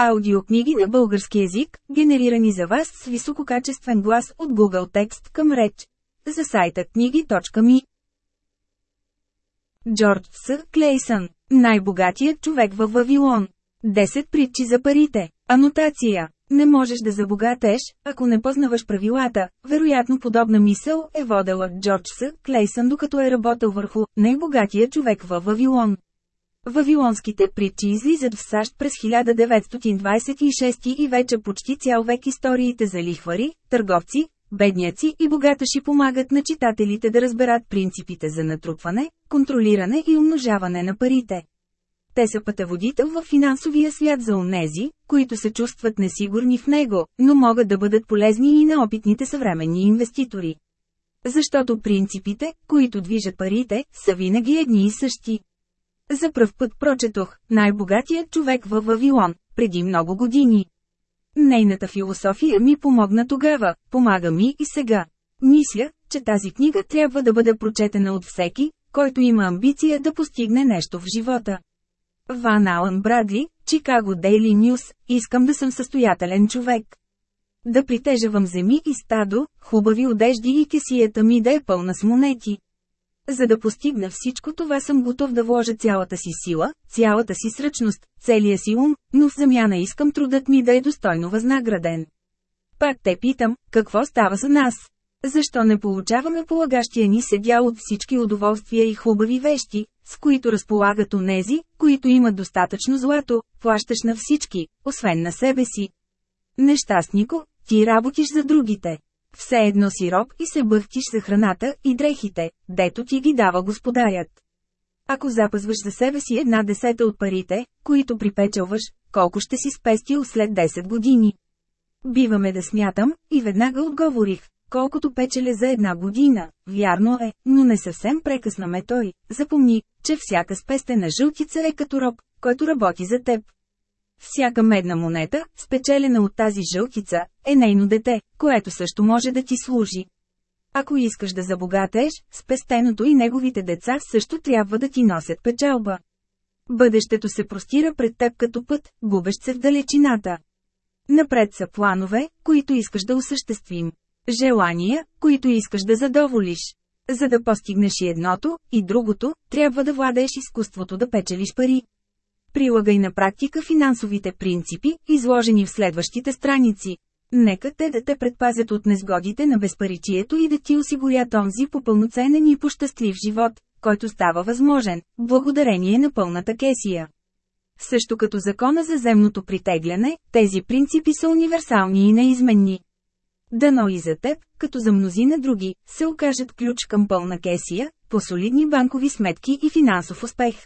Аудиокниги на български език, генерирани за вас с висококачествен глас от Google Текст към реч. За сайта книги.ми Джордж С. Клейсън Най-богатият човек във Вавилон 10 притчи за парите Анотация Не можеш да забогатеш, ако не познаваш правилата. Вероятно подобна мисъл е водела Джордж С. Клейсън докато е работил върху най-богатия човек във Вавилон. Вавилонските притчи излизат в САЩ през 1926 и вече почти цял век историите за лихвари, търговци, бедняци и богаташи помагат на читателите да разберат принципите за натрупване, контролиране и умножаване на парите. Те са пътеводител в финансовия свят за онези, които се чувстват несигурни в него, но могат да бъдат полезни и на опитните съвременни инвеститори. Защото принципите, които движат парите, са винаги едни и същи. За пръв път прочетох «Най-богатият човек във Вавилон» преди много години. Нейната философия ми помогна тогава, помага ми и сега. Мисля, че тази книга трябва да бъде прочетена от всеки, който има амбиция да постигне нещо в живота. Ван Алън Брадли, Чикаго Дейли Нюс, искам да съм състоятелен човек. Да притежавам земи и стадо, хубави одежди и кесията ми да е пълна с монети. За да постигна всичко това съм готов да вложа цялата си сила, цялата си сръчност, целия си ум, но в замяна искам трудът ми да е достойно възнаграден. Пак те питам, какво става за нас? Защо не получаваме полагащия ни седял от всички удоволствия и хубави вещи, с които разполагат онези, които имат достатъчно злато, плащаш на всички, освен на себе си. Нещастнико, ти работиш за другите. Все едно си роб и се бъхтиш за храната и дрехите, дето ти ги дава господарят. Ако запазваш за себе си една десета от парите, които припечелваш, колко ще си спестил след 10 години? Биваме да смятам, и веднага отговорих, колкото печеле за една година, вярно е, но не съвсем прекъснаме той, запомни, че всяка спестена жълтица е като роб, който работи за теб. Всяка медна монета, спечелена от тази жълтица, е нейно дете, което също може да ти служи. Ако искаш да забогатееш, спестеното и неговите деца също трябва да ти носят печалба. Бъдещето се простира пред теб като път, губещ се в далечината. Напред са планове, които искаш да осъществим. Желания, които искаш да задоволиш. За да постигнеш и едното, и другото, трябва да владееш изкуството да печелиш пари. Прилагай на практика финансовите принципи, изложени в следващите страници. Нека те да те предпазят от незгодите на безпаричието и да ти осигурят онзи по пълноценен и пощастлив живот, който става възможен, благодарение на пълната кесия. Също като закона за земното притегляне, тези принципи са универсални и неизменни. Дано и за теб, като за мнозина други, се окажат ключ към пълна кесия, по солидни банкови сметки и финансов успех.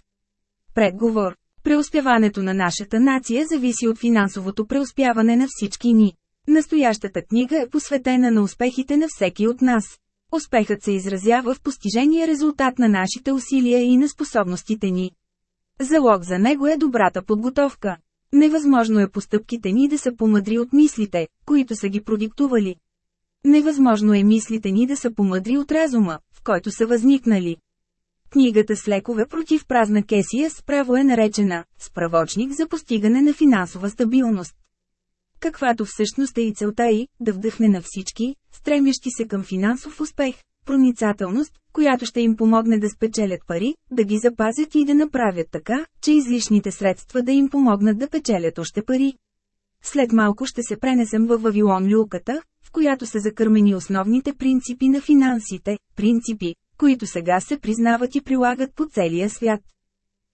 Предговор Преуспяването на нашата нация зависи от финансовото преуспяване на всички ни. Настоящата книга е посветена на успехите на всеки от нас. Успехът се изразява в постижения резултат на нашите усилия и на способностите ни. Залог за него е добрата подготовка. Невъзможно е постъпките ни да са помъдри от мислите, които са ги продиктували. Невъзможно е мислите ни да са помъдри от разума, в който са възникнали. Книгата с лекове против празна кесия справо е наречена «Справочник за постигане на финансова стабилност». Каквато всъщност е и целта и да вдъхне на всички, стремящи се към финансов успех, проницателност, която ще им помогне да спечелят пари, да ги запазят и да направят така, че излишните средства да им помогнат да печелят още пари. След малко ще се пренесем във Вавилон люката, в която са закърмени основните принципи на финансите, принципи, които сега се признават и прилагат по целия свят.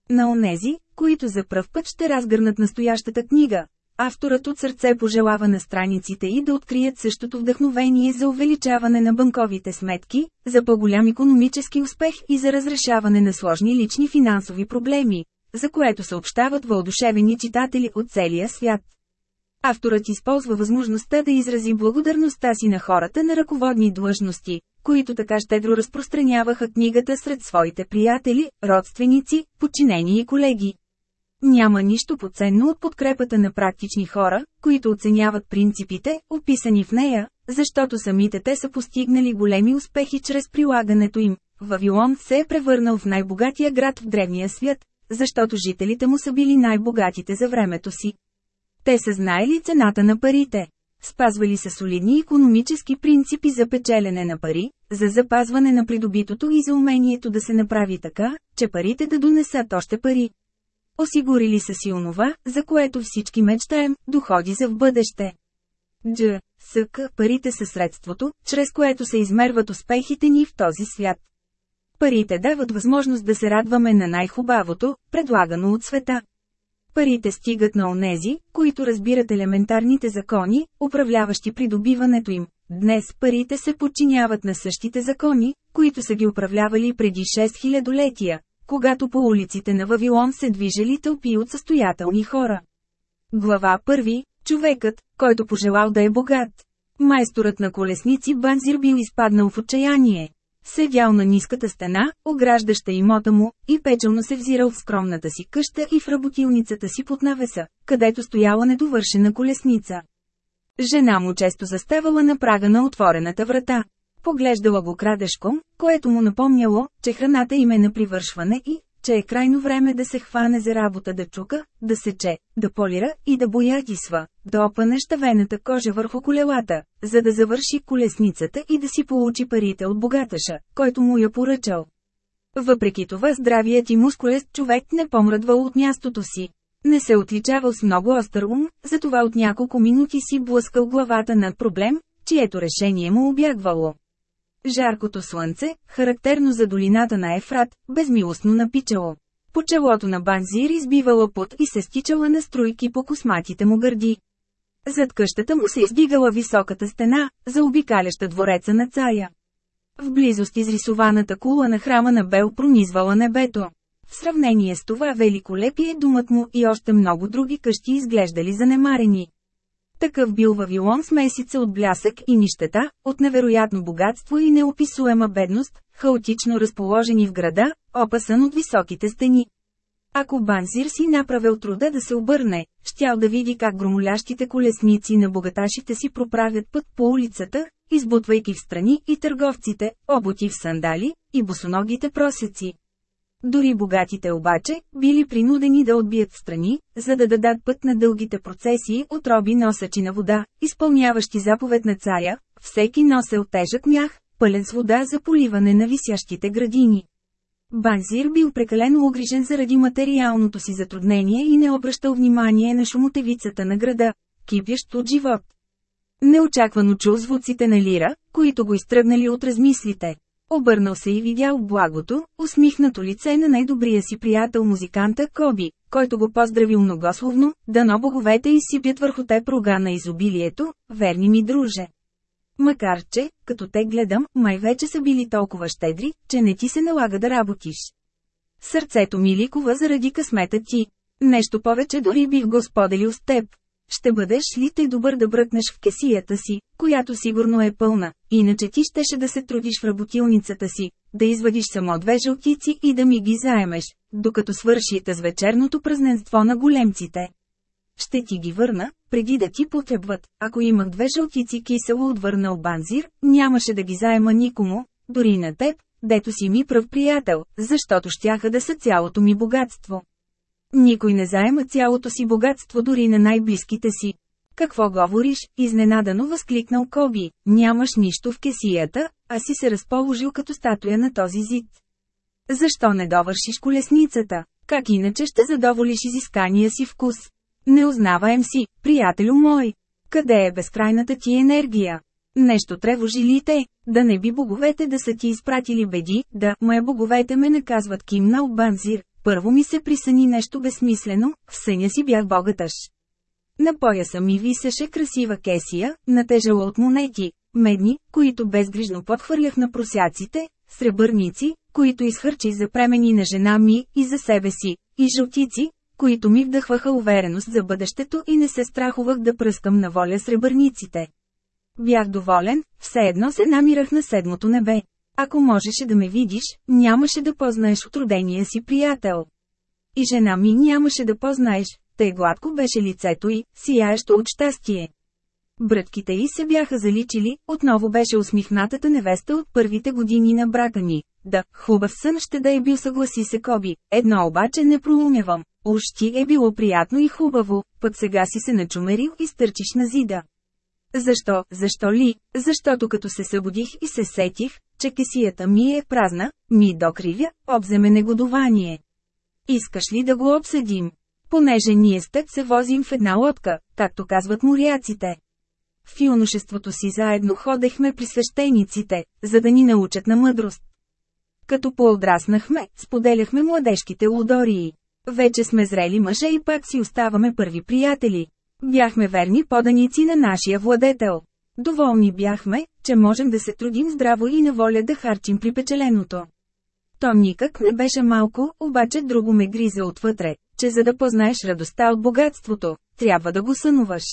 На онези, които за пръв път ще разгърнат настоящата книга, авторът от сърце пожелава на страниците и да открият същото вдъхновение за увеличаване на банковите сметки, за по-голям економически успех и за разрешаване на сложни лични финансови проблеми, за което съобщават въодушевени читатели от целия свят. Авторът използва възможността да изрази благодарността си на хората на ръководни длъжности, които така щедро разпространяваха книгата сред своите приятели, родственици, подчинени и колеги. Няма нищо поценно от подкрепата на практични хора, които оценяват принципите, описани в нея, защото самите те са постигнали големи успехи чрез прилагането им. Вавилон се е превърнал в най-богатия град в древния свят, защото жителите му са били най-богатите за времето си. Те са знаели цената на парите. Спазвали са солидни економически принципи за печелене на пари, за запазване на придобитото и за умението да се направи така, че парите да донесат още пари. Осигурили са си онова, за което всички мечтаем, доходи за в бъдеще. Дж. С.К. Парите са средството, чрез което се измерват успехите ни в този свят. Парите дават възможност да се радваме на най-хубавото, предлагано от света. Парите стигат на онези, които разбират елементарните закони, управляващи придобиването им. Днес парите се подчиняват на същите закони, които са ги управлявали преди 6000 летия, когато по улиците на Вавилон се движели тълпи от състоятелни хора. Глава 1. Човекът, който пожелал да е богат. Майсторът на колесници Банзир бил изпаднал в отчаяние. Седял на ниската стена, ограждаща имота му, и печално се взирал в скромната си къща и в работилницата си под навеса, където стояла недовършена колесница. Жена му често заставала на прага на отворената врата. Поглеждала го крадешком, което му напомняло, че храната им е на привършване и, че е крайно време да се хване за работа да чука, да сече, да полира и да боядисва, да опъне щавената кожа върху колелата, за да завърши колесницата и да си получи парите от богаташа, който му я поръчал. Въпреки това здравият и мускулест човек не помръдвал от мястото си. Не се отличавал с много остър ум, затова от няколко минути си блъскал главата над проблем, чието решение му обягвало. Жаркото слънце, характерно за долината на Ефрат, безмилостно напичало. По челото на Банзир избивала пот и се стичала на струйки по косматите му гърди. Зад къщата му се издигала високата стена, заобикаляща двореца на царя. В близост изрисованата кула на храма на Бел пронизвала небето. В сравнение с това великолепие думът му и още много други къщи изглеждали занемарени. Такъв бил Вавилон с месица от блясък и нищета, от невероятно богатство и неописуема бедност, хаотично разположени в града, опасан от високите стени. Ако Банзир си направил труда да се обърне, щял да види как громолящите колесници на богаташите си проправят път по улицата, избутвайки в страни и търговците, обути в сандали, и босоногите просеци. Дори богатите обаче, били принудени да отбият страни, за да дадат път на дългите процесии от роби носачи на вода, изпълняващи заповед на царя, всеки носел тежък мях, пълен с вода за поливане на висящите градини. Банзир бил прекалено огрижен заради материалното си затруднение и не обръщал внимание на шумотевицата на града, кипящ от живот. Неочаквано чул звуците на лира, които го изтръгнали от размислите. Обърнал се и видял благото, усмихнато лице на най-добрия си приятел музиканта Коби, който го поздравил многословно, дано боговете изсипят върху те прога на изобилието, верни ми друже. Макар че, като те гледам, май вече са били толкова щедри, че не ти се налага да работиш. Сърцето ми ликува заради късмета ти. Нещо повече дори бих го споделил с теб. Ще бъдеш ли тъй добър да бръкнеш в кесията си, която сигурно е пълна, иначе ти щеше да се трудиш в работилницата си, да извадиш само две жълтици и да ми ги заемеш, докато свършите с вечерното празненство на големците. Ще ти ги върна, преди да ти потребват, ако имах две жълтици кисело отвърнал банзир, нямаше да ги заема никому, дори на теб, дето си ми пръв приятел, защото щяха да са цялото ми богатство. Никой не заема цялото си богатство дори на най-близките си. Какво говориш, изненадано възкликнал Коби, нямаш нищо в кесията, а си се разположил като статуя на този зид. Защо не довършиш колесницата? Как иначе ще задоволиш изискания си вкус? Не узнаваем си, приятелю мой. Къде е безкрайната ти енергия? Нещо тревожи ли те, да не би боговете да са ти изпратили беди, да, моя боговете ме наказват кимнал банзир, първо ми се присъни нещо безсмислено, в съня си бях богатъж. На пояса ми висеше красива кесия, натежала от монети, медни, които безгрижно подхвърлях на просяците, сребърници, които изхърчих за премени на жена ми и за себе си, и жълтици, които ми вдъхваха увереност за бъдещето и не се страхувах да пръскам на воля сребърниците. Бях доволен, все едно се намирах на седмото небе. Ако можеше да ме видиш, нямаше да познаеш отродения си приятел. И жена ми нямаше да познаеш, тъй гладко беше лицето й, сияещо от щастие. Брътките й се бяха заличили, отново беше усмихнатата невеста от първите години на брака ни. Да, хубав сън ще да е бил съгласи се Коби, едно обаче не проумявам. Уж е било приятно и хубаво, пък сега си се начумерил и стърчиш на зида. Защо, защо ли? Защото като се събудих и се сетих, че кесията ми е празна, ми докривя, обземе негодование. Искаш ли да го обсъдим? Понеже ние с теб се возим в една лодка, както казват моряците. В юношеството си заедно ходехме при свещениците, за да ни научат на мъдрост. Като поодраснахме, споделяхме младежките лудории. Вече сме зрели мъже и пак си оставаме първи приятели. Бяхме верни поданици на нашия владетел. Доволни бяхме, че можем да се трудим здраво и на воля да харчим при печеленото. То никак не беше малко, обаче друго ме гризе отвътре, че за да познаеш радостта от богатството, трябва да го сънуваш.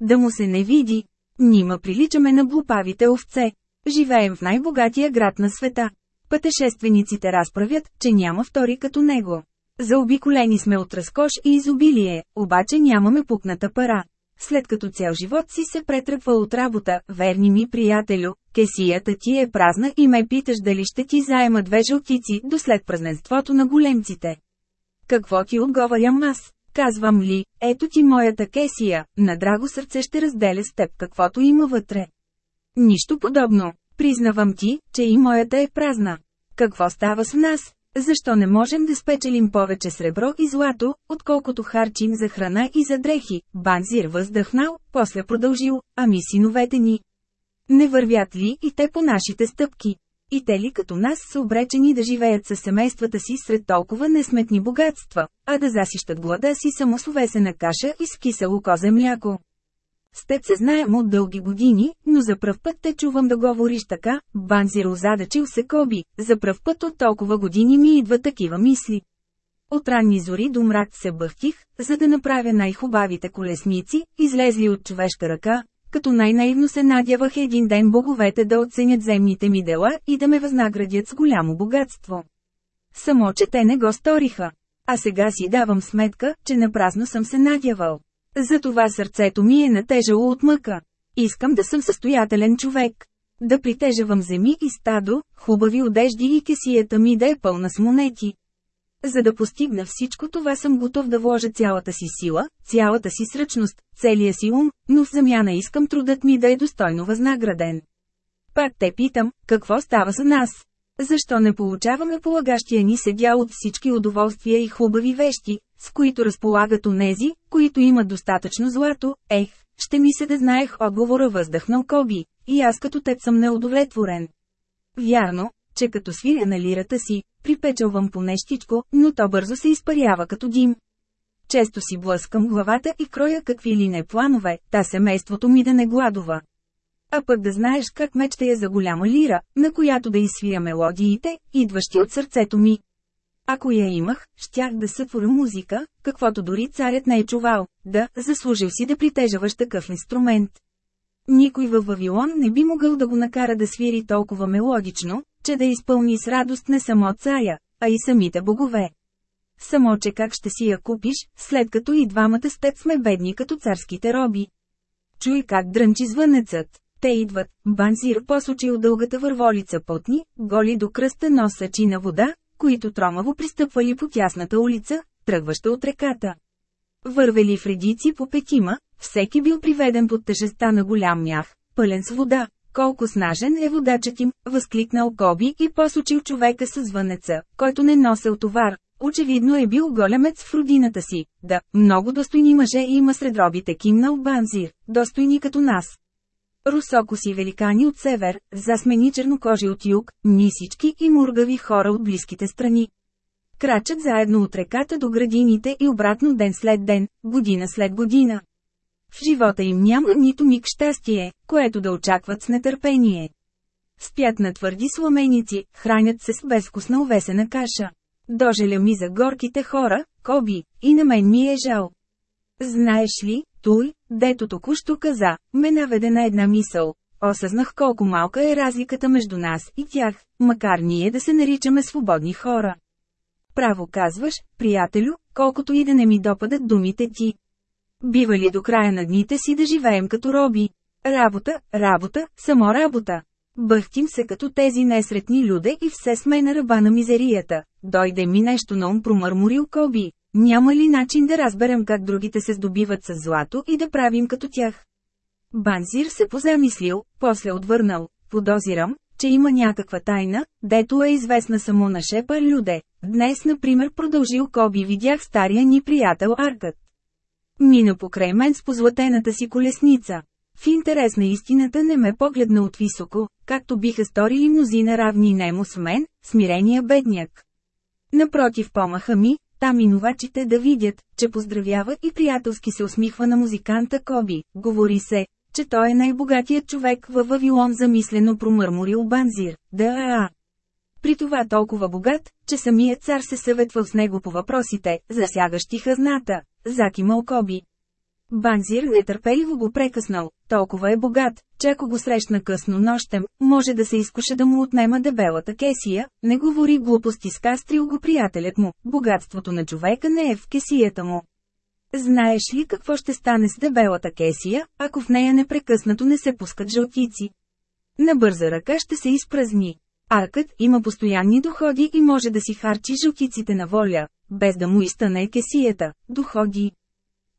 Да му се не види. Нима приличаме на глупавите овце. Живеем в най-богатия град на света. Пътешествениците разправят, че няма втори като него. Заобиколени сме от разкош и изобилие, обаче нямаме пукната пара. След като цял живот си се претръпва от работа, верни ми приятелю, кесията ти е празна и ме питаш дали ще ти заема две жълтици до след празненството на големците. Какво ти отговарям аз? Казвам ли, ето ти моята кесия, на драго сърце ще разделя с теб каквото има вътре. Нищо подобно. Признавам ти, че и моята е празна. Какво става с нас? Защо не можем да спечелим повече сребро и злато, отколкото харчим за храна и за дрехи? Банзир въздъхнал, после продължил, ами синовете ни. Не вървят ли и те по нашите стъпки? И те ли като нас са обречени да живеят със семействата си сред толкова несметни богатства, а да засищат глада си само с увесена каша и с кисело козе мляко? С теб се знаем от дълги години, но за пръв път те чувам да говориш така, Банзир озадачил се Коби, за пръв път от толкова години ми идва такива мисли. От ранни зори до мрак се бъхтих, за да направя най-хубавите колесници, излезли от човешка ръка, като най-наивно се надявах един ден боговете да оценят земните ми дела и да ме възнаградят с голямо богатство. Само, че те не го сториха. А сега си давам сметка, че напразно съм се надявал. Затова сърцето ми е натежало от мъка. Искам да съм състоятелен човек. Да притежавам земи и стадо, хубави одежди и кесията ми да е пълна с монети. За да постигна всичко това съм готов да вложа цялата си сила, цялата си сръчност, целия си ум, но в замяна искам трудът ми да е достойно възнаграден. Пак те питам, какво става за нас? Защо не получаваме полагащия ни седял от всички удоволствия и хубави вещи, с които разполагат онези, които имат достатъчно злато? Ех, ще ми се да знаех отговора въздъхнал Коби, и аз като теб съм неудовлетворен. Вярно, че като свиря на лирата си, припечелвам по нещичко, но то бързо се изпарява като дим. Често си блъскам главата и кроя какви ли не планове, та семейството ми да не гладува. А пък да знаеш как мечтая за голяма лира, на която да изсвия мелодиите, идващи от сърцето ми. Ако я имах, щях да сътворя музика, каквото дори царят не е чувал, да, заслужил си да притежаваш такъв инструмент. Никой във Вавилон не би могъл да го накара да свири толкова мелодично, че да изпълни с радост не само царя, а и самите богове. Само че как ще си я купиш, след като и двамата с сме бедни като царските роби. Чуй как дрънчи звънецът. Те идват, Бансир посочил дългата върволица потни, голи до кръста носачи на вода, които тромаво пристъпвали по тясната улица, тръгваща от реката. Вървели в редици по петима, всеки бил приведен под тежеста на голям мях, пълен с вода. Колко снажен е водачът им, възкликнал Коби и посочил човека с звънеца, който не носел товар. Очевидно е бил големец в родината си. Да, много достойни мъже има сред робите кимнал Банзир, достойни като нас. Русоко си великани от север, засмени чернокожи от юг, нисички и мургави хора от близките страни. Крачат заедно от реката до градините и обратно ден след ден, година след година. В живота им няма нито миг щастие, което да очакват с нетърпение. Спят на твърди сламеници, хранят се с безвкусна увесена каша. Дожеля ми за горките хора, Коби, и на мен ми е жал. Знаеш ли, той, дето току-що каза, ме наведе на една мисъл. Осъзнах колко малка е разликата между нас и тях, макар ние да се наричаме свободни хора. Право казваш, приятелю, колкото и да не ми допадат думите ти. Бива ли до края на дните си да живеем като роби? Работа, работа, само работа. Бъхтим се като тези несретни люде и все сме на ръба на мизерията. Дойде ми нещо на ум промърморил Коби. Няма ли начин да разберем как другите се здобиват с злато и да правим като тях? Банзир се позамислил, после отвърнал, подозирам, че има някаква тайна, дето е известна само на шепа люде. Днес, например, продължил Коби видях стария ни приятел Аркът. Мина покрай мен с позлатената си колесница. В интерес на истината не ме погледна от високо, както биха сторили мнозина равни нему с мен, смирения бедняк. Напротив помаха ми, там иновачите да видят, че поздравява и приятелски се усмихва на музиканта Коби. Говори се, че той е най-богатият човек във Вавилон замислено промърморил Банзир, да При това толкова богат, че самият цар се съветвал с него по въпросите, засягащи хазната, закимал Коби. Банзир нетърпеливо го прекъснал, толкова е богат, че ако го срещна късно нощем, може да се изкуша да му отнема дебелата кесия, не говори глупости с кастрил го приятелят му, богатството на човека не е в кесията му. Знаеш ли какво ще стане с дебелата кесия, ако в нея непрекъснато не се пускат жълтици? На бърза ръка ще се изпразни. Аркът има постоянни доходи и може да си харчи жълтиците на воля, без да му изтане кесията. Доходи.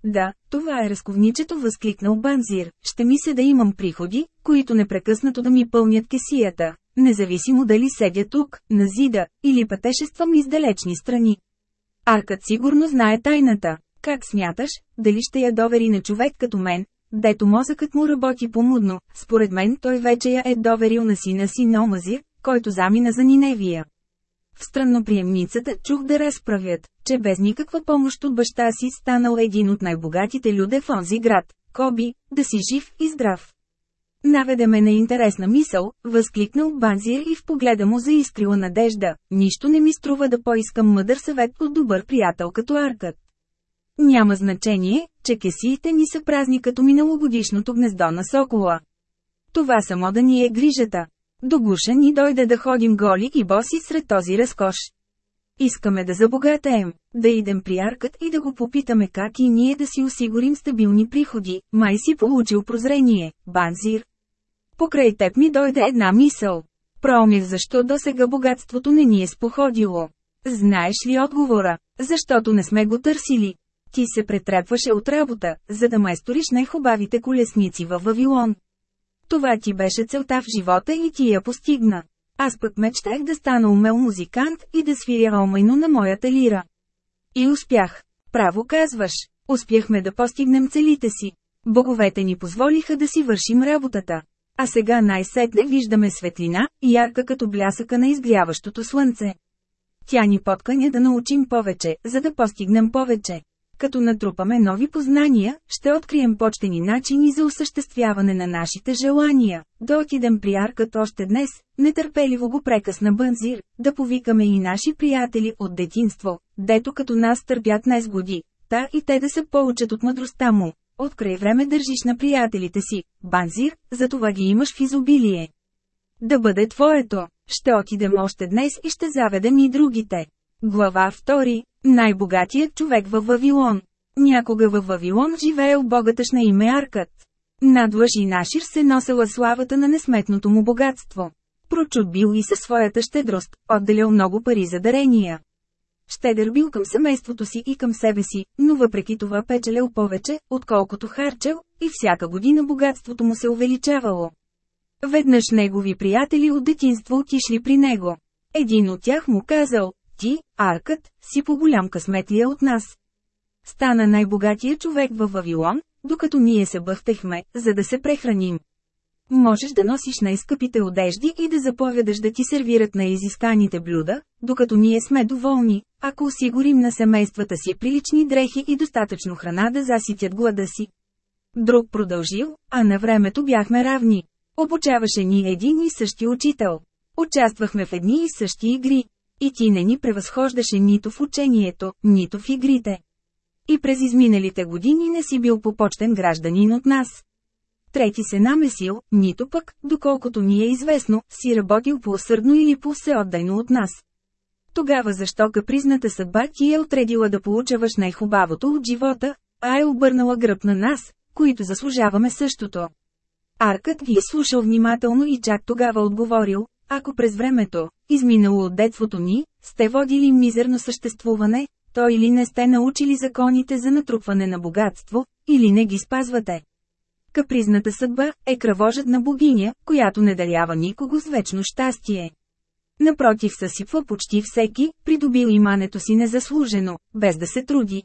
Да, това е разковничето възкликнал Банзир, ще ми се да имам приходи, които непрекъснато да ми пълнят кесията, независимо дали седя тук, на зида, или пътешествам из далечни страни. Аркът сигурно знае тайната. Как смяташ, дали ще я довери на човек като мен, дето мозъкът му работи помудно, според мен той вече я е доверил на сина си Номазир, който замина за Ниневия. В странноприемницата чух да разправят, че без никаква помощ от баща си станал един от най-богатите люде в онзи град, Коби, да си жив и здрав. Наведе ме на интересна мисъл, възкликнал Банзир и в погледа му заискрила надежда, нищо не ми струва да поискам мъдър съвет от добър приятел като Аркът. Няма значение, че кесиите ни са празни като миналогодишното гнездо на сокола. Това само да ни е грижата. До гуша ни дойде да ходим голи и боси сред този разкош. Искаме да забогатеем, да идем при аркът и да го попитаме как и ние да си осигурим стабилни приходи. Май си получил прозрение, Банзир. Покрай теб ми дойде една мисъл. Промих защо до сега богатството не ни е споходило. Знаеш ли отговора? Защото не сме го търсили. Ти се претрепваше от работа, за да майсториш най-хубавите колесници във Вавилон. Това ти беше целта в живота и ти я постигна. Аз пък мечтах да стана умел музикант и да свиря омайно на моята лира. И успях. Право казваш. Успяхме да постигнем целите си. Боговете ни позволиха да си вършим работата. А сега най-сетне виждаме светлина, ярка като блясъка на изгряващото слънце. Тя ни подканя да научим повече, за да постигнем повече. Като натрупаме нови познания, ще открием почтени начини за осъществяване на нашите желания. Да отидем при аркът още днес, нетърпеливо го прекъсна Бънзир, да повикаме и наши приятели от детинство, дето като нас търпят днес годи, та и те да се получат от мъдростта му. Открай време държиш на приятелите си, Банзир, затова ги имаш в изобилие. Да бъде твоето, ще отидем още днес и ще заведем и другите. Глава 2. Най-богатият човек във Вавилон. Някога във Вавилон живеел богатъж на име Аркът. Над лъж и нашир се носела славата на несметното му богатство. Прочут бил и със своята щедрост, отделял много пари за дарения. Щедър бил към семейството си и към себе си, но въпреки това печелял повече, отколкото харчел, и всяка година богатството му се увеличавало. Веднъж негови приятели от детинство отишли при него. Един от тях му казал, ти, Аркът, си по-голям късметлия от нас. Стана най-богатия човек във Вавилон, докато ние се бъхтехме, за да се прехраним. Можеш да носиш най-скъпите одежди и да заповядаш да ти сервират на изисканите блюда, докато ние сме доволни, ако осигурим на семействата си прилични дрехи и достатъчно храна да заситят глада си. Друг продължил, а на времето бяхме равни. Обучаваше ни един и същи учител. Участвахме в едни и същи игри. И ти не ни превъзхождаше нито в учението, нито в игрите. И през изминалите години не си бил попочтен гражданин от нас. Трети се намесил, нито пък, доколкото ни е известно, си работил по-усърдно или по-всеотдайно от нас. Тогава защо капризната съдба ти е отредила да получаваш най-хубавото от живота, а е обърнала гръб на нас, които заслужаваме същото? Аркът ги е слушал внимателно и чак тогава отговорил, ако през времето, изминало от детството ни, сте водили мизерно съществуване, то или не сте научили законите за натрупване на богатство, или не ги спазвате. Капризната съдба е кръвожедна богиня, която не дарява никого с вечно щастие. Напротив съсипва почти всеки, придобил имането си незаслужено, без да се труди.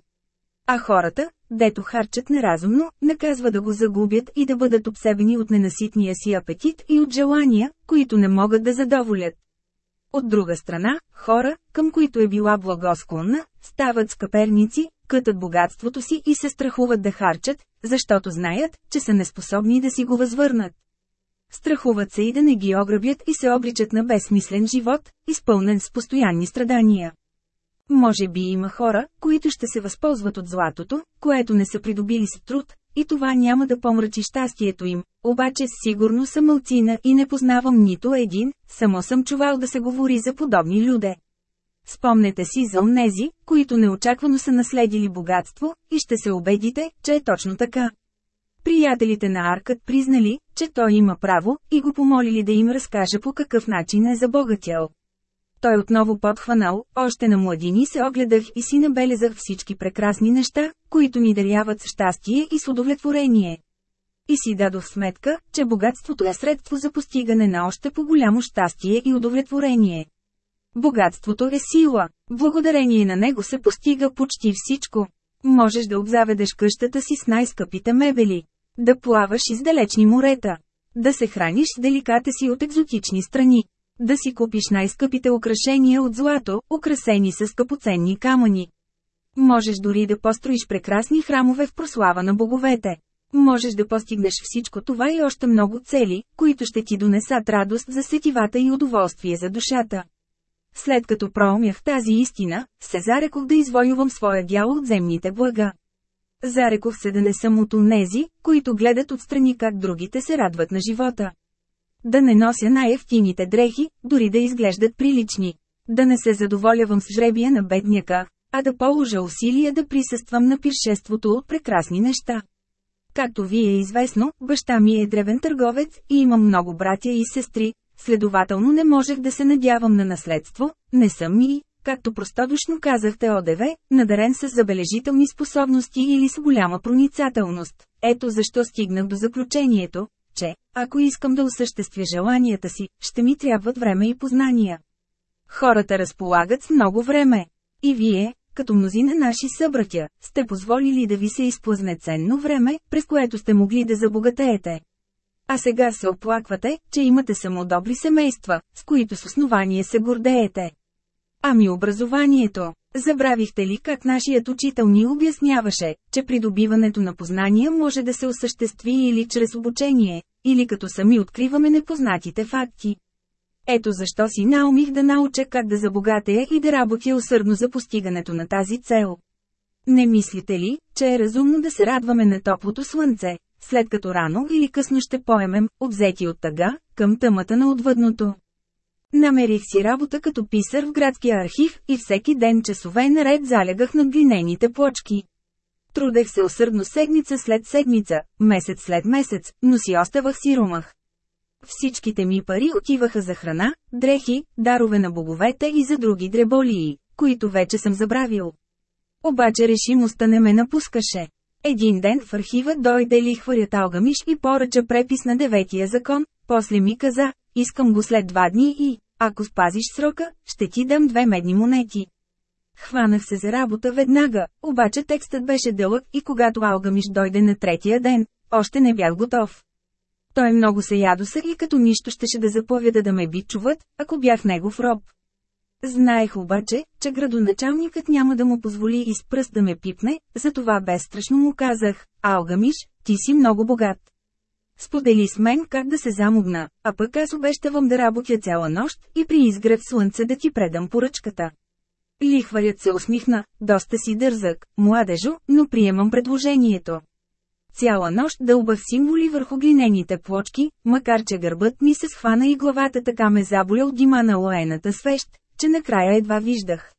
А хората, дето харчат неразумно, наказва да го загубят и да бъдат обсебени от ненаситния си апетит и от желания, които не могат да задоволят. От друга страна, хора, към които е била благосклонна, стават скъперници, кътат богатството си и се страхуват да харчат, защото знаят, че са неспособни да си го възвърнат. Страхуват се и да не ги ограбят и се обричат на безсмислен живот, изпълнен с постоянни страдания. Може би има хора, които ще се възползват от златото, което не са придобили с труд, и това няма да помрачи щастието им, обаче сигурно съм мълцина и не познавам нито един, само съм чувал да се говори за подобни люде. Спомнете си за онези, които неочаквано са наследили богатство, и ще се убедите, че е точно така. Приятелите на Аркът признали, че той има право, и го помолили да им разкаже по какъв начин е забогатял. Той отново подхванал, още на младини се огледах и си набелезах всички прекрасни неща, които ни даряват щастие и с удовлетворение. И си дадох сметка, че богатството е средство за постигане на още по-голямо щастие и удовлетворение. Богатството е сила. Благодарение на него се постига почти всичко. Можеш да обзаведеш къщата си с най-скъпите мебели. Да плаваш из далечни морета. Да се храниш с деликата си от екзотични страни. Да си купиш най-скъпите украшения от злато, украсени с скъпоценни камъни. Можеш дори да построиш прекрасни храмове в прослава на боговете. Можеш да постигнеш всичко това и още много цели, които ще ти донесат радост за сетивата и удоволствие за душата. След като проумях тази истина, се зарекох да извоювам своя дял от земните блага. Зарекох се да не съм от онези, които гледат отстрани как другите се радват на живота. Да не нося най-ефтините дрехи, дори да изглеждат прилични. Да не се задоволявам с жребия на бедняка, а да положа усилия да присъствам на пиршеството от прекрасни неща. Както ви е известно, баща ми е древен търговец и имам много братя и сестри, следователно не можех да се надявам на наследство, не съм и, както простодушно казахте ОДВ, надарен с забележителни способности или с голяма проницателност. Ето защо стигнах до заключението, че, ако искам да осъществя желанията си, ще ми трябват време и познания. Хората разполагат с много време. И вие, като мнозина наши събратя, сте позволили да ви се изплъзне ценно време, през което сте могли да забогатеете. А сега се оплаквате, че имате само добри семейства, с които с основание се гордеете. Ами образованието. Забравихте ли как нашият учител ни обясняваше, че придобиването на познания може да се осъществи или чрез обучение, или като сами откриваме непознатите факти. Ето защо си наумих да науча как да забогатея и да работя усърдно за постигането на тази цел. Не мислите ли, че е разумно да се радваме на топлото слънце, след като рано или късно ще поемем, обзети от тъга, към тъмата на отвъдното? Намерих си работа като писар в градския архив и всеки ден часове наред залягах над глинените плочки. Трудех се усърдно седмица след седмица, месец след месец, но си оставах сиромах. Всичките ми пари отиваха за храна, дрехи, дарове на боговете и за други дреболии, които вече съм забравил. Обаче решимостта не ме напускаше. Един ден в архива дойде лихварят Алгамиш и поръча препис на деветия закон, после ми каза, искам го след два дни и, ако спазиш срока, ще ти дам две медни монети. Хванах се за работа веднага, обаче текстът беше дълъг и когато Алгамиш дойде на третия ден, още не бях готов. Той много се ядоса и като нищо щеше да заповяда да ме бичуват, ако бях негов роб. Знаех обаче, че градоначалникът няма да му позволи и с пръст да ме пипне, затова безстрашно му казах, Алгамиш, ти си много богат. Сподели с мен как да се замогна, а пък аз обещавам да работя цяла нощ и при изгрев слънце да ти предам поръчката. Лихварят се усмихна, доста си дързък, младежо, но приемам предложението. Цяла нощ дълбах символи върху глинените плочки, макар че гърбът ми се схвана и главата така ме заболя от дима на лоената свещ, че накрая едва виждах.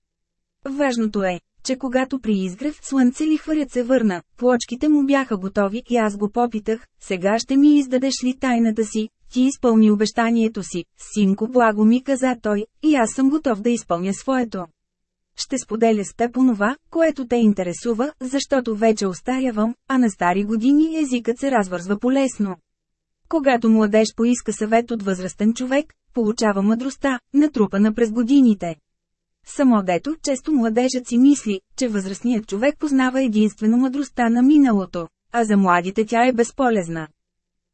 Важното е, че когато при изгрев слънце лихварят се върна, плочките му бяха готови и аз го попитах, сега ще ми издадеш ли тайната си, ти изпълни обещанието си, синко благо ми каза той, и аз съм готов да изпълня своето. Ще споделя с теб онова, което те интересува, защото вече остарявам, а на стари години езикът се развързва полесно. Когато младеж поиска съвет от възрастен човек, получава мъдростта, натрупана през годините. Само дето често младежът си мисли, че възрастният човек познава единствено мъдростта на миналото, а за младите тя е безполезна.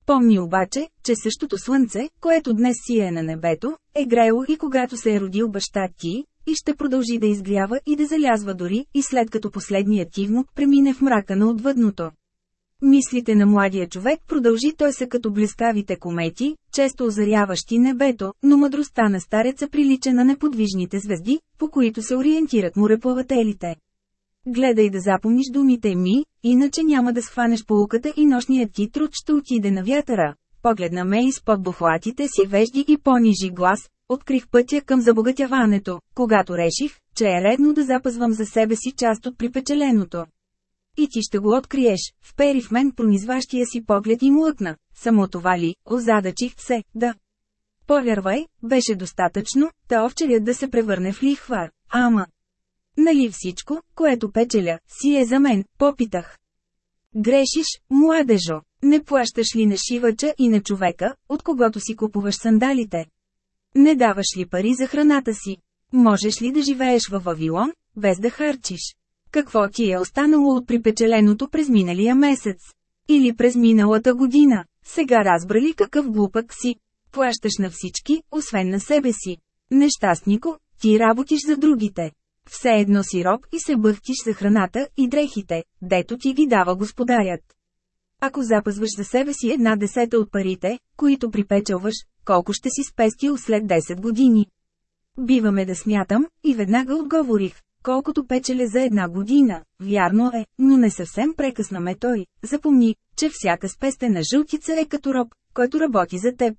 Помни обаче, че същото слънце, което днес сие на небето, е грело и когато се е родил баща ти, и ще продължи да изгрява и да залязва дори и след като последният тивнок премине в мрака на отвъдното. Мислите на младия човек продължи той са като блескавите комети, често озаряващи небето, но мъдростта на стареца прилича на неподвижните звезди, по които се ориентират мореплавателите. Гледай да запомниш думите ми, иначе няма да схванеш полуката и нощният ти труд ще отиде на вятъра. Погледна ме изпод бухлатите си вежди и понижи глас, открих пътя към забогатяването, когато реших, че е редно да запазвам за себе си част от припечеленото. И ти ще го откриеш, впери в мен пронизващия си поглед и млъкна. Само това ли, озадачих се, да. Повярвай, беше достатъчно, та овчарят да се превърне в лихвар, ама. Нали всичко, което печеля, си е за мен, попитах. Грешиш, младежо, не плащаш ли на шивача и на човека, от когото си купуваш сандалите? Не даваш ли пари за храната си? Можеш ли да живееш във Вавилон, без да харчиш? Какво ти е останало от припечеленото през миналия месец? Или през миналата година? Сега разбра ли какъв глупък си? Плащаш на всички, освен на себе си. Нещастнико, ти работиш за другите. Все едно си роб и се бъхтиш за храната и дрехите, дето ти ги дава господарят. Ако запазваш за себе си една десета от парите, които припечелваш, колко ще си спестил след 10 години? Биваме да смятам, и веднага отговорих, колкото печеля за една година. Вярно е, но не съвсем прекъсна ме той. Запомни, че всяка спестена жълтица е като роб, който работи за теб.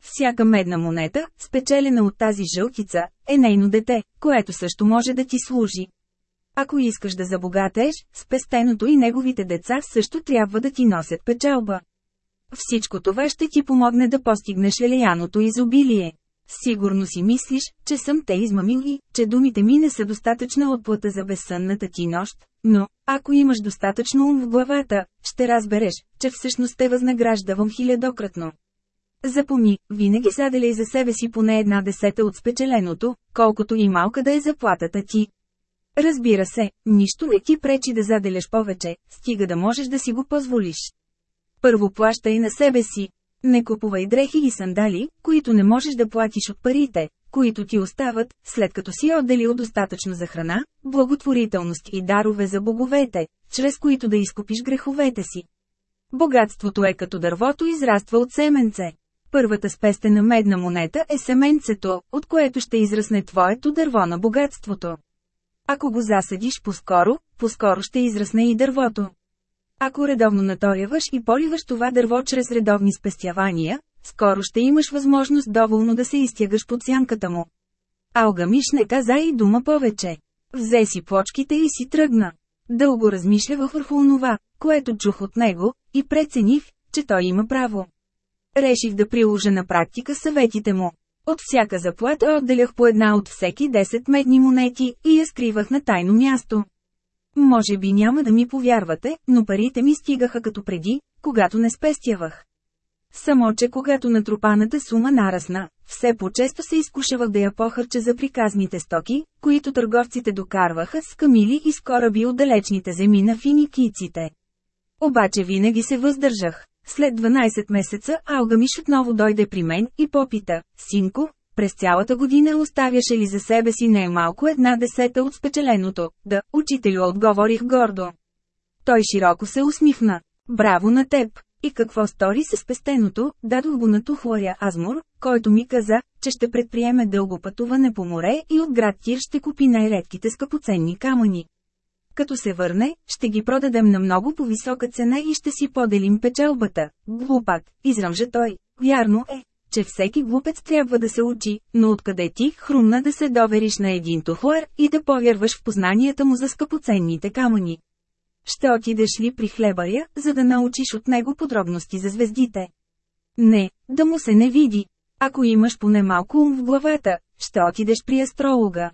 Всяка медна монета, спечелена от тази жълтица, е нейно дете, което също може да ти служи. Ако искаш да забогатееш, спестеното и неговите деца също трябва да ти носят печалба. Всичко това ще ти помогне да постигнеш елеяното изобилие. Сигурно си мислиш, че съм те измамил и, че думите ми не са достатъчна отплата за безсънната ти нощ, но, ако имаш достатъчно ум в главата, ще разбереш, че всъщност те възнаграждавам хилядократно. Запомни, винаги заделяй за себе си поне една десета от спечеленото, колкото и малка да е заплатата ти. Разбира се, нищо не ти пречи да заделяш повече, стига да можеш да си го позволиш. Първо плащай на себе си. Не купувай дрехи и сандали, които не можеш да платиш от парите, които ти остават, след като си отделил достатъчно за храна, благотворителност и дарове за боговете, чрез които да изкупиш греховете си. Богатството е като дървото израства от семенце. Първата спестена медна монета е семенцето, от което ще израсне твоето дърво на богатството. Ако го засадиш по-скоро, по-скоро ще израсне и дървото. Ако редовно наторяваш и поливаш това дърво чрез редовни спестявания, скоро ще имаш възможност доволно да се изтягаш под сянката му. Алгамиш не каза и дума повече. Взе си плочките и си тръгна. Дълго размишлява върху онова, което чух от него, и прецених, че той има право. Реших да приложа на практика съветите му. От всяка заплата отделях по една от всеки 10 медни монети и я скривах на тайно място. Може би няма да ми повярвате, но парите ми стигаха като преди, когато не спестявах. Само, че когато натрупаната сума нарасна, все по-често се изкушавах да я похарча за приказните стоки, които търговците докарваха с камили и с кораби от далечните земи на финикийците. Обаче винаги се въздържах. След 12 месеца Алгамиш отново дойде при мен и попита, синко, през цялата година оставяше ли за себе си най-малко една десета от спечеленото? Да, учителю отговорих гордо. Той широко се усмихна. Браво на теб! И какво стори с спестеното, дадох го на тухларя Азмур, който ми каза, че ще предприеме дълго пътуване по море и от град Тир ще купи най-редките скъпоценни камъни. Като се върне, ще ги продадем на много по-висока цена и ще си поделим печалбата. Глупак, изръмжа той. Вярно е, че всеки глупец трябва да се учи, но откъде ти хрумна да се довериш на един тухлар и да повярваш в познанията му за скъпоценните камъни. Ще отидеш ли при хлебаря, за да научиш от него подробности за звездите? Не, да му се не види. Ако имаш поне малко ум в главата, ще отидеш при астролога.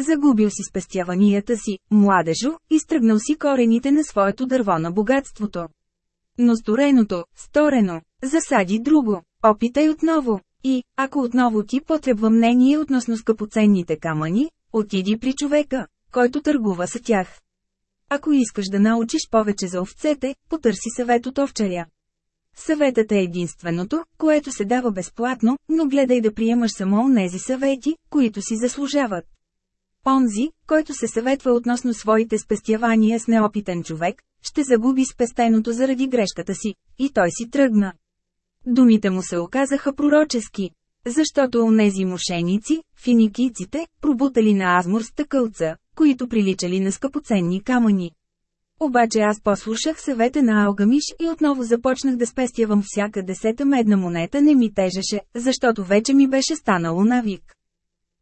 Загубил си спестяванията си, младежо, изтръгнал си корените на своето дърво на богатството. Но стореното, сторено, засади друго, опитай отново. И, ако отново ти потребва мнение относно скъпоценните камъни, отиди при човека, който търгува с тях. Ако искаш да научиш повече за овцете, потърси съвет от овчаря. Съветът е единственото, което се дава безплатно, но гледай да приемаш само онези съвети, които си заслужават. Онзи, който се съветва относно своите спестявания с неопитен човек, ще загуби спестеното заради грешката си, и той си тръгна. Думите му се оказаха пророчески. Защото онези мошеници, финикийците, пробутали на Азмур стъкълца, които приличали на скъпоценни камъни. Обаче аз послушах съвета на Алгамиш и отново започнах да спестявам всяка десета медна монета не ми тежеше, защото вече ми беше станало навик.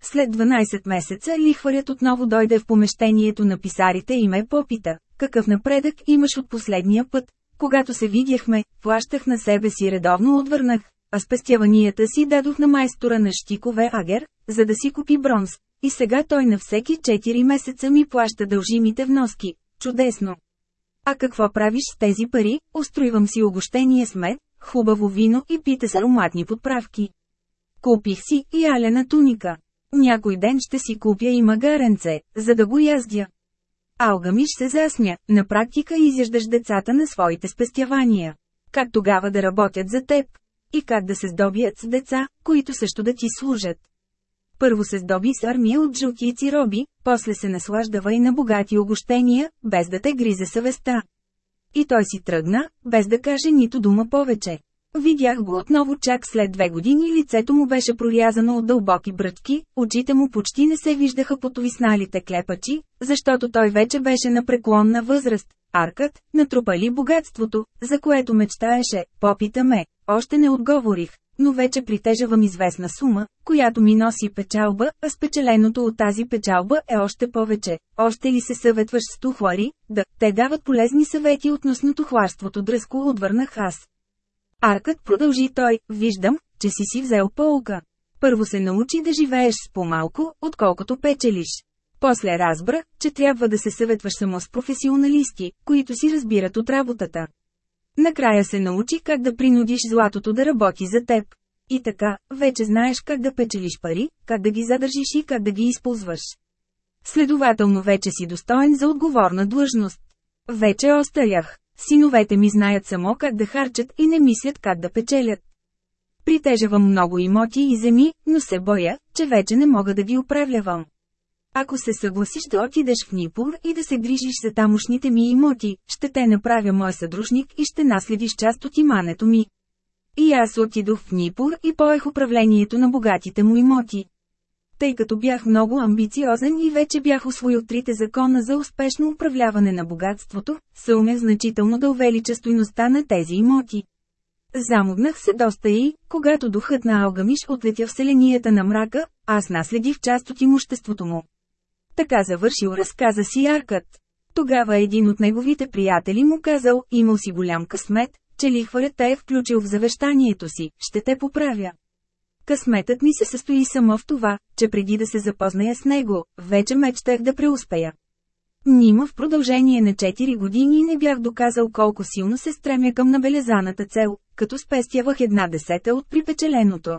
След 12 месеца лихварят отново дойде в помещението на писарите и ме попита, какъв напредък имаш от последния път. Когато се видяхме, плащах на себе си редовно отвърнах, а спестяванията си дадох на майстора на щикове Агер, за да си купи бронз. И сега той на всеки 4 месеца ми плаща дължимите вноски. Чудесно! А какво правиш с тези пари? Устроивам си огощение с мед, хубаво вино и пита с ароматни подправки. Купих си и алена туника. Някой ден ще си купя и магаренце, за да го яздя. Алгамиш се засмя, на практика изяждаш децата на своите спестявания. Как тогава да работят за теб? И как да се здобият с деца, които също да ти служат? Първо се здоби с армия от жълтици роби, после се наслаждава и на богати огощения, без да те гризе съвестта. И той си тръгна, без да каже нито дума повече. Видях го отново чак след две години лицето му беше прорязано от дълбоки бръчки, очите му почти не се виждаха под увисналите клепачи, защото той вече беше на преклонна възраст. Аркът, натрупали богатството, за което мечтаеше, попита ме, още не отговорих, но вече притежавам известна сума, която ми носи печалба, а спечеленото от тази печалба е още повече. Още ли се съветваш с тухлари? Да, те дават полезни съвети относно тухларството дръско отвърнах аз. Аркът продължи той, виждам, че си си взел полка. Първо се научи да живееш с по-малко, отколкото печелиш. После разбра, че трябва да се съветваш само с професионалисти, които си разбират от работата. Накрая се научи как да принудиш златото да работи за теб. И така, вече знаеш как да печелиш пари, как да ги задържиш и как да ги използваш. Следователно вече си достоен за отговорна длъжност. Вече остарях. Синовете ми знаят само как да харчат и не мислят как да печелят. Притежавам много имоти и земи, но се боя, че вече не мога да ги управлявам. Ако се съгласиш да отидеш в Нипур и да се грижиш за тамошните ми имоти, ще те направя мой съдружник и ще наследиш част от имането ми. И аз отидох в Нипур и поех управлението на богатите му имоти. Тъй като бях много амбициозен и вече бях освоил трите закона за успешно управляване на богатството, се умех значително да увелича стойността на тези имоти. Замогнах се доста и, когато духът на Алгамиш отлетя в селенията на мрака, аз наследих част от имуществото му. Така завършил разказа си Аркът. Тогава един от неговите приятели му казал, имал си голям късмет, че лихварят те е включил в завещанието си, ще те поправя. Късметът ми се състои само в това, че преди да се запозная с него, вече мечтах да преуспея. Нима в продължение на 4 години не бях доказал колко силно се стремя към набелезаната цел, като спестявах една десета от припечеленото.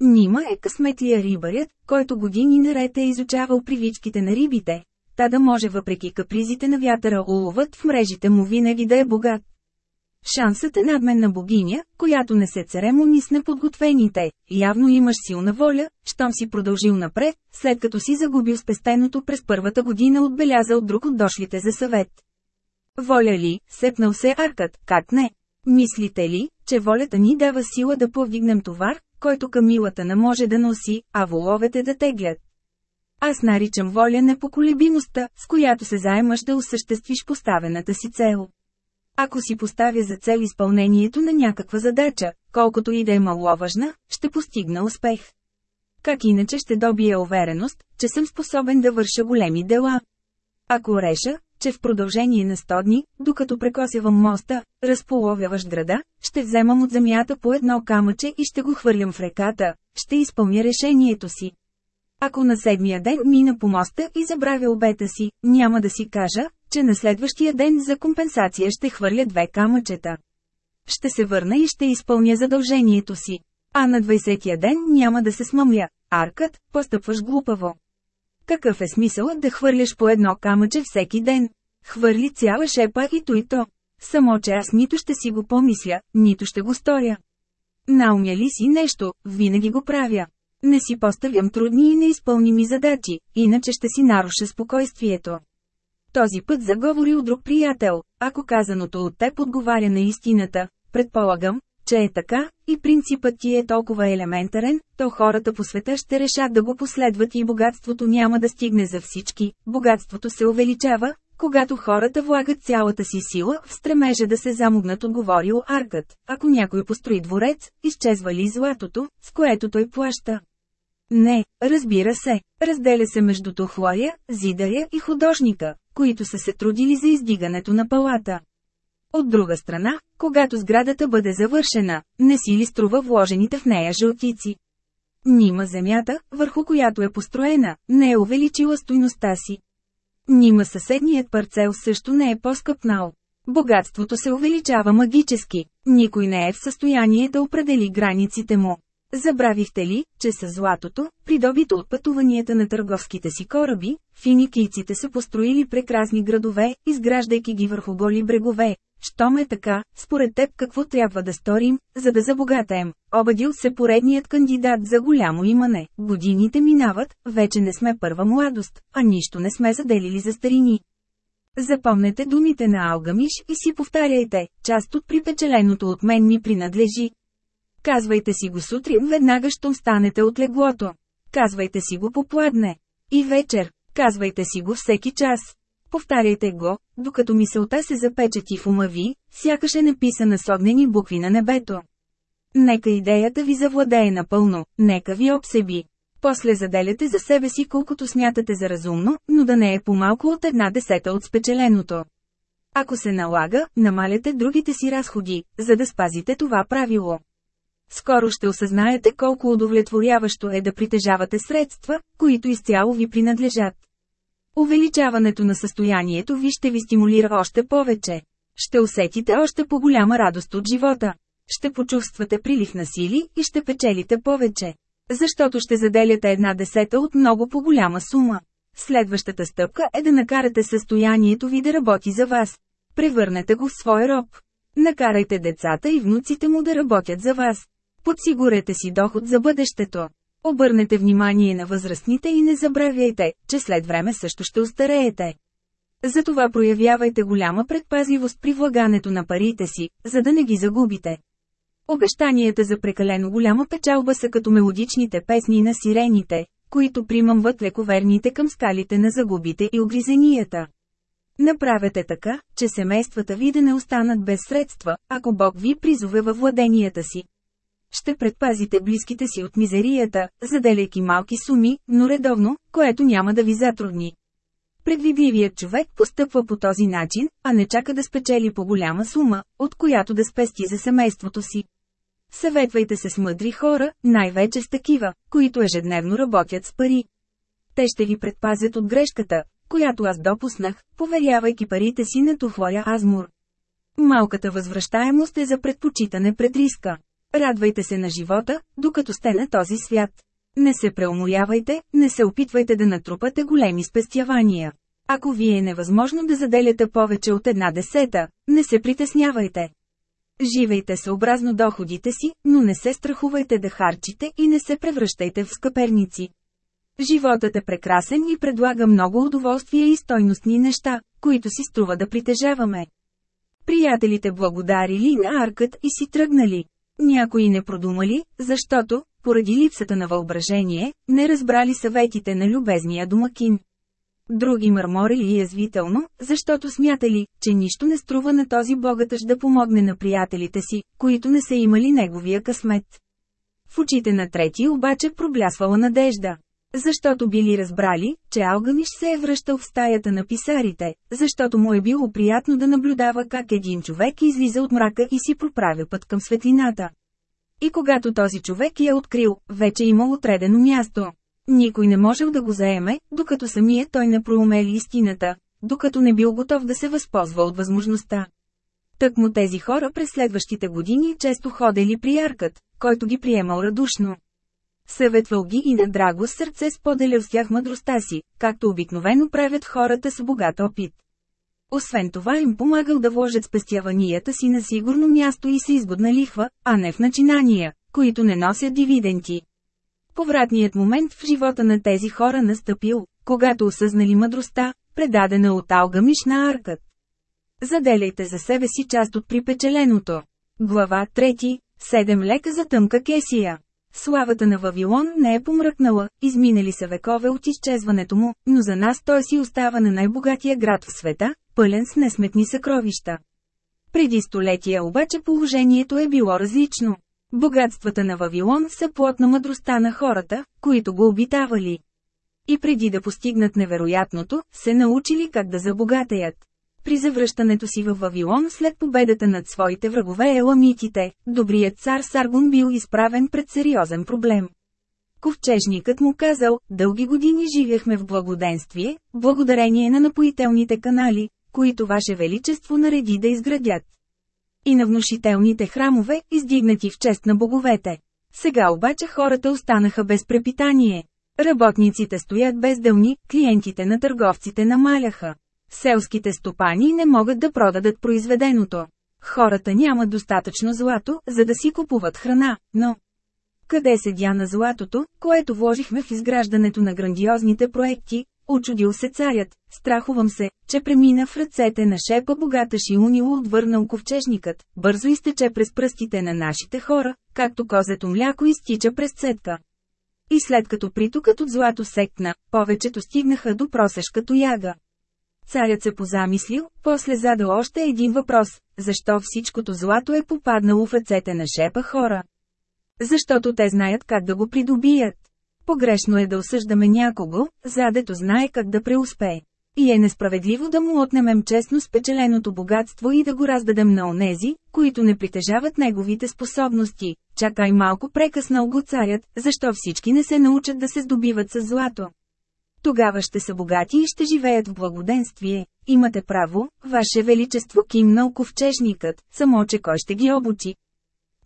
Нима е късметлия рибарят, който години наред е изучавал привичките на рибите, та да може въпреки капризите на вятъра уловът в мрежите му винаги да е богат. Шансът е надменна богиня, която не се церемони с неподготвените. Явно имаш силна воля, щом си продължил напред, след като си загубил спестеното през първата година отбелязал друг от дошлите за съвет. Воля ли, сепнал се аркът, как не? Мислите ли, че волята ни дава сила да повдигнем товар, който камилата не може да носи, а воловете да теглят? Аз наричам воля непоколебимостта, с която се заемаш да осъществиш поставената си цел. Ако си поставя за цел изпълнението на някаква задача, колкото и да е маловажна, ще постигна успех. Как иначе ще добия увереност, че съм способен да върша големи дела? Ако реша, че в продължение на 100 дни, докато прекосявам моста, разполовяваш града, ще вземам от земята по едно камъче и ще го хвърлям в реката, ще изпълня решението си. Ако на седмия ден мина по моста и забравя обета си, няма да си кажа, че на следващия ден за компенсация ще хвърля две камъчета. Ще се върна и ще изпълня задължението си. А на 20-я ден няма да се смъмля. Аркът, постъпваш глупаво. Какъв е смисълът да хвърляш по едно камъче всеки ден? Хвърли цяла шепа и то и то. Само че аз нито ще си го помисля, нито ще го сторя. Наумя ли си нещо, винаги го правя. Не си поставям трудни и неизпълними задачи, иначе ще си наруша спокойствието. Този път заговори от друг приятел, ако казаното от теб отговаря на истината, предполагам, че е така, и принципът ти е толкова елементарен, то хората по света ще решат да го последват и богатството няма да стигне за всички, богатството се увеличава, когато хората влагат цялата си сила в стремежа да се замогнат отговорил Аркът, ако някой построи дворец, изчезва ли златото, с което той плаща. Не, разбира се, разделя се между тухлоя, зидаря и художника, които са се трудили за издигането на палата. От друга страна, когато сградата бъде завършена, не си ли струва вложените в нея жълтици? Нима земята, върху която е построена, не е увеличила стойността си. Нима съседният парцел също не е по-скъпнал. Богатството се увеличава магически, никой не е в състояние да определи границите му. Забравихте ли, че с златото, придобито от пътуванията на търговските си кораби, финикийците са построили прекрасни градове, изграждайки ги върху голи брегове. Щом е така, според теб какво трябва да сторим, за да забогатеем? Обадил се поредният кандидат за голямо имане. Годините минават, вече не сме първа младост, а нищо не сме заделили за старини. Запомнете думите на Алгамиш и си повтаряйте, част от припечеленото от мен ми принадлежи, Казвайте си го сутрин веднага щом станете от леглото. Казвайте си го попладне. И вечер. Казвайте си го всеки час. Повтаряйте го, докато мисълта се запечати в ума ви, сякаш е написана с огнени букви на небето. Нека идеята ви завладее напълно, нека ви обсеби. После заделяте за себе си колкото смятате за разумно, но да не е по-малко от една десета от спечеленото. Ако се налага, намаляте другите си разходи, за да спазите това правило. Скоро ще осъзнаете колко удовлетворяващо е да притежавате средства, които изцяло ви принадлежат. Увеличаването на състоянието ви ще ви стимулира още повече. Ще усетите още по-голяма радост от живота. Ще почувствате прилив на сили и ще печелите повече. Защото ще заделяте една десета от много по-голяма сума. Следващата стъпка е да накарате състоянието ви да работи за вас. Превърнете го в свой роб. Накарайте децата и внуците му да работят за вас. Подсигурете си доход за бъдещето. Обърнете внимание на възрастните и не забравяйте, че след време също ще устареете. Затова проявявайте голяма предпазливост при влагането на парите си, за да не ги загубите. Обещанията за прекалено голяма печалба са като мелодичните песни на сирените, които примамват лековерните към скалите на загубите и огризенията. Направете така, че семействата ви да не останат без средства, ако Бог ви призове във владенията си. Ще предпазите близките си от мизерията, заделяйки малки суми, но редовно, което няма да ви затрудни. Предвидливият човек постъпва по този начин, а не чака да спечели по голяма сума, от която да спести за семейството си. Съветвайте се с мъдри хора, най-вече с такива, които ежедневно работят с пари. Те ще ви предпазят от грешката, която аз допуснах, поверявайки парите си на тухлоя Азмур. Малката възвръщаемост е за предпочитане пред риска. Радвайте се на живота, докато сте на този свят. Не се преуморявайте, не се опитвайте да натрупате големи спестявания. Ако ви е невъзможно да заделяте повече от една десета, не се притеснявайте. Живейте съобразно доходите си, но не се страхувайте да харчите и не се превръщайте в скъперници. Животът е прекрасен и предлага много удоволствия и стойностни неща, които си струва да притежаваме. Приятелите благодарили на аркът и си тръгнали. Някои не продумали, защото, поради липсата на въображение, не разбрали съветите на любезния домакин. Други мърморили язвително, защото смятали, че нищо не струва на този богатъж да помогне на приятелите си, които не са имали неговия късмет. В очите на трети обаче проблясвала надежда. Защото били разбрали, че Алганиш се е връщал в стаята на писарите, защото му е било приятно да наблюдава как един човек излиза от мрака и си проправя път към светлината. И когато този човек я открил, вече имал отредено място. Никой не можел да го заеме, докато самият той не проумели истината, докато не бил готов да се възползва от възможността. Тък му тези хора през следващите години често ходели при Аркът, който ги приемал радушно. Съветвал ги и на драго сърце споделял с тях мъдростта си, както обикновено правят хората с богат опит. Освен това им помагал да вложат спестяванията си на сигурно място и се изгодна лихва, а не в начинания, които не носят дивиденти. Повратният момент в живота на тези хора настъпил, когато осъзнали мъдростта, предадена от Алгамиш на Аркът. Заделяйте за себе си част от припечеленото. Глава 3. Седем лека за тъмка кесия. Славата на Вавилон не е помръкнала, изминали са векове от изчезването му, но за нас той си остава на най-богатия град в света, пълен с несметни съкровища. Преди столетия обаче положението е било различно. Богатствата на Вавилон са плод на мъдростта на хората, които го обитавали. И преди да постигнат невероятното, се научили как да забогатеят. При завръщането си в Вавилон след победата над своите врагове еламитите, добрият цар Саргун бил изправен пред сериозен проблем. Ковчежникът му казал, дълги години живяхме в благоденствие, благодарение на напоителните канали, които Ваше Величество нареди да изградят. И на внушителните храмове, издигнати в чест на боговете. Сега обаче хората останаха без препитание. Работниците стоят безделни, клиентите на търговците намаляха. Селските стопани не могат да продадат произведеното. Хората нямат достатъчно злато, за да си купуват храна, но... Къде седя на златото, което вложихме в изграждането на грандиозните проекти, Очудил се царят, страхувам се, че премина в ръцете на шепа богата Шиунило отвърнал ковчежникът, бързо изтече през пръстите на нашите хора, както козето мляко изтича през цетка. И след като притокът от злато секна, повечето стигнаха до просешка яга. Царят се позамислил, после задал още един въпрос – защо всичкото злато е попаднало в ръцете на шепа хора? Защото те знаят как да го придобият. Погрешно е да осъждаме някого, задето знае как да преуспее. И е несправедливо да му отнемем честно спечеленото богатство и да го раздадем на онези, които не притежават неговите способности. Чакай малко прекъснал го царят, защо всички не се научат да се здобиват с злато. Тогава ще са богати и ще живеят в благоденствие. Имате право, Ваше Величество кимнал ковчежникът, само че кой ще ги обучи.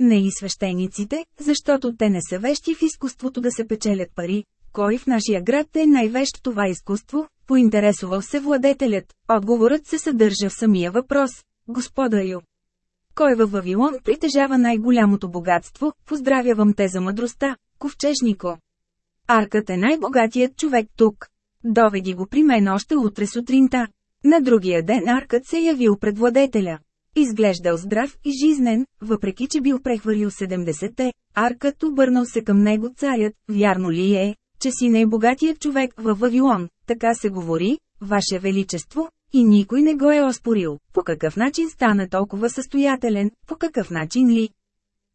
Не и свещениците, защото те не са вещи в изкуството да се печелят пари. Кой в нашия град е най-вещ това изкуство? Поинтересувал се владетелят. Отговорът се съдържа в самия въпрос. Господарю. Кой във Вавилон притежава най-голямото богатство? Поздравявам те за мъдростта, ковчежнико. Аркът е най-богатият човек тук. Доведи го при мен още утре сутринта. На другия ден Аркът се явил пред владетеля. Изглеждал здрав и жизнен, въпреки че бил прехвърлил 70-те, Аркът обърнал се към него царят, вярно ли е, че си най-богатият човек във Вавилон, така се говори, Ваше Величество, и никой не го е оспорил, по какъв начин стана толкова състоятелен, по какъв начин ли.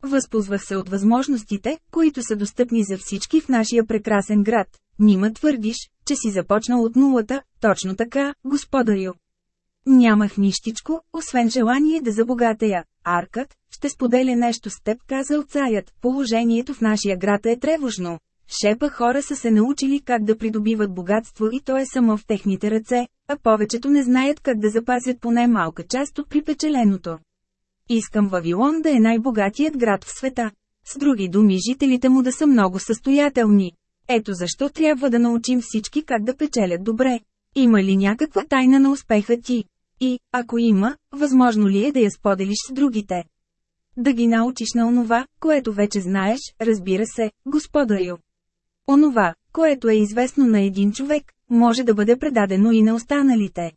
Възползвах се от възможностите, които са достъпни за всички в нашия прекрасен град. Нима твърдиш, че си започнал от нулата, точно така, господарю. Нямах нищичко, освен желание да забогатея. Аркът, ще споделя нещо с теб, казал царят. Положението в нашия град е тревожно. Шепа хора са се научили как да придобиват богатство и то е само в техните ръце, а повечето не знаят как да запазят поне малка част от припечеленото. Искам Вавилон да е най-богатият град в света. С други думи жителите му да са много състоятелни. Ето защо трябва да научим всички как да печелят добре. Има ли някаква тайна на успеха ти? И, ако има, възможно ли е да я споделиш с другите? Да ги научиш на онова, което вече знаеш, разбира се, господарю. Онова, което е известно на един човек, може да бъде предадено и на останалите.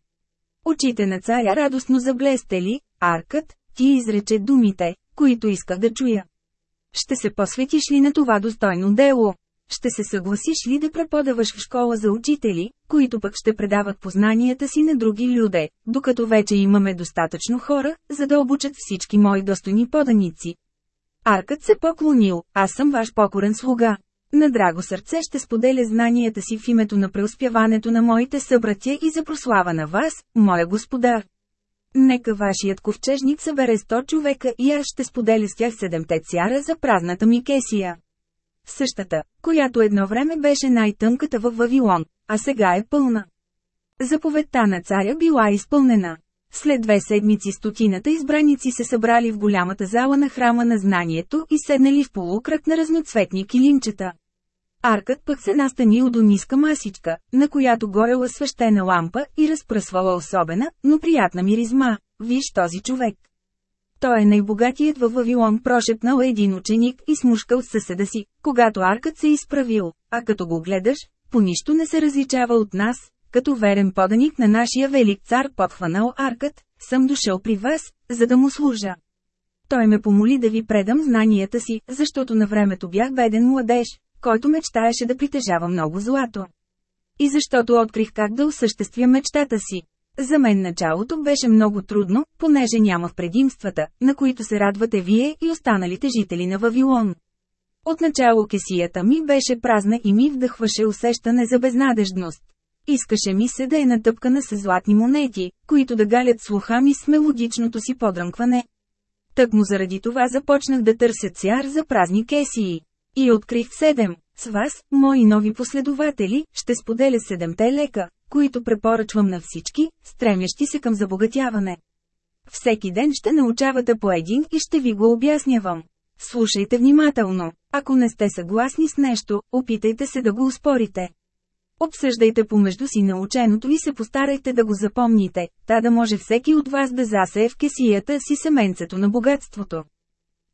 Очите на царя радостно заблестели, аркът, ти изрече думите, които исках да чуя. Ще се посветиш ли на това достойно дело? Ще се съгласиш ли да преподаваш в школа за учители, които пък ще предават познанията си на други люде, докато вече имаме достатъчно хора, за да обучат всички мои достойни поданици? Аркът се поклонил, аз съм ваш покорен слуга. На драго сърце ще споделя знанията си в името на преуспяването на моите събратя и за прослава на вас, моя господар. Нека вашият ковчежник събере 100 човека и аз ще споделя с тях седемте цяра за празната ми кесия. Същата, която едно време беше най-тънката във Вавилон, а сега е пълна. Заповедта на царя била изпълнена. След две седмици стотината избраници се събрали в голямата зала на храма на знанието и седнали в полукръг на разноцветни килимчета. Аркът пък се настанил до ниска масичка, на която горела свещена лампа и разпръсвала особена, но приятна миризма. Виж този човек. Той е най-богатият във Вавилон прошепнал един ученик и смушкал съседа си, когато аркът се изправил, а като го гледаш, по нищо не се различава от нас, като верен поданик на нашия велик цар подхванал аркът, съм дошъл при вас, за да му служа. Той ме помоли да ви предам знанията си, защото на времето бях беден младеж, който мечтаеше да притежава много злато. И защото открих как да осъществя мечтата си. За мен началото беше много трудно, понеже нямах предимствата, на които се радвате вие и останалите жители на Вавилон. Отначало кесията ми беше празна и ми вдъхваше усещане за безнадежност. Искаше ми се да е натъпкана с златни монети, които да галят слуха ми с мелодичното си подръмкване. Тък му заради това започнах да търся цяр за празни кесии. И открих седем. С вас, мои нови последователи, ще споделя седемте лека, които препоръчвам на всички, стремящи се към забогатяване. Всеки ден ще научавате по един и ще ви го обяснявам. Слушайте внимателно. Ако не сте съгласни с нещо, опитайте се да го успорите. Обсъждайте помежду си наученото и се постарайте да го запомните, та да може всеки от вас да засее в кесията си семенцето на богатството.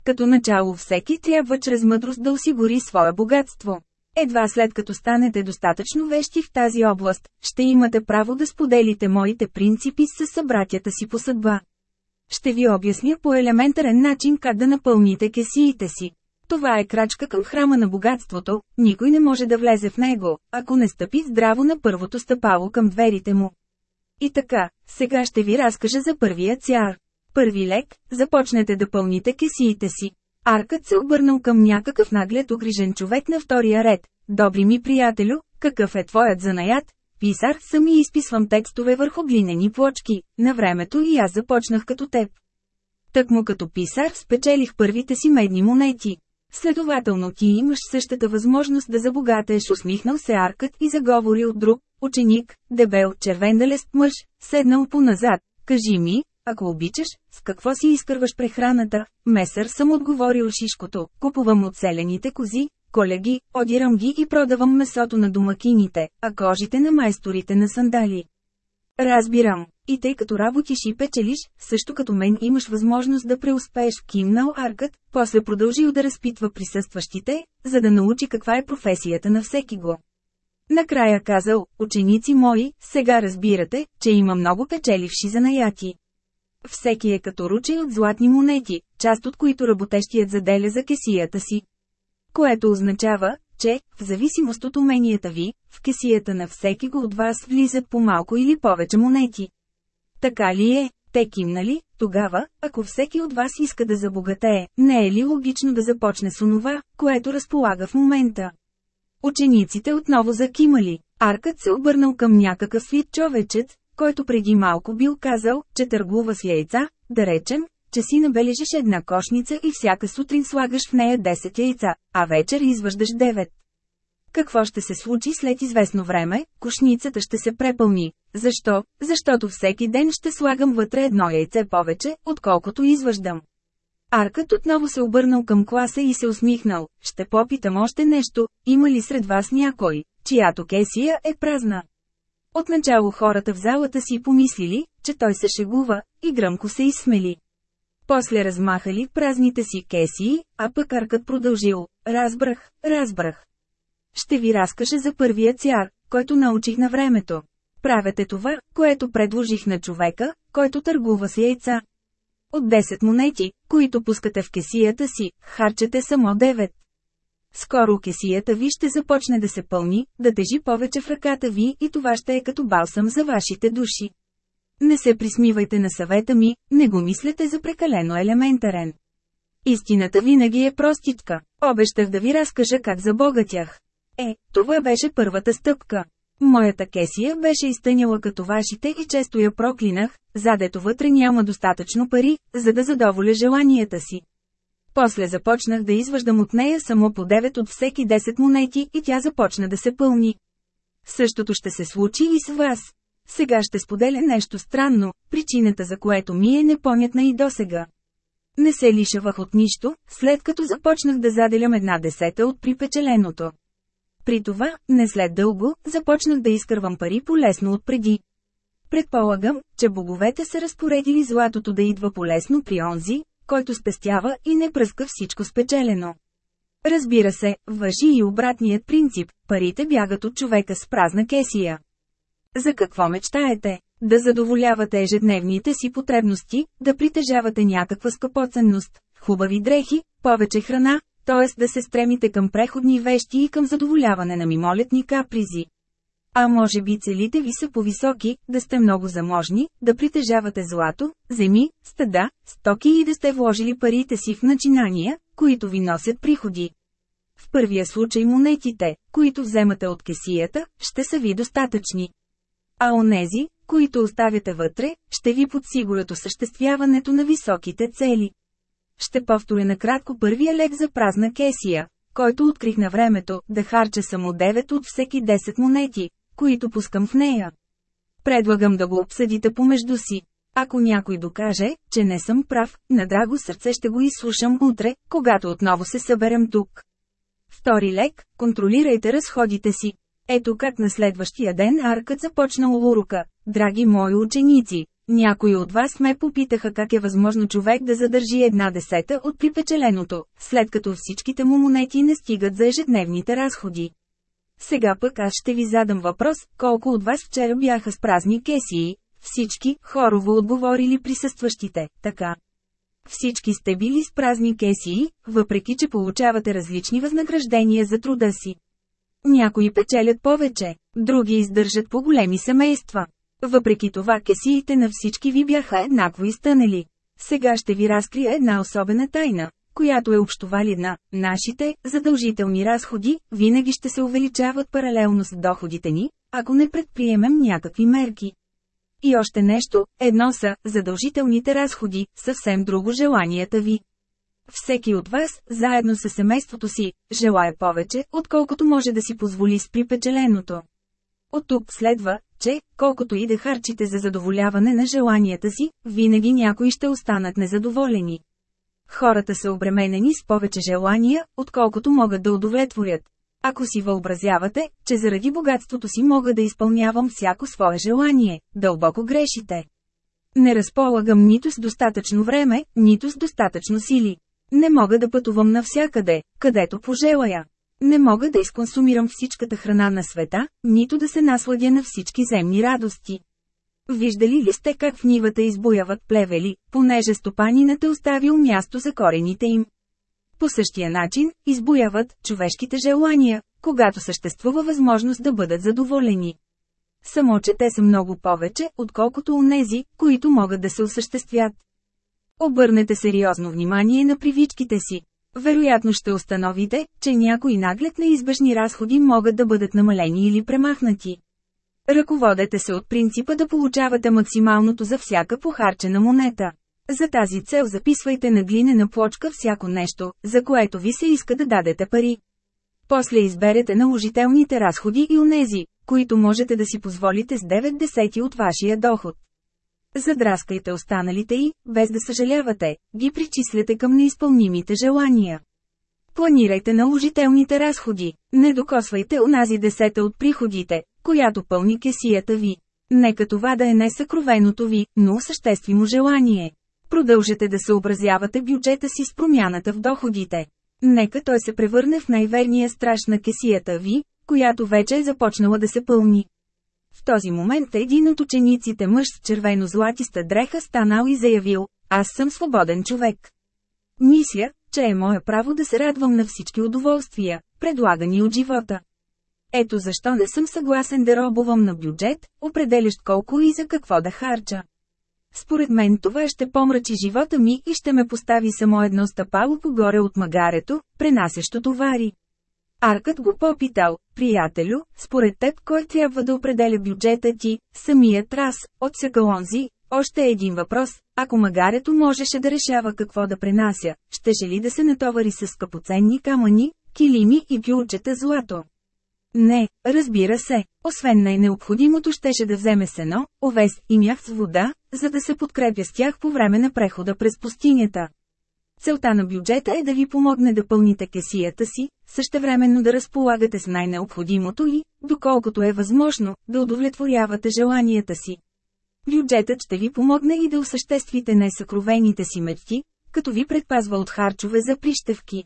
Като начало всеки трябва чрез мъдрост да осигури свое богатство. Едва след като станете достатъчно вещи в тази област, ще имате право да споделите моите принципи с събратята си по съдба. Ще ви обясня по елементарен начин как да напълните кесиите си. Това е крачка към храма на богатството, никой не може да влезе в него, ако не стъпи здраво на първото стъпало към дверите му. И така, сега ще ви разкажа за първия цяр. Първи лек, започнете да пълните кесиите си. Аркът се обърнал към някакъв наглед огрижен човек на втория ред. Добри ми приятелю, какъв е твоят занаят? Писар, сами изписвам текстове върху глинени плочки. На времето и аз започнах като теб. Так му като писар спечелих първите си медни монети. Следователно ти имаш същата възможност да забогатеш усмихнал се аркът и заговори от друг, ученик, дебел, червендалест мъж, седнал по-назад. Кажи ми, ако обичаш, с какво си изкърваш прехраната? Месър съм отговорил шишкото, купувам оцелените кози, колеги, одирам ги и продавам месото на домакините, а кожите на майсторите на сандали. Разбирам. И тъй като работиш и печелиш, също като мен имаш възможност да преуспееш кимнал аркът, после продължил да разпитва присъстващите, за да научи каква е професията на всеки го. Накрая казал, ученици мои, сега разбирате, че има много печеливши занаяти. Всеки е като ручей от златни монети, част от които работещият заделя за кесията си. Което означава, че, в зависимост от уменията ви, в кесията на всеки го от вас влизат по малко или повече монети. Така ли е? Те кимнали, тогава, ако всеки от вас иска да забогатее, не е ли логично да започне с онова, което разполага в момента? Учениците отново закимали. Аркът се обърнал към някакъв вид човечец, който преди малко бил казал, че търгува с яйца, да речем, че си набележиш една кошница и всяка сутрин слагаш в нея 10 яйца, а вечер изваждаш 9. Какво ще се случи след известно време? Кошницата ще се препълни. Защо? Защото всеки ден ще слагам вътре едно яйце повече, отколкото изваждам. Аркът отново се обърнал към класа и се усмихнал. Ще попитам още нещо, има ли сред вас някой, чиято кесия е празна? Отначало хората в залата си помислили, че той се шегува, и гръмко се изсмели. После размахали празните си кесии, а пък аркът продължил. Разбрах, разбрах. Ще ви разкажа за първия цяр, който научих на времето. Правете това, което предложих на човека, който търгува с яйца. От 10 монети, които пускате в кесията си, харчете само 9. Скоро кесията ви ще започне да се пълни, да тежи повече в ръката ви и това ще е като балсам за вашите души. Не се присмивайте на съвета ми, не го мислете за прекалено елементарен. Истината винаги е простичка. Обещах да ви разкажа как забогатях. Е, това беше първата стъпка. Моята кесия беше изтъняла като вашите и често я проклинах, задето вътре няма достатъчно пари, за да задоволя желанията си. После започнах да изваждам от нея само по 9 от всеки 10 монети и тя започна да се пълни. Същото ще се случи и с вас. Сега ще споделя нещо странно, причината за което ми е непонятна и досега. Не се лишавах от нищо, след като започнах да заделям една десета от припечеленото. При това, не след дълго, започнах да изкървам пари полесно от преди. Предполагам, че боговете са разпоредили златото да идва полесно при онзи, който спестява и не пръска всичко спечелено. Разбира се, въжи и обратният принцип – парите бягат от човека с празна кесия. За какво мечтаете? Да задоволявате ежедневните си потребности, да притежавате някаква скъпоценност, хубави дрехи, повече храна, т.е. да се стремите към преходни вещи и към задоволяване на мимолетни капризи. А може би целите ви са по-високи, да сте много заможни, да притежавате злато, земи, стада, стоки и да сте вложили парите си в начинания, които ви носят приходи. В първия случай монетите, които вземате от кесията, ще са ви достатъчни. А онези, които оставяте вътре, ще ви подсигурят осъществяването на високите цели. Ще повторя накратко първия лек за празна кесия, който открих на времето, да харча само 9 от всеки 10 монети, които пускам в нея. Предлагам да го обсъдите помежду си. Ако някой докаже, че не съм прав, на драго сърце ще го изслушам утре, когато отново се съберем тук. Втори лек – контролирайте разходите си. Ето как на следващия ден Аркът започна урока. Драги мои ученици, някои от вас ме попитаха как е възможно човек да задържи една десета от припечеленото, след като всичките му монети не стигат за ежедневните разходи. Сега пък аз ще ви задам въпрос, колко от вас вчера бяха с празни кесии? Всички, хорово отговорили присъстващите, така. Всички сте били с празни кесии, въпреки че получавате различни възнаграждения за труда си. Някои печелят повече, други издържат по големи семейства. Въпреки това кесиите на всички ви бяха еднакво изтънели. Сега ще ви разкрия една особена тайна, която е общовалидна. Нашите, задължителни разходи, винаги ще се увеличават паралелно с доходите ни, ако не предприемем някакви мерки. И още нещо, едно са задължителните разходи, съвсем друго желанията ви. Всеки от вас, заедно с семейството си, желая повече, отколкото може да си позволи с припечеленото. От тук следва, че, колкото и да харчите за задоволяване на желанията си, винаги някои ще останат незадоволени. Хората са обременени с повече желания, отколкото могат да удовлетворят. Ако си въобразявате, че заради богатството си мога да изпълнявам всяко свое желание, дълбоко грешите. Не разполагам нито с достатъчно време, нито с достатъчно сили. Не мога да пътувам навсякъде, където пожелая. Не мога да изконсумирам всичката храна на света, нито да се насладя на всички земни радости. Виждали ли сте как в нивата избояват плевели, понеже стопанинът е оставил място за корените им? По същия начин, избояват човешките желания, когато съществува възможност да бъдат задоволени. Само че те са много повече, отколкото онези, които могат да се осъществят. Обърнете сериозно внимание на привичките си. Вероятно ще установите, че някои наглед неизбежни разходи могат да бъдат намалени или премахнати. Ръководете се от принципа да получавате максималното за всяка похарчена монета. За тази цел записвайте на глинена плочка всяко нещо, за което ви се иска да дадете пари. После изберете наложителните разходи и онези, които можете да си позволите с 9 десети от вашия доход. Задраскайте останалите и, без да съжалявате, ги причислете към неизпълнимите желания. Планирайте наложителните разходи, не докосвайте онази десета от приходите, която пълни кесията ви. Нека това да е не съкровеното ви, но съществимо желание. Продължете да съобразявате бюджета си с промяната в доходите. Нека той се превърне в най-верния страж на кесията ви, която вече е започнала да се пълни. В този момент един от учениците мъж с червено-златиста дреха станал и заявил, аз съм свободен човек. Мисля, че е мое право да се радвам на всички удоволствия, предлагани от живота. Ето защо не съм съгласен да робувам на бюджет, определящ колко и за какво да харча. Според мен това ще помрачи живота ми и ще ме постави само едно стъпало погоре от магарето, пренасещо товари. Аркът го попитал, приятелю, според теб кой трябва да определя бюджета ти, самият раз, отсека онзи, Още един въпрос, ако магарето можеше да решава какво да пренася, щеше ли да се натовари с скъпоценни камъни, килими и бюлчета злато? Не, разбира се, освен най-необходимото щеше да вземе сено, овес и мях с вода, за да се подкрепя с тях по време на прехода през пустинята. Целта на бюджета е да ви помогне да пълните кесията си, същевременно да разполагате с най-необходимото и, доколкото е възможно, да удовлетворявате желанията си. Бюджетът ще ви помогне и да осъществите най-съкровените си мечти, като ви предпазва от харчове за прищевки.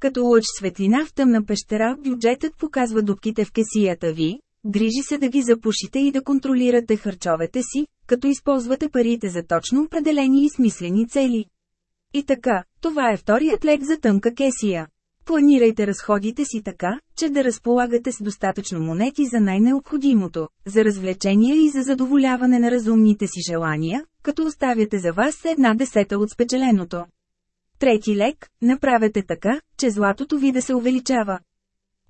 Като лъч светлина в тъмна пещера, бюджетът показва дубките в кесията ви, грижи се да ги запушите и да контролирате харчовете си, като използвате парите за точно определени и смислени цели. И така, това е вторият лек за тънка кесия. Планирайте разходите си така, че да разполагате с достатъчно монети за най-необходимото, за развлечения и за задоволяване на разумните си желания, като оставяте за вас една десета от спечеленото. Трети лек – направете така, че златото ви да се увеличава.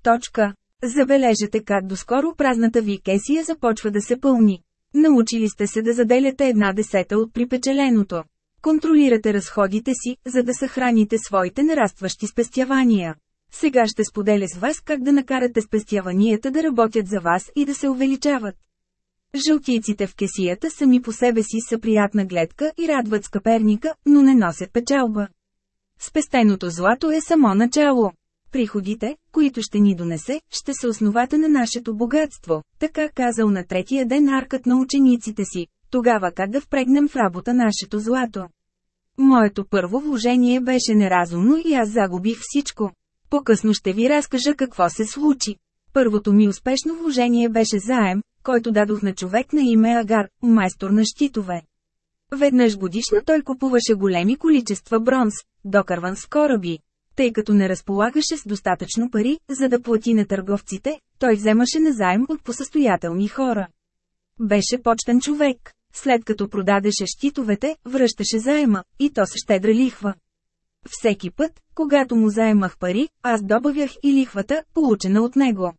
Точка. Забележете как доскоро празната ви кесия започва да се пълни. Научили сте се да заделяте една десета от припечеленото. Контролирате разходите си, за да съхраните своите нарастващи спестявания. Сега ще споделя с вас как да накарате спестяванията да работят за вас и да се увеличават. Жълтиците в кесията сами по себе си са приятна гледка и радват скъперника, но не носят печалба. Спестеното злато е само начало. Приходите, които ще ни донесе, ще се основата на нашето богатство, така казал на третия ден аркът на учениците си, тогава как да впрегнем в работа нашето злато? Моето първо вложение беше неразумно и аз загубих всичко. По-късно ще ви разкажа какво се случи. Първото ми успешно вложение беше заем, който дадох на човек на име Агар, майстор на щитове. Веднъж годишно той купуваше големи количества бронз, докарван с кораби. Тъй като не разполагаше с достатъчно пари, за да плати на търговците, той вземаше назаем от посъстоятелни хора. Беше почтен човек. След като продадеше щитовете, връщаше заема, и то с щедра лихва. Всеки път, когато му заемах пари, аз добавях и лихвата, получена от него.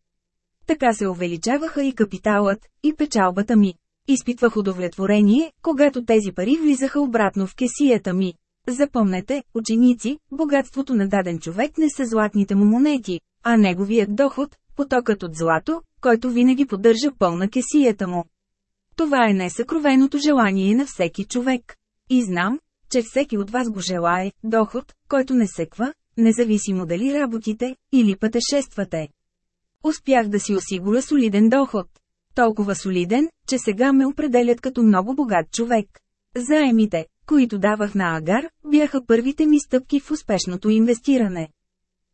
Така се увеличаваха и капиталът, и печалбата ми. Изпитвах удовлетворение, когато тези пари влизаха обратно в кесията ми. Запомнете, ученици, богатството на даден човек не са златните му монети, а неговият доход, потокът от злато, който винаги поддържа пълна кесията му. Това е несъкровеното желание на всеки човек. И знам, че всеки от вас го желае, доход, който не секва, независимо дали работите, или пътешествате. Успях да си осигуря солиден доход. Толкова солиден, че сега ме определят като много богат човек. Заемите, които давах на Агар, бяха първите ми стъпки в успешното инвестиране.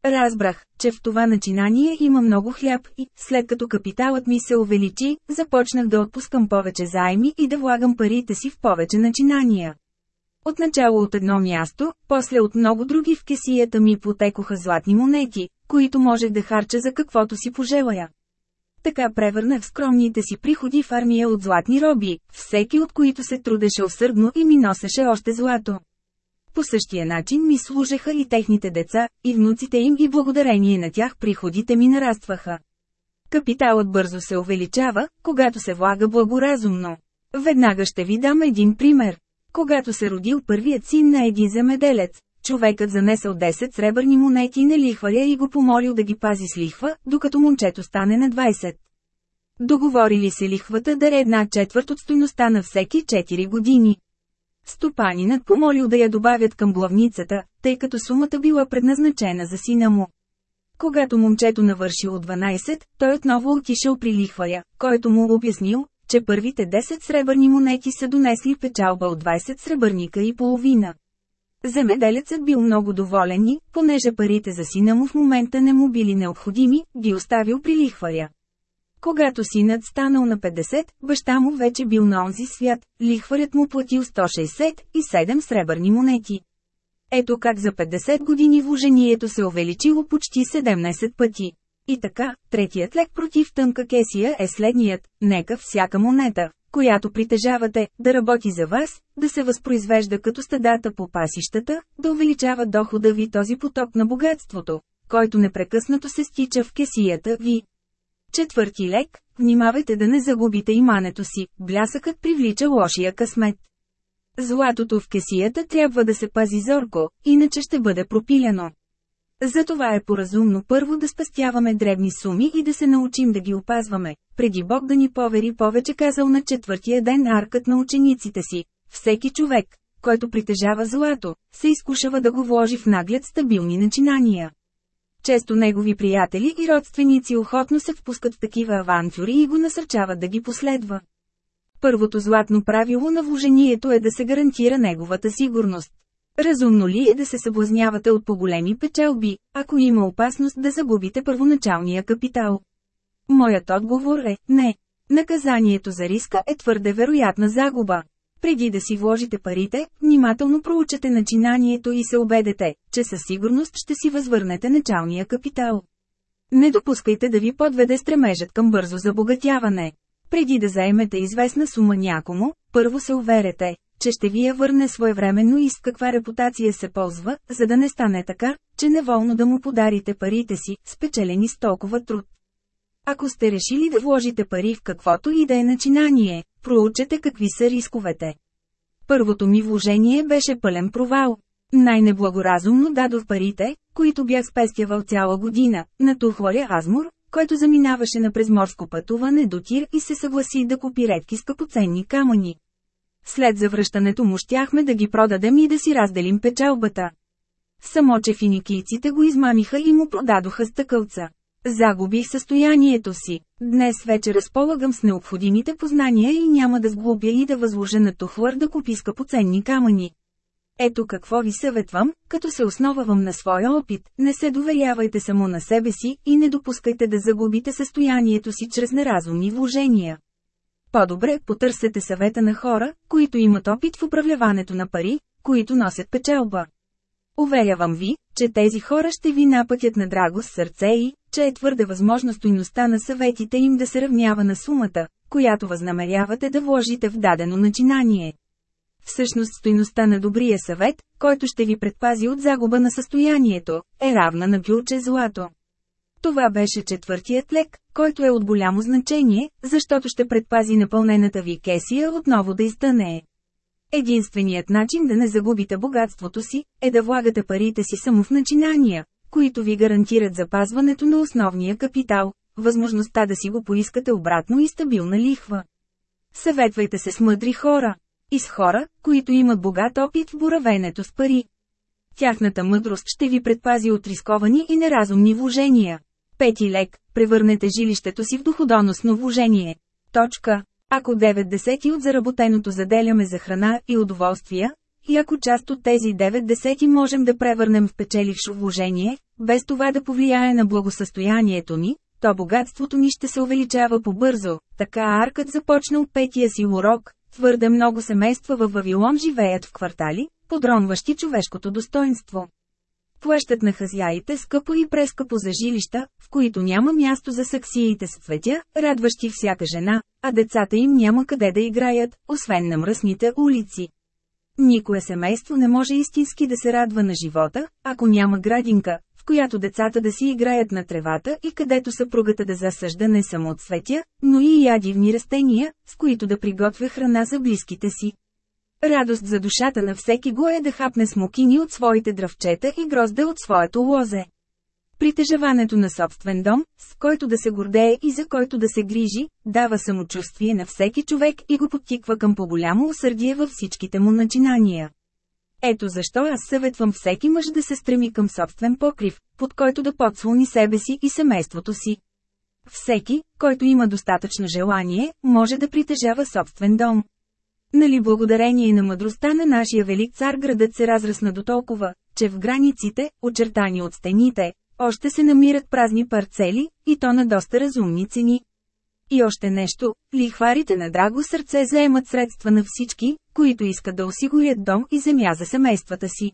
Разбрах, че в това начинание има много хляб и, след като капиталът ми се увеличи, започнах да отпускам повече заеми и да влагам парите си в повече начинания. Отначало от едно място, после от много други в кесията ми потекоха златни монети, които можех да харча за каквото си пожелая. Така превърнах скромните си приходи в армия от златни роби, всеки от които се трудеше усърдно и ми носеше още злато. По същия начин ми служеха и техните деца, и внуците им и благодарение на тях приходите ми нарастваха. Капиталът бързо се увеличава, когато се влага благоразумно. Веднага ще ви дам един пример. Когато се родил първият син на един земеделец, човекът занесъл 10 сребърни монети на лихваря и го помолил да ги пази с лихва, докато момчето стане на 20. Договорили се лихвата да е една четвърт от стойността на всеки 4 години. Стопанинът помолил да я добавят към главницата, тъй като сумата била предназначена за сина му. Когато момчето навършило 12, той отново отишъл при лихваря, който му обяснил, че първите 10 сребърни монети са донесли печалба от 20 сребърника и половина. Земеделецът бил много доволен и, понеже парите за сина му в момента не му били необходими, ги оставил при лихваря. Когато синът станал на 50, баща му вече бил на онзи свят, лихварят му платил 167 сребърни монети. Ето как за 50 години вложението се увеличило почти 17 пъти. И така, третият лек против тънка кесия е следният – нека всяка монета, която притежавате, да работи за вас, да се възпроизвежда като стадата по пасищата, да увеличава дохода ви този поток на богатството, който непрекъснато се стича в кесията ви. Четвърти лек – внимавайте да не загубите имането си, блясъкът привлича лошия късмет. Златото в кесията трябва да се пази зорко, иначе ще бъде пропилено. Затова е поразумно първо да спастяваме дребни суми и да се научим да ги опазваме, преди Бог да ни повери повече казал на четвъртия ден аркът на учениците си. Всеки човек, който притежава злато, се изкушава да го вложи в наглед стабилни начинания. Често негови приятели и родственици охотно се впускат в такива авантюри и го насърчават да ги последва. Първото златно правило на вложението е да се гарантира неговата сигурност. Разумно ли е да се съблазнявате от по-големи печелби, ако има опасност да загубите първоначалния капитал? Моят отговор е – не. Наказанието за риска е твърде вероятна загуба. Преди да си вложите парите, внимателно проучете начинанието и се убедете, че със сигурност ще си възвърнете началния капитал. Не допускайте да ви подведе стремежът към бързо забогатяване. Преди да заемете известна сума някому, първо се уверете, че ще ви я върне своевременно и с каква репутация се ползва, за да не стане така, че неволно да му подарите парите си, спечелени с толкова труд. Ако сте решили да вложите пари в каквото и да е начинание, проучете какви са рисковете. Първото ми вложение беше пълен провал. Най-неблагоразумно дадох парите, които бях спестявал цяла година, на тухлоря Азмур, който заминаваше на презморско пътуване до Тир и се съгласи да купи редки скъпоценни камъни. След завръщането му щяхме да ги продадем и да си разделим печалбата. Само че финикийците го измамиха и му продадоха стъкълца. Загубих състоянието си. Днес вече разполагам с необходимите познания и няма да сглобя и да възложа на Тухлър да купи скъпоценни камъни. Ето какво ви съветвам, като се основавам на своя опит, не се доверявайте само на себе си и не допускайте да загубите състоянието си чрез неразумни вложения. По-добре потърсете съвета на хора, които имат опит в управляването на пари, които носят печелба. Уверявам ви, че тези хора ще ви напътят на драго с сърце и, че е твърде възможно стойността на съветите им да се равнява на сумата, която възнамерявате да вложите в дадено начинание. Всъщност стойността на добрия съвет, който ще ви предпази от загуба на състоянието, е равна на бюлче злато. Това беше четвъртият лек, който е от голямо значение, защото ще предпази напълнената ви кесия отново да изтънее. Единственият начин да не загубите богатството си, е да влагате парите си само в начинания, които ви гарантират запазването на основния капитал, възможността да си го поискате обратно и стабилна лихва. Съветвайте се с мъдри хора. И с хора, които имат богат опит в боравенето с пари. Тяхната мъдрост ще ви предпази от рисковани и неразумни вложения. Пети лек – превърнете жилището си в доходоносно вложение. Точка. Ако 90 от заработеното заделяме за храна и удоволствия, и ако част от тези 90 можем да превърнем в печелившо вложение, без това да повлияе на благосъстоянието ни, то богатството ни ще се увеличава побързо. Така Аркът започна от петия си урок. Твърде много семейства във Вавилон живеят в квартали, подронващи човешкото достоинство. Плащат на хазяите скъпо и прескъпо за жилища, в които няма място за саксиите с цветя, радващи всяка жена, а децата им няма къде да играят, освен на мръсните улици. Никое семейство не може истински да се радва на живота, ако няма градинка, в която децата да си играят на тревата и където съпругата да засъжда не само от цветя, но и ядивни растения, с които да приготвя храна за близките си. Радост за душата на всеки го е да хапне смокини от своите дръвчета и грозде от своето лозе. Притежаването на собствен дом, с който да се гордее и за който да се грижи, дава самочувствие на всеки човек и го подтиква към по-голямо усърдие във всичките му начинания. Ето защо аз съветвам всеки мъж да се стреми към собствен покрив, под който да подслони себе си и семейството си. Всеки, който има достатъчно желание, може да притежава собствен дом. Нали благодарение на мъдростта на нашия велик цар градът се разрасна до толкова, че в границите, очертани от стените, още се намират празни парцели, и то на доста разумни цени. И още нещо, лихварите на драго сърце заемат средства на всички, които искат да осигурят дом и земя за семействата си.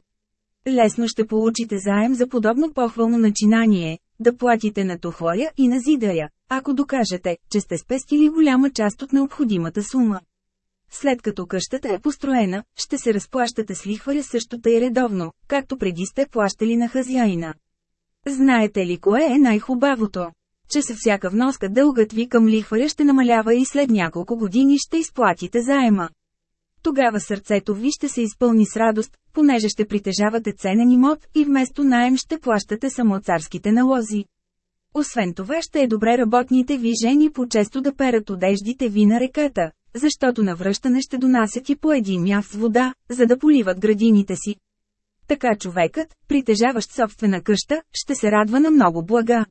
Лесно ще получите заем за подобно похвално начинание, да платите на тухлоя и на зидаря, ако докажете, че сте спестили голяма част от необходимата сума. След като къщата е построена, ще се разплащате с лихваря същото и редовно, както преди сте плащали на хазяина. Знаете ли кое е най-хубавото? че с всяка вноска дългът ви към лихваря ще намалява и след няколко години ще изплатите заема. Тогава сърцето ви ще се изпълни с радост, понеже ще притежавате ценен имот и вместо наем ще плащате само царските налози. Освен това ще е добре работните ви жени по-често да перат одеждите ви на реката, защото на връщане ще донасят и по един мяв с вода, за да поливат градините си. Така човекът, притежаващ собствена къща, ще се радва на много блага.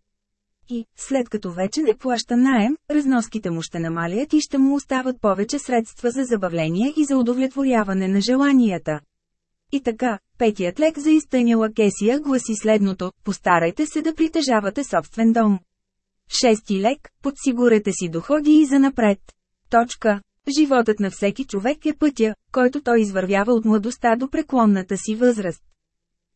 И, след като вече не плаща наем, разноските му ще намалят и ще му остават повече средства за забавление и за удовлетворяване на желанията. И така, петият лек за изтъняла кесия гласи следното – постарайте се да притежавате собствен дом. Шести лек – подсигурете си доходи и за напред. Точка. Животът на всеки човек е пътя, който той извървява от младостта до преклонната си възраст.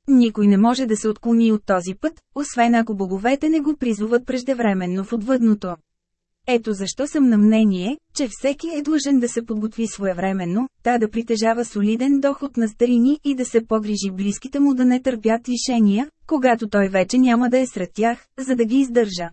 Никой не може да се отклони от този път, освен ако боговете не го призуват преждевременно в отвъдното. Ето защо съм на мнение, че всеки е длъжен да се подготви своевременно, та да притежава солиден доход на старини и да се погрижи близките му да не търпят лишения, когато той вече няма да е сред тях, за да ги издържа.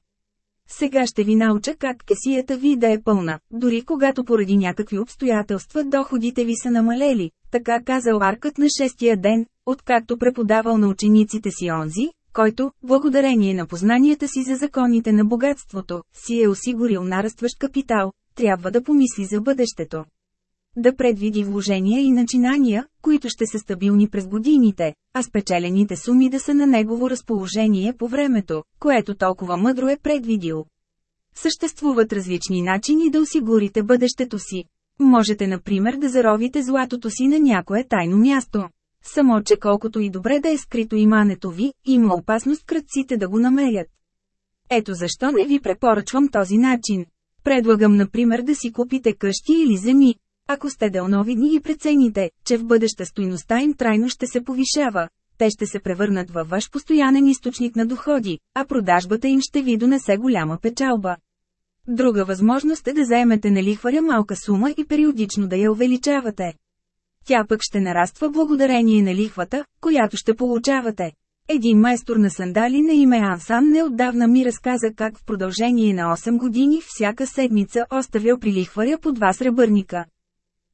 Сега ще ви науча как кесията ви да е пълна, дори когато поради някакви обстоятелства доходите ви са намалели, така казал Аркът на шестия ден, откакто преподавал на учениците си онзи, който, благодарение на познанията си за законите на богатството, си е осигурил нарастващ капитал, трябва да помисли за бъдещето. Да предвиди вложения и начинания, които ще са стабилни през годините, а спечелените суми да са на негово разположение по времето, което толкова мъдро е предвидил. Съществуват различни начини да осигурите бъдещето си. Можете например да заровите златото си на някое тайно място. Само че колкото и добре да е скрито имането ви, има опасност кръците да го намерят. Ето защо не ви препоръчвам този начин. Предлагам например да си купите къщи или земи. Ако сте дълновидни и прецените, че в бъдеща стойността им трайно ще се повишава, те ще се превърнат във ваш постоянен източник на доходи, а продажбата им ще ви донесе голяма печалба. Друга възможност е да заемете на лихваря малка сума и периодично да я увеличавате. Тя пък ще нараства благодарение на лихвата, която ще получавате. Един майстор на сандали на име Ансан неотдавна ми разказа как в продължение на 8 години всяка седмица оставял при лихваря по два сребърника.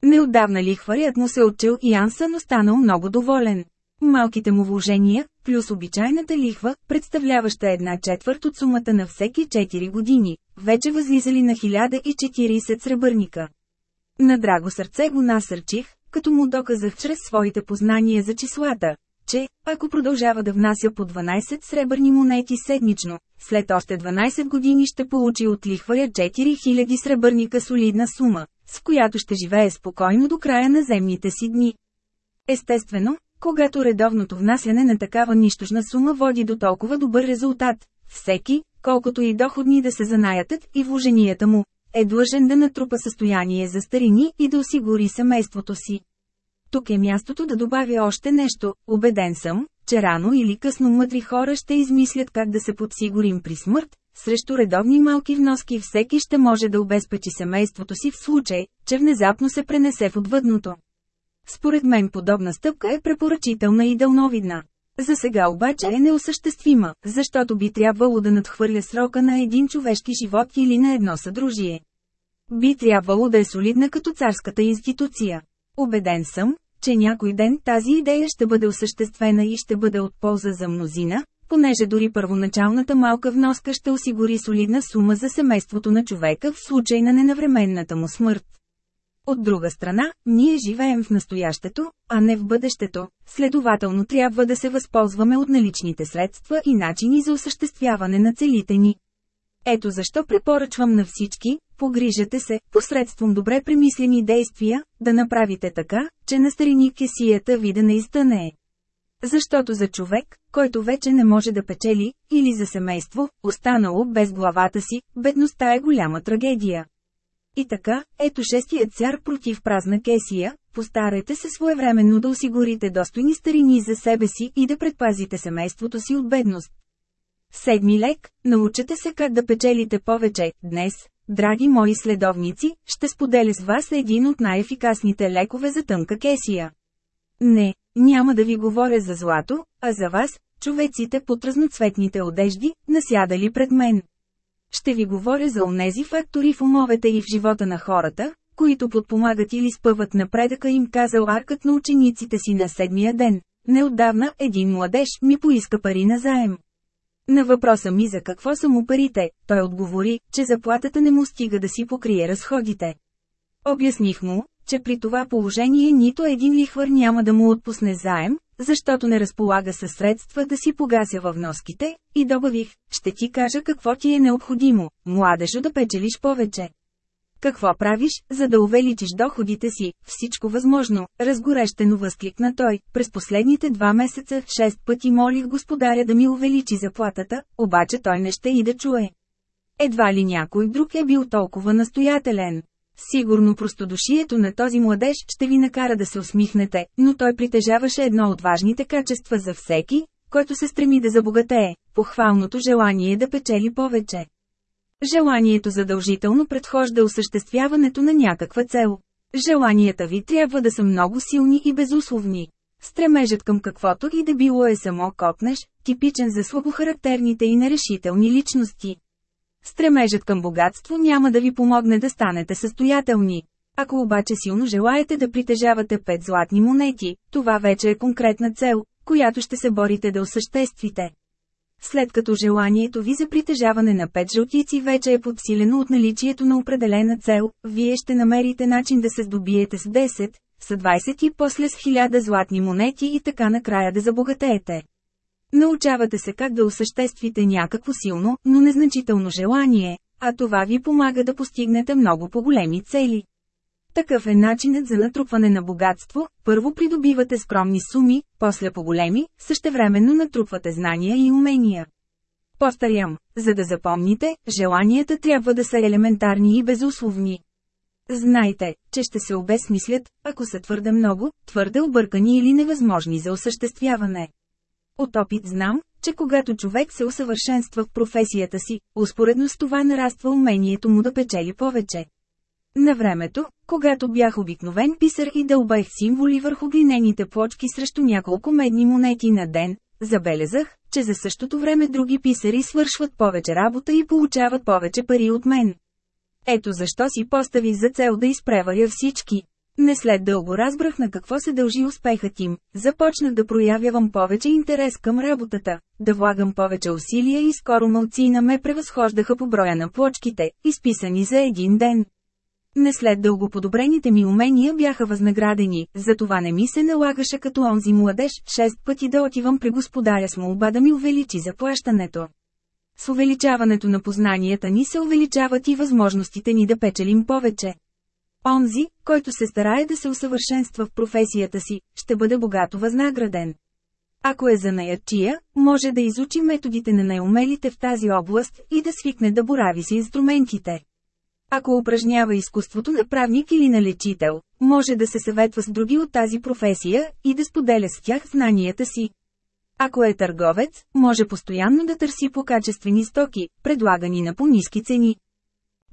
Неотдавна лихварят му се отчел и Ансън останал много доволен. Малките му вложения, плюс обичайната лихва, представляваща една четвърт от сумата на всеки 4 години, вече възлизали на 1040 сребърника. На драго сърце го насърчих, като му доказах чрез своите познания за числата, че, ако продължава да внася по 12 сребърни монети седмично, след още 12 години ще получи от лихваря 4000 сребърника солидна сума, с която ще живее спокойно до края на земните си дни. Естествено, когато редовното внасяне на такава нищожна сума води до толкова добър резултат, всеки, колкото и доходни да се занаятът и вложенията му, е длъжен да натрупа състояние за старини и да осигури семейството си. Тук е мястото да добавя още нещо, убеден съм, че рано или късно мъдри хора ще измислят как да се подсигурим при смърт, срещу редовни малки вноски всеки ще може да обезпечи семейството си в случай, че внезапно се пренесе в отвъдното. Според мен подобна стъпка е препоръчителна и дълновидна. За сега обаче е неосъществима, защото би трябвало да надхвърля срока на един човешки живот или на едно съдружие. Би трябвало да е солидна като царската институция. Обеден съм, че някой ден тази идея ще бъде осъществена и ще бъде от полза за мнозина, понеже дори първоначалната малка вноска ще осигури солидна сума за семейството на човека в случай на ненавременната му смърт. От друга страна, ние живеем в настоящето, а не в бъдещето, следователно трябва да се възползваме от наличните средства и начини за осъществяване на целите ни. Ето защо препоръчвам на всички, погрижете се, посредством добре премислени действия, да направите така, че на старини кесията ви да не изтъне. Защото за човек, който вече не може да печели, или за семейство, останало без главата си, бедността е голяма трагедия. И така, ето шестият цар против празна кесия, постарайте се своевременно да осигурите достойни старини за себе си и да предпазите семейството си от бедност. Седми лек, научете се как да печелите повече. Днес, драги мои следовници, ще споделя с вас един от най-ефикасните лекове за тънка кесия. Не, няма да ви говоря за злато, а за вас, човеците под разноцветните одежди, насядали пред мен. ще ви говоря за онези фактори в умовете и в живота на хората, които подпомагат или спъват напредъка им казал аркът на учениците си на седмия ден. Неотдавна един младеж ми поиска пари на заем. На въпроса ми за какво са му парите, той отговори, че заплатата не му стига да си покрие разходите. Обясних му, че при това положение нито един лихвар няма да му отпусне заем, защото не разполага със средства да си погася във вноските, и добавих, ще ти кажа какво ти е необходимо, младежо да печелиш повече. Какво правиш, за да увеличиш доходите си? Всичко възможно, разгорещено възкликна той. През последните два месеца шест пъти молих господаря да ми увеличи заплатата, обаче той не ще и да чуе. Едва ли някой друг е бил толкова настоятелен. Сигурно простодушието на този младеж ще ви накара да се усмихнете, но той притежаваше едно от важните качества за всеки, който се стреми да забогатее – похвалното желание да печели повече. Желанието задължително предхожда осъществяването на някаква цел. Желанията ви трябва да са много силни и безусловни. Стремежът към каквото и да било е само копнеш, типичен за слабохарактерните и нерешителни личности. Стремежът към богатство няма да ви помогне да станете състоятелни. Ако обаче силно желаете да притежавате 5 златни монети, това вече е конкретна цел, която ще се борите да осъществите. След като желанието ви за притежаване на 5 жълтици вече е подсилено от наличието на определена цел, вие ще намерите начин да се здобиете с 10, с 20 и после с 1000 златни монети и така накрая да забогатеете. Научавате се как да осъществите някакво силно, но незначително желание, а това ви помага да постигнете много по-големи цели. Такъв е начинът за натрупване на богатство, първо придобивате скромни суми, после по-големи, същевременно натрупвате знания и умения. Повторям, за да запомните, желанията трябва да са елементарни и безусловни. Знайте, че ще се обесмислят, ако са твърде много, твърде объркани или невъзможни за осъществяване. От опит знам, че когато човек се усъвършенства в професията си, успоредно с това нараства умението му да печели повече. На времето, когато бях обикновен писар и дълбах символи върху глинените плочки срещу няколко медни монети на ден, забелязах, че за същото време други писари свършват повече работа и получават повече пари от мен. Ето защо си поставих за цел да изпреваря всички. Не след дълго разбрах на какво се дължи успехът им, започнах да проявявам повече интерес към работата, да влагам повече усилия и скоро мълцина ме превъзхождаха по броя на плочките, изписани за един ден. Не след дълго подобрените ми умения бяха възнаградени, затова не ми се налагаше като онзи младеж шест пъти да отивам при господаря с молба да ми увеличи заплащането. С увеличаването на познанията ни се увеличават и възможностите ни да печелим повече. Онзи, който се старае да се усъвършенства в професията си, ще бъде богато възнаграден. Ако е за наячия, може да изучи методите на най-умелите в тази област и да свикне да борави с инструментите. Ако упражнява изкуството на правник или на лечител, може да се съветва с други от тази професия и да споделя с тях знанията си. Ако е търговец, може постоянно да търси по-качествени стоки, предлагани на по-низки цени.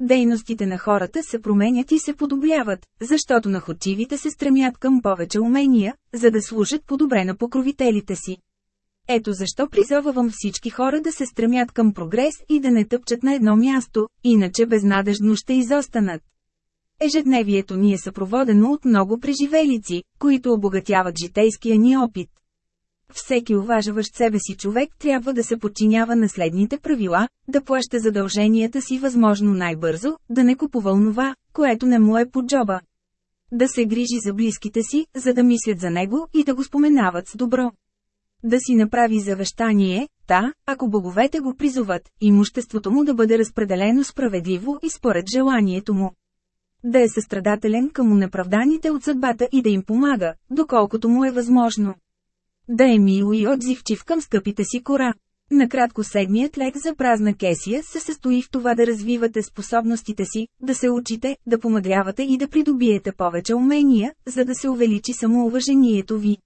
Дейностите на хората се променят и се подобряват, защото находчивите се стремят към повече умения, за да служат по-добре на покровителите си. Ето защо призовавам всички хора да се стремят към прогрес и да не тъпчат на едно място, иначе безнадежно ще изостанат. Ежедневието ни е съпроводено от много преживелици, които обогатяват житейския ни опит. Всеки уважаващ себе си човек трябва да се подчинява на следните правила, да плаща задълженията си възможно най-бързо, да не купува онова, което не му е по джоба. Да се грижи за близките си, за да мислят за него и да го споменават с добро. Да си направи завещание, та, ако боговете го призоват, имуществото му да бъде разпределено справедливо и според желанието му. Да е състрадателен към унеправданите от съдбата и да им помага, доколкото му е възможно. Да е мил и отзивчив към скъпите си кора. Накратко седмият лек за празна кесия се състои в това да развивате способностите си, да се учите, да помадрявате и да придобиете повече умения, за да се увеличи самоуважението ви.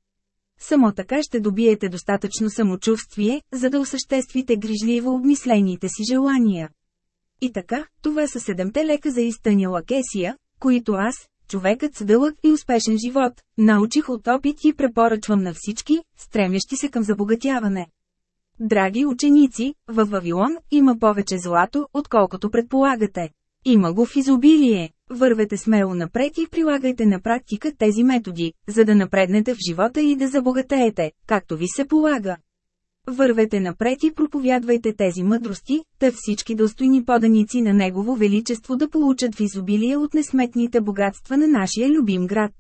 Само така ще добиете достатъчно самочувствие, за да осъществите грижливо обмислените си желания. И така, това са седемте лека за изтъняла кесия, които аз, човекът с дълъг и успешен живот, научих от опит и препоръчвам на всички, стремящи се към забогатяване. Драги ученици, във Вавилон има повече злато, отколкото предполагате. Има го в изобилие. Вървете смело напред и прилагайте на практика тези методи, за да напреднете в живота и да забогатеете, както ви се полага. Вървете напред и проповядвайте тези мъдрости, та всички достойни поданици на Негово Величество да получат в изобилие от несметните богатства на нашия любим град.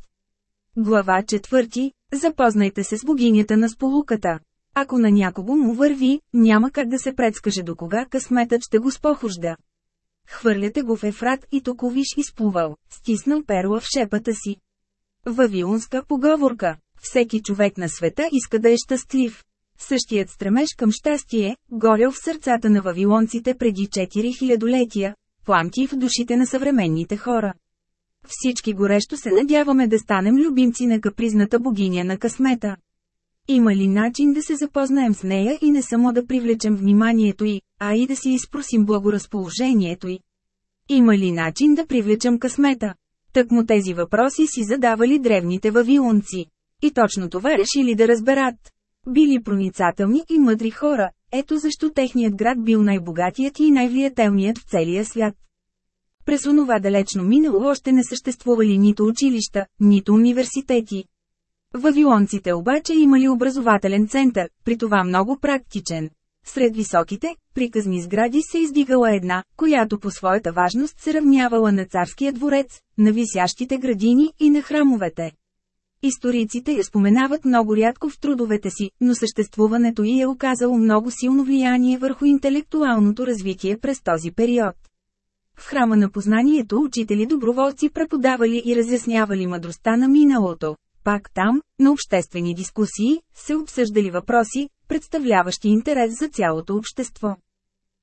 Глава 4. Запознайте се с богинята на сполуката. Ако на някого му върви, няма как да се предскаже до кога късметът ще го спохожда. Хвърляте го в ефрат и токовиш изплувал, стиснал перла в шепата си. Вавилонска поговорка. Всеки човек на света иска да е щастлив. Същият стремеж към щастие, горял в сърцата на вавилонците преди 4000 летия, пламти в душите на съвременните хора. Всички горещо се надяваме да станем любимци на капризната богиня на късмета. Има ли начин да се запознаем с нея и не само да привлечем вниманието й, а и да си изпросим благоразположението й? Има ли начин да привлечем късмета? Так му тези въпроси си задавали древните вавилонци. И точно това решили да разберат. Били проницателни и мъдри хора, ето защо техният град бил най-богатият и най-влиятелният в целия свят. През онова далечно минало още не съществували нито училища, нито университети. Вавилонците обаче имали образователен център, при това много практичен. Сред високите, приказни сгради се издигала една, която по своята важност се равнявала на царския дворец, на висящите градини и на храмовете. Историците я споменават много рядко в трудовете си, но съществуването й е оказало много силно влияние върху интелектуалното развитие през този период. В храма на познанието учители доброволци преподавали и разяснявали мъдростта на миналото. Пак там, на обществени дискусии, се обсъждали въпроси, представляващи интерес за цялото общество.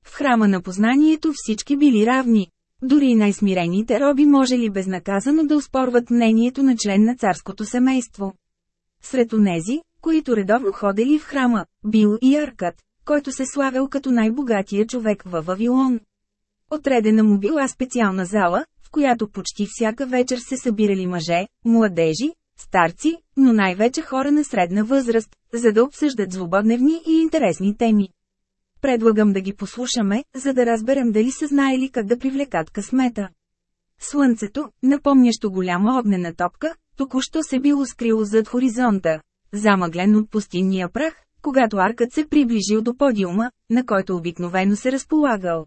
В храма на познанието всички били равни. Дори най-смирените роби може ли безнаказано да успорват мнението на член на царското семейство. Сред онези, които редовно ходели в храма, бил и Аркът, който се славял като най-богатия човек във Вавилон. Отредена му била специална зала, в която почти всяка вечер се събирали мъже, младежи, старци, но най-вече хора на средна възраст, за да обсъждат злободневни и интересни теми. Предлагам да ги послушаме, за да разберем дали са знаели как да привлекат късмета. Слънцето, напомнящо голяма огнена топка, току-що се било скрило зад хоризонта, замъглен от пустинния прах, когато аркът се приближил до подиума, на който обикновено се разполагал.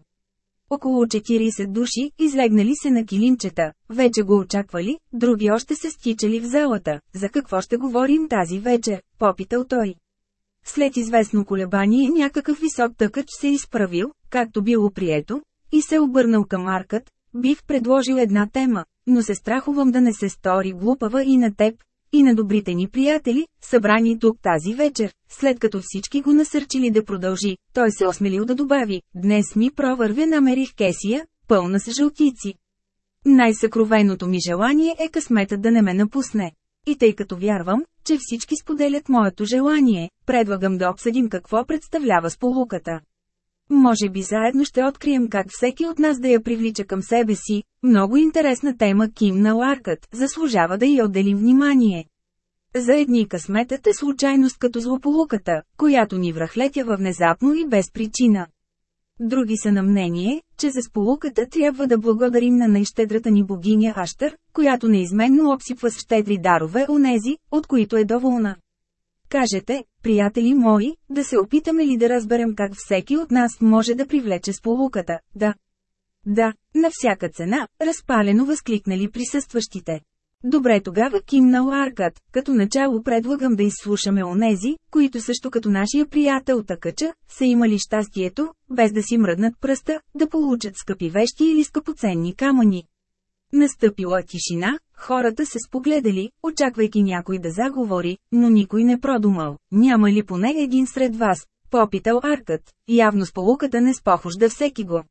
Около 40 души, излегнали се на килимчета, вече го очаквали, други още се стичали в залата. За какво ще говорим тази вечер? Попитал той. След известно колебание някакъв висок тъкач се изправил, както било прието, и се обърнал към аркът, бих предложил една тема, но се страхувам да не се стори глупава и на теб, и на добрите ни приятели, събрани тук тази вечер, след като всички го насърчили да продължи, той се осмелил да добави, днес ми провървя намерих кесия, пълна с жълтици. Най-съкровеното ми желание е късметът да не ме напусне. И тъй като вярвам, че всички споделят моето желание, предлагам да обсъдим какво представлява сполуката. Може би заедно ще открием как всеки от нас да я привлича към себе си. Много интересна тема Ким на Ларкът, заслужава да й отделим внимание. За едни късметът е случайност като злополуката, която ни връхлетява внезапно и без причина. Други са на мнение, че за сполуката трябва да благодарим на най-щедрата ни богиня Аштър, която неизменно обсипва с щедри дарове онези, от които е доволна. Кажете, приятели мои, да се опитаме ли да разберем как всеки от нас може да привлече сполуката, да. Да, на всяка цена, разпалено възкликнали присъстващите. Добре тогава кимнал Аркад, като начало предлагам да изслушаме онези, които също като нашия приятел Такъча, са имали щастието, без да си мръднат пръста, да получат скъпи вещи или скъпоценни камъни. Настъпила тишина, хората се спогледали, очаквайки някой да заговори, но никой не продумал. Няма ли поне един сред вас? Попитал Аркът. Явно сполуката не спохожда всеки го.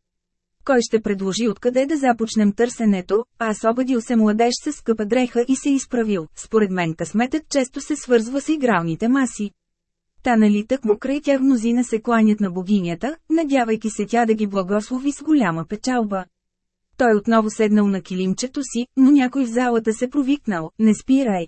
Кой ще предложи откъде да започнем търсенето, аз обадил се младеж с скъпа дреха и се изправил. Според мен късметът често се свързва с игралните маси. Та нали тък му край тях мнозина се кланят на богинята, надявайки се тя да ги благослови с голяма печалба. Той отново седнал на килимчето си, но някой в залата се провикнал, не спирай.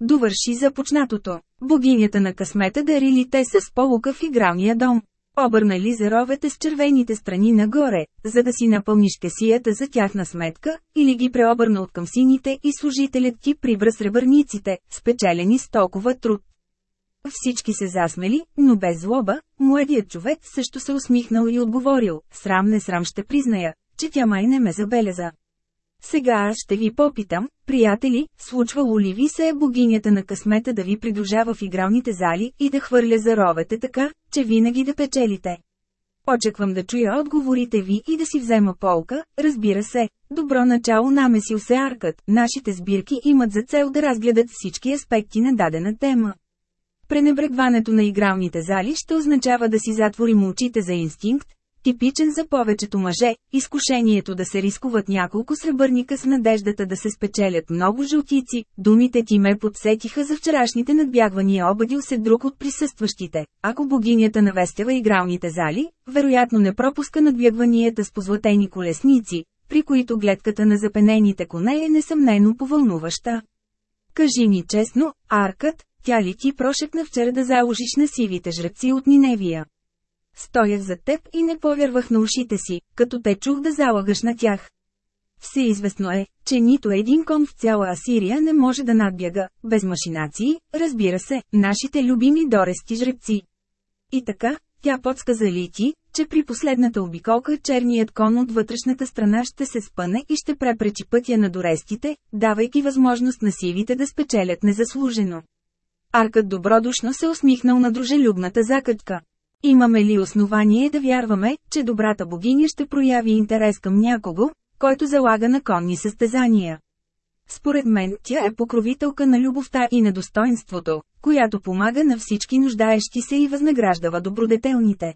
Довърши започнатото. Богинята на късмета дари ли те с полука в игралния дом. Обърнали заровете с червените страни нагоре, за да си напълниш кесията за тяхна сметка, или ги преобърна от към сините и служителят ти прибра сребърниците, спечелени с толкова труд. Всички се засмели, но без злоба, младият човек също се усмихнал и отговорил, срам не срам ще призная, че тя май не ме забеляза. Сега аз ще ви попитам, приятели, случвало ли ви се е богинята на късмета да ви придружава в игралните зали и да хвърля заровете така, че винаги да печелите? Очаквам да чуя отговорите ви и да си взема полка, разбира се, добро начало намесил се аркът, нашите сбирки имат за цел да разгледат всички аспекти на дадена тема. Пренебрегването на игралните зали ще означава да си затворим очите за инстинкт, типичен за повечето мъже, изкушението да се рискуват няколко сребърника с надеждата да се спечелят много жълтици, думите ти ме подсетиха за вчерашните надбягвания обадил се друг от присъстващите. Ако богинята навестява игралните зали, вероятно не пропуска надбягванията с позлатени колесници, при които гледката на запенените коне е несъмнено повълнуваща. Кажи ми честно, Аркът, тя ли ти прошепна вчера да заложиш на сивите жребци от Ниневия? Стоях за теб и не повярвах на ушите си, като те чух да залагаш на тях. Всеизвестно е, че нито един кон в цяла Асирия не може да надбяга, без машинации, разбира се, нашите любими дорести жребци. И така, тя подсказа ли ти, че при последната обиколка черният кон от вътрешната страна ще се спъне и ще препречи пътя на дорестите, давайки възможност на сивите да спечелят незаслужено. Аркът добродушно се усмихнал на дружелюбната закачка. Имаме ли основание да вярваме, че добрата богиня ще прояви интерес към някого, който залага на конни състезания? Според мен тя е покровителка на любовта и на достоинството, която помага на всички нуждаещи се и възнаграждава добродетелните.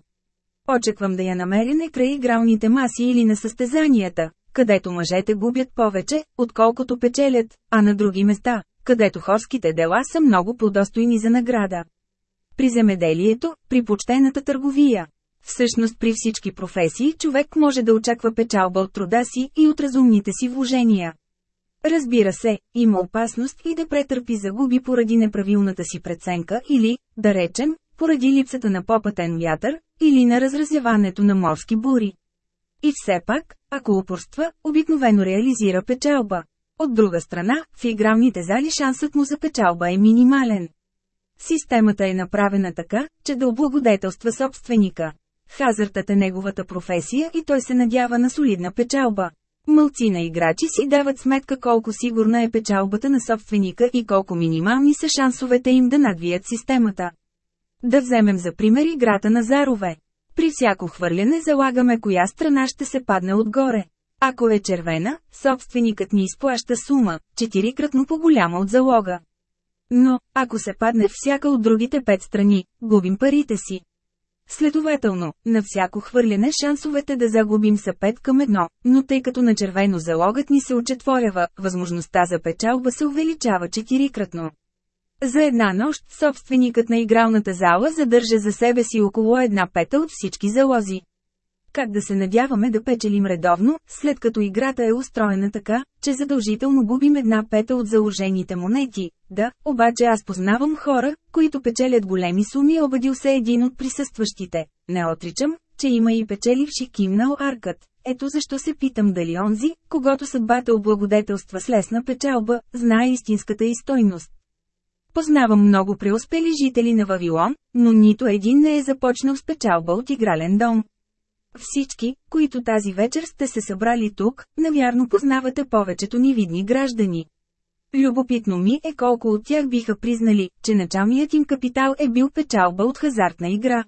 Очаквам да я намеря край игралните маси или на състезанията, където мъжете губят повече, отколкото печелят, а на други места, където хорските дела са много подостойни за награда. При земеделието, при почтената търговия. Всъщност при всички професии човек може да очаква печалба от труда си и от разумните си вложения. Разбира се, има опасност и да претърпи загуби поради неправилната си преценка или, да речем, поради липсата на попътен вятър, или на разразяването на морски бури. И все пак, ако упорства, обикновено реализира печалба. От друга страна, в игралните зали шансът му за печалба е минимален. Системата е направена така, че да облагодетелства собственика. Хазартът е неговата професия и той се надява на солидна печалба. Мълци на играчи си дават сметка колко сигурна е печалбата на собственика и колко минимални са шансовете им да надвият системата. Да вземем за пример играта на зарове. При всяко хвърляне залагаме коя страна ще се падне отгоре. Ако е червена, собственикът ни изплаща сума, четирикратно по-голяма от залога. Но, ако се падне всяка от другите пет страни, губим парите си. Следователно, на всяко хвърляне шансовете да загубим са 5 към 1, но тъй като на червено залогът ни се очетворява, възможността за печалба се увеличава четирикратно. За една нощ собственикът на игралната зала задържа за себе си около една пета от всички залози. Как да се надяваме да печелим редовно, след като играта е устроена така, че задължително губим една пета от заложените монети? Да, обаче аз познавам хора, които печелят големи суми, обадил се един от присъстващите. Не отричам, че има и печеливши кимнал аркът. Ето защо се питам дали онзи, когато съдбата облагодетелства с лесна печалба, знае истинската и стойност. Познавам много преуспели жители на Вавилон, но нито един не е започнал с печалба от игрален дом. Всички, които тази вечер сте се събрали тук, навярно познавате повечето ни видни граждани. Любопитно ми е колко от тях биха признали, че началният им капитал е бил печалба от хазартна игра.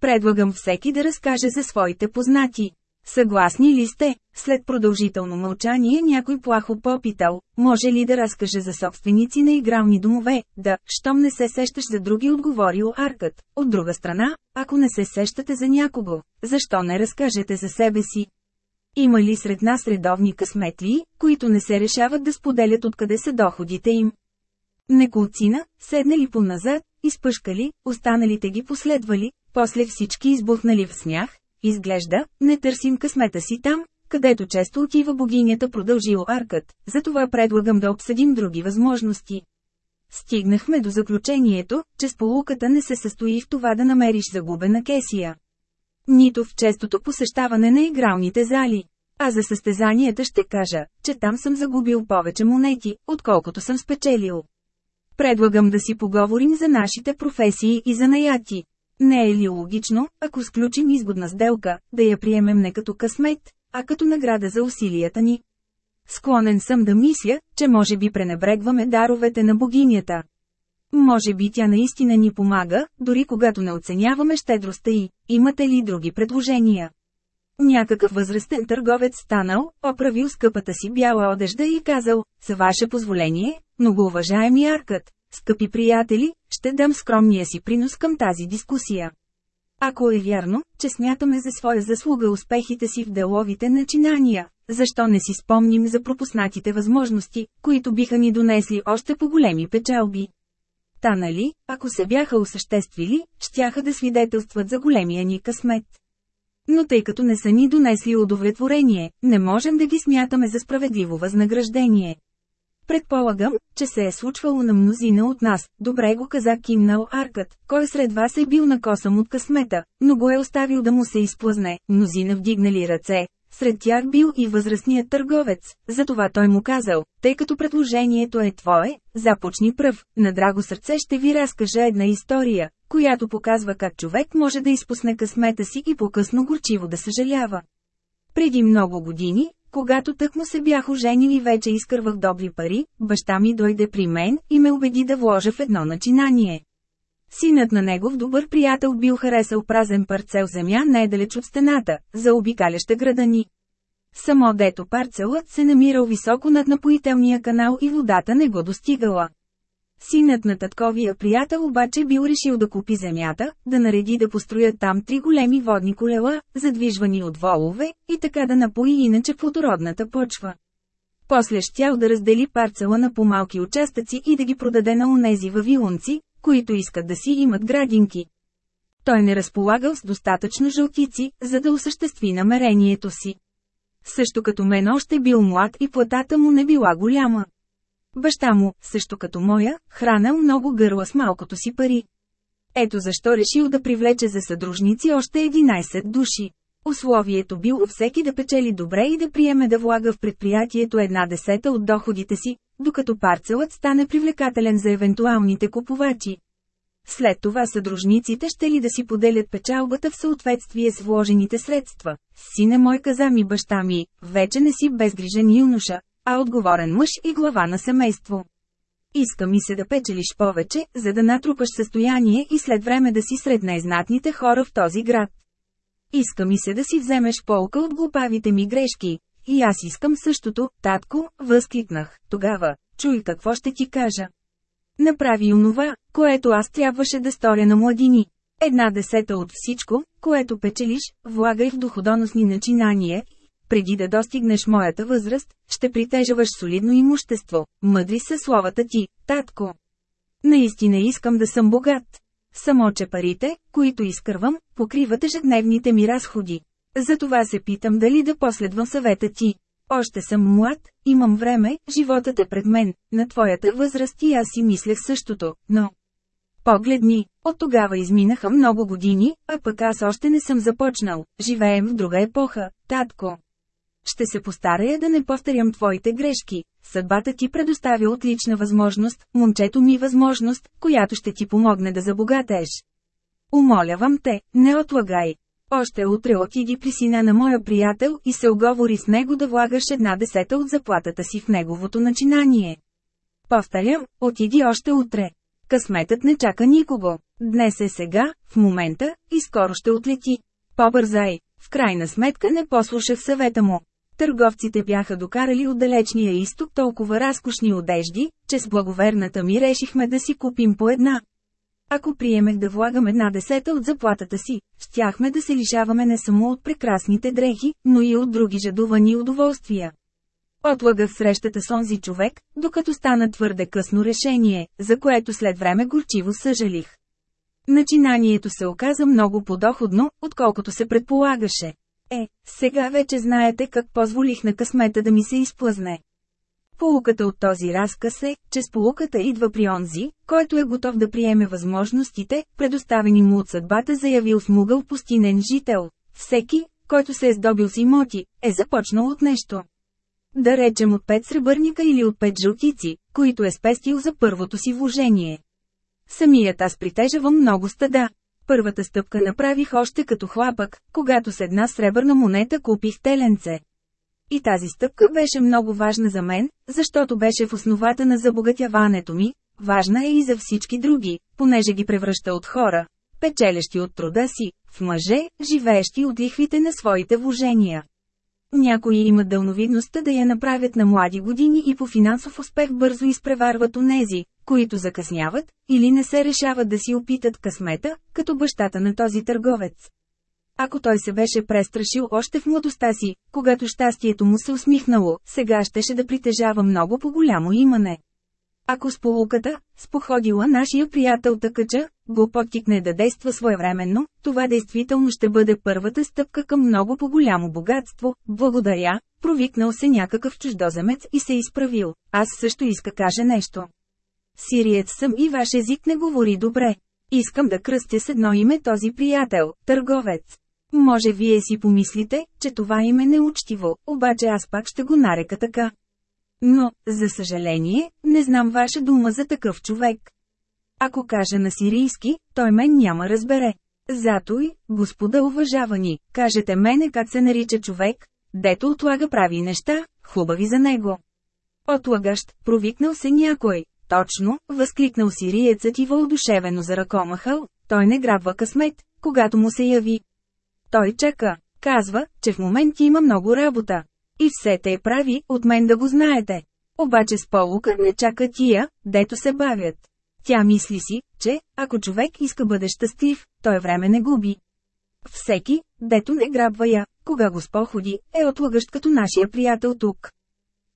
Предлагам всеки да разкаже за своите познати. Съгласни ли сте? След продължително мълчание някой плахо попитал, може ли да разкаже за собственици на игрални домове, да, щом не се сещаш за други отговорил Аркът. От друга страна, ако не се сещате за някого, защо не разкажете за себе си? Има ли сред нас редовни късметли, които не се решават да споделят откъде са доходите им? Неколцина, седнали по-назад, изпъшкали, останалите ги последвали, после всички избухнали в смях, изглежда, не търсим късмета си там, където често отива богинята продължил аркът, затова предлагам да обсъдим други възможности. Стигнахме до заключението, че сполуката не се състои в това да намериш загубена кесия. Нито в честото посещаване на игралните зали. А за състезанията ще кажа, че там съм загубил повече монети, отколкото съм спечелил. Предлагам да си поговорим за нашите професии и за наяти. Не е ли логично, ако сключим изгодна сделка, да я приемем не като късмет, а като награда за усилията ни? Склонен съм да мисля, че може би пренебрегваме даровете на богинята. Може би тя наистина ни помага, дори когато не оценяваме щедростта й. Имате ли други предложения? Някакъв възрастен търговец станал, оправил скъпата си бяла одежда и казал, с ваше позволение, многоуважаеми Аркът, скъпи приятели, ще дам скромния си принос към тази дискусия. Ако е вярно, че смятаме за своя заслуга успехите си в деловите начинания, защо не си спомним за пропуснатите възможности, които биха ни донесли още по-големи печалби? Та нали, ако се бяха осъществили, щяха да свидетелстват за големия ни късмет. Но тъй като не са ни донесли удовлетворение, не можем да ги смятаме за справедливо възнаграждение. Предполагам, че се е случвало на мнозина от нас, добре го каза кимнал Аркът, кой сред вас е бил на косъм от късмета, но го е оставил да му се изплъзне, мнозина вдигнали ръце, сред тях бил и възрастният търговец, затова той му казал, тъй като предложението е твое, започни пръв, на драго сърце ще ви разкажа една история, която показва как човек може да изпусне късмета си и по-късно горчиво да съжалява. Преди много години, когато тък му се бях оженил и вече изкървах добри пари, баща ми дойде при мен и ме убеди да вложа в едно начинание. Синът на негов добър приятел бил харесал празен парцел земя недалеч от стената, за обикаляща града ни. Само дето парцелът се намирал високо над напоителния канал и водата не го достигала. Синът на татковия приятел обаче бил решил да купи земята, да нареди да построят там три големи водни колела, задвижвани от волове, и така да напои иначе плодородната почва. После щял да раздели парцела на по-малки участъци и да ги продаде на онези вавилонци, които искат да си имат градинки. Той не разполагал с достатъчно жълтици, за да осъществи намерението си. Също като мен още бил млад и платата му не била голяма. Баща му, също като моя, хранел много гърла с малкото си пари. Ето защо решил да привлече за съдружници още 11 души. Условието било всеки да печели добре и да приеме да влага в предприятието една десета от доходите си, докато парцелът стане привлекателен за евентуалните купувачи. След това съдружниците ще ли да си поделят печалбата в съответствие с вложените средства. Сине мой каза ми баща ми, вече не си безгрижен юноша, а отговорен мъж и глава на семейство. Иска ми се да печелиш повече, за да натрупаш състояние и след време да си сред най-знатните хора в този град. Иска ми се да си вземеш полка от глупавите ми грешки. И аз искам същото, татко, възкликнах. Тогава, чуй какво ще ти кажа. Направи онова, което аз трябваше да сторя на младини. Една десета от всичко, което печелиш, влагай в доходоносни начинания преди да достигнеш моята възраст, ще притежаваш солидно имущество, мъдри са словата ти, татко. Наистина искам да съм богат. Само че парите, които изкървам, покриват ежедневните ми разходи. Затова се питам дали да последвам съвета ти. Още съм млад, имам време, животът е пред мен, на твоята възраст и аз си мислех същото, но... Погледни, от тогава изминаха много години, а пък аз още не съм започнал, живеем в друга епоха, татко. Ще се постарая да не повторям твоите грешки. Съдбата ти предоставя отлична възможност, момчето ми възможност, която ще ти помогне да забогатееш. Умолявам те, не отлагай. Още утре отиди при сина на моя приятел и се оговори с него да влагаш една десета от заплатата си в неговото начинание. Повтарям, отиди още утре. Късметът не чака никого. Днес е сега, в момента, и скоро ще отлети. Побързай. В крайна сметка не послушах съвета му. Търговците бяха докарали от далечния изток толкова разкошни одежди, че с благоверната ми решихме да си купим по една. Ако приемех да влагам една десета от заплатата си, щяхме да се лишаваме не само от прекрасните дрехи, но и от други жадувани удоволствия. Отлагах срещата с онзи човек, докато стана твърде късно решение, за което след време горчиво съжалих. Начинанието се оказа много подоходно, отколкото се предполагаше. Е, сега вече знаете как позволих на късмета да ми се изплъзне. Полуката от този разказ е, че сполуката идва при онзи, който е готов да приеме възможностите, предоставени му от съдбата заявил смугъл пустинен жител. Всеки, който се е здобил с имоти, е започнал от нещо. Да речем от пет сребърника или от пет жълтици, които е спестил за първото си вложение. Самият аз притежавам много стада. Първата стъпка направих още като хлапък, когато с една сребърна монета купих теленце. И тази стъпка беше много важна за мен, защото беше в основата на забогатяването ми, важна е и за всички други, понеже ги превръща от хора, печелещи от труда си, в мъже, живеещи от лихвите на своите вложения. Някои имат дълновидността да я направят на млади години и по финансов успех бързо изпреварват онези, които закъсняват, или не се решават да си опитат късмета, като бащата на този търговец. Ако той се беше престрашил още в младостта си, когато щастието му се усмихнало, сега щеше да притежава много по-голямо имане. Ако с полуката, с походила нашия приятел Тъкача, го подтикне да действа своевременно, това действително ще бъде първата стъпка към много по-голямо богатство. Благодаря, провикнал се някакъв чуждоземец и се изправил. Аз също иска каже нещо. Сириец съм и ваш език не говори добре. Искам да кръстя с едно име този приятел, търговец. Може вие си помислите, че това име е неучтиво, обаче аз пак ще го нарека така. Но, за съжаление, не знам ваша дума за такъв човек. Ако кажа на сирийски, той мен няма разбере. Зато и, господа уважавани, кажете мене как се нарича човек, дето отлага прави неща, хубави за него. Отлагащ, провикнал се някой. Точно, възкликнал сириецът и въодушевено за ръкомахъл, той не грабва късмет, когато му се яви. Той чака, казва, че в моменти има много работа. И все те прави, от мен да го знаете. Обаче с полука не чака тия, дето се бавят. Тя мисли си, че, ако човек иска бъде щастлив, той време не губи. Всеки, дето не грабва я, кога го споходи, е отлагащ като нашия приятел тук.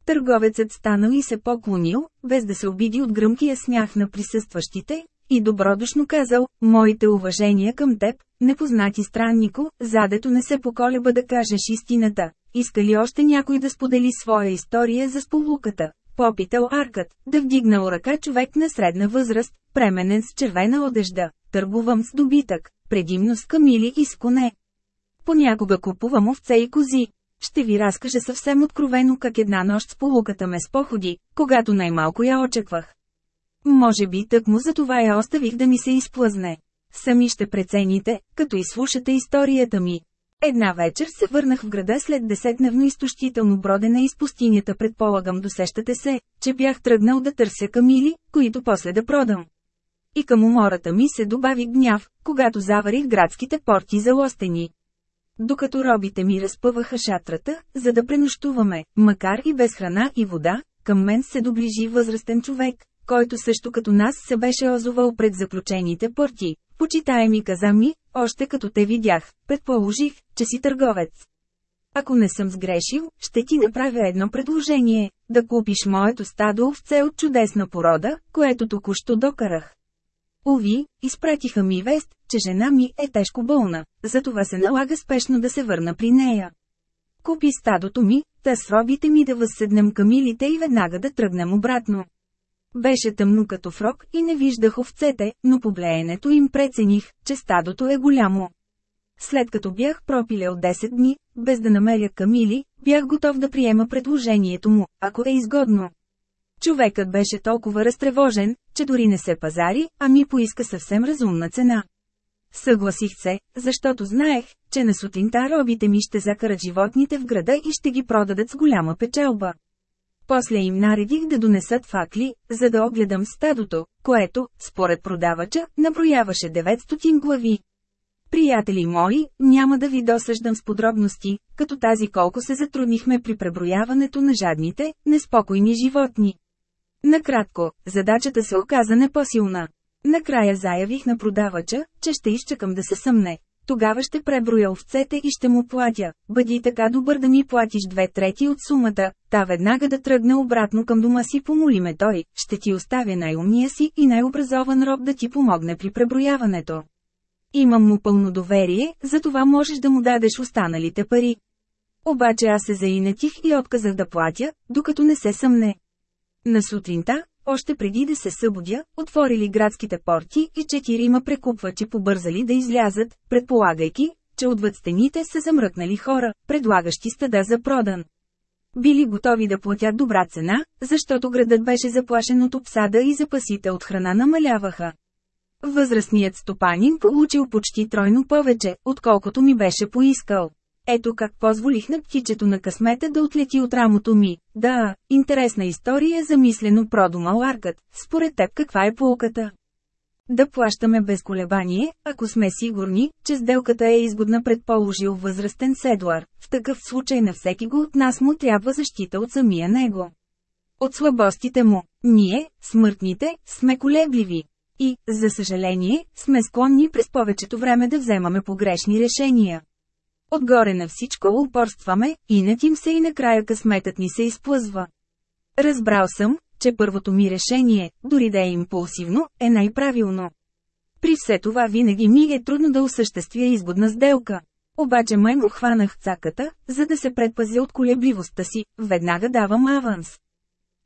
Търговецът станал и се поклонил, без да се обиди от гръмкия смях на присъстващите, и добродушно казал, моите уважения към теб, непознати страннико, задето не се поколеба да кажеш истината. Иска ли още някой да сподели своя история за сполуката? Попитал Аркът, да вдигнал ръка човек на средна възраст, пременен с червена одежда. Търгувам с добитък, предимно с камили и с коне. Понякога купувам овце и кози. Ще ви разкажа съвсем откровено как една нощ с полуката ме споходи, когато най-малко я очаквах. Може би тък му за това я оставих да ми се изплъзне. Сами ще прецените, като изслушате историята ми. Една вечер се върнах в града след десетдневно изтощително бродене из пустинята предполагам досещате се, че бях тръгнал да търся камили, които после да продам. И към умората ми се добави гняв, когато заварих градските порти за лостени. Докато робите ми разпъваха шатрата, за да пренощуваме, макар и без храна и вода, към мен се доближи възрастен човек, който също като нас се беше озовал пред заключените порти. Почитаеми каза ми, още като те видях, предположих, че си търговец. Ако не съм сгрешил, ще ти направя едно предложение – да купиш моето стадо овце от чудесна порода, което току-що докарах. Ови, изпратиха ми вест, че жена ми е тежко болна, затова се налага спешно да се върна при нея. Купи стадото ми, та с робите ми да възседнем камилите и веднага да тръгнем обратно. Беше тъмно като фрок и не виждах овцете, но по блеенето им прецених, че стадото е голямо. След като бях пропилял 10 дни, без да намеря камили, бях готов да приема предложението му, ако е изгодно. Човекът беше толкова разтревожен, че дори не се пазари, а ми поиска съвсем разумна цена. Съгласих се, защото знаех, че на сутринта робите ми ще закарат животните в града и ще ги продадат с голяма печелба. После им наредих да донесат факли, за да огледам стадото, което, според продавача, наброяваше 900 глави. Приятели мои, няма да ви досъждам с подробности, като тази колко се затруднихме при преброяването на жадните, неспокойни животни. Накратко, задачата се оказа непосилна. Накрая заявих на продавача, че ще изчакам да се съмне, тогава ще преброя овцете и ще му платя. Бъди така добър да ми платиш две трети от сумата, та веднага да тръгна обратно към дома си помоли ме той, ще ти оставя най-умния си и най-образован роб да ти помогне при преброяването. Имам му пълно доверие, затова можеш да му дадеш останалите пари. Обаче аз се заинетих и отказах да платя, докато не се съмне. На сутринта, още преди да се събудя, отворили градските порти и четирима прекупвачи побързали да излязат, предполагайки, че отвъд стените са замръкнали хора, предлагащи стада за продан. Били готови да платят добра цена, защото градът беше заплашен от обсада и запасите от храна намаляваха. Възрастният стопанин получил почти тройно повече, отколкото ми беше поискал. Ето как позволих на птичето на късмета да отлети от рамото ми. Да, интересна история замислено продумал Аркът. Според теб каква е полуката? Да плащаме без колебание, ако сме сигурни, че сделката е изгодна предположил възрастен седлар. В такъв случай на всеки го от нас му трябва защита от самия него. От слабостите му, ние, смъртните, сме колебливи. И, за съжаление, сме склонни през повечето време да вземаме погрешни решения. Отгоре на всичко упорстваме, и натим се и накрая късметът ни се изплъзва. Разбрал съм, че първото ми решение, дори да е импулсивно, е най-правилно. При все това винаги ми е трудно да осъществя изгодна сделка. Обаче май му хванах цаката, за да се предпазя от колебливостта си, веднага давам аванс.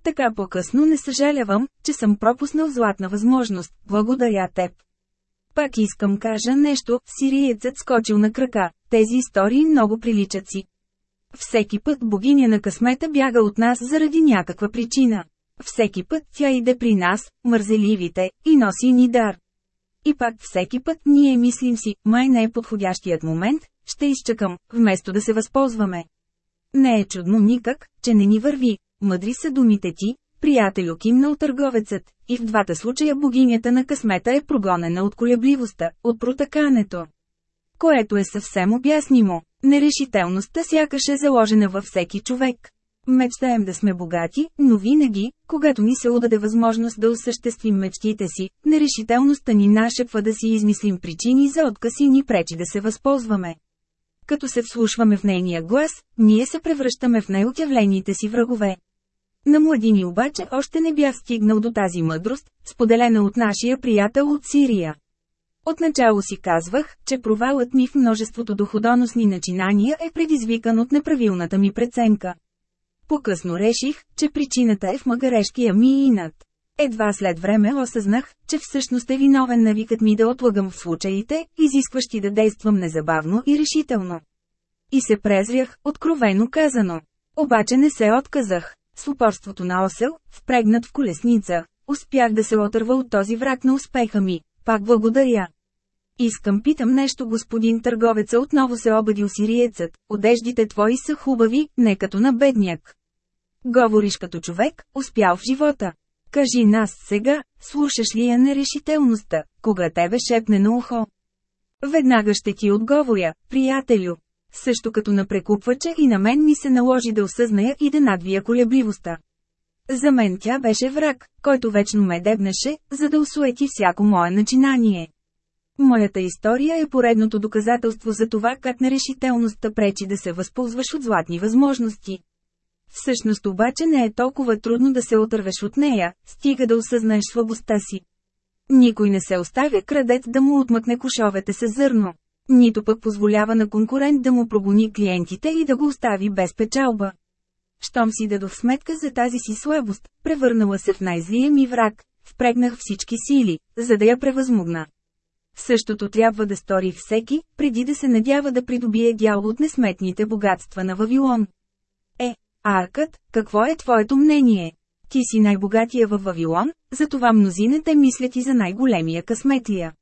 Така по-късно не съжалявам, че съм пропуснал златна възможност, благодаря теб. Пак искам кажа нещо, сириецът скочил на крака, тези истории много приличат си. Всеки път богиня на късмета бяга от нас заради някаква причина. Всеки път тя иде при нас, мързеливите, и носи ни дар. И пак всеки път ние мислим си, май не е подходящият момент, ще изчакам, вместо да се възползваме. Не е чудно никак, че не ни върви, мъдри са думите ти, приятелю кимнал търговецът, и в двата случая богинята на късмета е прогонена от колебливостта, от протакането. Което е съвсем обяснимо. Нерешителността сякаш е заложена във всеки човек. Мечтаем да сме богати, но винаги, когато ни се удаде възможност да осъществим мечтите си, нерешителността ни нашепва да си измислим причини за отказ и ни пречи да се възползваме. Като се вслушваме в нейния глас, ние се превръщаме в най-отявлените си врагове. На младини обаче още не бях стигнал до тази мъдрост, споделена от нашия приятел от Сирия. Отначало си казвах, че провалът ми в множеството доходоносни начинания е предизвикан от неправилната ми преценка. По-късно реших, че причината е в магарешкия ми инат. Едва след време осъзнах, че всъщност е виновен навикът ми да отлагам в случаите, изискващи да действам незабавно и решително. И се презрях, откровено казано. Обаче не се отказах. С упорството на осел, впрегнат в колесница, успях да се отърва от този враг на успеха ми. Пак благодаря. Искам питам нещо господин търговеца отново се обадил сириецът, одеждите твои са хубави, не като на бедняк. Говориш като човек, успял в живота. Кажи нас сега, слушаш ли я нерешителността, кога тебе шепне на ухо? Веднага ще ти отговоря, приятелю. Също като на прекупвача и на мен ми се наложи да осъзная и да надвия колебливостта. За мен тя беше враг, който вечно ме дебнеше, за да усуети всяко мое начинание. Моята история е поредното доказателство за това как нерешителността пречи да се възползваш от златни възможности. Всъщност обаче не е толкова трудно да се отървеш от нея, стига да осъзнаеш слабостта си. Никой не се оставя крадец да му отмъкне кошовете с зърно. Нито пък позволява на конкурент да му прогони клиентите и да го остави без печалба. Щом си дадох сметка за тази си слабост, превърнала се в най-злия ми враг, впрегнах всички сили, за да я превъзмогна. Същото трябва да стори всеки, преди да се надява да придобие дял от несметните богатства на Вавилон. Е, Аркът, какво е твоето мнение? Ти си най-богатия във Вавилон, затова мнозина те мислят и за най-големия късметлия.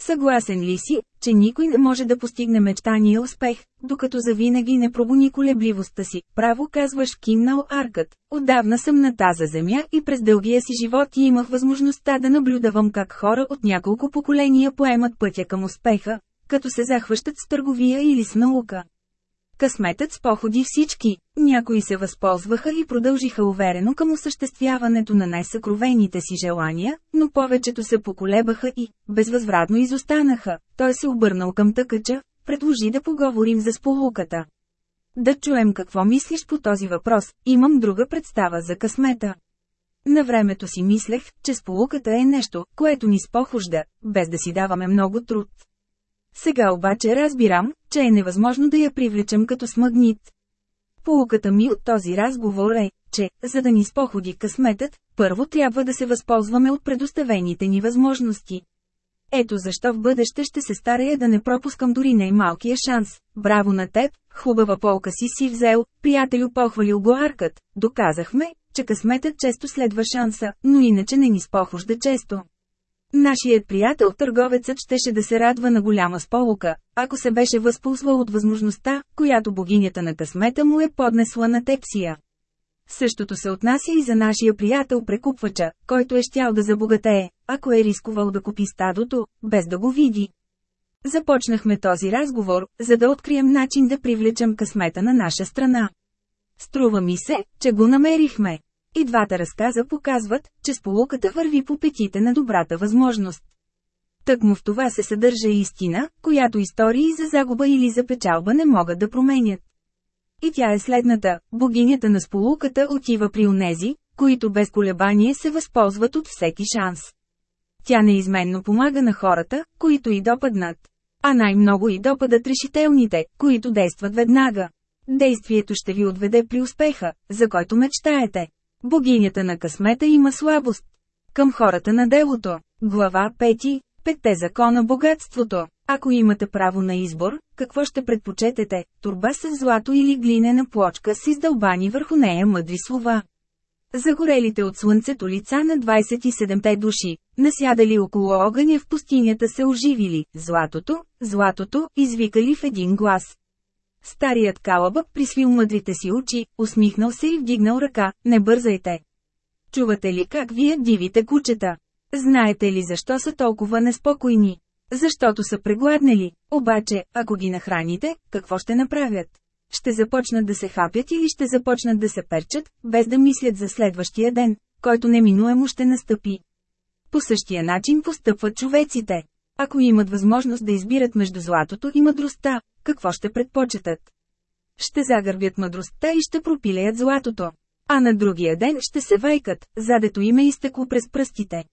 Съгласен ли си, че никой не може да постигне мечтания успех, докато завинаги не пробуни колебливостта си? Право казваш кимнал Аркът. Отдавна съм на тази земя и през дългия си живот и имах възможността да наблюдавам как хора от няколко поколения поемат пътя към успеха, като се захващат с търговия или с наука. Късметът споходи всички, някои се възползваха и продължиха уверено към осъществяването на най-съкровените си желания, но повечето се поколебаха и, безвъзвратно изостанаха. Той се обърнал към тъкача, предложи да поговорим за сполуката. Да чуем какво мислиш по този въпрос, имам друга представа за късмета. На времето си мислех, че сполуката е нещо, което ни спохожда, без да си даваме много труд. Сега обаче разбирам, че е невъзможно да я привлечем като смагнит. Полуката ми от този разговор е, че, за да ни споходи късметът, първо трябва да се възползваме от предоставените ни възможности. Ето защо в бъдеще ще се старая да не пропускам дори най-малкия шанс. Браво на теб, хубава полка си си взел, приятелю похвалил го аркът. Доказахме, че късметът често следва шанса, но иначе не ни спохожда често. Нашият приятел търговецът щеше да се радва на голяма сполука, ако се беше възползвал от възможността, която богинята на късмета му е поднесла на тепсия. Същото се отнася и за нашия приятел прекупвача, който е щял да забогатее, ако е рискувал да купи стадото, без да го види. Започнахме този разговор, за да открием начин да привлечем късмета на наша страна. Струва ми се, че го намерихме. И двата разказа показват, че сполуката върви по петите на добрата възможност. Тъкмо в това се съдържа истина, която истории за загуба или за печалба не могат да променят. И тя е следната – богинята на сполуката отива при онези, които без колебание се възползват от всеки шанс. Тя неизменно помага на хората, които и допаднат. А най-много и допадат решителните, които действат веднага. Действието ще ви отведе при успеха, за който мечтаете. Богинята на късмета има слабост. Към хората на делото. Глава 5. Петте закона богатството. Ако имате право на избор, какво ще предпочетете? Турба с злато или глинена плочка с издълбани върху нея мъдри слова. Загорелите от слънцето лица на 27-те души, насядали около огъня в пустинята се оживили, златото, златото, извикали в един глас. Старият калабък присвил мъдрите си очи, усмихнал се и вдигнал ръка, не бързайте. Чувате ли как вие дивите кучета? Знаете ли защо са толкова неспокойни? Защото са прегладнели. Обаче, ако ги нахраните, какво ще направят? Ще започнат да се хапят или ще започнат да се перчат, без да мислят за следващия ден, който неминуемо ще настъпи. По същия начин постъпват човеците. Ако имат възможност да избират между златото и мъдростта, какво ще предпочитат? Ще загърбят мъдростта и ще пропилеят златото. А на другия ден ще се вайкат, задето им е изтекло през пръстите.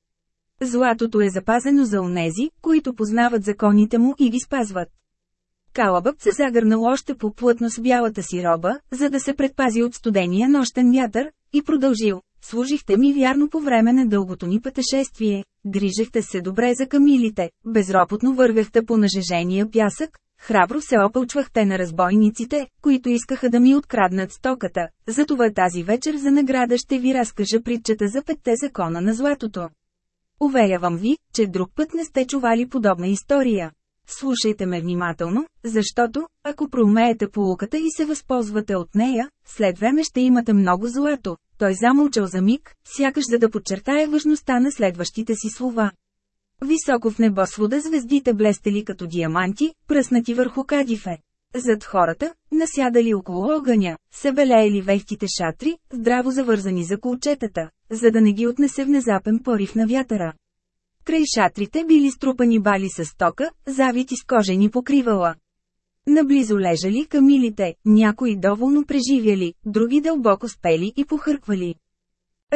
Златото е запазено за онези, които познават законите му и ги спазват. Калабък се загърнал още по-плътно с бялата си роба, за да се предпази от студения нощен вятър, и продължил. Служихте ми вярно по време на дългото ни пътешествие, грижехте се добре за камилите, безропотно вървяхте по нажежения пясък, храбро се опълчвахте на разбойниците, които искаха да ми откраднат стоката, затова тази вечер за награда ще ви разкажа притчата за петте закона на златото. Уверявам ви, че друг път не сте чували подобна история. Слушайте ме внимателно, защото, ако проумеете полуката и се възползвате от нея, след време ще имате много злато. Той замълчал за миг, сякаш за да подчертая важността на следващите си слова. Високо в небосвода звездите блестели като диаманти, пръснати върху кадифе. Зад хората, насядали около огъня, се белеели вехтите шатри, здраво завързани за колчетата, за да не ги отнесе внезапен порив на вятъра. Край шатрите били струпани бали с тока, завити с кожени покривала. Наблизо лежали камилите, някои доволно преживяли, други дълбоко спели и похърквали.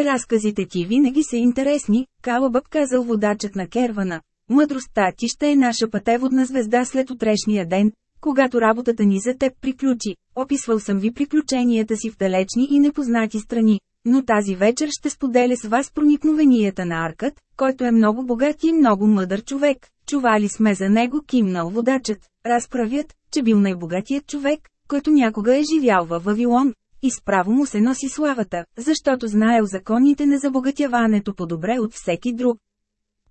Разказите ти винаги са интересни, Калабъб казал водачът на кервана. Мъдростта ти ще е наша пътеводна звезда след утрешния ден, когато работата ни за теб приключи. Описвал съм ви приключенията си в далечни и непознати страни, но тази вечер ще споделя с вас проникновенията на Аркът, който е много богат и много мъдър човек. Чували сме за него кимнал водачът. Разправят, че бил най-богатият човек, който някога е живял във Вавилон. И справо му се носи славата, защото знаел законите на забогатяването по-добре от всеки друг.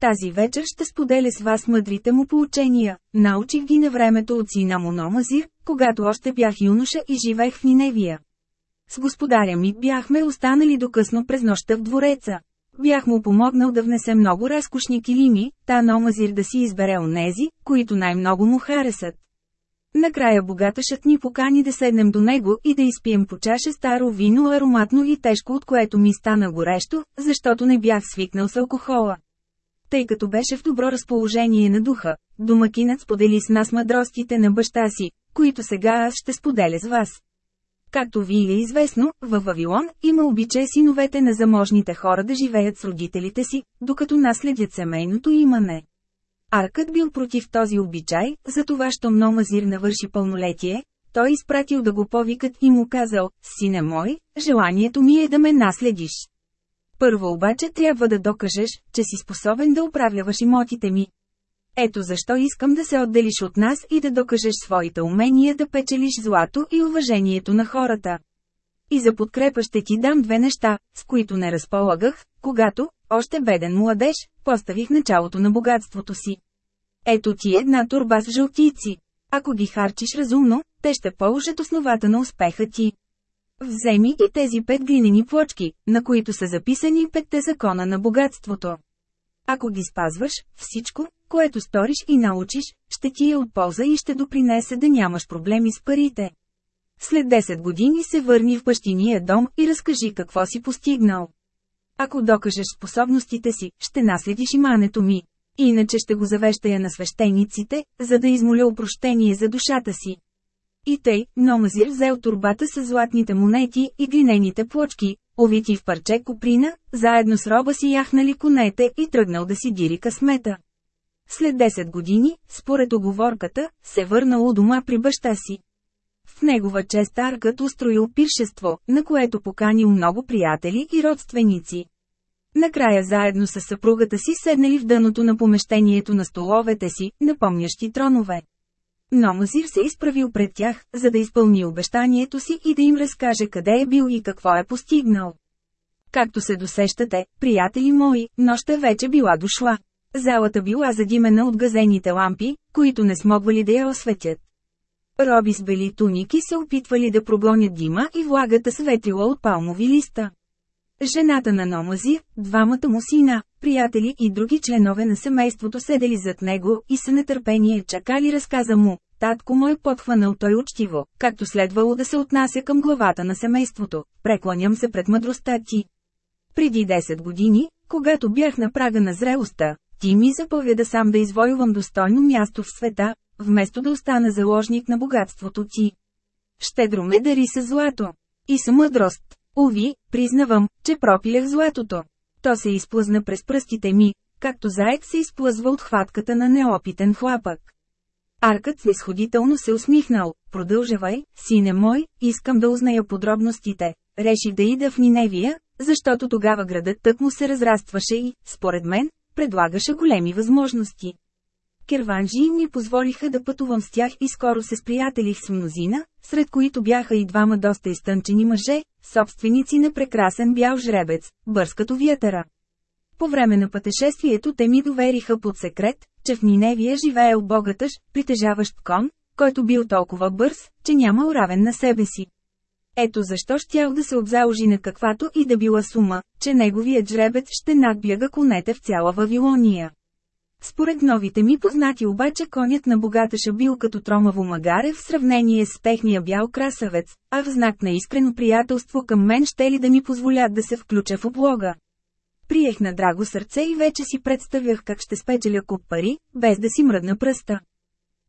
Тази вечер ще споделя с вас мъдрите му поучения. Научих ги на времето от сина му Номазир, когато още бях юноша и живеех в Ниневия. С господаря ми бяхме останали до късно през нощта в двореца. Бях му помогнал да внесе много разкошни килими, та Номазир да си избере онези, които най-много му харесат. Накрая богаташът ни покани да седнем до него и да изпием по чаша старо вино ароматно и тежко от което ми стана горещо, защото не бях свикнал с алкохола. Тъй като беше в добро разположение на духа, домакинът сподели с нас мъдростите на баща си, които сега аз ще споделя с вас. Както ви е известно, във Вавилон има обичай синовете на заможните хора да живеят с родителите си, докато наследят семейното имане. Аркът бил против този обичай, затова що Номазир навърши пълнолетие, той изпратил да го повикат и му казал, сине мой, желанието ми е да ме наследиш. Първо обаче трябва да докажеш, че си способен да управляваш имотите ми. Ето защо искам да се отделиш от нас и да докажеш своите умения да печелиш злато и уважението на хората. И за подкрепа ще ти дам две неща, с които не разполагах, когато, още беден младеж, поставих началото на богатството си. Ето ти една турба с жълтици. Ако ги харчиш разумно, те ще положат основата на успеха ти. Вземи и тези пет глинени плочки, на които са записани петте закона на богатството. Ако ги спазваш, всичко, което сториш и научиш, ще ти е от полза и ще допринесе да нямаш проблеми с парите. След 10 години се върни в бащиния дом и разкажи какво си постигнал. Ако докажеш способностите си, ще наследиш имането ми. Иначе ще го завещая на свещениците, за да измоля опрощение за душата си. И тъй, Номазир взел турбата с златните монети и глинените плочки, овити в парче коприна, заедно с роба си яхнали конете и тръгнал да си дири късмета. След 10 години, според оговорката, се върнал у дома при баща си. В негова чест Аркът устроил пиршество, на което поканил много приятели и родственици. Накрая заедно с съпругата си седнали в дъното на помещението на столовете си, напомнящи тронове. Но Мазир се изправил пред тях, за да изпълни обещанието си и да им разкаже къде е бил и какво е постигнал. Както се досещате, приятели мои, нощта вече била дошла. Залата била задимена от газените лампи, които не смогвали да я осветят. Роби с бели туники се опитвали да прогонят дима и влагата светила от палмови листа. Жената на Номази, двамата му сина, приятели и други членове на семейството седели зад него и с нетърпение чакали разказа му. Татко му е подхванал той учтиво, както следвало да се отнася към главата на семейството. Прекланям се пред мъдростта ти. Преди 10 години, когато бях на прага на зрелостта, ти ми заповяда сам да извоювам достойно място в света, вместо да остана заложник на богатството ти. Щедро ме дари с злато. И с мъдрост. Уви, признавам, че пропилях златото. То се изплъзна през пръстите ми, както заек се изплъзва от хватката на неопитен хлапък. Аркът снисходително се усмихнал. Продължавай, сине мой, искам да узная подробностите. Реших да ида в Ниневия, защото тогава градът тък му се разрастваше и, според мен, предлагаше големи възможности. Керванжи ми позволиха да пътувам с тях и скоро се сприятелих с мнозина, сред които бяха и двама доста изтънчени мъже, собственици на прекрасен бял жребец, бърз като вятъра. По време на пътешествието те ми довериха под секрет, че в Ниневия живеел богатъж, притежаващ кон, който бил толкова бърз, че няма равен на себе си. Ето защо щял да се обзаложи на каквато и да била сума, че неговият жребец ще надбяга конете в цяла Вавилония. Според новите ми познати обаче конят на богаташа бил като тромаво магаре в сравнение с техния бял красавец, а в знак на искрено приятелство към мен ще ли да ми позволят да се включа в облога. Приех на драго сърце и вече си представях как ще спечеля куп пари, без да си мръдна пръста.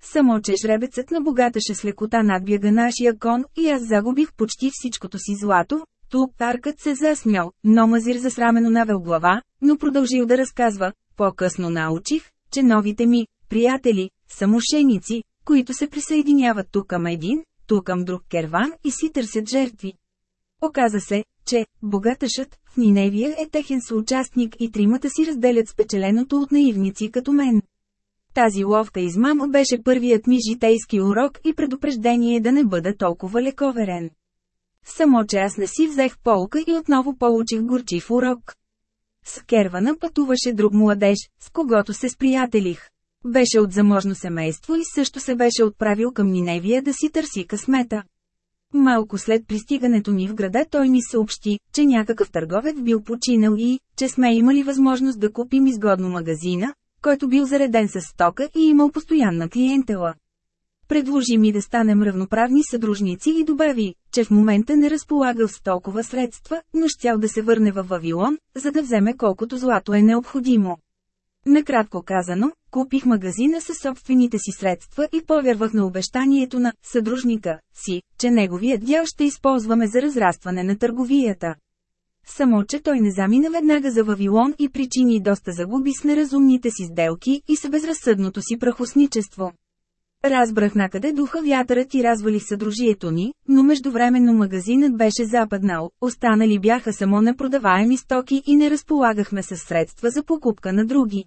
Само че жребецът на богаташа с лекота надбяга нашия кон и аз загубих почти всичкото си злато, тук таркът се засмял, но мазир засрамено навел глава, но продължил да разказва, по-късно научих, че новите ми приятели са мошеници, които се присъединяват тук към един, тук към друг керван и си търсят жертви. Оказа се, че богатъшът в Ниневия е техен съучастник и тримата си разделят спечеленото от наивници като мен. Тази ловка измама беше първият ми житейски урок и предупреждение да не бъда толкова лековерен. Само че аз не си взех полка и отново получих горчив урок. С Кервана пътуваше друг младеж, с когото се сприятелих. Беше от заможно семейство и също се беше отправил към Ниневия да си търси късмета. Малко след пристигането ни в града той ми съобщи, че някакъв търговец бил починал и, че сме имали възможност да купим изгодно магазина, който бил зареден с стока и имал постоянна клиентела. Предложи ми да станем равноправни съдружници и добави, че в момента не разполагал с толкова средства, но щял да се върне във Вавилон, за да вземе колкото злато е необходимо. Накратко казано, купих магазина със собствените си средства и повярвах на обещанието на съдружника си, че неговият дял ще използваме за разрастване на търговията. Само, че той не замина веднага за Вавилон и причини доста загуби с неразумните си сделки и с безразсъдното си прахосничество. Разбрах накъде духа вятърът и развалих съдружието ни, но междувременно магазинът беше западнал, останали бяха само непродаваеми стоки и не разполагахме с средства за покупка на други.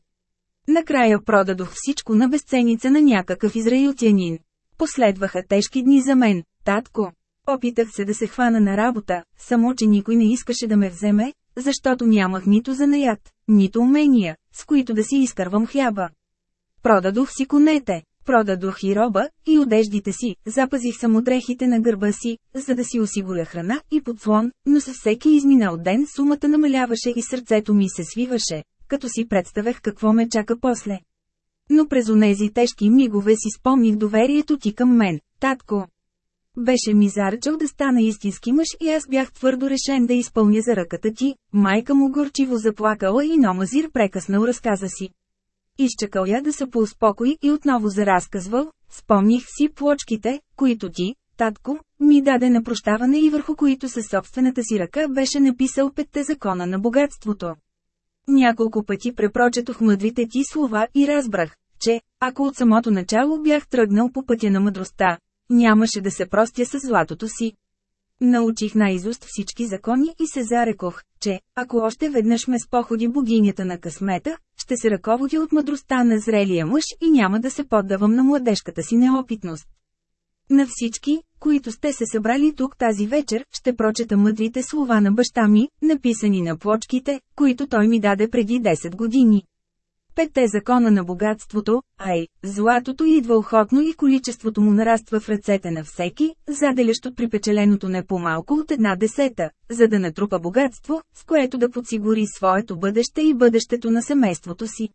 Накрая продадох всичко на безценица на някакъв израилтянин. Последваха тежки дни за мен, татко. Опитах се да се хвана на работа, само че никой не искаше да ме вземе, защото нямах нито занаят, нито умения, с които да си изкървам хляба. Продадох си конете, продадох и роба, и одеждите си, запазих само дрехите на гърба си, за да си осигуря храна и подслон, но със всеки изминал ден сумата намаляваше и сърцето ми се свиваше, като си представях какво ме чака после. Но през онези тежки мигове си спомних доверието ти към мен, татко. Беше ми заръчал да стана истински мъж и аз бях твърдо решен да изпълня за ръката ти, майка му горчиво заплакала и Номазир прекъснал разказа си. Изчакал я да се поуспокои и отново заразказвал, спомних си плочките, които ти, татко, ми даде на прощаване и върху които със собствената си ръка беше написал петте закона на богатството. Няколко пъти препрочетох мъдрите ти слова и разбрах, че, ако от самото начало бях тръгнал по пътя на мъдростта, нямаше да се простя с златото си. Научих наизуст всички закони и се зарекох, че, ако още веднъж ме споходи богинята на късмета, ще се ръководя от мъдростта на зрелия мъж и няма да се поддавам на младежката си неопитност. На всички, които сте се събрали тук тази вечер, ще прочета мъдрите слова на баща ми, написани на плочките, които той ми даде преди 10 години. Петте закона на богатството, ай, златото идва охотно и количеството му нараства в ръцете на всеки, заделящо припечеленото не по-малко от една десета, за да натрупа богатство, с което да подсигури своето бъдеще и бъдещето на семейството си.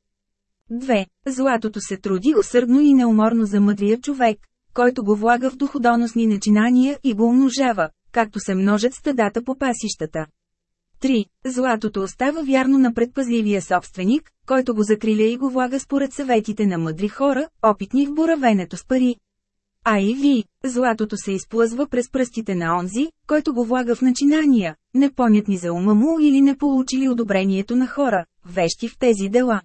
2. Златото се труди усърдно и неуморно за мъдрия човек, който го влага в доходоносни начинания и го умножава, както се множат стадата по пасищата. 3. Златото остава вярно на предпазливия собственик, който го закриля и го влага според съветите на мъдри хора, опитни в боравенето с пари. А и ви, златото се изплъзва през пръстите на онзи, който го влага в начинания, непонятни за ума му или не получили одобрението на хора, вещи в тези дела.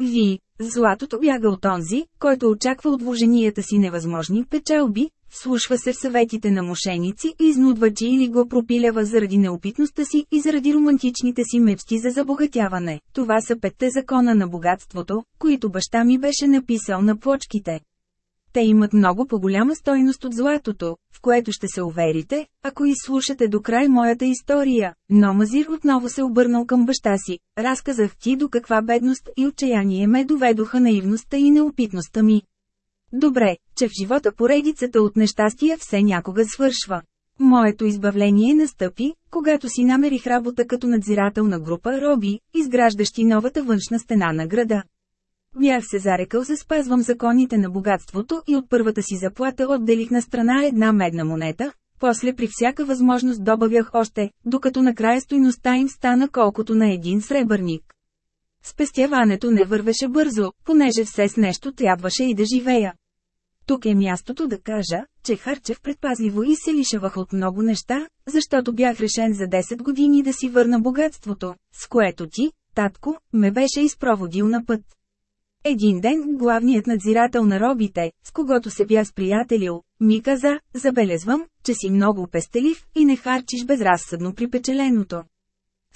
Ви, златото бяга от онзи, който очаква от вложенията си невъзможни печалби, Слушва се в съветите на мошеници и изнудвачи или го пропилява заради неопитността си и заради романтичните си мечти за забогатяване. Това са петте закона на богатството, които баща ми беше написал на плочките. Те имат много по-голяма стойност от златото, в което ще се уверите, ако изслушате до край моята история. Но Мазир отново се обърнал към баща си. Разказах ти до каква бедност и отчаяние ме доведоха наивността и неопитността ми. Добре, че в живота поредицата от нещастия все някога свършва. Моето избавление настъпи, когато си намерих работа като надзирател на група роби, изграждащи новата външна стена на града. Бях се зарекал за спазвам законите на богатството и от първата си заплата отделих на страна една медна монета, после при всяка възможност добавях още, докато накрая стойността им стана колкото на един сребърник. Спестяването не вървеше бързо, понеже все с нещо трябваше и да живея. Тук е мястото да кажа, че Харчев предпазливо и се лишавах от много неща, защото бях решен за 10 години да си върна богатството, с което ти, татко, ме беше изпроводил на път. Един ден главният надзирател на робите, с когото се бях сприятелил, ми каза, забелезвам, че си много пестелив и не харчиш безразсъдно при печеленото.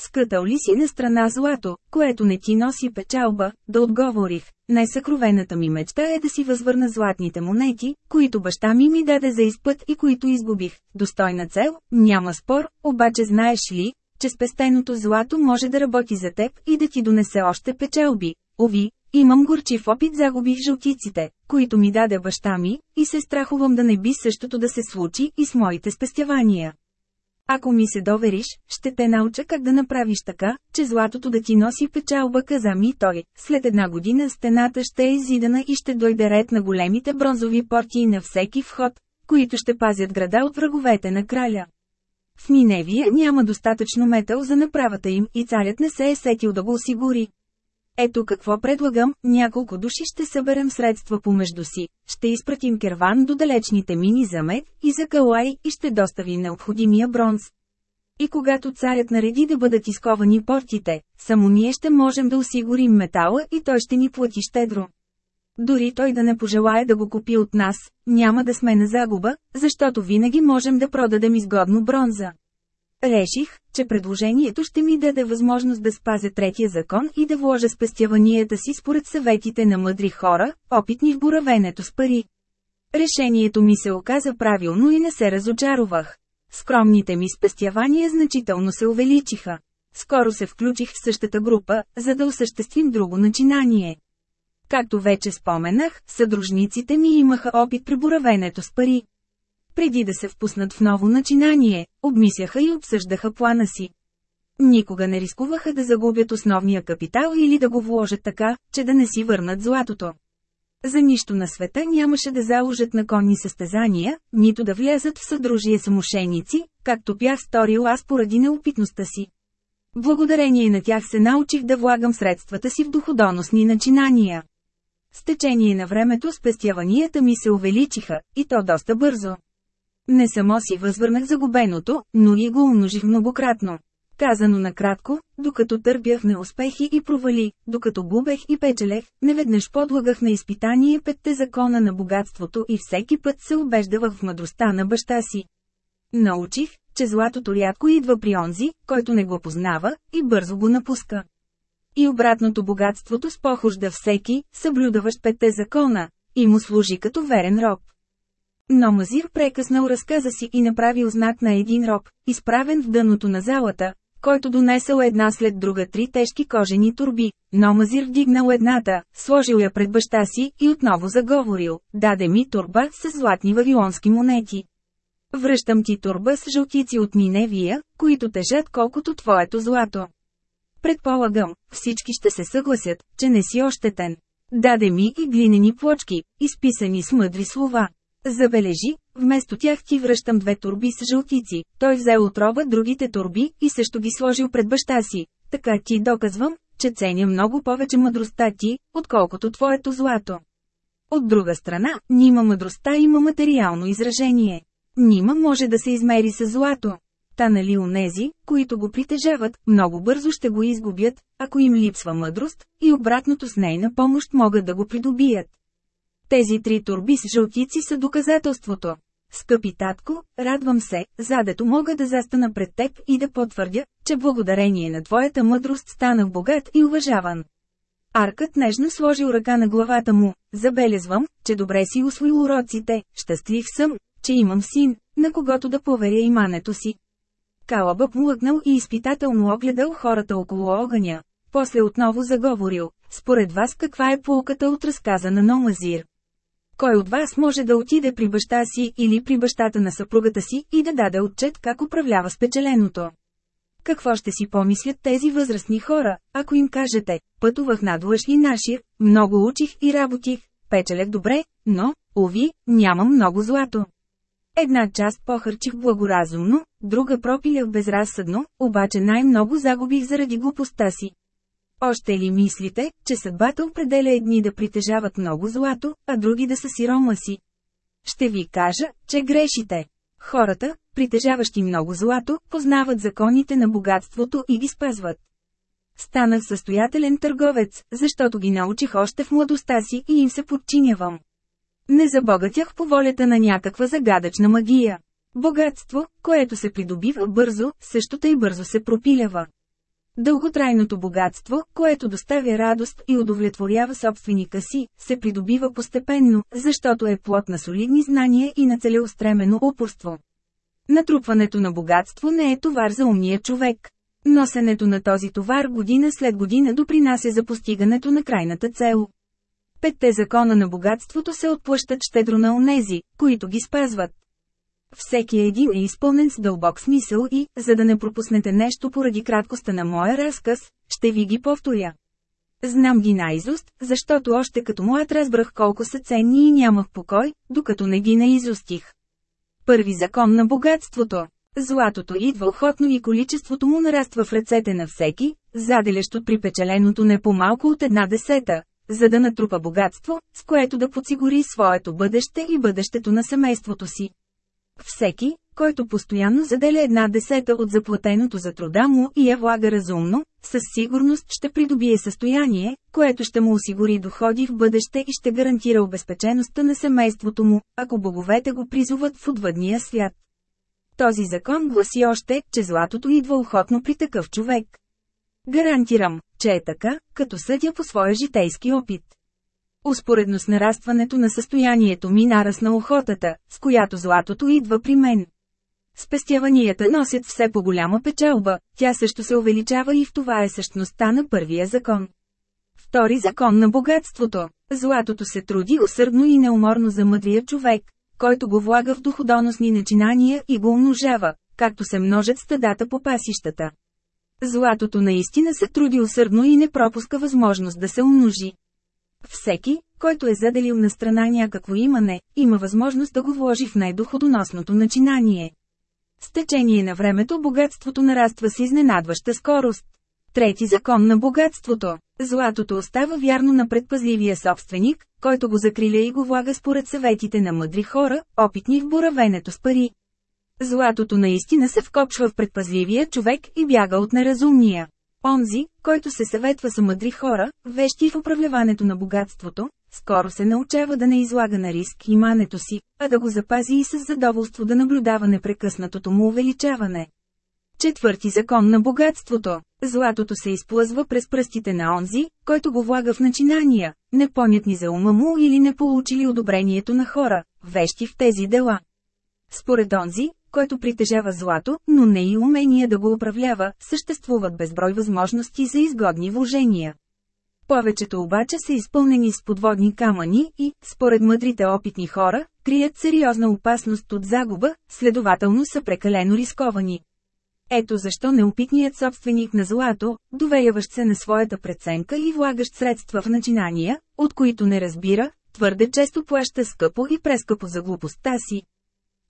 Скътал ли си на страна злато, което не ти носи печалба, да отговорих. Най-съкровената ми мечта е да си възвърна златните монети, които баща ми ми даде за изпът и които изгубих. Достойна цел, няма спор, обаче знаеш ли, че спестеното злато може да работи за теб и да ти донесе още печалби. Ови, имам горчив опит загубих жълтиците, които ми даде баща ми, и се страхувам да не би същото да се случи и с моите спестявания. Ако ми се довериш, ще те науча как да направиш така, че златото да ти носи печалба, каза ми той. След една година стената ще е изидана и ще дойде ред на големите бронзови портии на всеки вход, които ще пазят града от враговете на краля. В Ниневия няма достатъчно метал за направата им и царят не се е сетил да го осигури. Ето какво предлагам, няколко души ще съберем средства помежду си, ще изпратим керван до далечните мини за мед и за калай и ще достави необходимия бронз. И когато царят нареди да бъдат изковани портите, само ние ще можем да осигурим метала и той ще ни плати щедро. Дори той да не пожелая да го купи от нас, няма да сме на загуба, защото винаги можем да продадем изгодно бронза. Реших, че предложението ще ми даде възможност да спазя третия закон и да вложа спестяванията си според съветите на мъдри хора, опитни в боравенето с пари. Решението ми се оказа правилно и не се разочаровах. Скромните ми спестявания значително се увеличиха. Скоро се включих в същата група, за да осъществим друго начинание. Както вече споменах, съдружниците ми имаха опит при боравенето с пари. Преди да се впуснат в ново начинание, обмисляха и обсъждаха плана си. Никога не рискуваха да загубят основния капитал или да го вложат така, че да не си върнат златото. За нищо на света нямаше да заложат на конни състезания, нито да влязат в съдружие с мошеници, както бях сторил аз поради неопитността си. Благодарение на тях се научих да влагам средствата си в доходоносни начинания. С течение на времето спестяванията ми се увеличиха, и то доста бързо. Не само си възвърнах загубеното, но и го умножих многократно. Казано накратко, докато търпях неуспехи и провали, докато губех и печелех, неведнъж подлагах на изпитание петте закона на богатството и всеки път се убеждавах в мъдростта на баща си. Научих, че златото рядко идва при онзи, който не го познава, и бързо го напуска. И обратното богатството спохожда всеки, съблюдаващ петте закона, и му служи като верен роб. Но Мазир прекъснал разказа си и направил знак на един роб, изправен в дъното на залата, който донесъл една след друга три тежки кожени турби, но Мазир вдигнал едната, сложил я пред баща си и отново заговорил, даде ми турба с златни вавилонски монети. Връщам ти турба с жълтици от Ниневия, които тежат колкото твоето злато. Предполагам, всички ще се съгласят, че не си ощетен. Даде ми и глинени плочки, изписани с мъдри слова. Забележи, вместо тях ти връщам две турби с жълтици. Той взел отрова другите турби и също ги сложил пред баща си. Така ти доказвам, че ценя много повече мъдростта ти, отколкото твоето злато. От друга страна, нима мъдростта има материално изражение. Нима може да се измери с злато. Та нали онези, които го притежават, много бързо ще го изгубят, ако им липсва мъдрост, и обратното с нейна помощ могат да го придобият. Тези три турби с жълтици са доказателството. Скъпи татко, радвам се, задето мога да застана пред теб и да потвърдя, че благодарение на твоята мъдрост станах богат и уважаван. Аркът нежно сложил ръка на главата му, забелезвам, че добре си усвоил уроците, щастлив съм, че имам син, на когото да поверя имането си. Калабък млъкнал и изпитателно огледал хората около огъня. После отново заговорил, според вас каква е полката от разказа на Номазир? Кой от вас може да отиде при баща си или при бащата на съпругата си и да даде отчет как управлява спечеленото? Какво ще си помислят тези възрастни хора, ако им кажете, пътувах над лъж и нашир, много учих и работих, печелех добре, но, уви, нямам много злато. Една част похарчих благоразумно, друга пропилях безразсъдно, обаче най-много загубих заради глупостта си. Още ли мислите, че съдбата определя едни да притежават много злато, а други да са сирома си? Ще ви кажа, че грешите. Хората, притежаващи много злато, познават законите на богатството и ги спазват. Станах състоятелен търговец, защото ги научих още в младостта си и им се подчинявам. Не забогатях по волята на някаква загадъчна магия. Богатство, което се придобива бързо, също тъй бързо се пропилява. Дълготрайното богатство, което доставя радост и удовлетворява собственика си, се придобива постепенно, защото е плод на солидни знания и на целеустремено упорство. Натрупването на богатство не е товар за умния човек. Носенето на този товар година след година допринася за постигането на крайната цел. Петте закона на богатството се отплащат щедро на онези, които ги спазват. Всеки един е изпълнен с дълбок смисъл и, за да не пропуснете нещо поради краткостта на моя разказ, ще ви ги повторя. Знам ги наизуст, защото още като млад разбрах колко са ценни и нямах покой, докато не ги наизустих. Първи закон на богатството. Златото идва охотно и количеството му нараства в ръцете на всеки, заделящо при печеленото не по-малко от една десета, за да натрупа богатство, с което да подсигури своето бъдеще и бъдещето на семейството си. Всеки, който постоянно заделя една десета от заплатеното за труда му и я влага разумно, със сигурност ще придобие състояние, което ще му осигури доходи в бъдеще и ще гарантира обезпечеността на семейството му, ако боговете го призоват в отвъдния свят. Този закон гласи още, че златото идва охотно при такъв човек. Гарантирам, че е така, като съдя по своя житейски опит. Успоредно с нарастването на състоянието ми нарасна охотата, с която златото идва при мен. Спестяванията носят все по-голяма печалба, тя също се увеличава и в това е същността на първия закон. Втори закон на богатството. Златото се труди усърдно и неуморно за мъдрия човек, който го влага в доходоносни начинания и го умножава, както се множат стадата по пасищата. Златото наистина се труди усърдно и не пропуска възможност да се умножи. Всеки, който е заделил на страна някакво имане, има възможност да го вложи в най-доходоносното начинание. С течение на времето богатството нараства с изненадваща скорост. Трети закон на богатството. Златото остава вярно на предпазливия собственик, който го закриля и го влага според съветите на мъдри хора, опитни в боравенето с пари. Златото наистина се вкопчва в предпазливия човек и бяга от неразумния. Онзи, който се съветва с мъдри хора, вещи в управляването на богатството, скоро се научава да не излага на риск имането си, а да го запази и с задоволство да наблюдава непрекъснатото му увеличаване. Четвърти закон на богатството. Златото се изплъзва през пръстите на онзи, който го влага в начинания, непонятни за ума му или не получили одобрението на хора, вещи в тези дела. Според онзи, който притежава злато, но не и умения да го управлява, съществуват безброй възможности за изгодни вложения. Повечето обаче са изпълнени с подводни камъни и, според мъдрите опитни хора, крият сериозна опасност от загуба, следователно са прекалено рисковани. Ето защо неопитният собственик на злато, доверяващ се на своята преценка и влагащ средства в начинания, от които не разбира, твърде често плаща скъпо и прескъпо за глупостта си.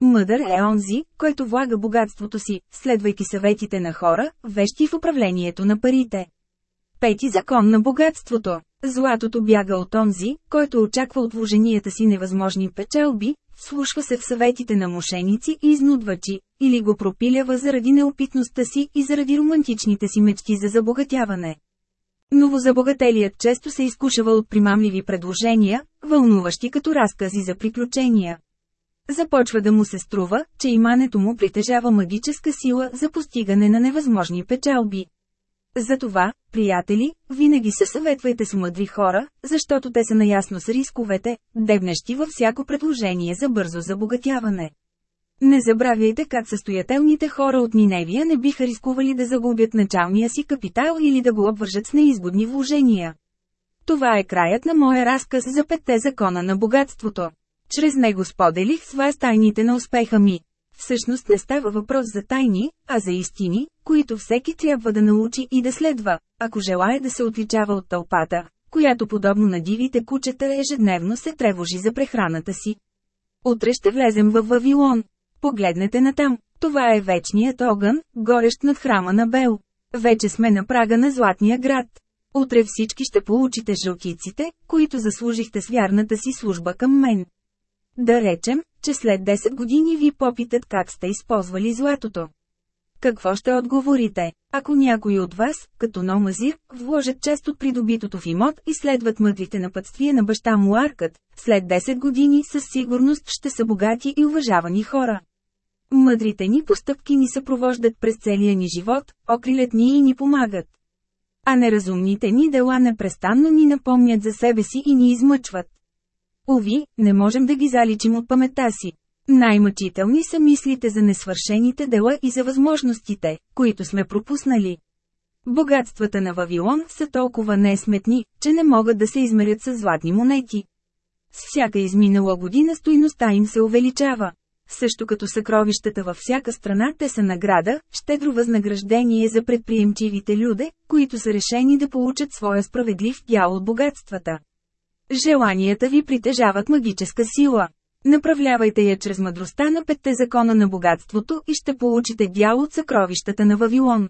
Мъдър е онзи, който влага богатството си, следвайки съветите на хора, вещи в управлението на парите. Пети закон на богатството. Златото бяга от онзи, който очаква от вложенията си невъзможни печелби, слушва се в съветите на мошеници и изнудвачи, или го пропилява заради неопитността си и заради романтичните си мечти за забогатяване. Новозабогателият често се изкушава от примамливи предложения, вълнуващи като разкази за приключения. Започва да му се струва, че имането му притежава магическа сила за постигане на невъзможни печалби. Затова, приятели, винаги се съветвайте с мъдри хора, защото те са наясно с рисковете, дебнещи във всяко предложение за бързо забогатяване. Не забравяйте как състоятелните хора от Ниневия не биха рискували да загубят началния си капитал или да го обвържат с неизгодни вложения. Това е краят на моя разказ за петте закона на богатството. Чрез него споделих с вас тайните на успеха ми. Всъщност не става въпрос за тайни, а за истини, които всеки трябва да научи и да следва, ако желая да се отличава от тълпата, която подобно на дивите кучета ежедневно се тревожи за прехраната си. Утре ще влезем в Вавилон. Погледнете натам. Това е вечният огън, горещ над храма на Бел. Вече сме на прага на Златния град. Утре всички ще получите жълтиците, които заслужихте с вярната си служба към мен. Да речем, че след 10 години ви попитат как сте използвали златото. Какво ще отговорите? Ако някой от вас, като номазир, вложат част от придобитото в имот и следват мъдрите напътствия на баща му Аркът, след 10 години със сигурност ще са богати и уважавани хора. Мъдрите ни постъпки ни съпровождат през целия ни живот, окрилят ни и ни помагат. А неразумните ни дела непрестанно ни напомнят за себе си и ни измъчват. Ови, не можем да ги заличим от паметта си. Най-мъчителни са мислите за несвършените дела и за възможностите, които сме пропуснали. Богатствата на Вавилон са толкова несметни, че не могат да се измерят с златни монети. С всяка изминала година стойността им се увеличава. Също като съкровищата във всяка страна те са награда, щедро възнаграждение за предприемчивите люде, които са решени да получат своя справедлив дял от богатствата. Желанията ви притежават магическа сила. Направлявайте я чрез мъдростта на петте закона на богатството и ще получите дял от съкровищата на Вавилон.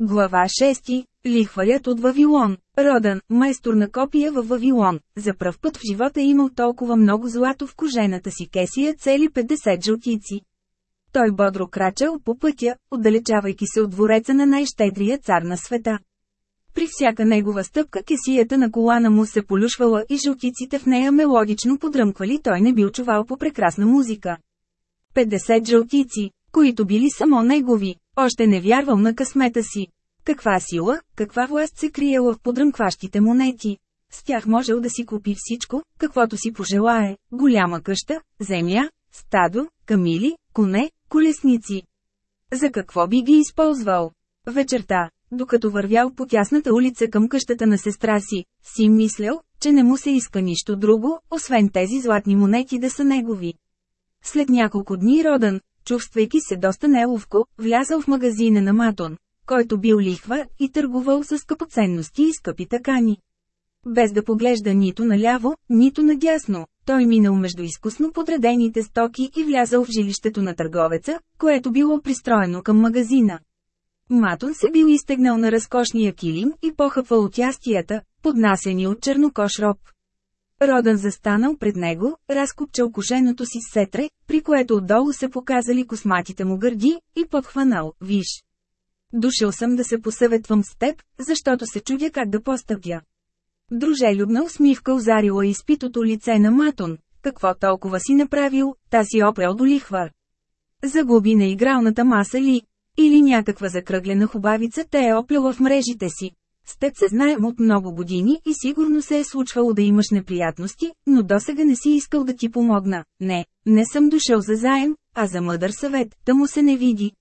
Глава 6. Лихварят от Вавилон. Родан, майстор на копия във Вавилон, за пръв път в живота е имал толкова много злато в кожената си кесия цели 50 жълтици. Той бодро крачал по пътя, отдалечавайки се от двореца на най-щедрия цар на света. При всяка негова стъпка кесията на колана му се полюшвала и жълтиците в нея мелодично подръмквали той не бил чувал по прекрасна музика. 50 жълтици, които били само негови, още не вярвал на късмета си. Каква сила, каква власт се криела в подръмкващите монети. С тях можел да си купи всичко, каквото си пожелае – голяма къща, земя, стадо, камили, коне, колесници. За какво би ги използвал? Вечерта, докато вървял по тясната улица към къщата на сестра си, си мислял, че не му се иска нищо друго, освен тези златни монети да са негови. След няколко дни Родан, чувствайки се доста неловко, влязал в магазина на Матон, който бил лихва и търгувал с скъпоценности и скъпи такани. Без да поглежда нито наляво, нито надясно, той минал между изкусно подредените стоки и влязал в жилището на търговеца, което било пристроено към магазина. Матон се бил изтегнал на разкошния килим и похъпвал от ястията, поднасени от чернокош роб. Родан застанал пред него, разкопчал кошеното си сетре, при което отдолу се показали косматите му гърди, и подхванал, виж. Дошъл съм да се посъветвам с теб, защото се чудя как да постъпя. Дружелюбна усмивка озарила изпитото лице на Матон. Какво толкова си направил, та си опрел до лихва? Загуби на игралната маса ли? Или някаква закръглена хубавица те е оплела в мрежите си? С теб се знаем от много години и сигурно се е случвало да имаш неприятности, но досега не си искал да ти помогна. Не, не съм дошъл за заем, а за мъдър съвет, да му се не види.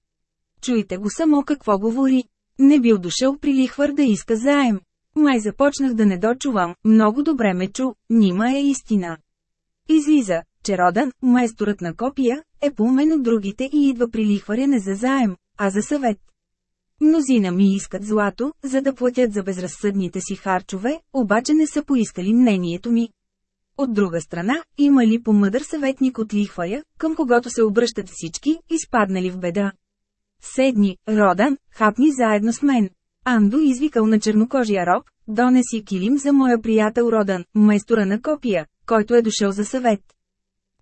Чуйте го само какво говори. Не бил дошъл при лихвар да иска заем. Май започнах да не дочувам, много добре ме чу, нима е истина. Излиза, че Родан, майсторът на копия, е по-умен от другите и идва при лихваря не за заем, а за съвет. Мнозина ми искат злато, за да платят за безразсъдните си харчове, обаче не са поискали мнението ми. От друга страна, има ли по-мъдър съветник от лихвая, към когото се обръщат всички, изпаднали в беда? Седни, Родан, хапни заедно с мен. Андо извикал на чернокожия роб, донеси килим за моя приятел Родан, майстора на копия, който е дошъл за съвет.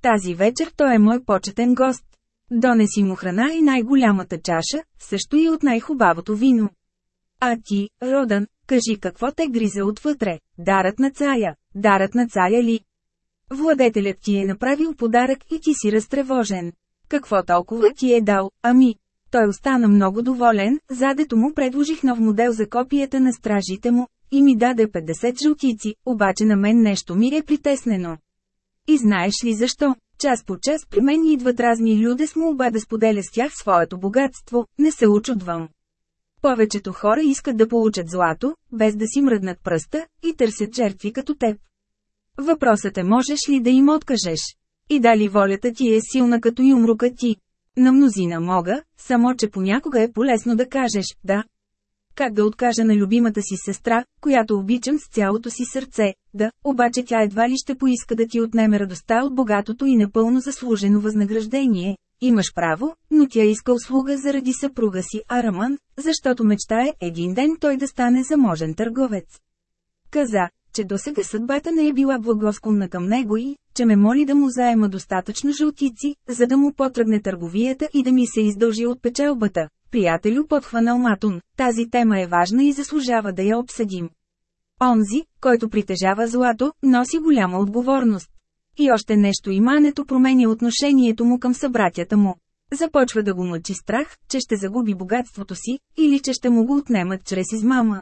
Тази вечер той е мой почетен гост. Донеси му храна и най-голямата чаша, също и от най-хубавото вино. А ти, Родан, кажи какво те гризе отвътре, дарът на царя, дарът на царя ли? Владетелят ти е направил подарък и ти си разтревожен. Какво толкова ти е дал, ами? Той остана много доволен, задето му предложих нов модел за копията на стражите му, и ми даде 50 жълтици, обаче на мен нещо ми е притеснено. И знаеш ли защо? Час по час при мен идват разни люде с молба да споделя с тях своето богатство, не се очудвам. Повечето хора искат да получат злато, без да си мръднат пръста, и търсят жертви като теб. Въпросът е можеш ли да им откажеш? И дали волята ти е силна като юмрука ти? На мнозина мога, само че понякога е полезно да кажеш «да». Как да откажа на любимата си сестра, която обичам с цялото си сърце, да, обаче тя едва ли ще поиска да ти отнеме радостта от богатото и напълно заслужено възнаграждение. Имаш право, но тя иска услуга заради съпруга си Араман, защото мечтае един ден той да стане заможен търговец. Каза, че досега съдбата не е била благосклонна към него и, че ме моли да му заема достатъчно жълтици, за да му потръгне търговията и да ми се издължи от печелбата. Приятелю подхванал Матун, тази тема е важна и заслужава да я обсъдим. Онзи, който притежава злато, носи голяма отговорност. И още нещо имането променя отношението му към събратята му. Започва да го мъчи страх, че ще загуби богатството си, или че ще му го отнемат чрез измама.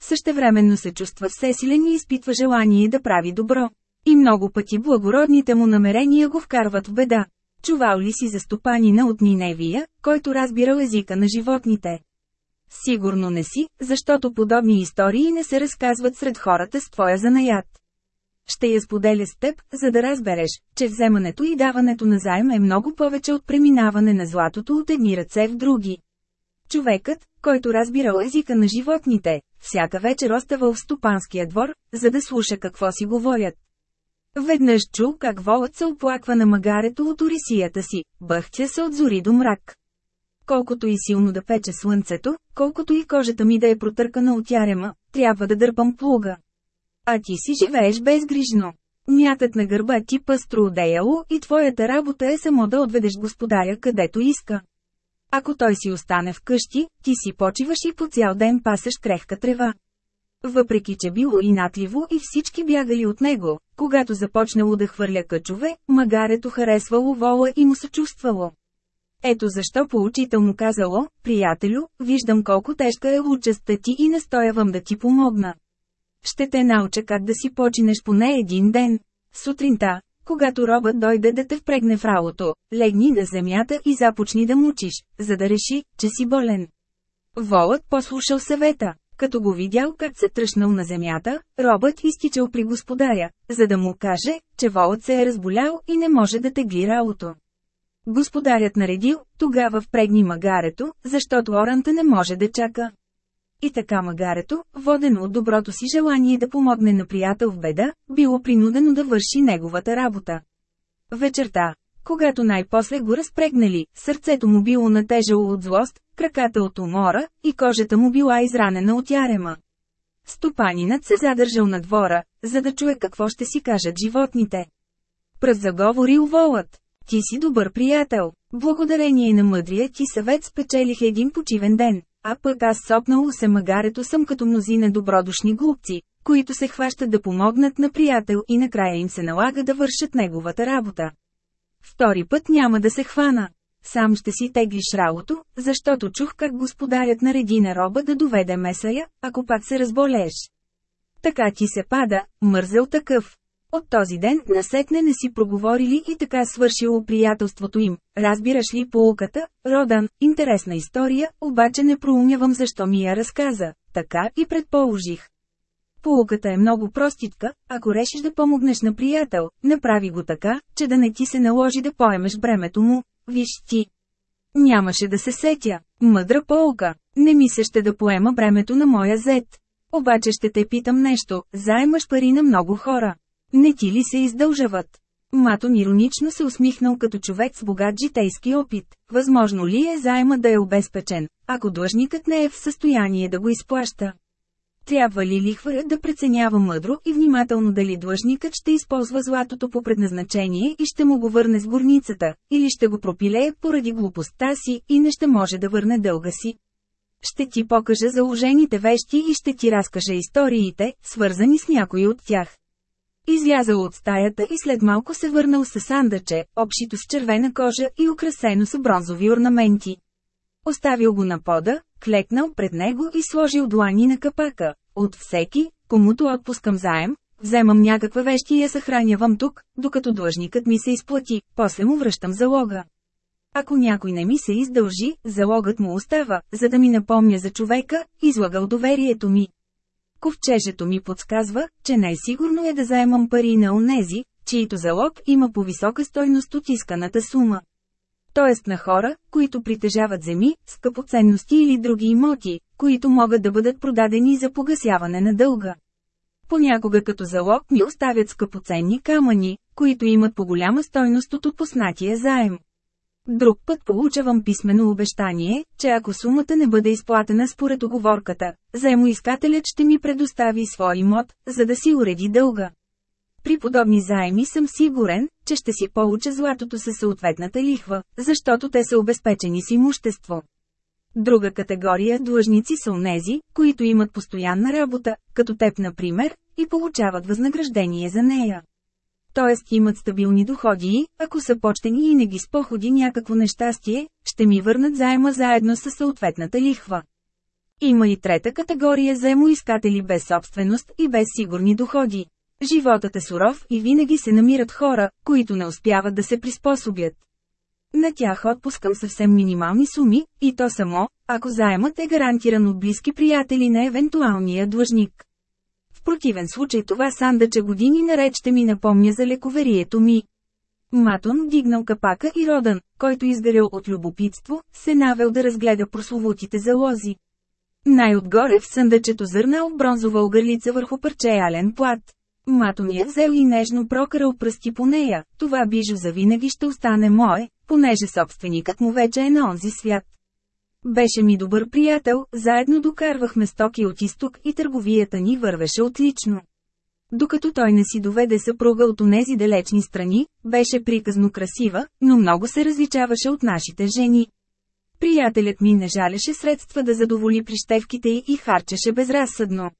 Същевременно се чувства всесилен и изпитва желание да прави добро. И много пъти благородните му намерения го вкарват в беда. Чувал ли си за стопанина от Ниневия, който разбирал езика на животните? Сигурно не си, защото подобни истории не се разказват сред хората с твоя занаят. Ще я споделя с теб, за да разбереш, че вземането и даването на заем е много повече от преминаване на златото от едни ръце в други. Човекът, който разбирал езика на животните, всяка вечер оставал в стопанския двор, за да слуша какво си говорят. Веднъж чу как волът се оплаква на магарето от орисията си, бъхтя се от зори до мрак. Колкото и силно да пече слънцето, колкото и кожата ми да е протъркана от ярема, трябва да дърпам плуга. А ти си живееш безгрижно. Мятът на гърба ти пъстро одеяло и твоята работа е само да отведеш господаря където иска. Ако той си остане вкъщи, ти си почиваш и по цял ден пасеш крехка трева. Въпреки че било инатливо и всички бягали от него, когато започнало да хвърля къчове, магарето харесвало вола и му съчувствало. Ето защо поучително казало, приятелю, виждам колко тежка е участта ти и настоявам да ти помогна. Ще те науча как да си починеш поне един ден. Сутринта, когато робът дойде да те впрегне в работо, легни на земята и започни да мучиш, за да реши, че си болен. Волът послушал съвета. Като го видял как се тръщнал на земята, робът изтичал при господаря, за да му каже, че волът се е разболял и не може да тегли работо. Господарят наредил, тогава впрегни магарето, защото оранта не може да чака. И така магарето, водено от доброто си желание да помогне на приятел в беда, било принудено да върши неговата работа. Вечерта, когато най-после го разпрегнали, сърцето му било натежало от злост, краката от умора, и кожата му била изранена от ярема. Стопанинът се задържал на двора, за да чуе какво ще си кажат животните. Пръв заговорил волът. Ти си добър приятел. Благодарение на мъдрия ти съвет спечелих един почивен ден, а пък аз сопнало се магарето съм като мнозина добродушни глупци, които се хващат да помогнат на приятел и накрая им се налага да вършат неговата работа. Втори път няма да се хвана. Сам ще си теглиш работо, защото чух как господарят нареди на роба да доведе месая, ако пак се разболееш. Така ти се пада, мързел такъв. От този ден насетне не си проговорили и така свършило приятелството им. Разбираш ли полуката, Родан, интересна история, обаче не проумявам защо ми я разказа. Така и предположих. Полуката е много проститка, ако решиш да помогнеш на приятел, направи го така, че да не ти се наложи да поемеш бремето му. Виж ти. Нямаше да се сетя. Мъдра полука. Не ми се ще да поема бремето на моя зет. Обаче ще те питам нещо, заемаш пари на много хора. Не ти ли се издължават? Матон иронично се усмихнал като човек с богат житейски опит. Възможно ли е заема да е обезпечен, ако длъжникът не е в състояние да го изплаща? Трябва ли лихварят да преценява мъдро и внимателно дали длъжникът ще използва златото по предназначение и ще му го върне с горницата, или ще го пропилее поради глупостта си и не ще може да върне дълга си? Ще ти покажа заложените вещи и ще ти разкажа историите, свързани с някои от тях. Излязал от стаята и след малко се върнал с сандъче, обшито с червена кожа и украсено с бронзови орнаменти. Оставил го на пода, клекнал пред него и сложил длани на капака. От всеки, комуто отпускам заем, вземам някаква вещи и я съхранявам тук, докато длъжникът ми се изплати, после му връщам залога. Ако някой не ми се издължи, залогът му остава, за да ми напомня за човека, излагал доверието ми. Ковчежето ми подсказва, че най-сигурно е да заемам пари на онези, чието залог има по-висока стойност от исканата сума. Тоест на хора, които притежават земи, скъпоценности или други имоти, които могат да бъдат продадени за погасяване на дълга. Понякога като залог ми оставят скъпоценни камъни, които имат по-голяма стойност от отпуснатия заем. Друг път получавам писмено обещание, че ако сумата не бъде изплатена според оговорката, заемоискателят ще ми предостави свой имот, за да си уреди дълга. При подобни заеми съм сигурен, че ще си получа златото със съответната лихва, защото те са обезпечени с имущество. Друга категория длъжници са онези, които имат постоянна работа, като теб например, и получават възнаграждение за нея т.е. имат стабилни доходи и, ако са почтени и не ги споходи някакво нещастие, ще ми върнат заема заедно с съответната лихва. Има и трета категория заемоискатели без собственост и без сигурни доходи. Животът е суров и винаги се намират хора, които не успяват да се приспособят. На тях отпускам съвсем минимални суми, и то само, ако заемът е гарантиран от близки приятели на евентуалния длъжник противен случай това сандъче години наред ще ми напомня за лековерието ми. Матон дигнал капака и Родан, който изгарял от любопитство, се навел да разгледа прословутите залози. Най-отгоре в съндъчето зърнал бронзова огърлица върху парче ален плат. Матон я взел и нежно прокарал пръсти по нея, това бижо завинаги ще остане мое, понеже собственикът му вече е на онзи свят. Беше ми добър приятел, заедно докарвахме стоки от изток и търговията ни вървеше отлично. Докато той не си доведе съпруга от онези далечни страни, беше приказно красива, но много се различаваше от нашите жени. Приятелят ми не жалеше средства да задоволи прищевките й и харчеше безразсъдно.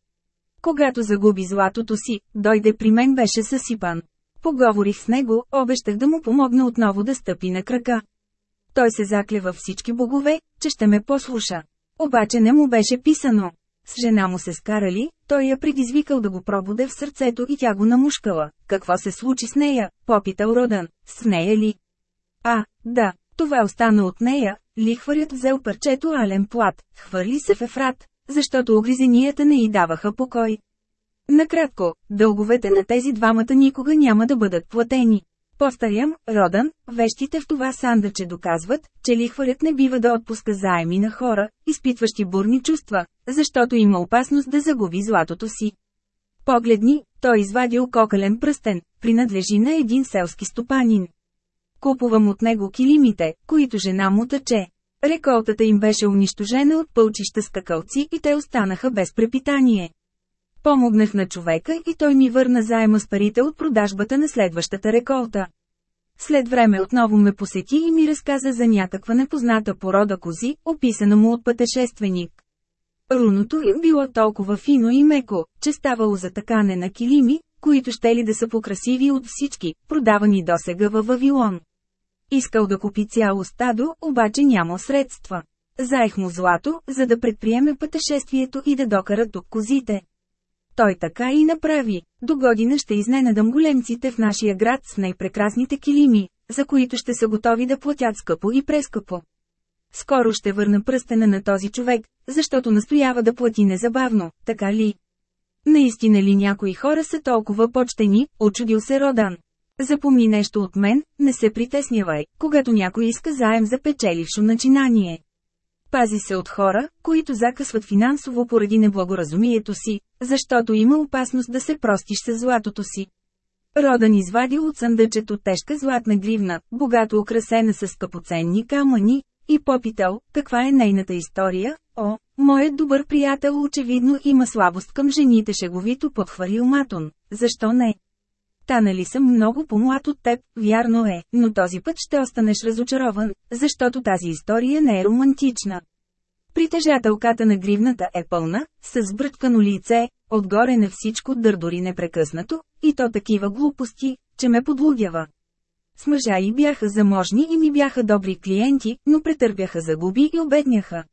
Когато загуби златото си, дойде при мен беше съсипан. Поговорих с него, обещах да му помогна отново да стъпи на крака. Той се закле във всички богове, че ще ме послуша. Обаче не му беше писано. С жена му се скарали, той я предизвикал да го пробуде в сърцето и тя го намушкала. Какво се случи с нея? Попитал Родан. С нея ли? А, да, това остана от нея. Лихварят взел парчето ален плат, хвърли се в ефрат, защото огризенията не й даваха покой. Накратко, дълговете на тези двамата никога няма да бъдат платени. Повтарям, Родан, вещите в това сандъче доказват, че лихварят не бива да отпуска заеми на хора, изпитващи бурни чувства, защото има опасност да загуби златото си. Погледни, той извадил кокален пръстен, принадлежи на един селски стопанин. Купувам от него килимите, които жена му тъче. Реколтата им беше унищожена от пълчища скакалци и те останаха без препитание. Помогнах на човека и той ми върна заема с парите от продажбата на следващата реколта. След време отново ме посети и ми разказа за някаква непозната порода кози, описана му от пътешественик. Руното им било толкова фино и меко, че ставало за такане на килими, които ще ли да са покрасиви от всички, продавани досега във Вавилон. Искал да купи цяло стадо, обаче няма средства. Заех му злато, за да предприеме пътешествието и да докара тук козите. Той така и направи. До година ще изненадам големците в нашия град с най-прекрасните килими, за които ще са готови да платят скъпо и прескъпо. Скоро ще върна пръстена на този човек, защото настоява да плати незабавно, така ли? Наистина ли някои хора са толкова почтени, очудил се Родан. Запомни нещо от мен, не се притеснявай, когато някой иска заем за печелившо начинание. Пази се от хора, които закъсват финансово поради неблагоразумието си, защото има опасност да се простиш с златото си. Родан извади от съндъчето тежка златна гривна, богато украсена с скъпоценни камъни, и попитал, каква е нейната история, о, моят добър приятел очевидно има слабост към жените шеговито подхвалил Матон, защо не? Та нали съм много по-млад от теб, вярно е, но този път ще останеш разочарован, защото тази история не е романтична. Притежателката на гривната е пълна, с сбръчкано лице, отгоре на всичко дърдори непрекъснато, и то такива глупости, че ме подлудява. С мъжа и бяха заможни и ми бяха добри клиенти, но претърпяха загуби и обедняха.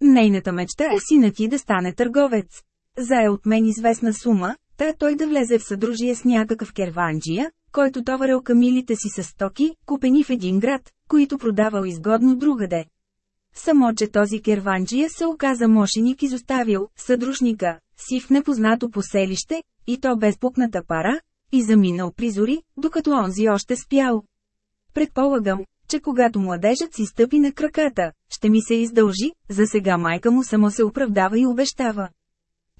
Нейната мечта е синът ти да стане търговец. Зае от мен известна сума, та той да влезе в съдружие с някакъв керванджия, който товарел камилите си с стоки, купени в един град, които продавал изгодно другаде. Само, че този керванджия се оказа мошеник изоставил съдружника си в непознато поселище, и то без пукната пара, и заминал призори, докато онзи още спял. Предполагам, че когато младежът си стъпи на краката, ще ми се издължи, за сега майка му само се оправдава и обещава.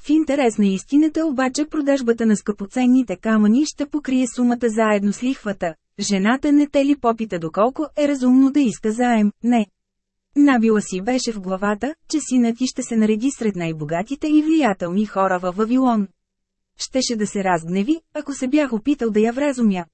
В интерес на истината обаче продажбата на скъпоценните камъни ще покрие сумата заедно с лихвата. Жената не те ли попита доколко е разумно да иска заем, не. Набила си беше в главата, че синът ти ще се нареди сред най-богатите и влиятелни хора във Вавилон. Щеше да се разгневи, ако се бях опитал да я вразумя.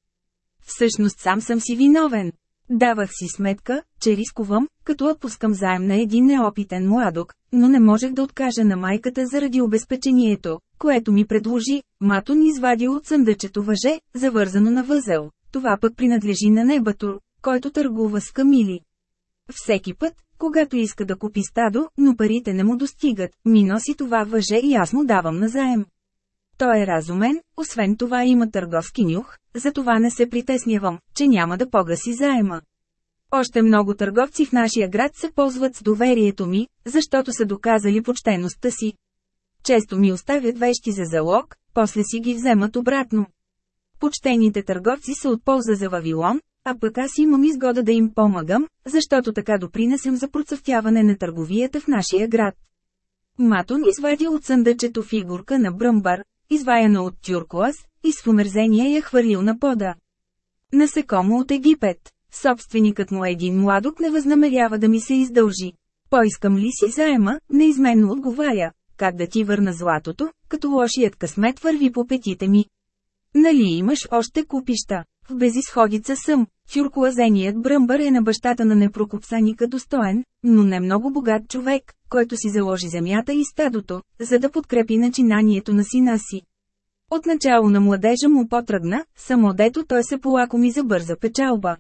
Всъщност сам съм си виновен. Давах си сметка, че рискувам, като отпускам заем на един неопитен младок, но не можех да откажа на майката заради обезпечението, което ми предложи. Матон извади от съндъчето въже, завързано на възел. Това пък принадлежи на Небатур, който търгува с камили. Всеки път, когато иска да купи стадо, но парите не му достигат, ми носи това въже и аз му давам на заем. Той е разумен, освен това има търговски нюх, затова не се притеснявам, че няма да погаси заема. Още много търговци в нашия град се ползват с доверието ми, защото са доказали почтеността си. Често ми оставят вещи за залог, после си ги вземат обратно. Почтените търговци са от полза за Вавилон, а пък аз имам изгода да им помагам, защото така допринесем за процъфтяване на търговията в нашия град. Матон извади от съндъчето фигурка на бръмбар, изваяна от тюркуаз, и с умерзение я хвърлил на пода. Насекомо от Египет. Собственикът му един младок не възнамерява да ми се издължи. Поискам ли си заема, неизменно отговаря, как да ти върна златото, като лошият късмет върви по петите ми. Нали имаш още купища? В безисходица съм. Тюркуазеният бръмбър е на бащата на непрокопсаника достоен, но не много богат човек, който си заложи земята и стадото, за да подкрепи начинанието на сина си. Отначало на младежа му потръгна, само дето той се полакоми за бърза печалба.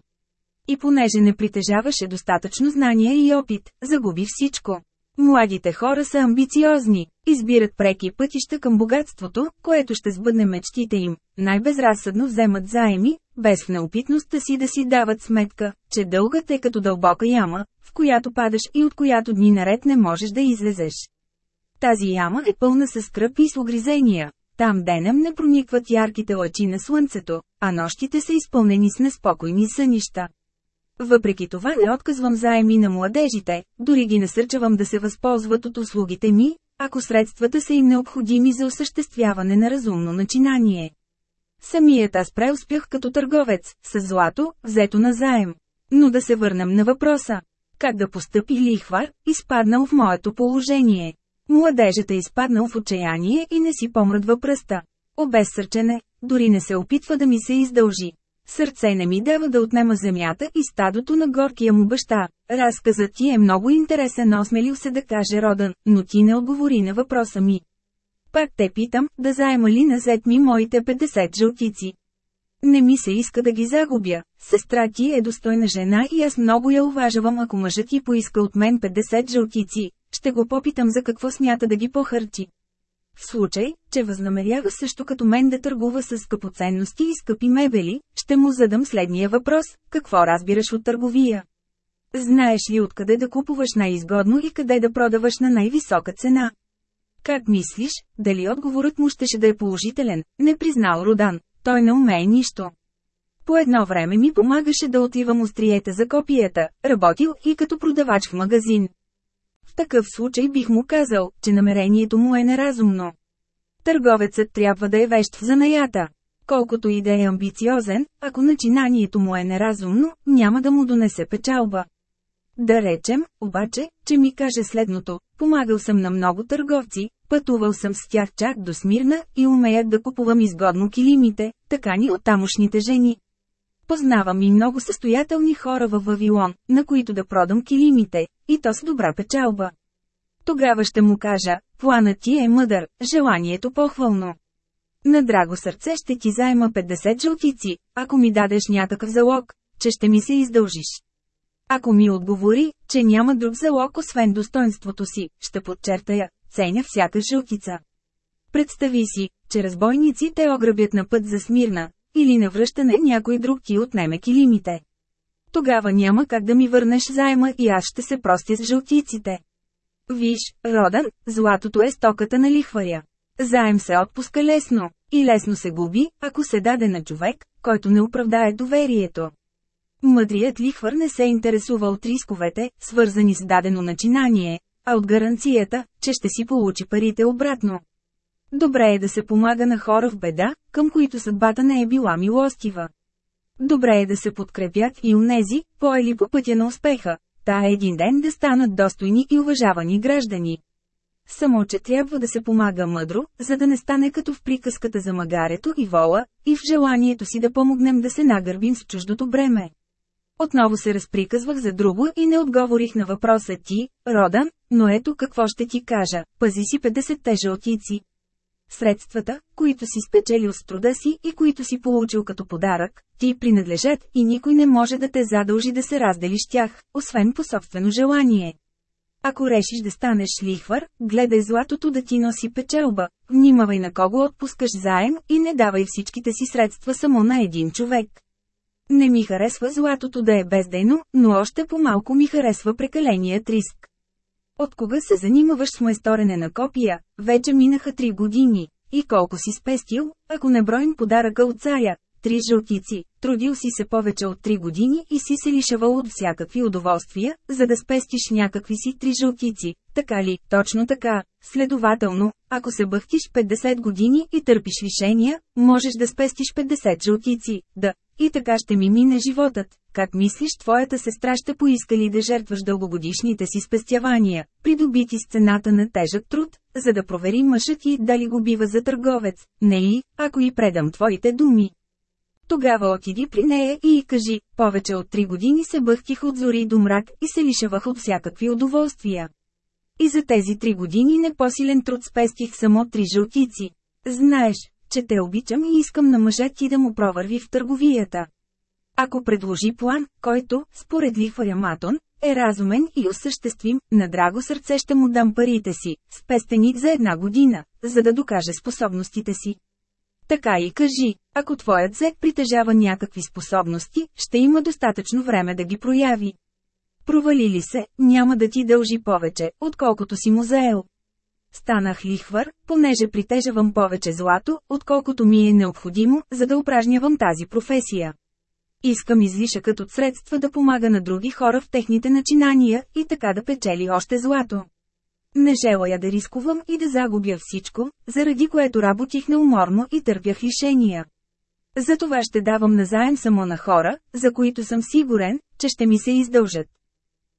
И понеже не притежаваше достатъчно знания и опит, загуби всичко. Младите хора са амбициозни, избират преки пътища към богатството, което ще сбъдне мечтите им, най-безразсъдно вземат заеми, без в неопитността си да си дават сметка, че дългът е като дълбока яма, в която падаш и от която дни наред не можеш да излезеш. Тази яма е пълна с скръп и с огризения. Там денем не проникват ярките лъчи на слънцето, а нощите са изпълнени с неспокойни сънища. Въпреки това не отказвам заеми на младежите, дори ги насърчавам да се възползват от услугите ми, ако средствата са им необходими за осъществяване на разумно начинание. Самият аз преуспях като търговец, с злато, взето на заем. Но да се върнем на въпроса. Как да постъпи лихвар, изпаднал в моето положение? Младежът е изпаднал в отчаяние и не си помръдва пръста. Обезсърчене, дори не се опитва да ми се издължи. Сърце не ми дава да отнема земята и стадото на горкия му баща. Разказът ти е много интересен, осмелил се да каже Родан, но ти не отговори на въпроса ми. Пак те питам, да заема ли назад ми моите 50 жълтици. Не ми се иска да ги загубя. Сестра ти е достойна жена и аз много я уважавам ако мъжът ти поиска от мен 50 жълтици. Ще го попитам за какво смята да ги похарчи. В случай, че възнамерява също като мен да търгува с скъпоценности и скъпи мебели, ще му задам следния въпрос – какво разбираш от търговия? Знаеш ли откъде да купуваш най-изгодно и къде да продаваш на най-висока цена? Как мислиш, дали отговорът му щеше да е положителен, не признал Родан, той не умее нищо. По едно време ми помагаше да отивам остриета за копията, работил и като продавач в магазин. Такъв случай бих му казал, че намерението му е неразумно. Търговецът трябва да е вещ в занаята. Колкото и да е амбициозен, ако начинанието му е неразумно, няма да му донесе печалба. Да речем, обаче, че ми каже следното, помагал съм на много търговци, пътувал съм с тях чак до Смирна и умеят да купувам изгодно килимите, така ни от тамошните жени. Познавам и много състоятелни хора във Вавилон, на които да продам килимите, и то с добра печалба. Тогава ще му кажа, планът ти е мъдър, желанието похвално. На драго сърце ще ти заема 50 жълтици, ако ми дадеш някакъв залог, че ще ми се издължиш. Ако ми отговори, че няма друг залог освен достоинството си, ще подчертая, ценя всяка жълтица. Представи си, че разбойниците ограбят на път за Смирна, или на връщане някой друг ти отнеме килимите. Тогава няма как да ми върнеш заема и аз ще се простя с жълтиците. Виж, Родан, златото е стоката на лихваря. Заем се отпуска лесно, и лесно се губи, ако се даде на човек, който не оправдае доверието. Мъдрият лихвар не се интересува от рисковете, свързани с дадено начинание, а от гаранцията, че ще си получи парите обратно. Добре е да се помага на хора в беда, към които съдбата не е била милостива. Добре е да се подкрепят и унези, поели по пътя на успеха, та един ден да станат достойни и уважавани граждани. Само, че трябва да се помага мъдро, за да не стане като в приказката за магарето и вола, и в желанието си да помогнем да се нагърбим с чуждото бреме. Отново се разприказвах за друго и не отговорих на въпроса ти, Родан, но ето какво ще ти кажа, пази си 50-те жълтици. Средствата, които си спечелил с труда си и които си получил като подарък, ти принадлежат и никой не може да те задължи да се разделиш тях, освен по собствено желание. Ако решиш да станеш лихвар, гледай златото да ти носи печелба, внимавай на кого отпускаш заем и не давай всичките си средства само на един човек. Не ми харесва златото да е бездейно, но още по-малко ми харесва прекаленият риск. От кога се занимаваш с майсторене на копия, вече минаха три години. И колко си спестил, ако не броим подаръка от царя, три жълтици, трудил си се повече от три години и си се лишавал от всякакви удоволствия, за да спестиш някакви си три жълтици. Така ли? Точно така. Следователно, ако се бъхтиш 50 години и търпиш лишения, можеш да спестиш 50 жълтици. Да, и така ще ми мине животът. Как мислиш твоята сестра ще поиска ли да жертваш дългогодишните си спестявания, придобити с цената на тежък труд, за да провери мъжът ти дали го бива за търговец, не и, ако и предам твоите думи. Тогава отиди при нея и й кажи, повече от три години се бъхтих от зори до мрак и се лишавах от всякакви удоволствия. И за тези три години непосилен труд спестих само три жълтици. Знаеш, че те обичам и искам на мъжа ти да му провърви в търговията. Ако предложи план, който, според лихваря Матон, е разумен и осъществим, на драго сърце ще му дам парите си, спестени за една година, за да докаже способностите си. Така и кажи, ако твоят зек притежава някакви способности, ще има достатъчно време да ги прояви. Провали ли се, няма да ти дължи повече, отколкото си му заел. Станах лихвар, понеже притежавам повече злато, отколкото ми е необходимо, за да упражнявам тази професия. Искам излишъкът от средства да помага на други хора в техните начинания и така да печели още злато. Не желая да рискувам и да загубя всичко, заради което работих неуморно и търпях лишения. Затова ще давам назаем само на хора, за които съм сигурен, че ще ми се издължат.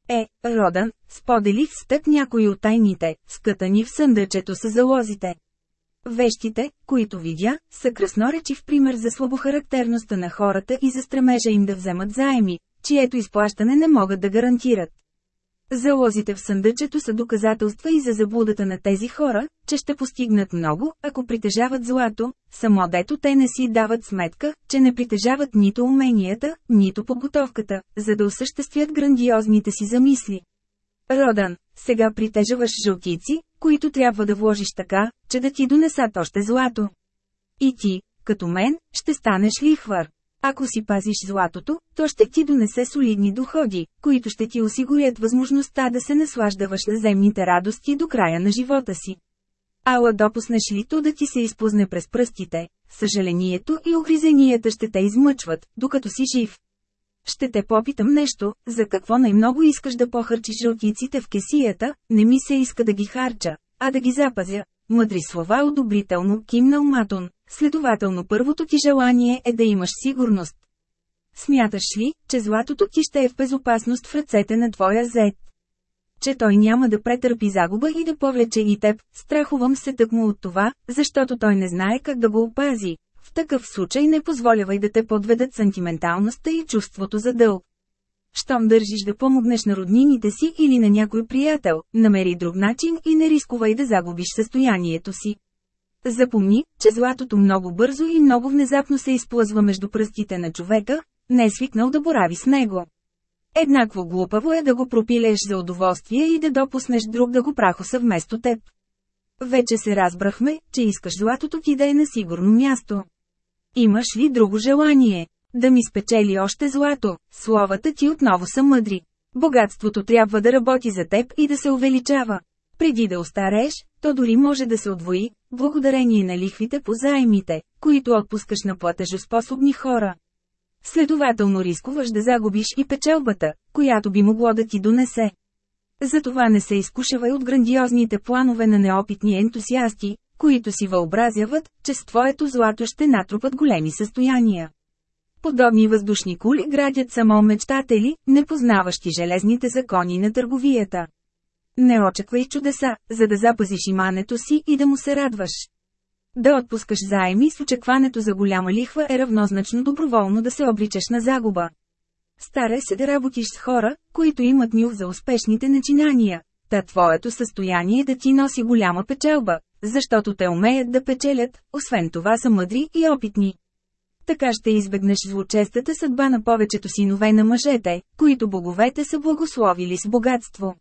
Е, Родан, споделих с теб някои от тайните, скътани в съндъчето с залозите. Вещите, които видя, са красноречив пример за слабохарактерността на хората и за стремежа им да вземат заеми, чието изплащане не могат да гарантират. Залозите в съндъчето са доказателства и за заблудата на тези хора, че ще постигнат много, ако притежават злато, само дето те не си дават сметка, че не притежават нито уменията, нито подготовката, за да осъществят грандиозните си замисли. Родан, сега притежаваш жълтици, които трябва да вложиш така, че да ти донесат още злато. И ти, като мен, ще станеш лихвар. Ако си пазиш златото, то ще ти донесе солидни доходи, които ще ти осигурят възможността да се наслаждаваш на земните радости до края на живота си. Ала допуснеш ли то да ти се изпозне през пръстите, съжалението и огризенията ще те измъчват, докато си жив. Ще те попитам нещо, за какво най-много искаш да похарчиш жълтиците в кесията, не ми се иска да ги харча, а да ги запазя. Мъдри слова одобрително кимнал Матон, следователно първото ти желание е да имаш сигурност. Смяташ ли, че златото ти ще е в безопасност в ръцете на твоя зет? Че той няма да претърпи загуба и да повлече и теб, страхувам се тъкмо от това, защото той не знае как да го опази, в такъв случай не позволявай да те подведат сантименталността и чувството за дълг. Щом държиш да помогнеш на роднините си или на някой приятел, намери друг начин и не рискувай да загубиш състоянието си. Запомни, че златото много бързо и много внезапно се изплъзва между пръстите на човека, не е свикнал да борави с него. Еднакво глупаво е да го пропилеш за удоволствие и да допуснеш друг да го прахоса вместо теб. Вече се разбрахме, че искаш златото ти да е на сигурно място. Имаш ли друго желание? Да ми спечели още злато, словата ти отново са мъдри. Богатството трябва да работи за теб и да се увеличава. Преди да остарееш, то дори може да се отвои, благодарение на лихвите по заемите, които отпускаш на платежоспособни хора. Следователно рискуваш да загубиш и печелбата, която би могло да ти донесе. Затова не се изкушавай от грандиозните планове на неопитни ентусиасти, които си въобразяват, че с твоето злато ще натрупат големи състояния. Подобни въздушни кули градят само мечтатели, не познаващи железните закони на търговията. Не очаквай чудеса, за да запазиш имането си и да му се радваш. Да отпускаш заеми с очакването за голяма лихва е равнозначно доброволно да се обличаш на загуба. Старай се да работиш с хора, които имат нюх за успешните начинания. Та твоето състояние да ти носи голяма печелба, защото те умеят да печелят, освен това са мъдри и опитни. Така ще избегнеш злочестата съдба на повечето синове на мъжете, които боговете са благословили с богатство.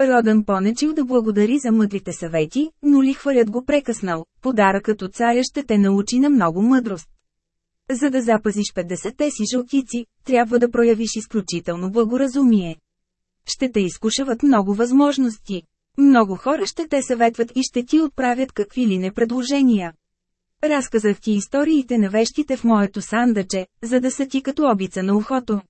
Родан понечил да благодари за мъдрите съвети, но лихварят го прекъснал, подаръкът от царя ще те научи на много мъдрост. За да запазиш 50-те си жълтици, трябва да проявиш изключително благоразумие. Ще те изкушават много възможности. Много хора ще те съветват и ще ти отправят какви ли не предложения. Разказах ти историите на вещите в моето сандъче, за да са ти като обица на ухото.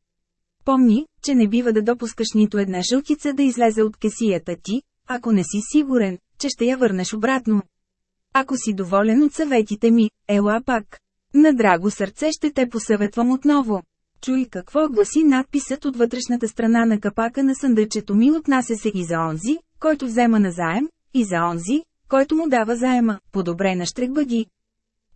Помни, че не бива да допускаш нито една жълтица да излезе от кесията ти, ако не си сигурен, че ще я върнеш обратно. Ако си доволен от съветите ми, ела пак. На драго сърце ще те посъветвам отново. Чуй какво гласи надписът от вътрешната страна на капака на съндъчето ми отнася се и за онзи, който взема назаем, и за онзи, който му дава заема, подобре на штрекбаги.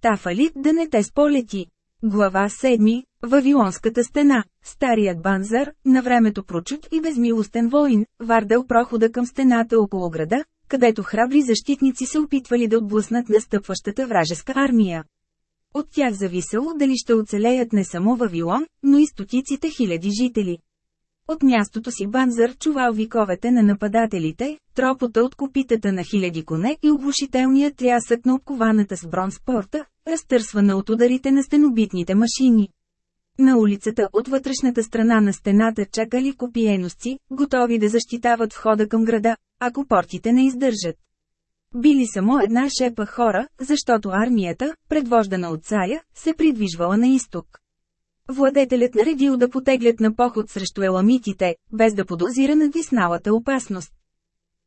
Тафалит да не те сполети. Глава 7. Вавилонската стена. Старият банзар, на времето прочут и безмилостен воин, вардел прохода към стената около града, където храбри защитници се опитвали да отблъснат настъпващата вражеска армия. От тях зависело дали ще оцелеят не само Вавилон, но и стотиците хиляди жители. От мястото си Банзър чувал виковете на нападателите, тропота от копитата на хиляди коне и оглушителният трясък на обкованата с бронз порта, разтърсвана от ударите на стенобитните машини. На улицата от вътрешната страна на стената чакали копиеносци, готови да защитават входа към града, ако портите не издържат. Били само една шепа хора, защото армията, предвождана от царя, се придвижвала на изток. Владетелят наредил да потеглят на поход срещу еламитите, без да подозира надвисналата опасност.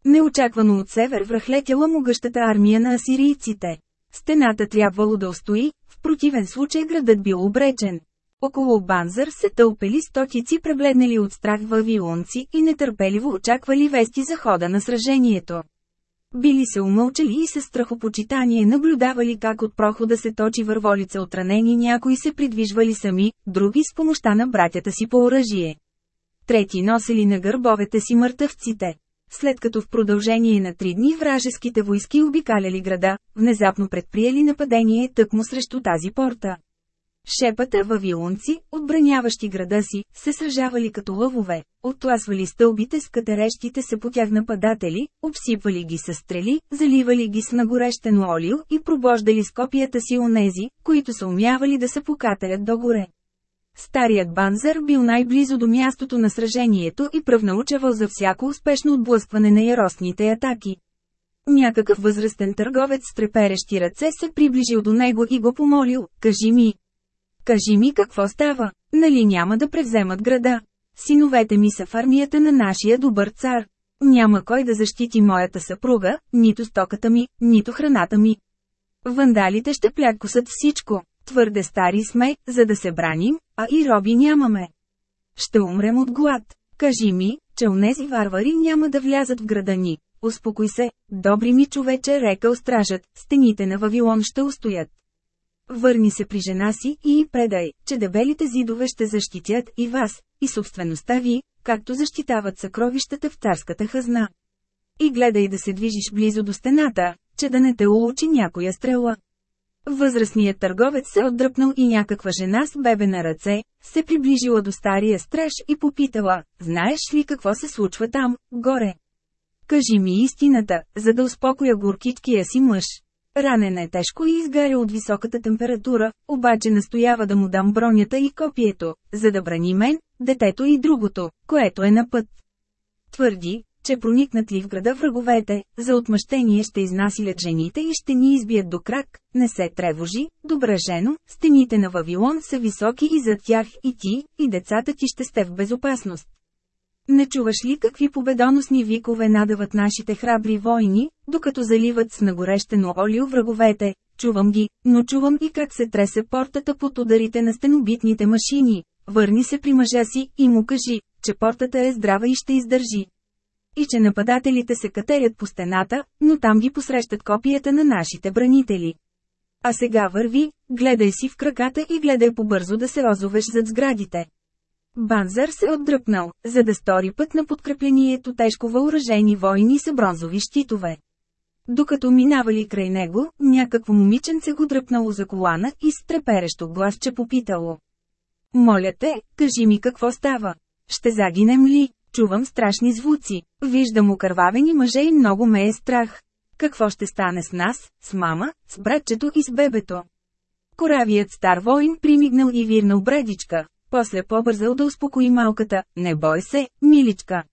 Неочаквано от север връхлетяла могъщата армия на асирийците. Стената трябвало да устои, в противен случай градът бил обречен. Около Банзър се тълпели стотици пребледнали от страх вавилонци и нетърпеливо очаквали вести за хода на сражението. Били се умълчали и с страхопочитание наблюдавали как от прохода се точи върволица от ранени някои се придвижвали сами, други с помощта на братята си по оръжие. Трети носили на гърбовете си мъртъвците. След като в продължение на три дни вражеските войски обикаляли града, внезапно предприели нападение тъкмо срещу тази порта. Шепата вавилонци, отбраняващи града си, се сражавали като лъвове, оттласвали стълбите с катерещите се по тях нападатели, обсипвали ги с стрели, заливали ги с нагорещено олио и пробождали с копията си онези, които са умявали да се покатарят догоре. Старият банзър бил най-близо до мястото на сражението и пръв научавал за всяко успешно отблъскване на яростните атаки. Някакъв възрастен търговец с треперещи ръце се приближил до него и го помолил, кажи ми, Кажи ми какво става, нали няма да превземат града? Синовете ми са в армията на нашия добър цар. Няма кой да защити моята съпруга, нито стоката ми, нито храната ми. Вандалите ще плякосат всичко. Твърде стари сме, за да се браним, а и роби нямаме. Ще умрем от глад. Кажи ми, че онези варвари няма да влязат в града ни. Успокой се, добри ми човече, рекал стражът, стените на Вавилон ще устоят. Върни се при жена си и предай, че дебелите зидове ще защитят и вас, и собствеността ви, както защитават съкровищата в царската хазна. И гледай да се движиш близо до стената, че да не те улучи някоя стрела. Възрастният търговец се отдръпнал и някаква жена с бебе на ръце, се приближила до стария страж и попитала, знаеш ли какво се случва там, горе? Кажи ми истината, за да успокоя горкичкия си мъж. Ранен е тежко и изгаря от високата температура, обаче настоява да му дам бронята и копието, за да брани мен, детето и другото, което е на път. Твърди, че проникнат ли в града враговете, за отмъщение ще изнасилят жените и ще ни избият до крак, не се тревожи, добра жено, стените на Вавилон са високи и за тях и ти, и децата ти ще сте в безопасност. Не чуваш ли какви победоносни викове надават нашите храбри войни, докато заливат с нагорещено олио враговете? Чувам ги, но чувам и как се тресе портата под ударите на стенобитните машини. Върни се при мъжа си и му кажи, че портата е здрава и ще издържи. И че нападателите се катерят по стената, но там ги посрещат копията на нашите бранители. А сега върви, гледай си в краката и гледай побързо да се озовеш зад сградите. Банзър се отдръпнал, за да стори път на подкреплението тежко въоръжени войни с бронзови щитове. Докато минавали край него, някакво момиченце го дръпнало за колана и с треперещо гласче попитало. Моля те, кажи ми какво става. Ще загинем ли? Чувам страшни звуци. Виждам окървавени мъже и много ме е страх. Какво ще стане с нас, с мама, с братчето и с бебето? Коравият стар воин примигнал и вирнал бредичка, после побързал да успокои малката, не бой се, миличка.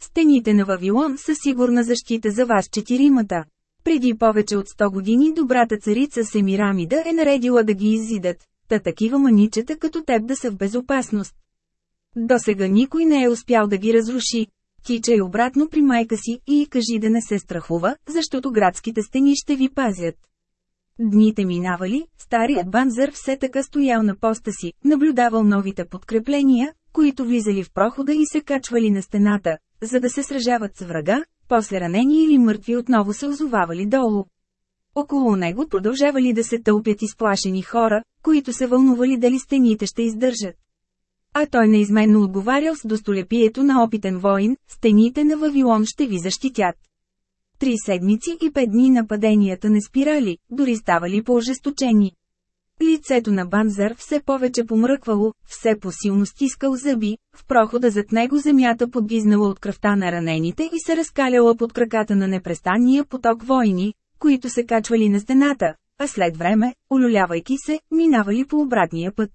Стените на Вавилон са сигурна защита за вас четиримата. Преди повече от 100 години добрата царица Семирамида е наредила да ги изидат, та такива маничета като теб да са в безопасност. До сега никой не е успял да ги разруши. Тичай обратно при майка си и кажи да не се страхува, защото градските стени ще ви пазят. Дните минавали, старият банзър все така стоял на поста си, наблюдавал новите подкрепления, които влизали в прохода и се качвали на стената, за да се сражават с врага, после ранени или мъртви отново се озовавали долу. Около него продължавали да се тълпят изплашени хора, които се вълнували дали стените ще издържат. А той неизменно отговарял с достолепието на опитен воин, стените на Вавилон ще ви защитят. Три седмици и пет дни нападенията не спирали, дори ставали по-ожесточени. Лицето на Банзар все повече помръквало, все по-силно стискал зъби, в прохода зад него земята подгизнала от кръвта на ранените и се разкаляла под краката на непрестанния поток войни, които се качвали на стената, а след време, олюлявайки се, минавали по обратния път.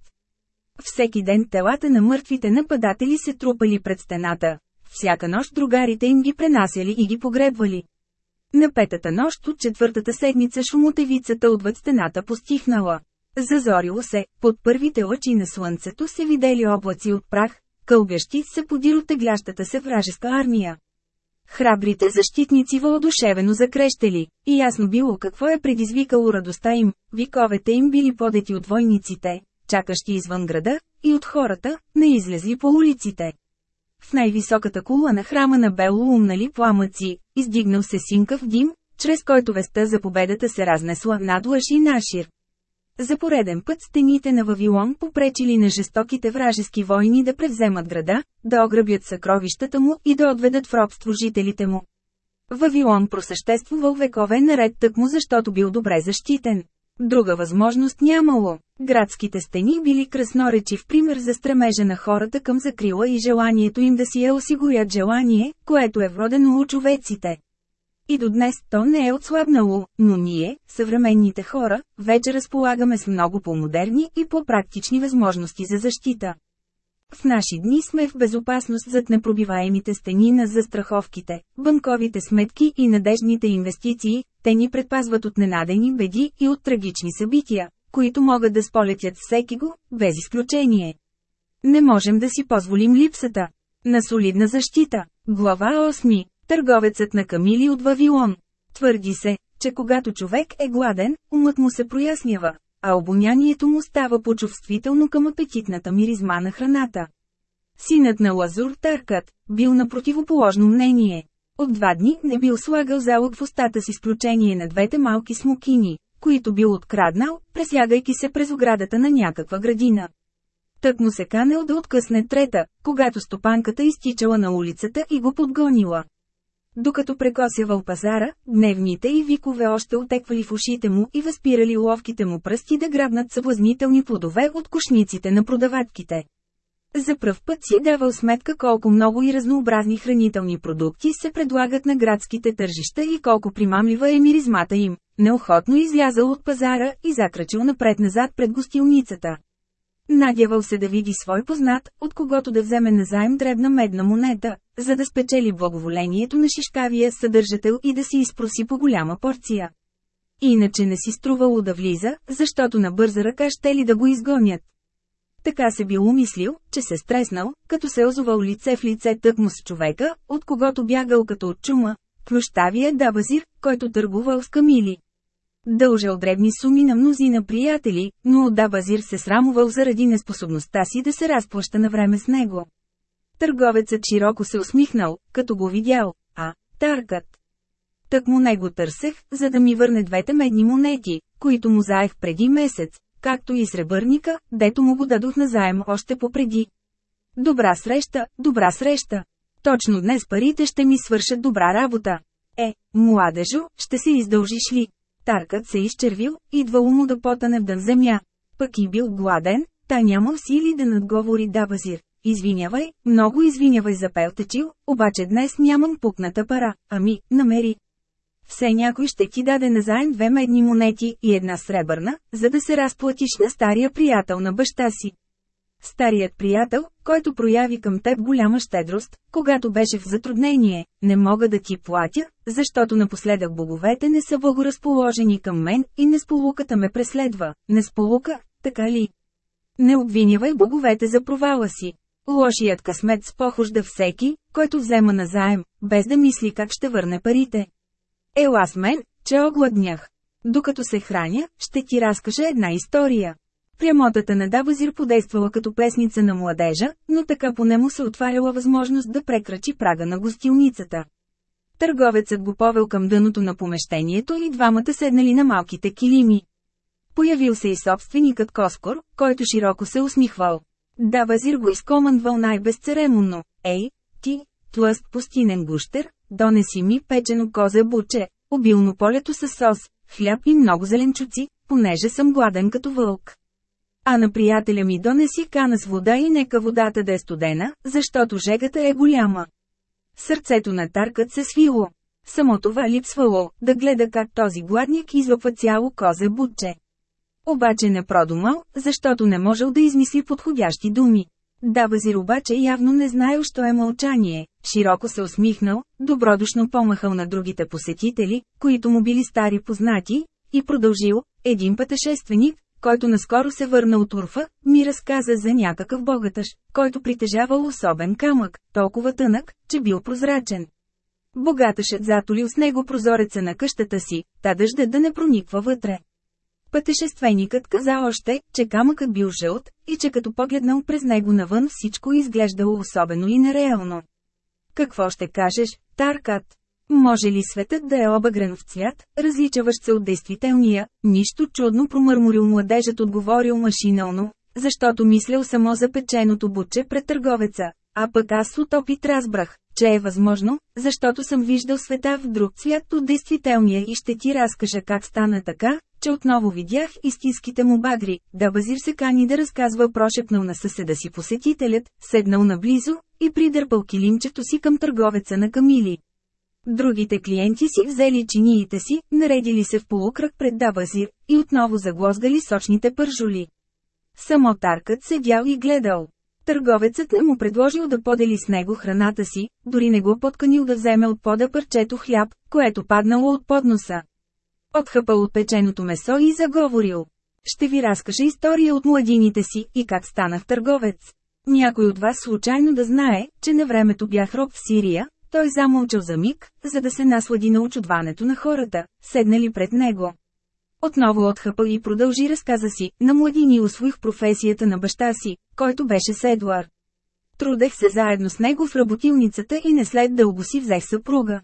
Всеки ден телата на мъртвите нападатели се трупали пред стената. Всяка нощ другарите им ги пренасяли и ги погребвали. На петата нощ от четвъртата седмица шумотевицата отвъд стената постихнала. Зазорило се, под първите лъчи на слънцето се видели облаци от прах, кълбящи се подир от теглящата се вражеска армия. Храбрите защитници въодушевено закрещели, и ясно било какво е предизвикало радостта им, виковете им били подети от войниците, чакащи извън града, и от хората, не излезли по улиците. В най-високата кула на храма на Бело умнали пламъци, издигнал се синкав дим, чрез който веста за победата се разнесла над лъж и нашир. За пореден път стените на Вавилон попречили на жестоките вражески войни да превземат града, да ограбят съкровищата му и да отведат в робство жителите му. Вавилон просъществувал векове наред тъкмо защото бил добре защитен. Друга възможност нямало. Градските стени били красноречив пример за стремежа на хората към закрила и желанието им да си я осигурят желание, което е вродено у човеците. И до днес то не е отслабнало, но ние, съвременните хора, вече разполагаме с много по-модерни и по-практични възможности за защита. В наши дни сме в безопасност зад непробиваемите стени на застраховките, банковите сметки и надежните инвестиции, те ни предпазват от ненадени беди и от трагични събития, които могат да сполетят всеки го, без изключение. Не можем да си позволим липсата на солидна защита. Глава 8. Търговецът на камили от Вавилон. Твърди се, че когато човек е гладен, умът му се прояснява, а обонянието му става почувствително към апетитната миризма на храната. Синът на Лазур Таркът, бил на противоположно мнение. От два дни не бил слагал залог в устата с изключение на двете малки смокини, които бил откраднал, пресягайки се през оградата на някаква градина. Тък му се канел да откъсне трета, когато стопанката изтичала на улицата и го подгонила. Докато прекосявал пазара, дневните и викове още отеквали в ушите му и възпирали ловките му пръсти да грабнат съблазнителни плодове от кошниците на продаватките. За пръв път си давал сметка колко много и разнообразни хранителни продукти се предлагат на градските тържища и колко примамлива е миризмата им. Неохотно излязал от пазара и закрачил напред-назад пред гостилницата. Надявал се да види свой познат, от когото да вземе назаем дребна медна монета, за да спечели благоволението на шишкавия съдържател и да си изпроси по голяма порция. Иначе не си струвало да влиза, защото на бърза ръка ще ли да го изгонят. Така се бил умислил, че се стреснал, като се озовал лице в лице тъкмо с човека, от когото бягал като от чума, плющавия Дабазир, който търгувал с камили. Дължал дребни суми на мнозина приятели, но Дабазир се срамувал заради неспособността си да се разплаща на време с него. Търговецът широко се усмихнал, като го видял, а, таркът. Так му не го търсех, за да ми върне двете медни монети, които му заех преди месец, както и сребърника, дето му го дадох назаем още попреди. Добра среща, добра среща. Точно днес парите ще ми свършат добра работа. Е, младежо, ще се издължиш ли? Таркът се изчервил, идвало му да потане в дън земя. Пък и бил гладен, та нямал сили да надговори Дабазир. Извинявай, много извинявай за пелтечил, обаче днес нямам пукната пара, ами, намери. Все някой ще ти даде назаем две медни монети и една сребърна, за да се разплатиш на стария приятел на баща си. Старият приятел, който прояви към теб голяма щедрост, когато беше в затруднение, не мога да ти платя, защото напоследък боговете не са благоразположени към мен и несполуката ме преследва. Несполука, така ли? Не обвинявай боговете за провала си. Лошият късмет спохожда всеки, който взема назаем, без да мисли как ще върне парите. Ела с мен, че огладнях. Докато се храня, ще ти разкажа една история. Прямотата на Дабазир подействала като песница на младежа, но така поне му се отваряла възможност да прекрачи прага на гостилницата. Търговецът го повел към дъното на помещението и двамата седнали на малките килими. Появил се и собственикът Коскор, който широко се усмихвал. Да Вазир го изкомандвал най-безцеремонно. Ей, ти, тлъст пустинен гущер, донеси ми печено козе буче, обилно полето с сос, хляб и много зеленчуци, понеже съм гладен като вълк. А на приятеля ми донеси кана с вода и нека водата да е студена, защото жегата е голяма. Сърцето на Таркът се свило. Само това липсвало, да гледа как този гладник излъпва цяло козе бутче. Обаче не продумал, защото не можел да измисли подходящи думи. Дабазир обаче явно не знаел, що е мълчание, широко се усмихнал, добродушно помахал на другите посетители, които му били стари познати, и продължил, един пътешественик, който наскоро се върна от Урфа, ми разказа за някакъв богатъж, който притежавал особен камък, толкова тънък, че бил прозрачен. Богатъшът затолил с него прозореца на къщата си, та дъжда да не прониква вътре. Пътешественикът каза още, че камъкът бил жълт, и че като погледнал през него навън всичко изглеждало особено и нереално. Какво ще кажеш, Таркат? Може ли светът да е обагрен в цвят, различаващ се от действителния, нищо чудно промърморил младежът отговорил машинално, защото мислял само за печеното бутче пред търговеца, а пък аз от опит разбрах, че е възможно, защото съм виждал света в друг цвят от действителния и ще ти разкажа как стана така, че отново видях истинските му багри, да базир се кани да разказва прошепнал на съседа си посетителят, седнал наблизо и придърпал килимчето си към търговеца на камили. Другите клиенти си взели чиниите си, наредили се в полукръг пред Дабазир, и отново заглозгали сочните пържоли. Само Таркът седял и гледал. Търговецът не му предложил да подели с него храната си, дори не го подканил да вземе от пода парчето хляб, което паднало от подноса. Отхъпал от печеното месо и заговорил. Ще ви разкажа история от младините си и как станах търговец. Някой от вас случайно да знае, че на времето бях роб в Сирия, той замълчал за миг, за да се наслади на очудването на хората, седнали пред него. Отново отхъпа и продължи разказа си, на младини освоих професията на баща си, който беше седлар. Трудех се заедно с него в работилницата и не след дълго си взех съпруга.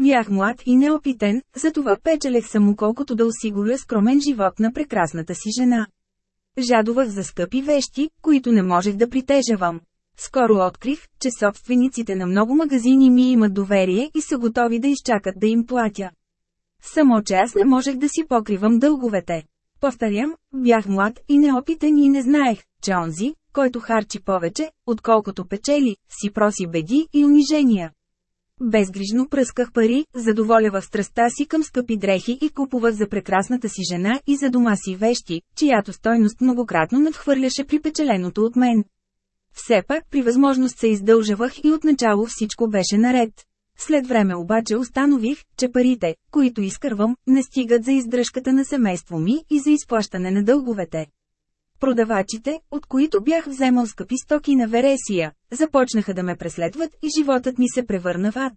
Бях млад и неопитен, затова печелех само колкото да осигуря скромен живот на прекрасната си жена. Жадувах за скъпи вещи, които не можех да притежавам. Скоро открих, че собствениците на много магазини ми имат доверие и са готови да изчакат да им платя. Само че аз не можех да си покривам дълговете. Повторям, бях млад и неопитен и не знаех, че онзи, който харчи повече, отколкото печели, си проси беди и унижения. Безгрижно пръсках пари, задоволявах страстта си към скъпи дрехи и купувах за прекрасната си жена и за дома си вещи, чиято стойност многократно надхвърляше при печеленото от мен. Все пак при възможност се издължавах и отначало всичко беше наред. След време обаче установих, че парите, които изкървам, не стигат за издръжката на семейство ми и за изплащане на дълговете. Продавачите, от които бях вземал скъпи стоки на Вересия, започнаха да ме преследват и животът ми се превърна в ад.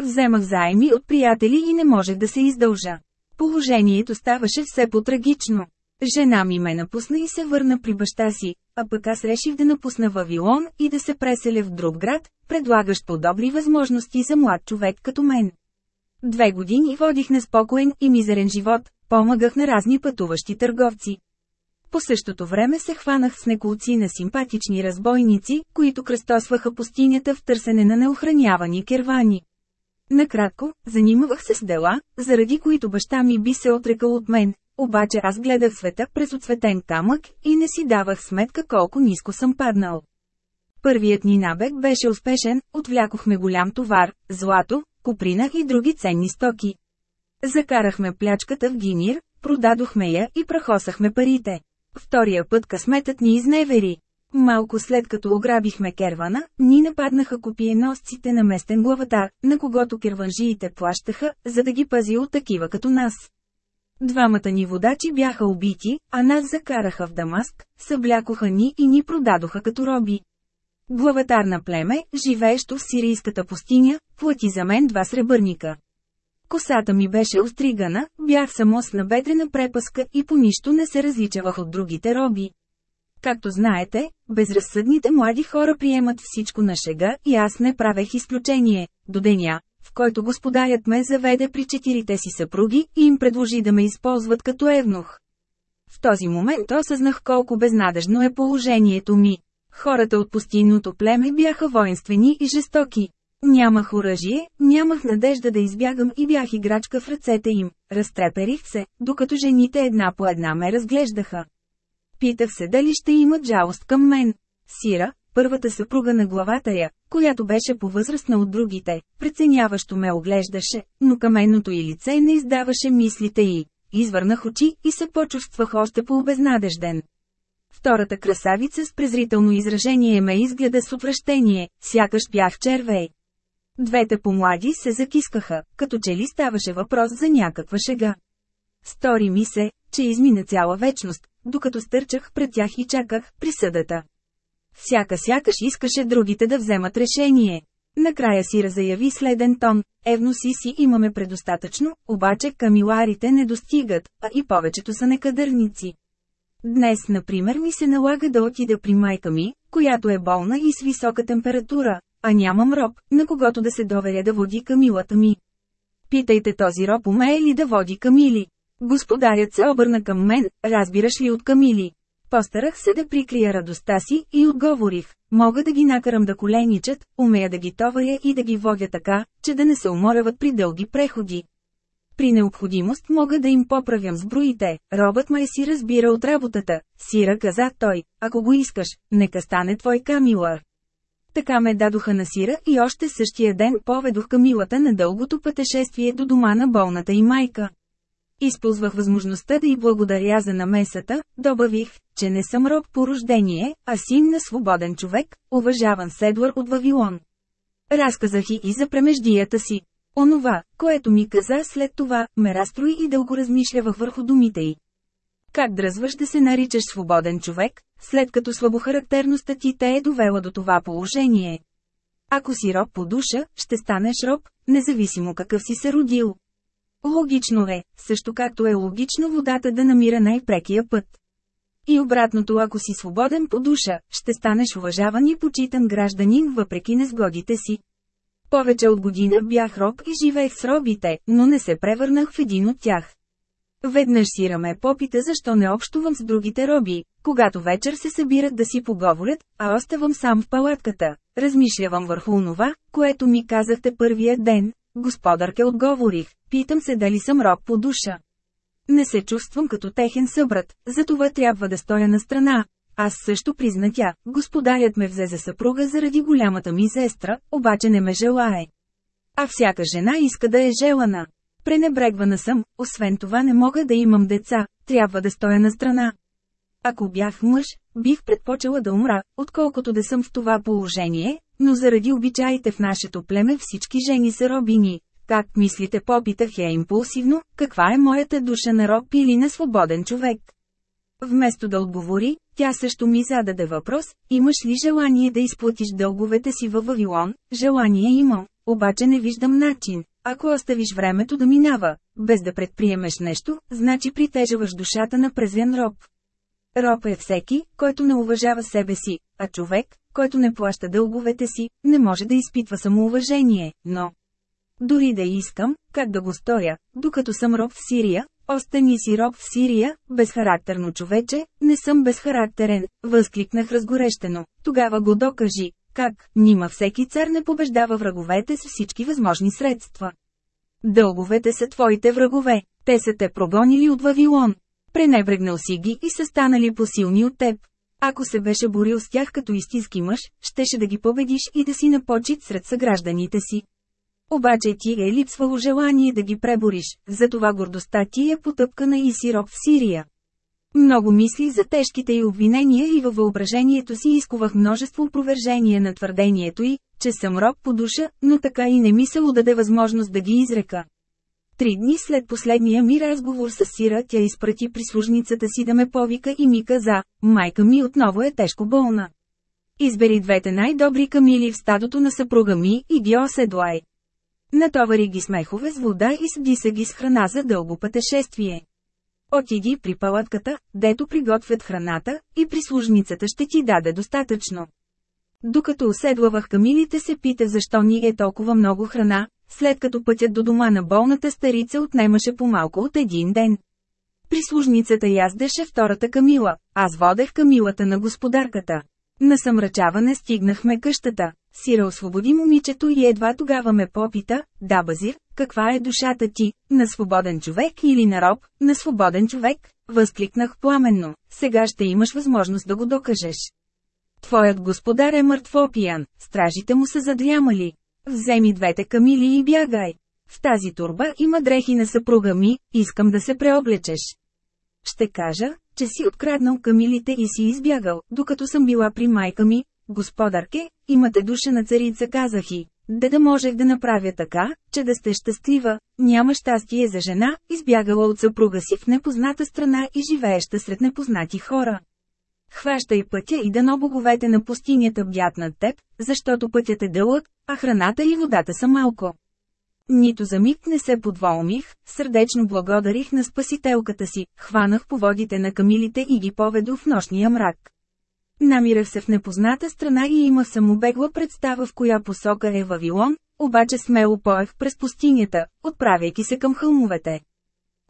Вземах заеми от приятели и не можех да се издължа. Положението ставаше все по-трагично. Жена ми ме напусна и се върна при баща си, а пък аз реших да напусна Вавилон и да се преселя в друг град, предлагащ по-добри възможности за млад човек като мен. Две години водих неспокоен и мизерен живот, помагах на разни пътуващи търговци. По същото време се хванах с неколци на симпатични разбойници, които кръстосваха пустинята в търсене на неохранявани кервани. Накратко, занимавах се с дела, заради които баща ми би се отрекал от мен, обаче аз гледах света през отсветен камък и не си давах сметка колко ниско съм паднал. Първият ни набег беше успешен, отвлякохме голям товар, злато, куприна и други ценни стоки. Закарахме плячката в Гинир, продадохме я и прахосахме парите. Втория път късметът ни изневери. Малко след като ограбихме кервана, ни нападнаха копиеносците на местен главатар, на когото керванжиите плащаха, за да ги пази от такива като нас. Двамата ни водачи бяха убити, а нас закараха в Дамаск, съблякоха ни и ни продадоха като роби. Главатар на племе, живеещо в сирийската пустиня, плати за мен два сребърника. Косата ми беше остригана, бях само с набедрена препъска и по нищо не се различавах от другите роби. Както знаете, безразсъдните млади хора приемат всичко на шега и аз не правех изключение. До деня, в който господарят ме заведе при четирите си съпруги и им предложи да ме използват като евнух. В този момент осъзнах колко безнадежно е положението ми. Хората от пустинното племе бяха воинствени и жестоки. Нямах оръжие, нямах надежда да избягам и бях играчка в ръцете им. Разтреперих се, докато жените една по една ме разглеждаха. Питах се дали ще имат жалост към мен. Сира, първата съпруга на главата я, която беше повъзрастна от другите, преценяващо ме оглеждаше, но каменното й лице не издаваше мислите й. Извърнах очи и се почувствах още по-обезнадежден. Втората красавица с презрително изражение ме изгледа с отвращение, сякаш бях червей. Двете помлади се закискаха, като че ли ставаше въпрос за някаква шега. Стори ми се, че измина цяла вечност, докато стърчах пред тях и чаках присъдата. Всяка сякаш искаше другите да вземат решение. Накрая си разаяви следен тон, евно си си имаме предостатъчно, обаче камиларите не достигат, а и повечето са некадърници. Днес, например, ми се налага да отида при майка ми, която е болна и с висока температура, а нямам роб, на когото да се доверя да води камилата ми. Питайте този роб умее ли да води камили. Господарят се обърна към мен, разбираш ли от камили. Постарах се да прикрия радостта си и отговорих, мога да ги накарам да коленичат, умея да ги товаря и да ги водя така, че да не се уморяват при дълги преходи. При необходимост мога да им поправям сброите, робът ме си разбира от работата, сира каза той, ако го искаш, нека стане твой камилар. Така ме дадоха на сира и още същия ден поведох камилата на дългото пътешествие до дома на болната и майка. Използвах възможността да й благодаря за намесата, добавих, че не съм роб по рождение, а син на свободен човек, уважаван седлър от Вавилон. Разказах и за премеждията си. Онова, което ми каза след това, ме разстрои и дълго размишлявах върху думите й. Как дръзваш да се наричаш свободен човек, след като слабохарактерността ти те е довела до това положение? Ако си роб по душа, ще станеш роб, независимо какъв си се родил. Логично е, също както е логично водата да намира най-прекия път. И обратното ако си свободен по душа, ще станеш уважаван и почитан гражданин въпреки незгодите си. Повече от година бях роб и живеех с робите, но не се превърнах в един от тях. Веднъж сираме попита защо не общувам с другите роби, когато вечер се събират да си поговорят, а оставам сам в палатката. Размишлявам върху онова, което ми казахте първия ден. Господарке отговорих, питам се дали съм роб по душа. Не се чувствам като техен събрат, затова трябва да стоя на страна. Аз също призна тя, господарят ме взе за съпруга заради голямата ми сестра, обаче не ме желае. А всяка жена иска да е желана. Пренебрегвана съм, освен това не мога да имам деца, трябва да стоя на страна. Ако бях мъж, бих предпочела да умра, отколкото да съм в това положение, но заради обичаите в нашето племе всички жени са робини. Как мислите попитах я импулсивно, каква е моята душа на роб или на свободен човек? Вместо да отговори, тя също ми зададе въпрос, имаш ли желание да изплатиш дълговете си във Вавилон? Желание имам, обаче не виждам начин. Ако оставиш времето да минава, без да предприемеш нещо, значи притежаваш душата на презвен роб. Роб е всеки, който не уважава себе си, а човек, който не плаща дълговете си, не може да изпитва самоуважение, но... Дори да искам, как да го сторя, докато съм роб в Сирия, остани си роб в Сирия, безхарактерно човече, не съм безхарактерен, възкликнах разгорещено, тогава го докажи, как, нима всеки цар не побеждава враговете с всички възможни средства. Дълговете са твоите врагове, те са те прогонили от Вавилон. Пренебрегнал си ги и са станали посилни от теб. Ако се беше борил с тях като истински мъж, щеше да ги победиш и да си напочит сред съгражданите си. Обаче ти е липсвало желание да ги пребориш, затова гордостта ти е потъпкана и си роб в Сирия. Много мисли за тежките й обвинения и във въображението си изкувах множество опровержения на твърдението й, че съм роб по душа, но така и не ми се удаде възможност да ги изрека. Три дни след последния ми разговор с Сира тя изпрати прислужницата си да ме повика и ми каза, майка ми отново е тежко болна. Избери двете най-добри камили в стадото на съпруга ми и ги оседлай. Натовари ги с мехове с вода и сди се ги с храна за дълго пътешествие. Отиди при палатката, дето приготвят храната, и прислужницата ще ти даде достатъчно. Докато оседлавах камилите се пита защо ни е толкова много храна, след като пътят до дома на болната старица отнемаше по-малко от един ден. Прислужницата яздеше втората камила, аз водех камилата на господарката. На съмрачаване стигнахме къщата. Сира освободи момичето и едва тогава ме попита, да Базир, каква е душата ти, на свободен човек или на роб, на свободен човек, възкликнах пламенно, сега ще имаш възможност да го докажеш. Твоят господар е мъртвопиян, стражите му са задрямали. Вземи двете камили и бягай. В тази турба има дрехи на съпруга ми, искам да се преоблечеш. Ще кажа, че си откраднал камилите и си избягал, докато съм била при майка ми, господарке, имате душа на царица казах и. Да да можех да направя така, че да сте щастлива, няма щастие за жена, избягала от съпруга си в непозната страна и живееща сред непознати хора. Хващай пътя и дано боговете на пустинята бдят над теб, защото пътят е дълъг, а храната и водата са малко. Нито за миг не се подволмих, сърдечно благодарих на спасителката си, хванах по водите на камилите и ги поведох в нощния мрак. Намирах се в непозната страна и имах самобегла представа в коя посока е Вавилон, обаче смело поех през пустинята, отправяйки се към хълмовете.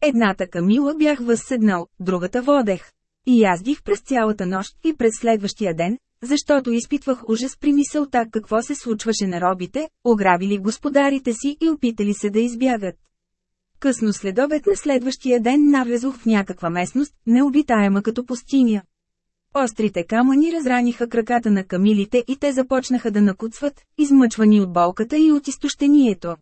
Едната камила бях възседнал, другата водех. И яздих през цялата нощ и през следващия ден, защото изпитвах ужас при мисълта какво се случваше на робите, ограбили господарите си и опитали се да избягат. Късно следобед на следващия ден навлезох в някаква местност, необитаема като пустиня. Острите камъни разраниха краката на камилите и те започнаха да накуцват, измъчвани от болката и от изтощението.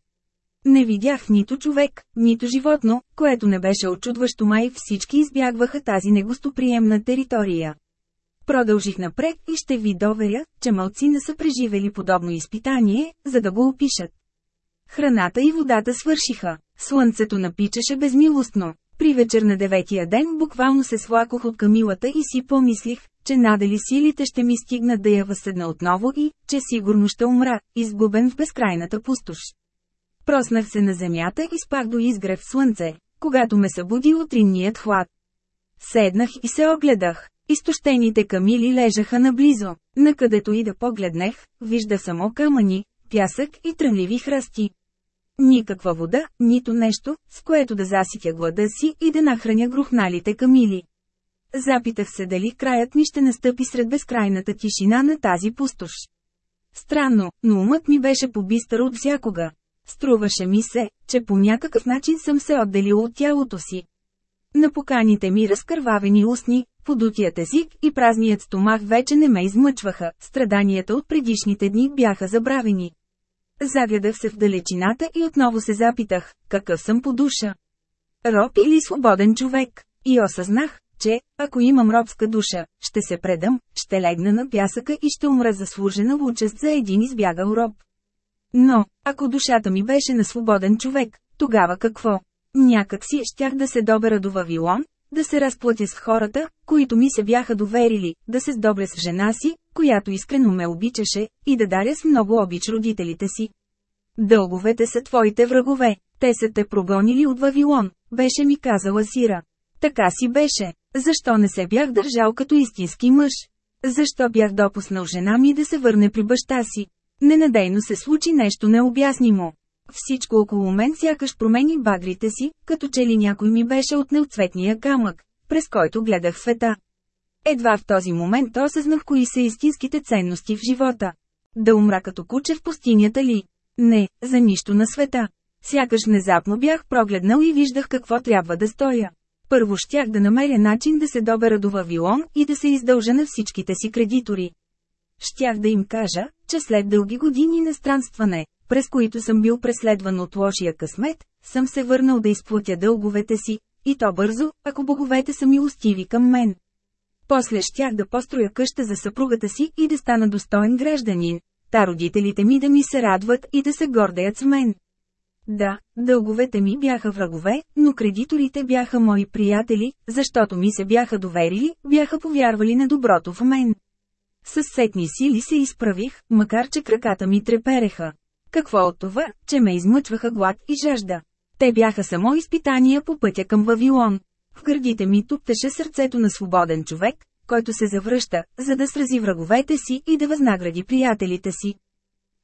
Не видях нито човек, нито животно, което не беше очудващо май всички избягваха тази негостоприемна територия. Продължих напред и ще ви доверя, че мълци не са преживели подобно изпитание, за да го опишат. Храната и водата свършиха. Слънцето напичаше безмилостно. При вечер на деветия ден буквално се слакох от камилата и си помислих, че надали силите ще ми стигнат да я възседна отново и, че сигурно ще умра, изгубен в безкрайната пустош. Проснах се на земята и спах до изгрев слънце, когато ме събуди утринният хлад. Седнах и се огледах. Изтощените камили лежаха наблизо. Накъдето и да погледнех, вижда само камъни, пясък и трънливи храсти. Никаква вода, нито нещо, с което да заситя глада си и да нахраня грухналите камили. Запитах се дали краят ми ще настъпи сред безкрайната тишина на тази пустош. Странно, но умът ми беше побистър от всякога. Струваше ми се, че по някакъв начин съм се отделил от тялото си. На поканите ми разкървавени устни, подутият език и празният стомах вече не ме измъчваха, страданията от предишните дни бяха забравени. Загледах се в далечината и отново се запитах, какъв съм по душа. Роб или свободен човек? И осъзнах, че, ако имам робска душа, ще се предам, ще легна на пясъка и ще умра заслужена участ за един избягал роб. Но, ако душата ми беше на свободен човек, тогава какво? Някак си щях да се добера до Вавилон, да се разплатя с хората, които ми се бяха доверили, да се сдобря с жена си, която искрено ме обичаше, и да даря с много обич родителите си. Дълговете са твоите врагове, те са те прогонили от Вавилон, беше ми казала Сира. Така си беше. Защо не се бях държал като истински мъж? Защо бях допуснал жена ми да се върне при баща си? Ненадейно се случи нещо необяснимо. Всичко около мен сякаш промени багрите си, като че ли някой ми беше от неоцветния камък, през който гледах света. Едва в този момент осъзнах кои са истинските ценности в живота. Да умра като куче в пустинята ли? Не, за нищо на света. Сякаш внезапно бях прогледнал и виждах какво трябва да стоя. Първо щях да намеря начин да се добера до Вавилон и да се издължа на всичките си кредитори. Щях да им кажа, че след дълги години на странстване, през които съм бил преследван от лошия късмет, съм се върнал да изплатя дълговете си, и то бързо, ако боговете са милостиви към мен. После щях да построя къща за съпругата си и да стана достоен гражданин, та родителите ми да ми се радват и да се гордеят с мен. Да, дълговете ми бяха врагове, но кредиторите бяха мои приятели, защото ми се бяха доверили, бяха повярвали на доброто в мен. С сетни сили се изправих, макар че краката ми трепереха. Какво от това, че ме измъчваха глад и жажда? Те бяха само изпитания по пътя към Вавилон. В гърдите ми туптеше сърцето на свободен човек, който се завръща, за да срази враговете си и да възнагради приятелите си.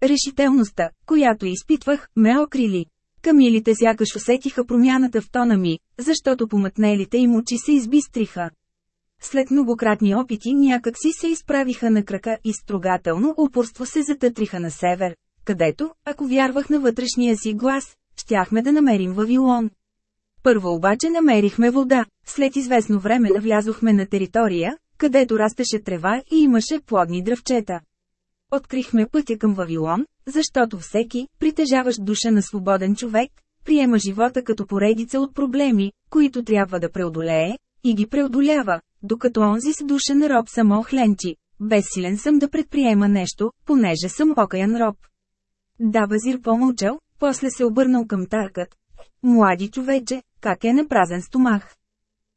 Решителността, която изпитвах, ме окрили. Камилите сякаш усетиха промяната в тона ми, защото помътнелите им очи се избистриха. След многократни опити някак си се изправиха на крака и строгателно упорство се затътриха на север, където, ако вярвах на вътрешния си глас, щяхме да намерим Вавилон. Първо обаче намерихме вода, след известно време навлязохме на територия, където растеше трева и имаше плодни дръвчета. Открихме пътя към Вавилон, защото всеки, притежаващ душа на свободен човек, приема живота като поредица от проблеми, които трябва да преодолее, и ги преодолява, докато онзи с душен роб само хленчи. Безсилен съм да предприема нещо, понеже съм окаян роб. Да, Базир помълчал, после се обърнал към Таркът. Млади човече, как е на празен стомах?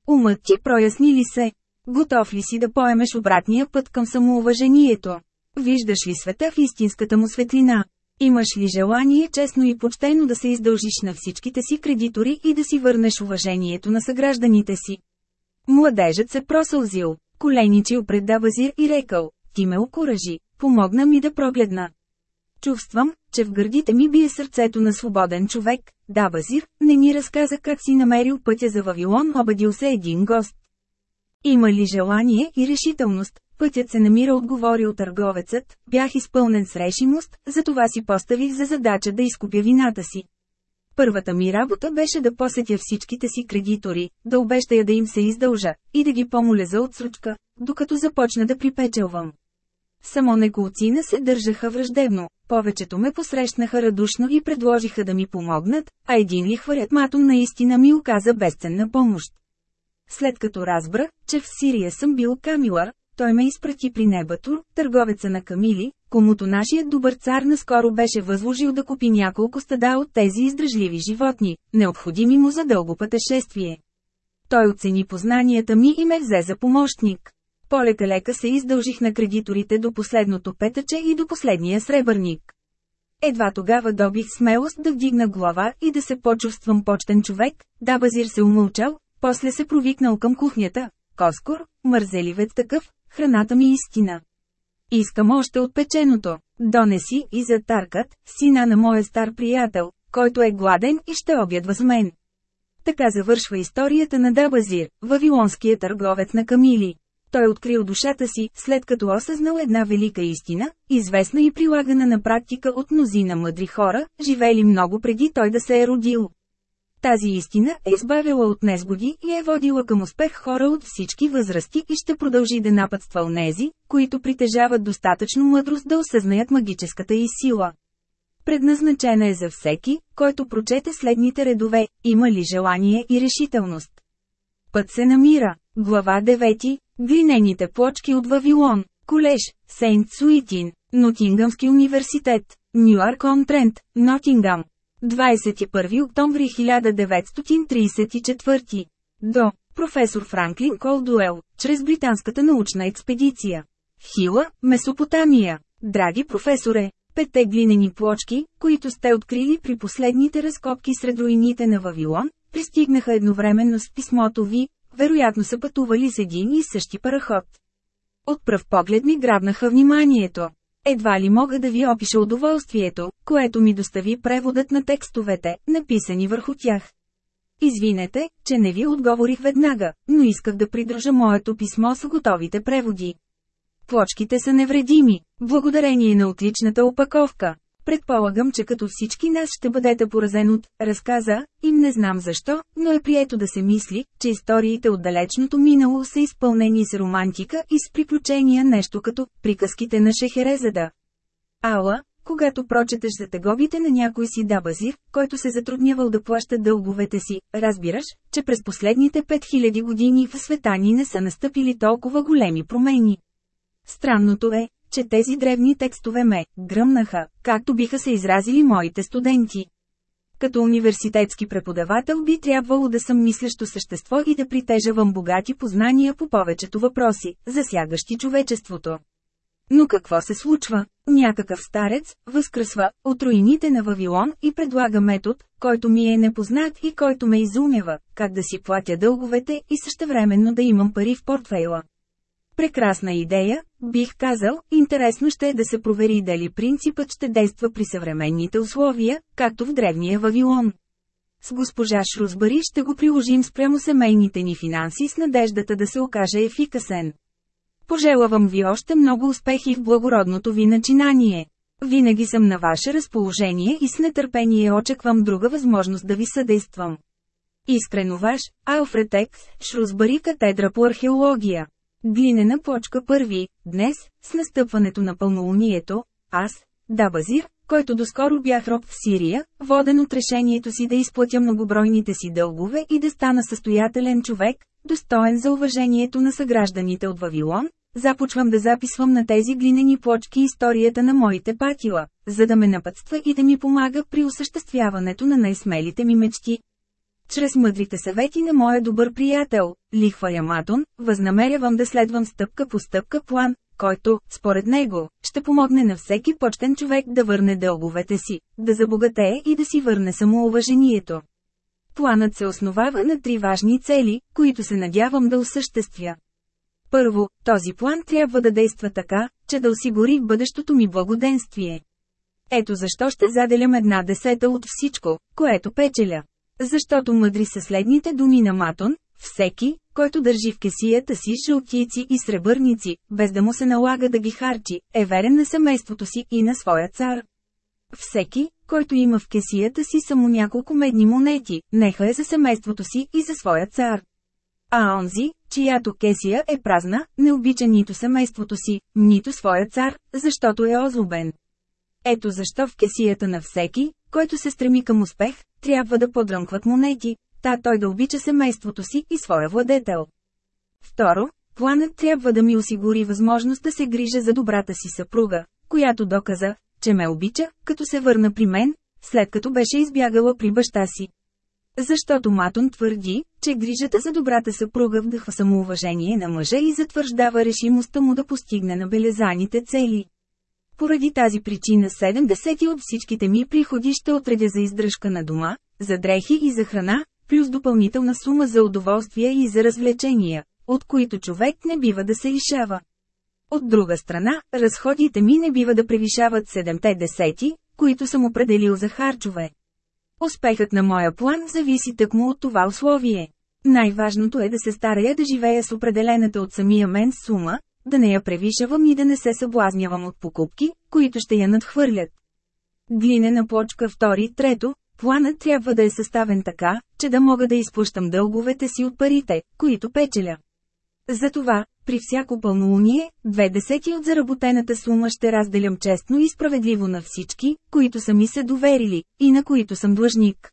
Умът ти проясни ли се? Готов ли си да поемеш обратния път към самоуважението? Виждаш ли света в истинската му светлина? Имаш ли желание честно и почтено да се издължиш на всичките си кредитори и да си върнеш уважението на съгражданите си? Младежът се просълзил, коленичил пред Дабазир и рекал, ти ме окоръжи, помогна ми да прогледна. Чувствам, че в гърдите ми бие сърцето на свободен човек. Дабазир, не ми разказа как си намерил пътя за Вавилон, обадил се един гост. Има ли желание и решителност, Пътят се намира отговорил търговецът, бях изпълнен с решимост, затова си поставих за задача да изкупя вината си. Първата ми работа беше да посетя всичките си кредитори, да обещая да им се издължа, и да ги помоля за отсрочка, докато започна да припечелвам. Само неколцина се държаха враждебно, повечето ме посрещнаха радушно и предложиха да ми помогнат, а един лихварят матон наистина ми оказа безценна помощ. След като разбра, че в Сирия съм бил камилар, той ме изпрати при Небатур, търговеца на камили, комуто нашият добър цар наскоро беше възложил да купи няколко стада от тези издръжливи животни, необходими му за дълго пътешествие. Той оцени познанията ми и ме взе за помощник. Полека-лека се издължих на кредиторите до последното петъче и до последния сребърник. Едва тогава добих смелост да вдигна глава и да се почувствам почтен човек, да базир се умълчал, после се провикнал към кухнята. Коскор, мързеливец такъв, храната ми истина. Искам още от печеното. Донеси и за Таркът, сина на моя стар приятел, който е гладен и ще обядва с мен. Така завършва историята на Дабазир, вавилонският търговец на камили. Той открил душата си, след като осъзнал една велика истина, известна и прилагана на практика от мнозина мъдри хора, живели много преди той да се е родил. Тази истина е избавила от незгоди и е водила към успех хора от всички възрасти и ще продължи да напътства онези, които притежават достатъчно мъдрост да осъзнаят магическата и сила. Предназначена е за всеки, който прочете следните редове, има ли желание и решителност. Път се намира. Глава 9. Глинените плочки от Вавилон. Колеж. Сейнт Суитин. Нотингамски университет. Ньюарк он Трент. Нотингам. 21 октомври 1934. До. Професор Франклин Колдуел, чрез британската научна експедиция. Хила, Месопотамия. Драги професоре, петте глинени плочки, които сте открили при последните разкопки сред руините на Вавилон, пристигнаха едновременно с писмото ви, вероятно са пътували с един и същи параход. От пръв поглед ми грабнаха вниманието. Едва ли мога да ви опиша удоволствието, което ми достави преводът на текстовете, написани върху тях. Извинете, че не ви отговорих веднага, но исках да придружа моето писмо с готовите преводи. Плочките са невредими, благодарение на отличната опаковка. Предполагам, че като всички нас ще бъдете поразен от разказа, им не знам защо, но е прието да се мисли, че историите от далечното минало са изпълнени с романтика и с приключения нещо като приказките на Шехерезада. Ала, когато прочетеш за тегобите на някой си дабазир, който се затруднявал да плаща дълговете си, разбираш, че през последните 5000 години в света ни не са настъпили толкова големи промени. Странното е, че тези древни текстове ме гръмнаха, както биха се изразили моите студенти. Като университетски преподавател би трябвало да съм мислещо същество и да притежавам богати познания по повечето въпроси, засягащи човечеството. Но какво се случва? Някакъв старец възкръсва от руините на Вавилон и предлага метод, който ми е непознат и който ме изумява, как да си платя дълговете и същевременно да имам пари в портфейла. Прекрасна идея, бих казал, интересно ще е да се провери дали принципът ще действа при съвременните условия, както в древния Вавилон. С госпожа Шрусбари ще го приложим спрямо семейните ни финанси с надеждата да се окаже ефикасен. Пожелавам ви още много успехи в благородното ви начинание. Винаги съм на ваше разположение и с нетърпение очаквам друга възможност да ви съдействам. Искрено ваш, Алфред Екс, Шрусбари катедра по археология. Глинена почка първи, днес, с настъпването на пълнолунието, аз, Дабазир, който доскоро бях роб в Сирия, воден от решението си да изплатя многобройните си дългове и да стана състоятелен човек, достоен за уважението на съгражданите от Вавилон, започвам да записвам на тези глинени плочки историята на моите патила, за да ме напътства и да ми помага при осъществяването на най-смелите ми мечти. Чрез мъдрите съвети на моя добър приятел, Лихва Яматон, възнамерявам да следвам стъпка по стъпка план, който, според него, ще помогне на всеки почтен човек да върне дълговете си, да забогатее и да си върне самоуважението. Планът се основава на три важни цели, които се надявам да осъществя. Първо, този план трябва да действа така, че да осигури бъдещото ми благоденствие. Ето защо ще заделям една десета от всичко, което печеля. Защото мъдри са следните думи на Матон, всеки, който държи в кесията си жълтици и сребърници, без да му се налага да ги харчи, е верен на семейството си и на своя цар. Всеки, който има в кесията си само няколко медни монети, неха е за семейството си и за своя цар. А онзи, чиято кесия е празна, не обича нито семейството си, нито своя цар, защото е озлобен. Ето защо в кесията на всеки, който се стреми към успех, трябва да подрънкват монети, та той да обича семейството си и своя владетел. Второ, планът трябва да ми осигури възможност да се грижа за добрата си съпруга, която доказа, че ме обича, като се върна при мен, след като беше избягала при баща си. Защото Матон твърди, че грижата за добрата съпруга вдъхва самоуважение на мъжа и затвърждава решимостта му да постигне набелезаните цели. Поради тази причина 70 от всичките ми приходи ще отредя за издръжка на дома, за дрехи и за храна, плюс допълнителна сума за удоволствие и за развлечения, от които човек не бива да се лишава. От друга страна, разходите ми не бива да превишават 7 десети, които съм определил за харчове. Успехът на моя план зависи тъкмо от това условие. Най-важното е да се старая да живея с определената от самия мен сума, да не я превишавам и да не се съблазнявам от покупки, които ще я надхвърлят. Глинена плочка втори, трето, планът трябва да е съставен така, че да мога да изпущам дълговете си от парите, които печеля. Затова, при всяко пълнолуние, две десети от заработената сума ще разделям честно и справедливо на всички, които са ми се доверили, и на които съм длъжник.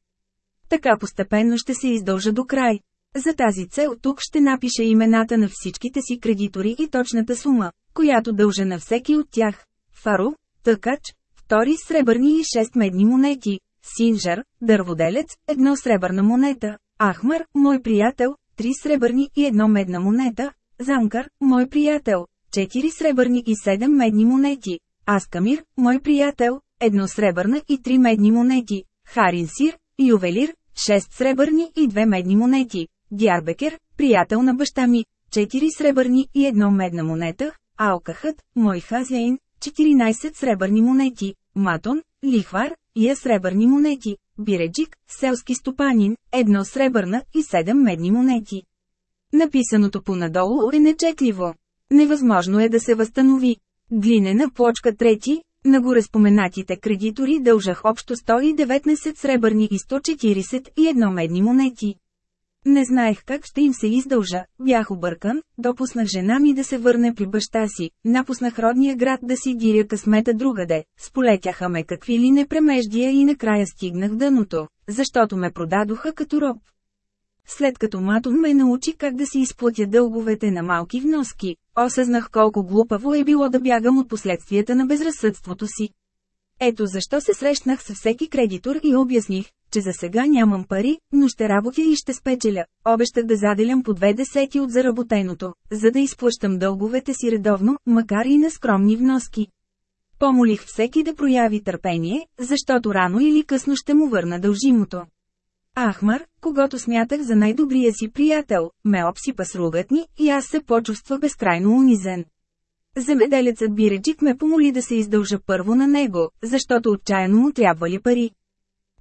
Така постепенно ще се издължа до край. За тази цел тук ще напиша имената на всичките си кредитори и точната сума, която дължа на всеки от тях. Фаро, Тъкач, втори сребърни и шест медни монети, Синжар, дърводелец, едно сребърна монета, Ахмар, мой приятел, три сребърни и едно медна монета, Замкар, мой приятел, четири сребърни и седем медни монети, Аскамир, мой приятел, едно сребърна и три медни монети, Харинсир, ювелир, шест сребърни и две медни монети, Дярбекер, приятел на баща ми, четири сребърни и едно медна монета, Алкахът, мой хазяин, 14 сребърни монети, Матон, лихвар, и сребърни монети, Биреджик, селски стопанин, едно сребърна и седем медни монети. Написаното понадолу е нечетливо. Невъзможно е да се възстанови. Глинена плочка трети, на гореспоменатите кредитори дължах общо 119 сребърни и 141 медни монети. Не знаех как ще им се издължа, бях объркан, допуснах жена ми да се върне при баща си, напуснах родния град да си диря късмета другаде, сполетяха ме какви ли не премеждия и накрая стигнах дъното, защото ме продадоха като роб. След като Матон ме научи как да си изплатя дълговете на малки вноски, осъзнах колко глупаво е било да бягам от последствията на безразсъдството си. Ето защо се срещнах с всеки кредитор и обясних, че за сега нямам пари, но ще работя и ще спечеля. Обещах да заделям по две десети от заработеното, за да изплащам дълговете си редовно, макар и на скромни вноски. Помолих всеки да прояви търпение, защото рано или късно ще му върна дължимото. Ахмар, когато смятах за най-добрия си приятел, ме обсипа с ругатни и аз се почувства безкрайно унизен. Земеделецът Биреджик ме помоли да се издължа първо на него, защото отчаяно му трябвали пари.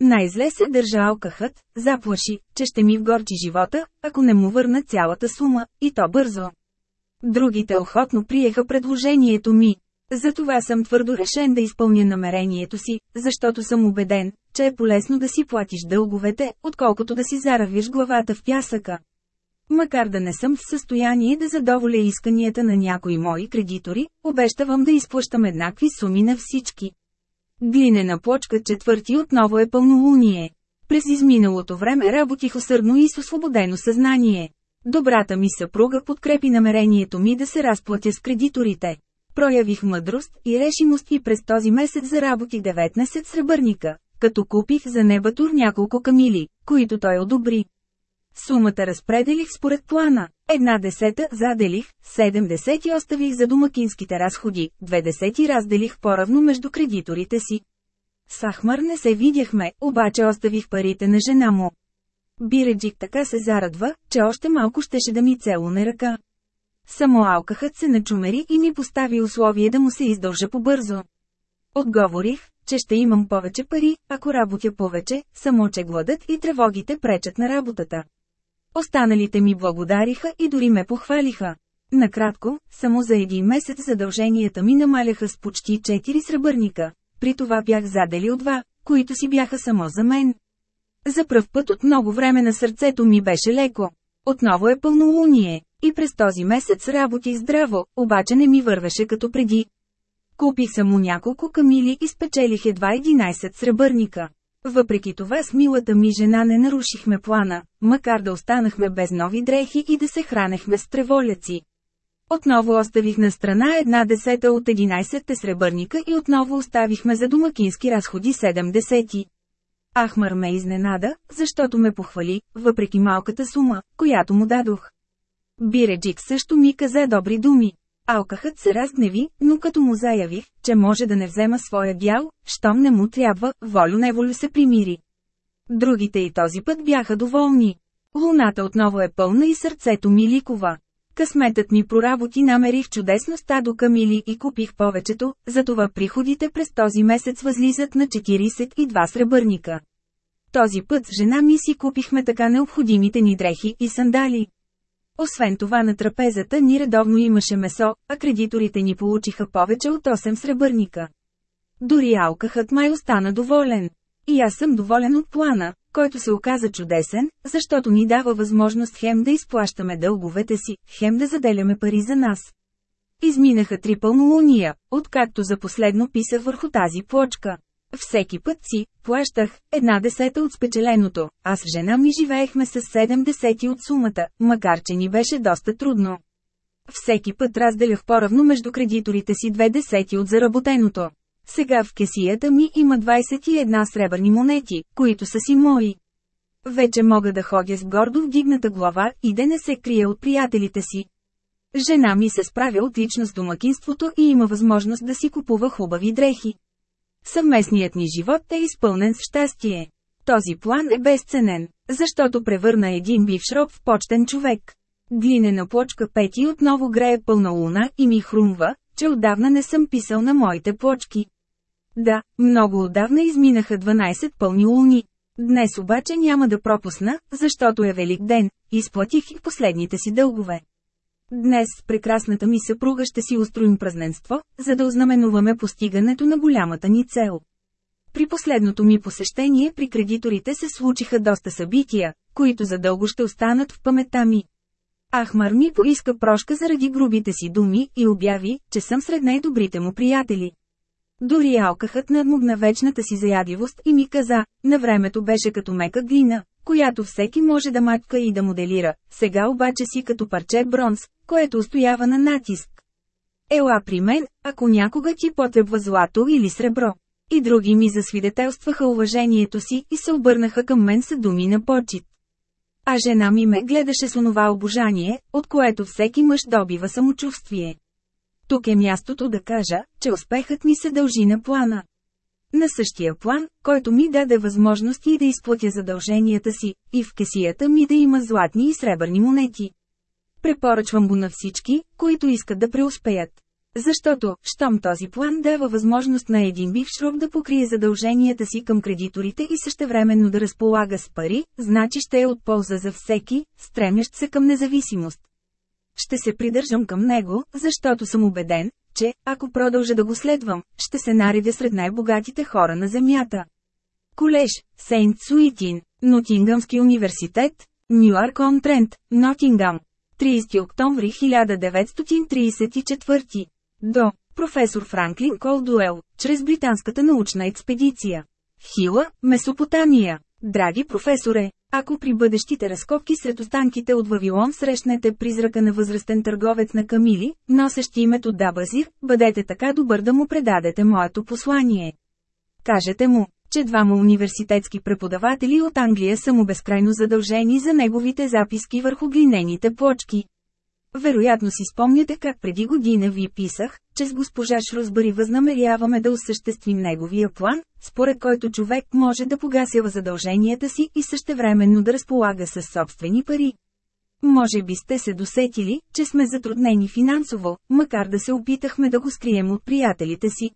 Най-зле се държа алкахът, заплаши, че ще ми вгорчи живота, ако не му върна цялата сума, и то бързо. Другите охотно приеха предложението ми. Затова съм твърдо решен да изпълня намерението си, защото съм убеден, че е полезно да си платиш дълговете, отколкото да си заравиш главата в пясъка. Макар да не съм в състояние да задоволя исканията на някои мои кредитори, обещавам да изплащам еднакви суми на всички. Глинена плочка четвърти отново е пълнолуние. През изминалото време работих усърдно и с освободено съзнание. Добрата ми съпруга подкрепи намерението ми да се разплатя с кредиторите. Проявих мъдрост и решимост и през този месец заработих 19 сребърника, като купих за небатур няколко камили, които той одобри. Сумата разпределих според плана. Една десета заделих, 70 оставих за домакинските разходи, две десети разделих поравно между кредиторите си. С Ахмар не се видяхме, обаче оставих парите на жена му. Биреджик така се зарадва, че още малко щеше да ми целуне ръка. Само алкахът се начумери и ми постави условие да му се издължа побързо. Отговорих, че ще имам повече пари, ако работя повече, само че гладът и тревогите пречат на работата. Останалите ми благодариха и дори ме похвалиха. Накратко, само за един месец задълженията ми намаляха с почти 4 сребърника. При това бях заделил два, които си бяха само за мен. За пръв път от много време на сърцето ми беше леко. Отново е пълнолуние. И през този месец работих здраво, обаче не ми вървеше като преди. Купих само няколко камили и спечелих едва 11 сребърника. Въпреки това с милата ми жена не нарушихме плана, макар да останахме без нови дрехи и да се хранехме с треволяци. Отново оставих на страна една десета от 11-те сребърника и отново оставихме за домакински разходи 70. Ахмар ме изненада, защото ме похвали, въпреки малката сума, която му дадох. Биреджик също ми каза добри думи. Алкахът се разгневи, но като му заявих, че може да не взема своя дял, щом не му трябва, волю-неволю се примири. Другите и този път бяха доволни. Луната отново е пълна и сърцето ми ликова. Късметът ми проработи намерих чудесно стадо камили и купих повечето, затова приходите през този месец възлизат на 42 сребърника. Този път с жена ми си купихме така необходимите ни дрехи и сандали. Освен това на трапезата ни редовно имаше месо, а кредиторите ни получиха повече от 8 сребърника. Дори алкахът май остана доволен. И аз съм доволен от плана, който се оказа чудесен, защото ни дава възможност хем да изплащаме дълговете си, хем да заделяме пари за нас. Изминаха три пълнолуния, откакто за последно писах върху тази плочка. Всеки път си, плащах, една десета от спечеленото, а с жена ми живеехме с 70 от сумата, макар че ни беше доста трудно. Всеки път разделях поравно между кредиторите си две десети от заработеното. Сега в кесията ми има 21 сребърни монети, които са си мои. Вече мога да ходя с гордо вдигната глава и да не се крия от приятелите си. Жена ми се справя отлично с домакинството и има възможност да си купува хубави дрехи. Съвместният ни живот е изпълнен с щастие. Този план е безценен, защото превърна един бивш роб в почтен човек. Глинена плочка пети отново грее пълна луна и ми хрумва, че отдавна не съм писал на моите плочки. Да, много отдавна изминаха 12 пълни луни. Днес обаче няма да пропусна, защото е велик ден, изплатих и последните си дългове. Днес прекрасната ми съпруга ще си устроим празненство, за да ознаменуваме постигането на голямата ни цел. При последното ми посещение при кредиторите се случиха доста събития, които задълго ще останат в паметта ми. Ахмар ми поиска прошка заради грубите си думи и обяви, че съм сред най-добрите му приятели. Дори алкахът надмогна вечната си заядивост и ми каза, на времето беше като мека глина, която всеки може да мачка и да моделира, сега обаче си като парче бронз, което устоява на натиск. Ела при мен, ако някога ти потребва злато или сребро. И други ми засвидетелстваха уважението си и се обърнаха към мен с думи на почет. А жена ми ме гледаше с онова обожание, от което всеки мъж добива самочувствие. Тук е мястото да кажа, че успехът ми се дължи на плана. На същия план, който ми даде възможности да изплатя задълженията си, и в кесията ми да има златни и сребърни монети. Препоръчвам го на всички, които искат да преуспеят. Защото, щом този план дава възможност на един бивш роб да покрие задълженията си към кредиторите и същевременно да разполага с пари, значи ще е от полза за всеки, стремящ се към независимост. Ще се придържам към него, защото съм убеден, че, ако продължа да го следвам, ще се наредя сред най-богатите хора на Земята. Колеж, Сейнт Суитин, Нотингамски университет, Ньюарк он Трент, Нотингам. 30 октомври 1934. До. Професор Франклин Колдуел, чрез британската научна експедиция. Хила, Месопотамия. Драги професоре, ако при бъдещите разкопки сред останките от Вавилон срещнете призрака на възрастен търговец на камили, носещ името Дабазир, бъдете така добър да му предадете моето послание. Кажете му, че двама университетски преподаватели от Англия са му безкрайно задължени за неговите записки върху глинените плочки. Вероятно си спомняте как преди година ви писах, че с госпожа Шрусбари възнамеряваме да осъществим неговия план, според който човек може да погасява задълженията си и същевременно да разполага със собствени пари. Може би сте се досетили, че сме затруднени финансово, макар да се опитахме да го скрием от приятелите си.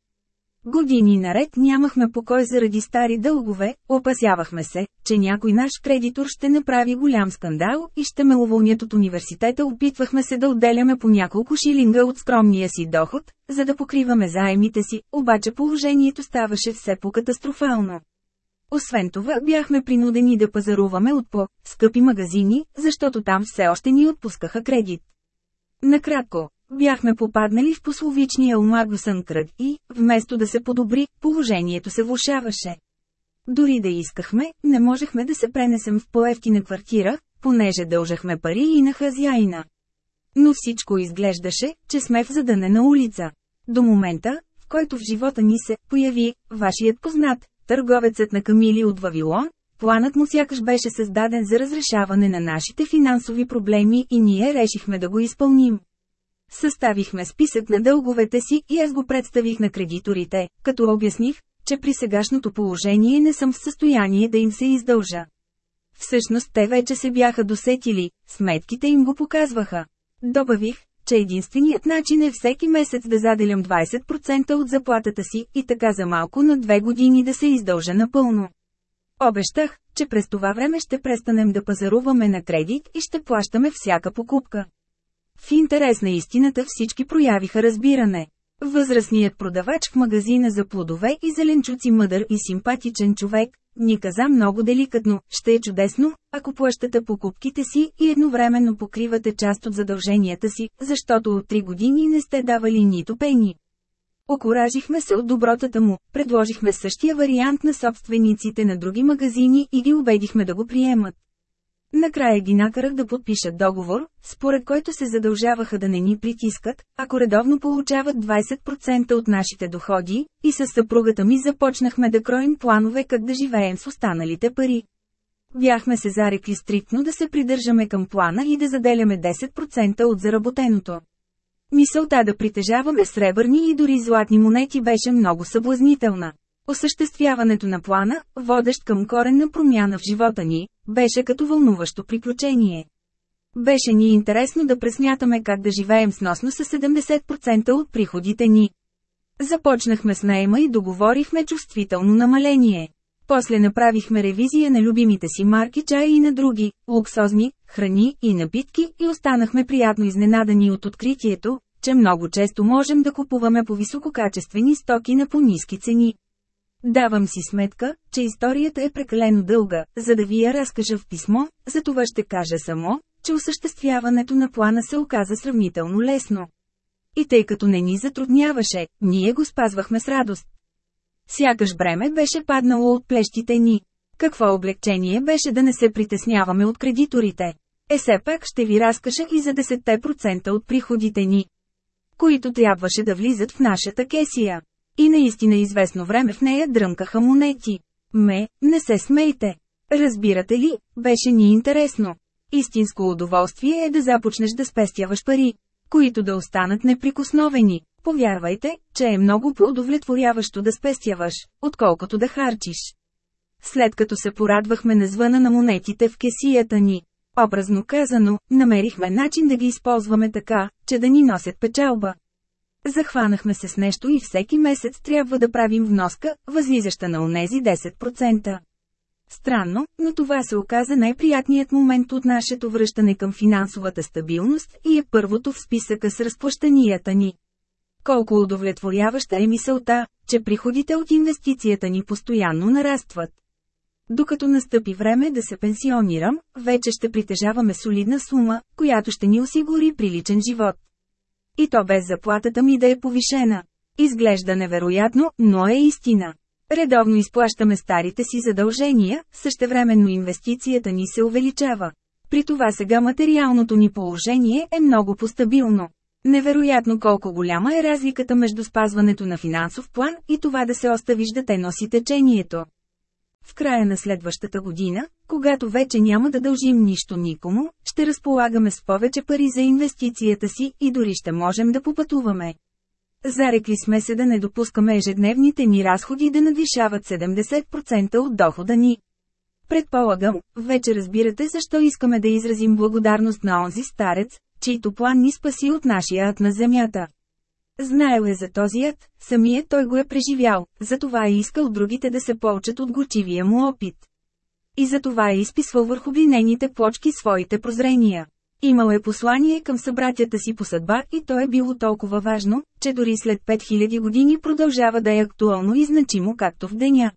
Години наред нямахме покой заради стари дългове, опасявахме се, че някой наш кредитор ще направи голям скандал и ще ме уволнят от университета. Опитвахме се да отделяме по няколко шилинга от скромния си доход, за да покриваме заемите си, обаче положението ставаше все по-катастрофално. Освен това бяхме принудени да пазаруваме от по-скъпи магазини, защото там все още ни отпускаха кредит. Накратко, Бяхме попаднали в пословичния омагосън кръг и, вместо да се подобри, положението се влушаваше. Дори да искахме, не можехме да се пренесем в по-ефтина квартира, понеже дължахме пари и на хазяина. Но всичко изглеждаше, че сме в задънена улица. До момента, в който в живота ни се появи вашият познат, търговецът на камили от Вавилон, планът му сякаш беше създаден за разрешаване на нашите финансови проблеми и ние решихме да го изпълним. Съставихме списък на дълговете си и аз го представих на кредиторите, като обясних, че при сегашното положение не съм в състояние да им се издължа. Всъщност те вече се бяха досетили, сметките им го показваха. Добавих, че единственият начин е всеки месец да заделям 20% от заплатата си и така за малко на две години да се издължа напълно. Обещах, че през това време ще престанем да пазаруваме на кредит и ще плащаме всяка покупка. В интерес на истината всички проявиха разбиране. Възрастният продавач в магазина за плодове и зеленчуци мъдър и симпатичен човек, ни каза много деликатно, ще е чудесно, ако плащате покупките си и едновременно покривате част от задълженията си, защото от три години не сте давали нито пени. Окоражихме се от добротата му, предложихме същия вариант на собствениците на други магазини и ги убедихме да го приемат. Накрая ги накарах да подпишат договор, според който се задължаваха да не ни притискат, ако редовно получават 20% от нашите доходи, и с съпругата ми започнахме да кроим планове как да живеем с останалите пари. Бяхме се зарекли стриктно да се придържаме към плана и да заделяме 10% от заработеното. Мисълта да притежаваме сребърни и дори златни монети беше много съблазнителна. Осъществяването на плана, водещ към коренна промяна в живота ни, беше като вълнуващо приключение. Беше ни интересно да пресмятаме как да живеем сносно с 70% от приходите ни. Започнахме с найема и договорихме чувствително намаление. После направихме ревизия на любимите си марки чай и на други, луксозни, храни и напитки и останахме приятно изненадани от откритието, че много често можем да купуваме по висококачествени стоки на по-низки цени. Давам си сметка, че историята е прекалено дълга, за да ви я разкажа в писмо, затова ще кажа само, че осъществяването на плана се оказа сравнително лесно. И тъй като не ни затрудняваше, ние го спазвахме с радост. Сякаш бреме беше паднало от плещите ни. Какво облегчение беше да не се притесняваме от кредиторите. Е все пак ще ви разкажа и за 10% от приходите ни, които трябваше да влизат в нашата кесия. И наистина известно време в нея дръмкаха монети. Ме, не се смейте. Разбирате ли, беше ни интересно. Истинско удоволствие е да започнеш да спестяваш пари, които да останат неприкосновени. Повярвайте, че е много по-удовлетворяващо да спестяваш, отколкото да харчиш. След като се порадвахме на звъна на монетите в кесията ни, образно казано, намерихме начин да ги използваме така, че да ни носят печалба. Захванахме се с нещо и всеки месец трябва да правим вноска, възлизаща на онези 10%. Странно, но това се оказа най-приятният момент от нашето връщане към финансовата стабилност и е първото в списъка с разплащанията ни. Колко удовлетворяваща е мисълта, че приходите от инвестицията ни постоянно нарастват. Докато настъпи време да се пенсионирам, вече ще притежаваме солидна сума, която ще ни осигури приличен живот. И то без заплатата ми да е повишена. Изглежда невероятно, но е истина. Редовно изплащаме старите си задължения, същевременно инвестицията ни се увеличава. При това сега материалното ни положение е много постабилно. Невероятно колко голяма е разликата между спазването на финансов план и това да се оставиш да те носи течението. В края на следващата година, когато вече няма да дължим нищо никому, ще разполагаме с повече пари за инвестицията си и дори ще можем да попътуваме. Зарекли сме се да не допускаме ежедневните ни разходи да надвишават 70% от дохода ни. Предполагам, вече разбирате защо искаме да изразим благодарност на онзи старец, чийто план ни спаси от нашия ад на земята. Знаел е за този ад, самият той го е преживял, затова е искал другите да се получат от горчивия му опит. И затова е изписвал върху глинените плочки своите прозрения. Имал е послание към събратята си по съдба и то е било толкова важно, че дори след 5000 години продължава да е актуално и значимо както в деня.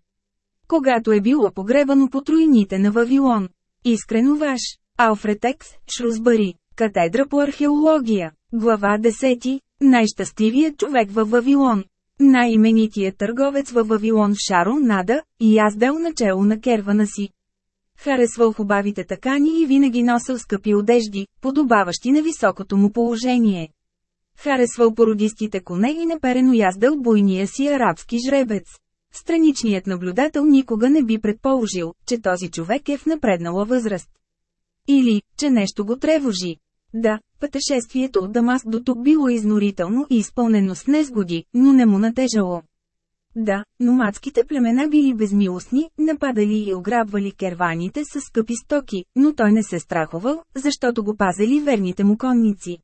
Когато е било погребано по труините на Вавилон. Искрено ваш. Алфред Екс, Шрусбари. Катедра по археология. Глава 10. Най-щастливият човек във Вавилон. Най-именитият търговец във Вавилон Шаро Нада, и яздел начало на кервана си. Харесвал хубавите такани и винаги носил скъпи одежди, подобаващи на високото му положение. Харесвал породистите коне и неперено яздал буйния си арабски жребец. Страничният наблюдател никога не би предположил, че този човек е в напреднала възраст. Или, че нещо го тревожи. Да, пътешествието от Дамаск до тук било изнорително и изпълнено с незгоди, но не му натежало. Да, номадските племена били безмилостни, нападали и ограбвали керваните с скъпи стоки, но той не се страхувал, защото го пазели верните му конници.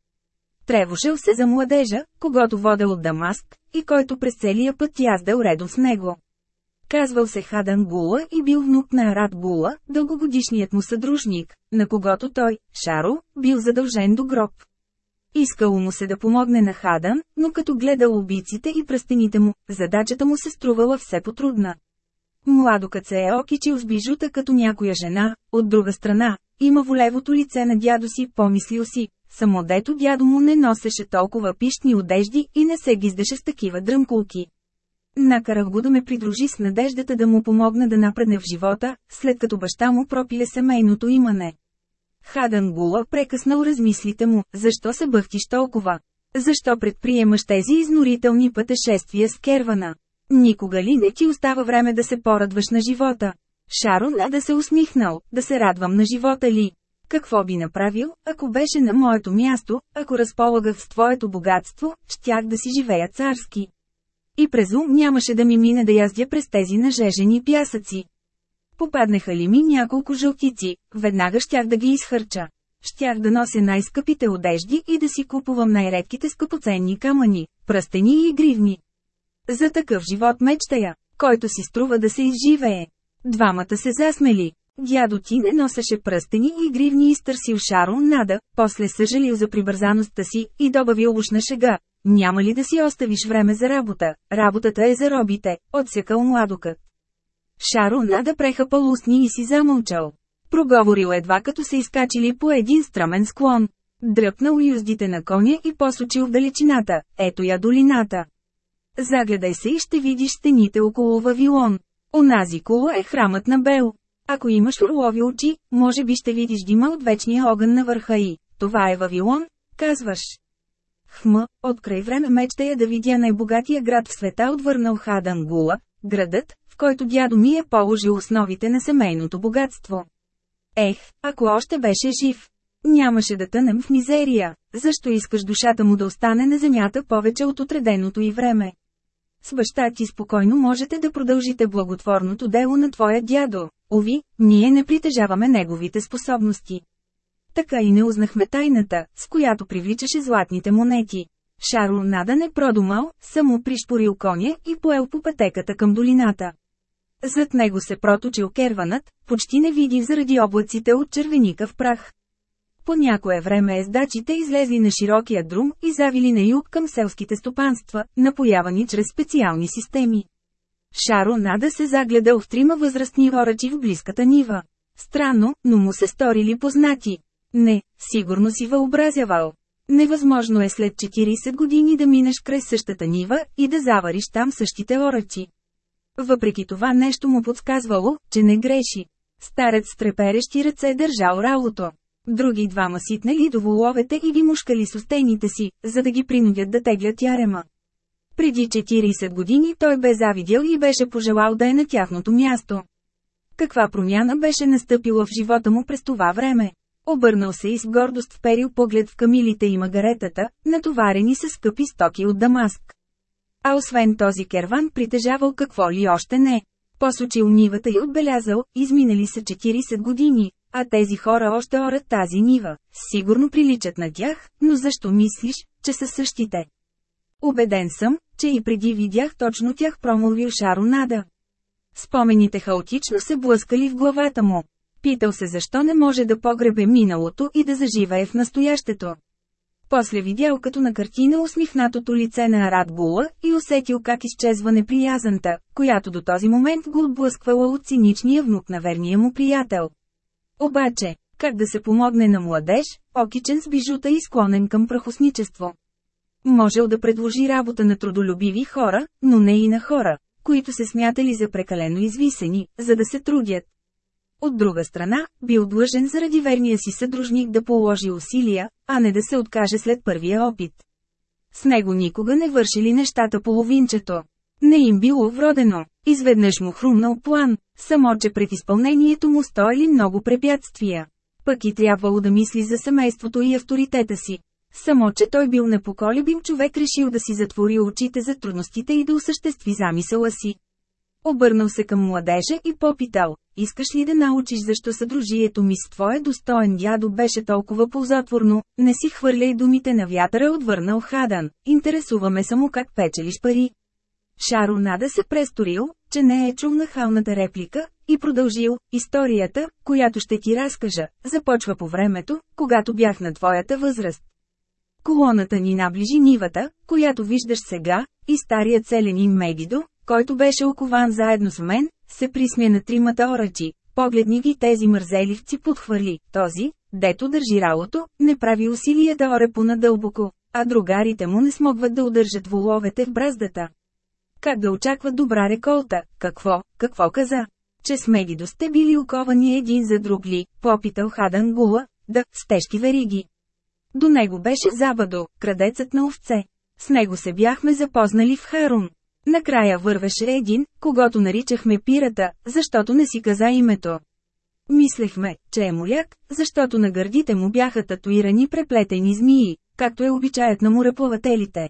Тревожил се за младежа, когато водел от Дамаск, и който през целия път яздал редом с него. Казвал се Хадан Гула и бил внук на Арат Гула, дългогодишният му съдружник, на когото той, Шаро, бил задължен до гроб. Искало му се да помогне на Хадан, но като гледал убийците и пръстените му, задачата му се струвала все потрудна. Младокът се е окичил с бижута като някоя жена, от друга страна, има волевото лице на дядо си, помислил си, само дето дядо му не носеше толкова пищни одежди и не се гиздеше с такива дръмкулки. Накарах го да ме придружи с надеждата да му помогна да напредне в живота, след като баща му пропиле семейното имане. Хадан Гула прекъснал размислите му, защо се бъхтиш толкова? Защо предприемаш тези изнорителни пътешествия с кервана? Никога ли не ти остава време да се порадваш на живота? Шарон да се усмихнал, да се радвам на живота ли? Какво би направил, ако беше на моето място, ако разполагах с твоето богатство, щях да си живея царски. И през ум нямаше да ми мине да яздя през тези нажежени пясъци. Попаднаха ли ми няколко жълтици, веднага щях да ги изхърча. Щях да нося най-скъпите одежди и да си купувам най-редките скъпоценни камъни, пръстени и гривни. За такъв живот мечтая, който си струва да се изживее. Двамата се засмели. Дядо ти не носеше пръстени и гривни изтърсил Шаро нада, после съжалил за прибързаността си и добавил ушна шега. Няма ли да си оставиш време за работа? Работата е за робите, отсекал младокът. Шаро нада прехапал устни и си замълчал. Проговорил едва като се изкачили по един страмен склон. Дръпнал юздите на коня и посочил в далечината, ето я долината. Загледай се и ще видиш стените около Вавилон. Онази кула е храмът на Бел. Ако имаш орлови очи, може би ще видиш дима от вечния огън на върха и. Това е Вавилон, казваш. Хм, от край време мечтая да видя най-богатия град в света отвърнал Хадан Гула, градът, в който дядо ми е положил основите на семейното богатство. Ех, ако още беше жив. Нямаше да тънем в мизерия, защо искаш душата му да остане на земята повече от отреденото и време. С баща ти спокойно можете да продължите благотворното дело на твоя дядо. Ови, ние не притежаваме неговите способности. Така и не узнахме тайната, с която привличаше златните монети. Шарл Нада не продумал, само пришпорил коня и поел по пътеката към долината. Зад него се проточил керванът, почти не види заради облаците от червеника в прах. По някое време ездачите излезли на широкия друм и завили на юг към селските стопанства, напоявани чрез специални системи. Шаро Нада се загледал в трима възрастни орачи в близката нива. Странно, но му се сторили познати. Не, сигурно си въобразявал. Невъзможно е след 40 години да минеш край същата нива и да завариш там същите орачи. Въпреки това нещо му подсказвало, че не греши. Старец с треперещи ръце държал ралото. Други двама ситнали до воловете и ги мушкали с устените си, за да ги принудят да теглят ярема. Преди 40 години той бе завидял и беше пожелал да е на тяхното място. Каква промяна беше настъпила в живота му през това време? Обърнал се и с гордост вперил поглед в камилите и магаретата, натоварени с скъпи стоки от Дамаск. А освен този керван притежавал какво ли още не. Посочил нивата и отбелязал, изминали са 40 години, а тези хора още орат тази нива. Сигурно приличат на тях, но защо мислиш, че са същите? Обеден съм, че и преди видях точно тях промълвил Шаронада. Спомените хаотично се блъскали в главата му. Питал се защо не може да погребе миналото и да заживее в настоящето. После видял като на картина усмихнатото лице на Арат Була и усетил как изчезва неприязанта, която до този момент го отблъсквала от циничния внук на верния му приятел. Обаче, как да се помогне на младеж, окичен с бижута и склонен към прахосничество? Можел да предложи работа на трудолюбиви хора, но не и на хора, които се смятали за прекалено извисени, за да се трудят. От друга страна, бил длъжен заради верния си съдружник да положи усилия, а не да се откаже след първия опит. С него никога не вършили нещата половинчето. Не им било вродено. Изведнъж му хрумнал план, само че пред изпълнението му стоили много препятствия. Пък и трябвало да мисли за семейството и авторитета си. Само че той бил непоколебим човек решил да си затвори очите за трудностите и да осъществи замисъла си. Обърнал се към младежа и попитал, искаш ли да научиш защо съдружието ми с твоя достоен дядо беше толкова ползотворно, не си хвърляй думите на вятъра отвърнал Хадан, интересуваме само как печелиш пари. Шаро Нада се престорил, че не е чул нахалната реплика, и продължил, историята, която ще ти разкажа, започва по времето, когато бях на твоята възраст. Колоната ни наближи нивата, която виждаш сега, и старият селенин Мегидо, който беше окован заедно с мен, се присмя на тримата орачи. Погледни ги тези мързеливци подхвърли, този, дето държи ралото, не прави усилия да оре понадълбоко, а другарите му не смогват да удържат воловете в браздата. Как да очакват добра реколта? Какво, какво каза? Че сме ги сте били оковани един за друг ли, попитал Хадан Гула, да, с тежки вериги. До него беше Забадо, крадецът на овце. С него се бяхме запознали в Харун. Накрая вървеше един, когато наричахме пирата, защото не си каза името. Мислехме, че е моряк, защото на гърдите му бяха татуирани преплетени змии, както е обичаят на мореплавателите.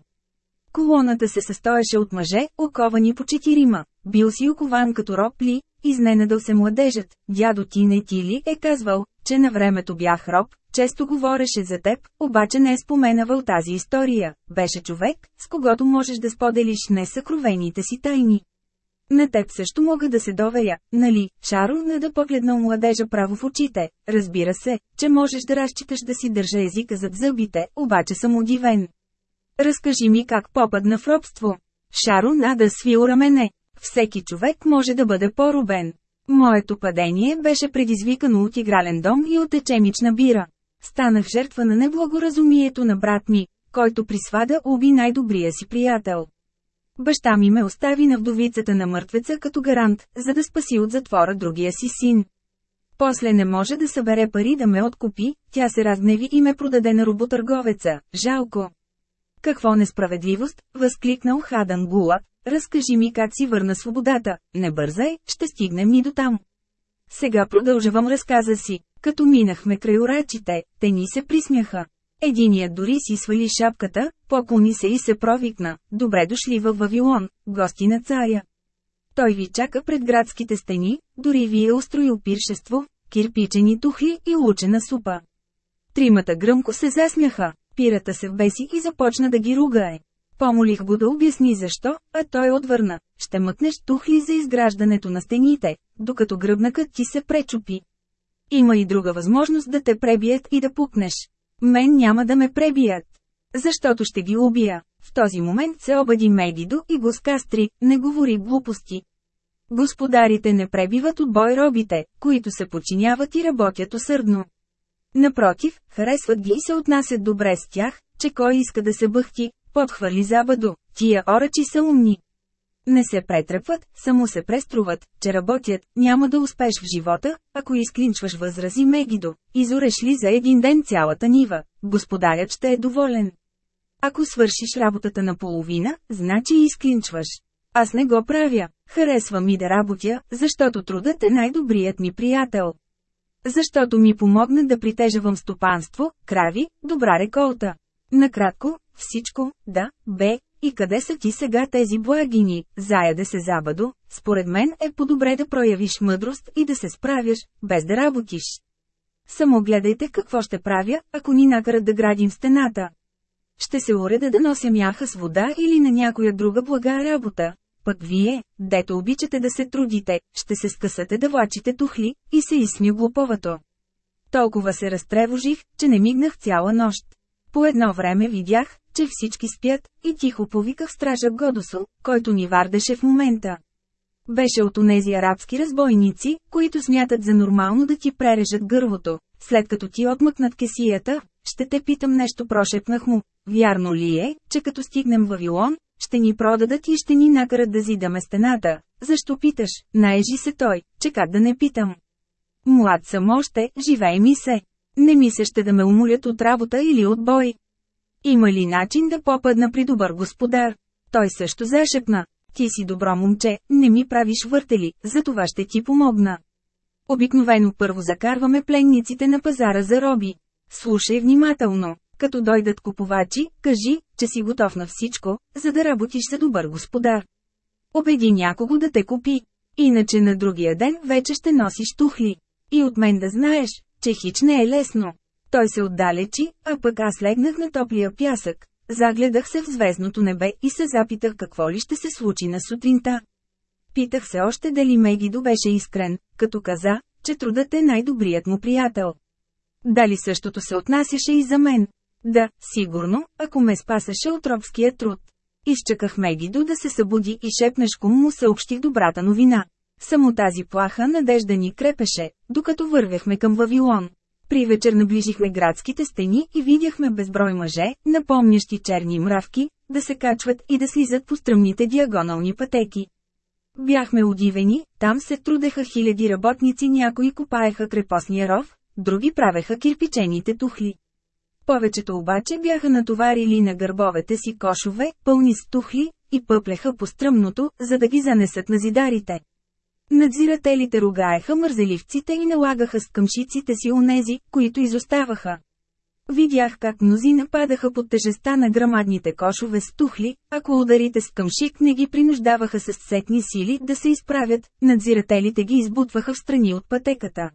Колоната се състоеше от мъже, оковани по четирима. Бил си окован като роб ли, изненадал се младежът. Дядо ти не ти ли е казвал, че на времето бях роб, често говореше за теб, обаче не е споменавал тази история. Беше човек, с когото можеш да споделиш несъкровените си тайни. На теб също мога да се доверя, нали, Шаро не да погледнал младежа право в очите. Разбира се, че можеш да разчиташ да си държа езика зад зъбите, обаче съм удивен. Разкажи ми как попадна в робство. Шаро нада свил рамене. Всеки човек може да бъде поробен. Моето падение беше предизвикано от игрален дом и от ечемична бира. Станах жертва на неблагоразумието на брат ми, който при свада уби най-добрия си приятел. Баща ми ме остави на вдовицата на мъртвеца като гарант, за да спаси от затвора другия си син. После не може да събере пари да ме откупи, тя се разгневи и ме продаде на роботърговеца. Жалко. Какво несправедливост, възкликнал Хадан Гула, разкажи ми как си върна свободата, не бързай, ще стигнем и до там. Сега продължавам разказа си. Като минахме край урачите, те ни се присмяха. Единият дори си свали шапката, поклони се и се провикна. Добре дошли във Вавилон, гости на царя. Той ви чака пред градските стени, дори ви е устроил пиршество, кирпичени тухли и лучена супа. Тримата гръмко се засмяха, пирата се вбеси и започна да ги ругае. Помолих го да обясни защо, а той отвърна. Ще мъкнеш тухли за изграждането на стените, докато гръбнакът ти се пречупи. Има и друга възможност да те пребият и да пукнеш. Мен няма да ме пребият. Защото ще ги убия. В този момент се обади Медидо и го скастри, не говори глупости. Господарите не пребиват от бой робите, които се подчиняват и работят усърдно. Напротив, харесват ги и се отнасят добре с тях, че кой иска да се бъхти, подхвърли забадо, тия орачи са умни. Не се претръпват, само се преструват, че работят, няма да успеш в живота, ако изклинчваш възрази Мегидо. Изореш ли за един ден цялата нива, господарят ще е доволен. Ако свършиш работата на половина, значи изклинчваш. Аз не го правя, харесва ми да работя, защото трудът е най-добрият ми приятел. Защото ми помогна да притежавам стопанство, крави, добра реколта. Накратко, всичко, да, бе, и къде са ти сега тези благини, заяде се забадо, според мен е по-добре да проявиш мъдрост и да се справяш, без да работиш. Само гледайте какво ще правя, ако ни накарат да градим стената. Ще се уреда да нося мяха с вода или на някоя друга блага работа. Пък вие, дето обичате да се трудите, ще се скъсате да влачите тухли, и се изсмя глуповато. Толкова се разтревожих, че не мигнах цяла нощ. По едно време видях, че всички спят, и тихо повиках стража Годосо, който ни вардеше в момента. Беше от онези арабски разбойници, които смятат за нормално да ти прережат гърлото, след като ти отмъкнат кесията, ще те питам нещо прошепнах му. Вярно ли е, че като стигнем Вавилон, ще ни продадат и ще ни накарат да зидаме стената? Защо питаш? Наежи се той, че как да не питам. Млад съм още, живей ми се. Не ми се ще да ме уморят от работа или от бой. Има ли начин да попадна при добър господар? Той също зашепна. Ти си добро момче, не ми правиш въртели, за това ще ти помогна. Обикновено първо закарваме пленниците на пазара за роби. Слушай внимателно. Като дойдат купувачи, кажи, че си готов на всичко, за да работиш за добър господар. Обеди някого да те купи. Иначе на другия ден вече ще носиш тухли. И от мен да знаеш, че хич не е лесно. Той се отдалечи, а пък аз легнах на топлия пясък. Загледах се в звездното небе и се запитах какво ли ще се случи на сутринта. Питах се още дали Мегидо беше искрен, като каза, че трудът е най-добрият му приятел. Дали същото се отнасяше и за мен? Да, сигурно, ако ме спасеше от робския труд. Изчаках Мегидо да се събуди и шепнешком му съобщих добрата новина. Само тази плаха надежда ни крепеше, докато вървяхме към Вавилон. При вечер наближихме градските стени и видяхме безброй мъже, напомнящи черни мравки, да се качват и да слизат по стръмните диагонални пътеки. Бяхме удивени, там се трудеха хиляди работници някои копаеха крепостния ров, други правеха кирпичените тухли. Повечето обаче бяха натоварили на гърбовете си кошове, пълни с тухли, и пъплеха по стръмното, за да ги занесат на зидарите. Надзирателите ругаеха мързеливците и налагаха с си онези, които изоставаха. Видях как мнози нападаха под тежеста на грамадните кошове с тухли, ако ударите с къмшик не ги принуждаваха с сетни сили да се изправят, надзирателите ги избутваха в страни от пътеката.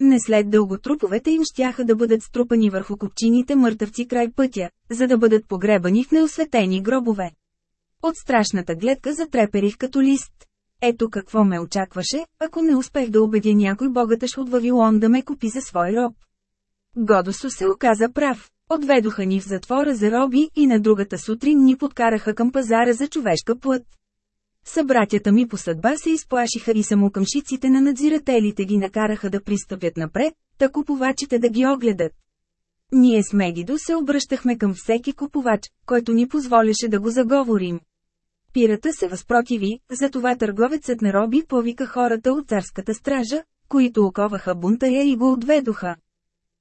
Не след дълго труповете им щяха да бъдат струпани върху копчините мъртъвци край пътя, за да бъдат погребани в неосветени гробове. От страшната гледка затреперих като лист. Ето какво ме очакваше, ако не успех да убедя някой богатъж от Вавилон да ме купи за свой роб. Годосо се оказа прав. Отведоха ни в затвора за роби и на другата сутрин ни подкараха към пазара за човешка плът. Събратята ми по съдба се изплашиха и само къмшиците на надзирателите ги накараха да пристъпят напред, та купувачите да ги огледат. Ние с Мегидо се обръщахме към всеки купувач, който ни позволяше да го заговорим. Пирата се възпротиви, затова търговецът на роби повика хората от царската стража, които оковаха бунтая и го отведоха.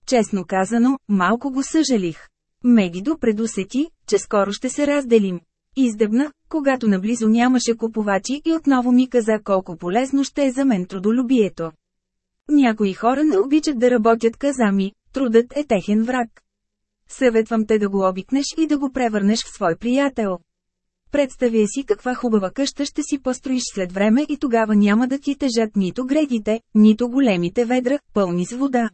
Честно казано, малко го съжалих. Мегидо предусети, че скоро ще се разделим. Издебна, когато наблизо нямаше купувачи и отново ми каза колко полезно ще е за мен трудолюбието. Някои хора не обичат да работят казами, трудът е техен враг. Съветвам те да го обикнеш и да го превърнеш в свой приятел. Представя си каква хубава къща ще си построиш след време и тогава няма да ти тежат нито гредите, нито големите ведра, пълни с вода.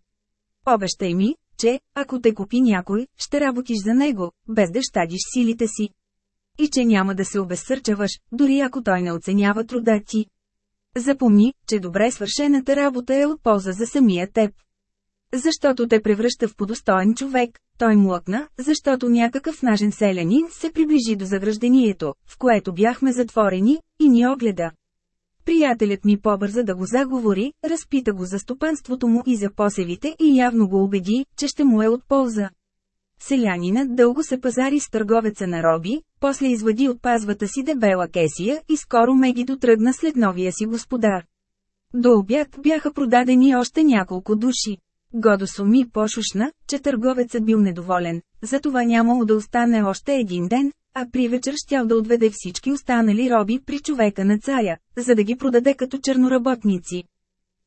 Обещай ми, че, ако те купи някой, ще работиш за него, без да щадиш силите си. И че няма да се обезсърчаваш, дори ако той не оценява труда ти. Запомни, че добре свършената работа е от полза за самия теб. Защото те превръща в подостоен човек, той млъкна, защото някакъв нажен селянин се приближи до заграждението, в което бяхме затворени, и ни огледа. Приятелят ми побърза да го заговори, разпита го за стопанството му и за посевите и явно го убеди, че ще му е от полза. Селянинът дълго се пазари с търговеца на роби, после извади от пазвата си дебела кесия и скоро Меги дотръгна след новия си господар. До обяд бяха продадени още няколко души. Годосо ми пошушна, че търговецът бил недоволен, затова нямало да остане още един ден, а при вечер щял да отведе всички останали роби при човека на царя, за да ги продаде като черноработници.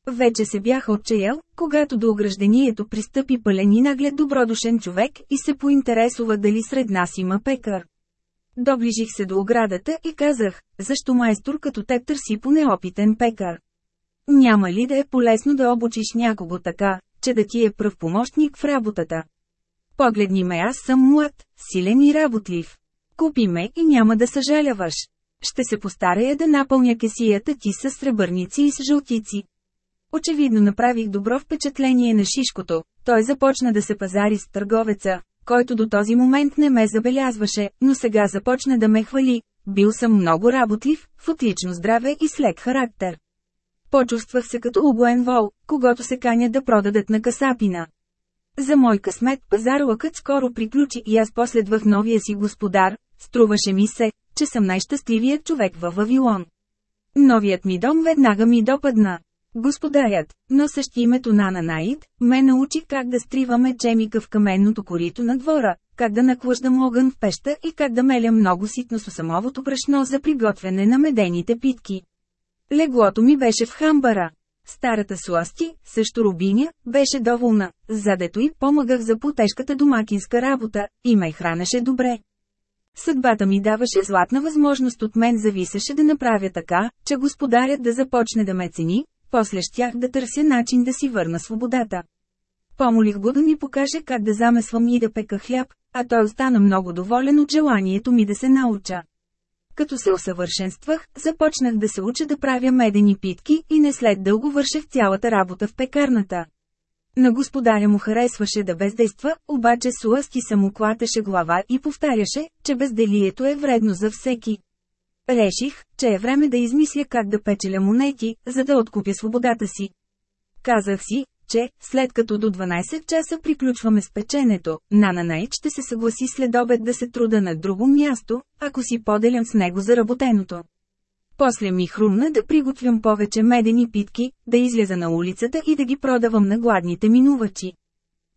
Вече се бях отчаял, когато до ограждението пристъпи пълен и наглед добродушен човек и се поинтересува дали сред нас има пекар. Доближих се до оградата и казах, защо майстор като теб търси по неопитен пекар. Няма ли да е полезно да обучиш някого така, че да ти е пръв помощник в работата? Погледни ме аз съм млад, силен и работлив. Купи ме и няма да съжаляваш. Ще се постарая да напълня кесията ти с сребърници и с жълтици. Очевидно направих добро впечатление на Шишкото, той започна да се пазари с търговеца, който до този момент не ме забелязваше, но сега започна да ме хвали. Бил съм много работлив, в отлично здраве и с лек характер. Почувствах се като убоен вол, когато се каня да продадат на касапина. За мой късмет пазарлъкът скоро приключи и аз последвах новия си господар, струваше ми се, че съм най-щастливият човек във Вавилон. Новият ми дом веднага ми допадна. Господарят, носещ името на Нанаид, ме научи как да стриваме чемика в каменното корито на двора, как да наклъждам огън в пеща и как да меля много ситно с самовото брашно за приготвяне на медените питки. Леглото ми беше в хамбара. Старата Суасти, също рубиня, беше доволна, задето и помагах за потежката домакинска работа, и ме хранеше добре. Съдбата ми даваше златна възможност от мен зависеше да направя така, че господарят да започне да ме цени, после щях да търся начин да си върна свободата. Помолих го да ми покаже как да замесвам и да пека хляб, а той остана много доволен от желанието ми да се науча. Като се усъвършенствах, започнах да се уча да правя медени питки и не след дълго вършех цялата работа в пекарната. На господаря му харесваше да бездейства, обаче Суасти само клатеше глава и повтаряше, че безделието е вредно за всеки. Реших, че е време да измисля как да печеля монети, за да откупя свободата си. Казах си, че, след като до 12 часа приключваме с печенето, Нана Найт ще се съгласи след обед да се труда на друго място, ако си поделям с него заработеното. После ми хрумна да приготвям повече медени питки, да изляза на улицата и да ги продавам на гладните минувачи.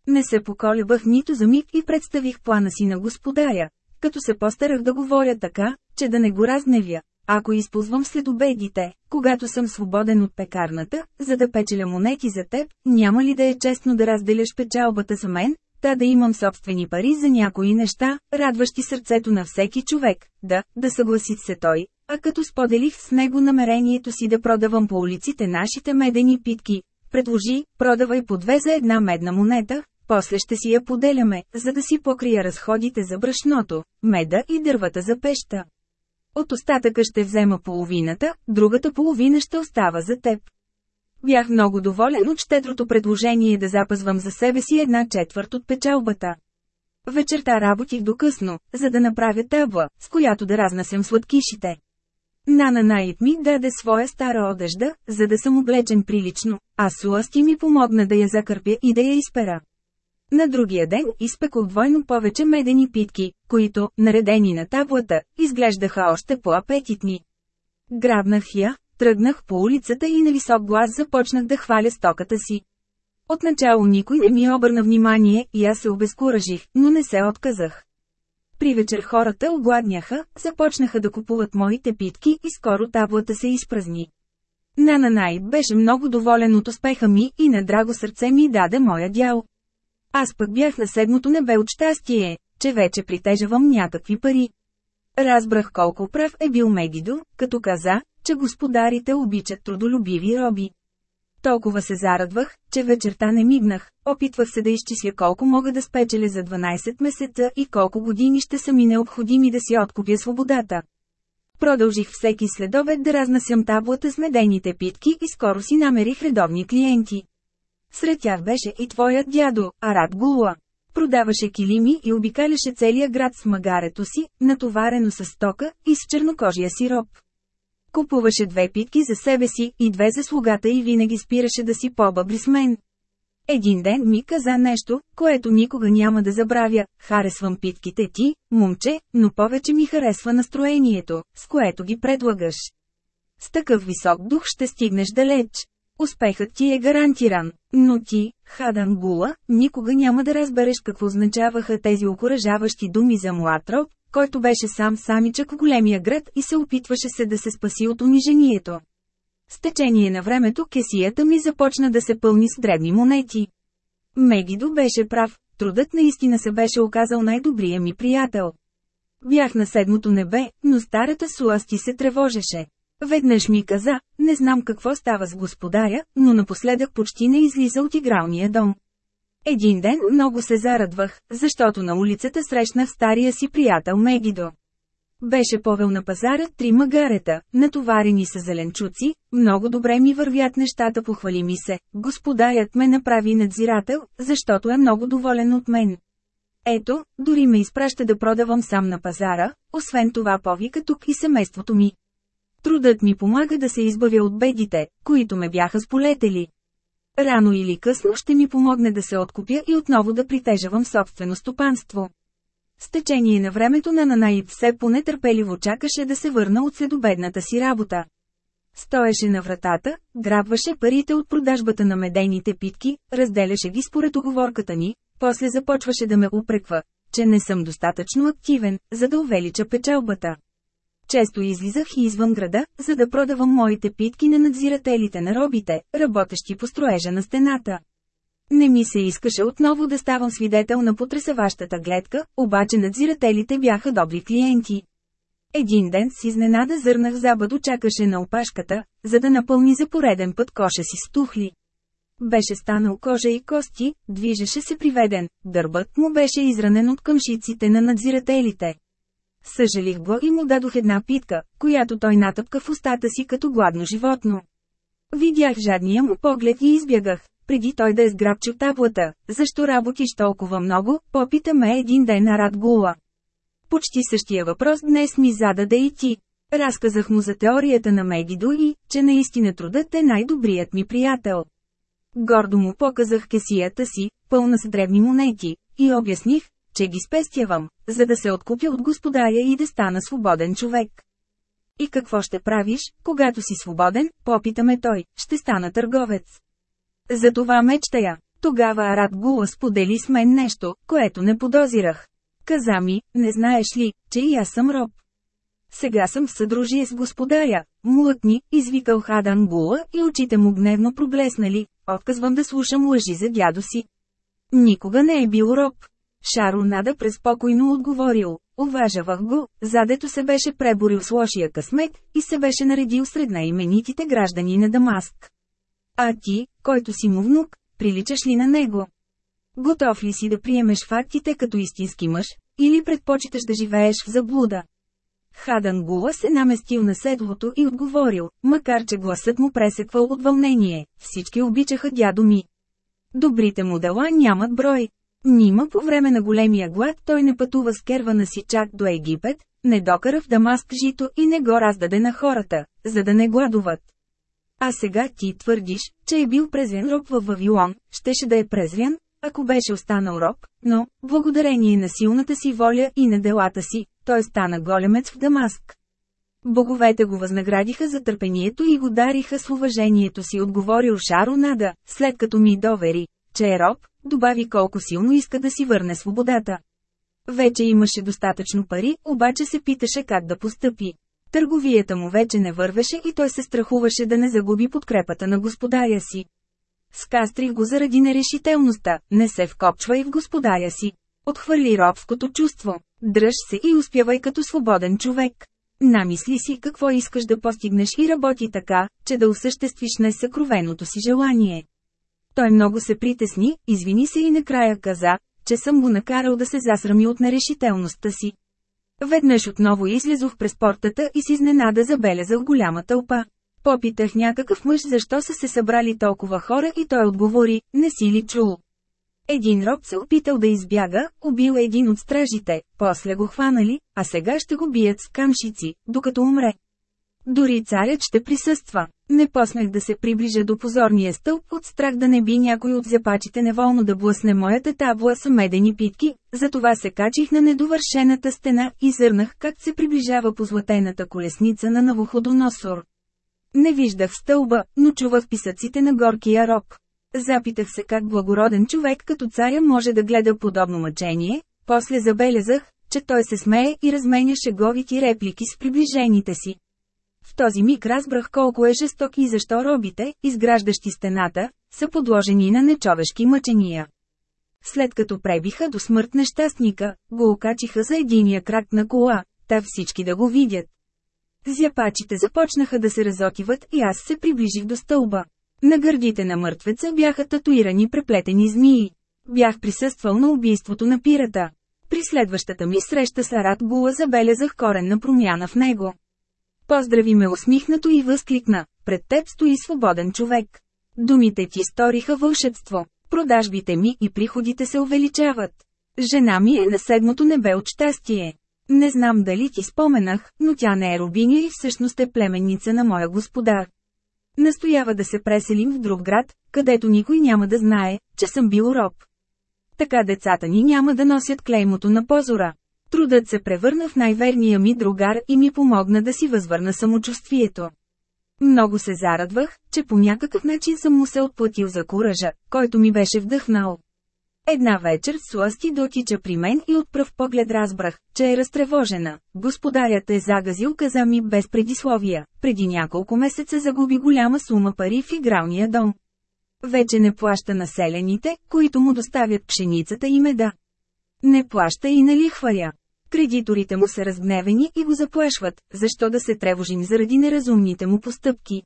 Не се поколебах нито за миг и представих плана си на господаря, като се постарах да говоря така, че да не го разневя. Ако използвам следобедите, когато съм свободен от пекарната, за да печеля монети за теб, няма ли да е честно да разделяш печалбата за мен, та да имам собствени пари за някои неща, радващи сърцето на всеки човек, да, да съгласи се той, а като споделих с него намерението си да продавам по улиците нашите медени питки, предложи, продавай по две за една медна монета, после ще си я поделяме, за да си покрия разходите за брашното, меда и дървата за пеща. От остатъка ще взема половината, другата половина ще остава за теб. Бях много доволен от щедрото предложение да запазвам за себе си една четвърт от печалбата. Вечерта работих до късно, за да направя табла, с която да разнасям сладкишите. Нана Найт ми даде своя стара одежда, за да съм облечен прилично, а Суасти ми помогна да я закърпя и да я изпера. На другия ден изпекох двойно повече медени питки, които, наредени на таблата, изглеждаха още по-апетитни. Грабнах я, тръгнах по улицата и на висок глас започнах да хваля стоката си. Отначало никой не ми обърна внимание и аз се обезкуражих, но не се отказах. При вечер хората огладняха, започнаха да купуват моите питки и скоро таблата се изпразни. Нананай беше много доволен от успеха ми и на драго сърце ми даде моя дял. Аз пък бях на седмото небе от щастие, че вече притежавам някакви пари. Разбрах колко прав е бил Мегидо, като каза, че господарите обичат трудолюбиви роби. Толкова се зарадвах, че вечерта не мигнах, опитвах се да изчисля колко мога да спечеля за 12 месеца и колко години ще са ми необходими да си откупя свободата. Продължих всеки следобед да разнасям таблата с медените питки и скоро си намерих редовни клиенти. Сред тях беше и твоят дядо, Арат Гулуа. Продаваше килими и обикаляше целия град с магарето си, натоварено с стока и с чернокожия сироп. Купуваше две питки за себе си и две за слугата и винаги спираше да си по-бъбри с мен. Един ден ми каза нещо, което никога няма да забравя, харесвам питките ти, момче, но повече ми харесва настроението, с което ги предлагаш. С такъв висок дух ще стигнеш далеч. Успехът ти е гарантиран, но ти, Хадан Гула, никога няма да разбереш какво означаваха тези окоръжаващи думи за млад който беше сам самичък в големия град и се опитваше се да се спаси от унижението. С течение на времето кесията ми започна да се пълни с дребни монети. Мегидо беше прав, трудът наистина се беше оказал най-добрия ми приятел. Бях на седмото небе, но старата Суасти се тревожеше. Веднъж ми каза, не знам какво става с господаря, но напоследък почти не излиза от игралния дом. Един ден много се зарадвах, защото на улицата срещнах стария си приятел Мегидо. Беше повел на пазара три магарета, натоварени с зеленчуци, много добре ми вървят нещата похвали ми се, господарят ме направи надзирател, защото е много доволен от мен. Ето, дори ме изпраща да продавам сам на пазара, освен това повика тук и семейството ми. Трудът ми помага да се избавя от бедите, които ме бяха сполетели. Рано или късно ще ми помогне да се откупя и отново да притежавам собствено стопанство. С течение на времето на Нанаиб все понетърпеливо чакаше да се върна от следобедната си работа. Стоеше на вратата, грабваше парите от продажбата на медейните питки, разделяше ги според оговорката ни, после започваше да ме упреква, че не съм достатъчно активен, за да увелича печалбата. Често излизах и извън града, за да продавам моите питки на надзирателите на робите, работещи по строежа на стената. Не ми се искаше отново да ставам свидетел на потресаващата гледка, обаче надзирателите бяха добри клиенти. Един ден с изненада зърнах забадо чакаше на опашката, за да напълни за пореден път коша си с тухли. Беше станал кожа и кости, движеше се приведен, дърбът му беше изранен от къмшиците на надзирателите. Съжалих го и му дадох една питка, която той натъпка в устата си като гладно животно. Видях жадния му поглед и избягах, преди той да е сграбчил таблата. Защо работиш толкова много, попита ме един ден на Рад Гула. Почти същия въпрос днес ми зададе и ти. Разказах му за теорията на Мегидо и, че наистина трудът е най-добрият ми приятел. Гордо му показах кесията си, пълна с древни монети, и обясних, че ги спестявам, за да се откупя от господаря и да стана свободен човек. И какво ще правиш, когато си свободен, попитаме той, ще стана търговец. За това мечтая. Тогава Арат Гула сподели с мен нещо, което не подозирах. Каза ми, не знаеш ли, че и аз съм роб. Сега съм в съдружие с господаря, млъкни, извикал Хадан Гула и очите му гневно проблеснали, отказвам да слушам лъжи за дядо си. Никога не е бил роб. Шаро Нада преспокойно отговорил, уважавах го, задето се беше преборил с лошия късмет и се беше наредил сред най-именитите граждани на Дамаск. А ти, който си му внук, приличаш ли на него? Готов ли си да приемеш фактите като истински мъж, или предпочиташ да живееш в заблуда? Хадан Гула се наместил на седлото и отговорил, макар че гласът му пресеквал от вълнение, всички обичаха дядо ми. Добрите му дела нямат брой. Нима по време на големия глад той не пътува с кервана си чак до Египет, не докара в Дамаск жито и не го раздаде на хората, за да не гладуват. А сега ти твърдиш, че е бил презрян роб във Вавилон, щеше да е презрян, ако беше останал роб, но, благодарение на силната си воля и на делата си, той стана големец в Дамаск. Боговете го възнаградиха за търпението и го дариха с уважението си, отговорил Шаро Нада, след като ми довери, че е роб, добави колко силно иска да си върне свободата. Вече имаше достатъчно пари, обаче се питаше как да постъпи. Търговията му вече не вървеше и той се страхуваше да не загуби подкрепата на господаря си. Скастрих го заради нерешителността, не се вкопчвай в господаря си. Отхвърли робското чувство. Дръж се и успявай като свободен човек. Намисли си какво искаш да постигнеш и работи така, че да осъществиш несъкровеното си желание. Той много се притесни, извини се и накрая каза, че съм го накарал да се засрами от нерешителността си. Веднъж отново излезох през портата и с изненада забелязах голяма тълпа. Попитах някакъв мъж защо са се събрали толкова хора и той отговори, не си ли чул. Един роб се опитал да избяга, убил един от стражите, после го хванали, а сега ще го бият с камшици, докато умре. Дори царят ще присъства. Не поснах да се приближа до позорния стълб от страх да не би някой от зяпачите неволно да блъсне моята табла с медени питки, затова се качих на недовършената стена и зърнах как се приближава по златената колесница на Навуходоносор. Не виждах стълба, но чувах писъците на горкия рок. Запитах се как благороден човек като царя може да гледа подобно мъчение, после забелязах, че той се смее и разменя шеговити реплики с приближените си. В този миг разбрах колко е жесток и защо робите, изграждащи стената, са подложени на нечовешки мъчения. След като пребиха до смърт нещастника, го окачиха за единия крак на кола, та всички да го видят. Зяпачите започнаха да се разотиват и аз се приближих до стълба. На гърдите на мъртвеца бяха татуирани преплетени змии. Бях присъствал на убийството на пирата. При следващата ми среща с Арат Була забелязах коренна промяна в него. Поздрави ме усмихнато и възкликна, пред теб стои свободен човек. Думите ти сториха вълшебство. Продажбите ми и приходите се увеличават. Жена ми е на седмото небе от щастие. Не знам дали ти споменах, но тя не е рубиня и всъщност е племенница на моя господар. Настоява да се преселим в друг град, където никой няма да знае, че съм бил роб. Така децата ни няма да носят клеймото на позора. Трудът се превърна в най-верния ми другар и ми помогна да си възвърна самочувствието. Много се зарадвах, че по някакъв начин съм му се отплатил за куража, който ми беше вдъхнал. Една вечер Суасти дотича при мен и от пръв поглед разбрах, че е разтревожена. Господарят е загазил каза ми без предисловия. Преди няколко месеца загуби голяма сума пари в игралния дом. Вече не плаща населените, които му доставят пшеницата и меда. Не плаща и на лихваря. Кредиторите му са разгневени и го заплашват, защо да се тревожим заради неразумните му постъпки.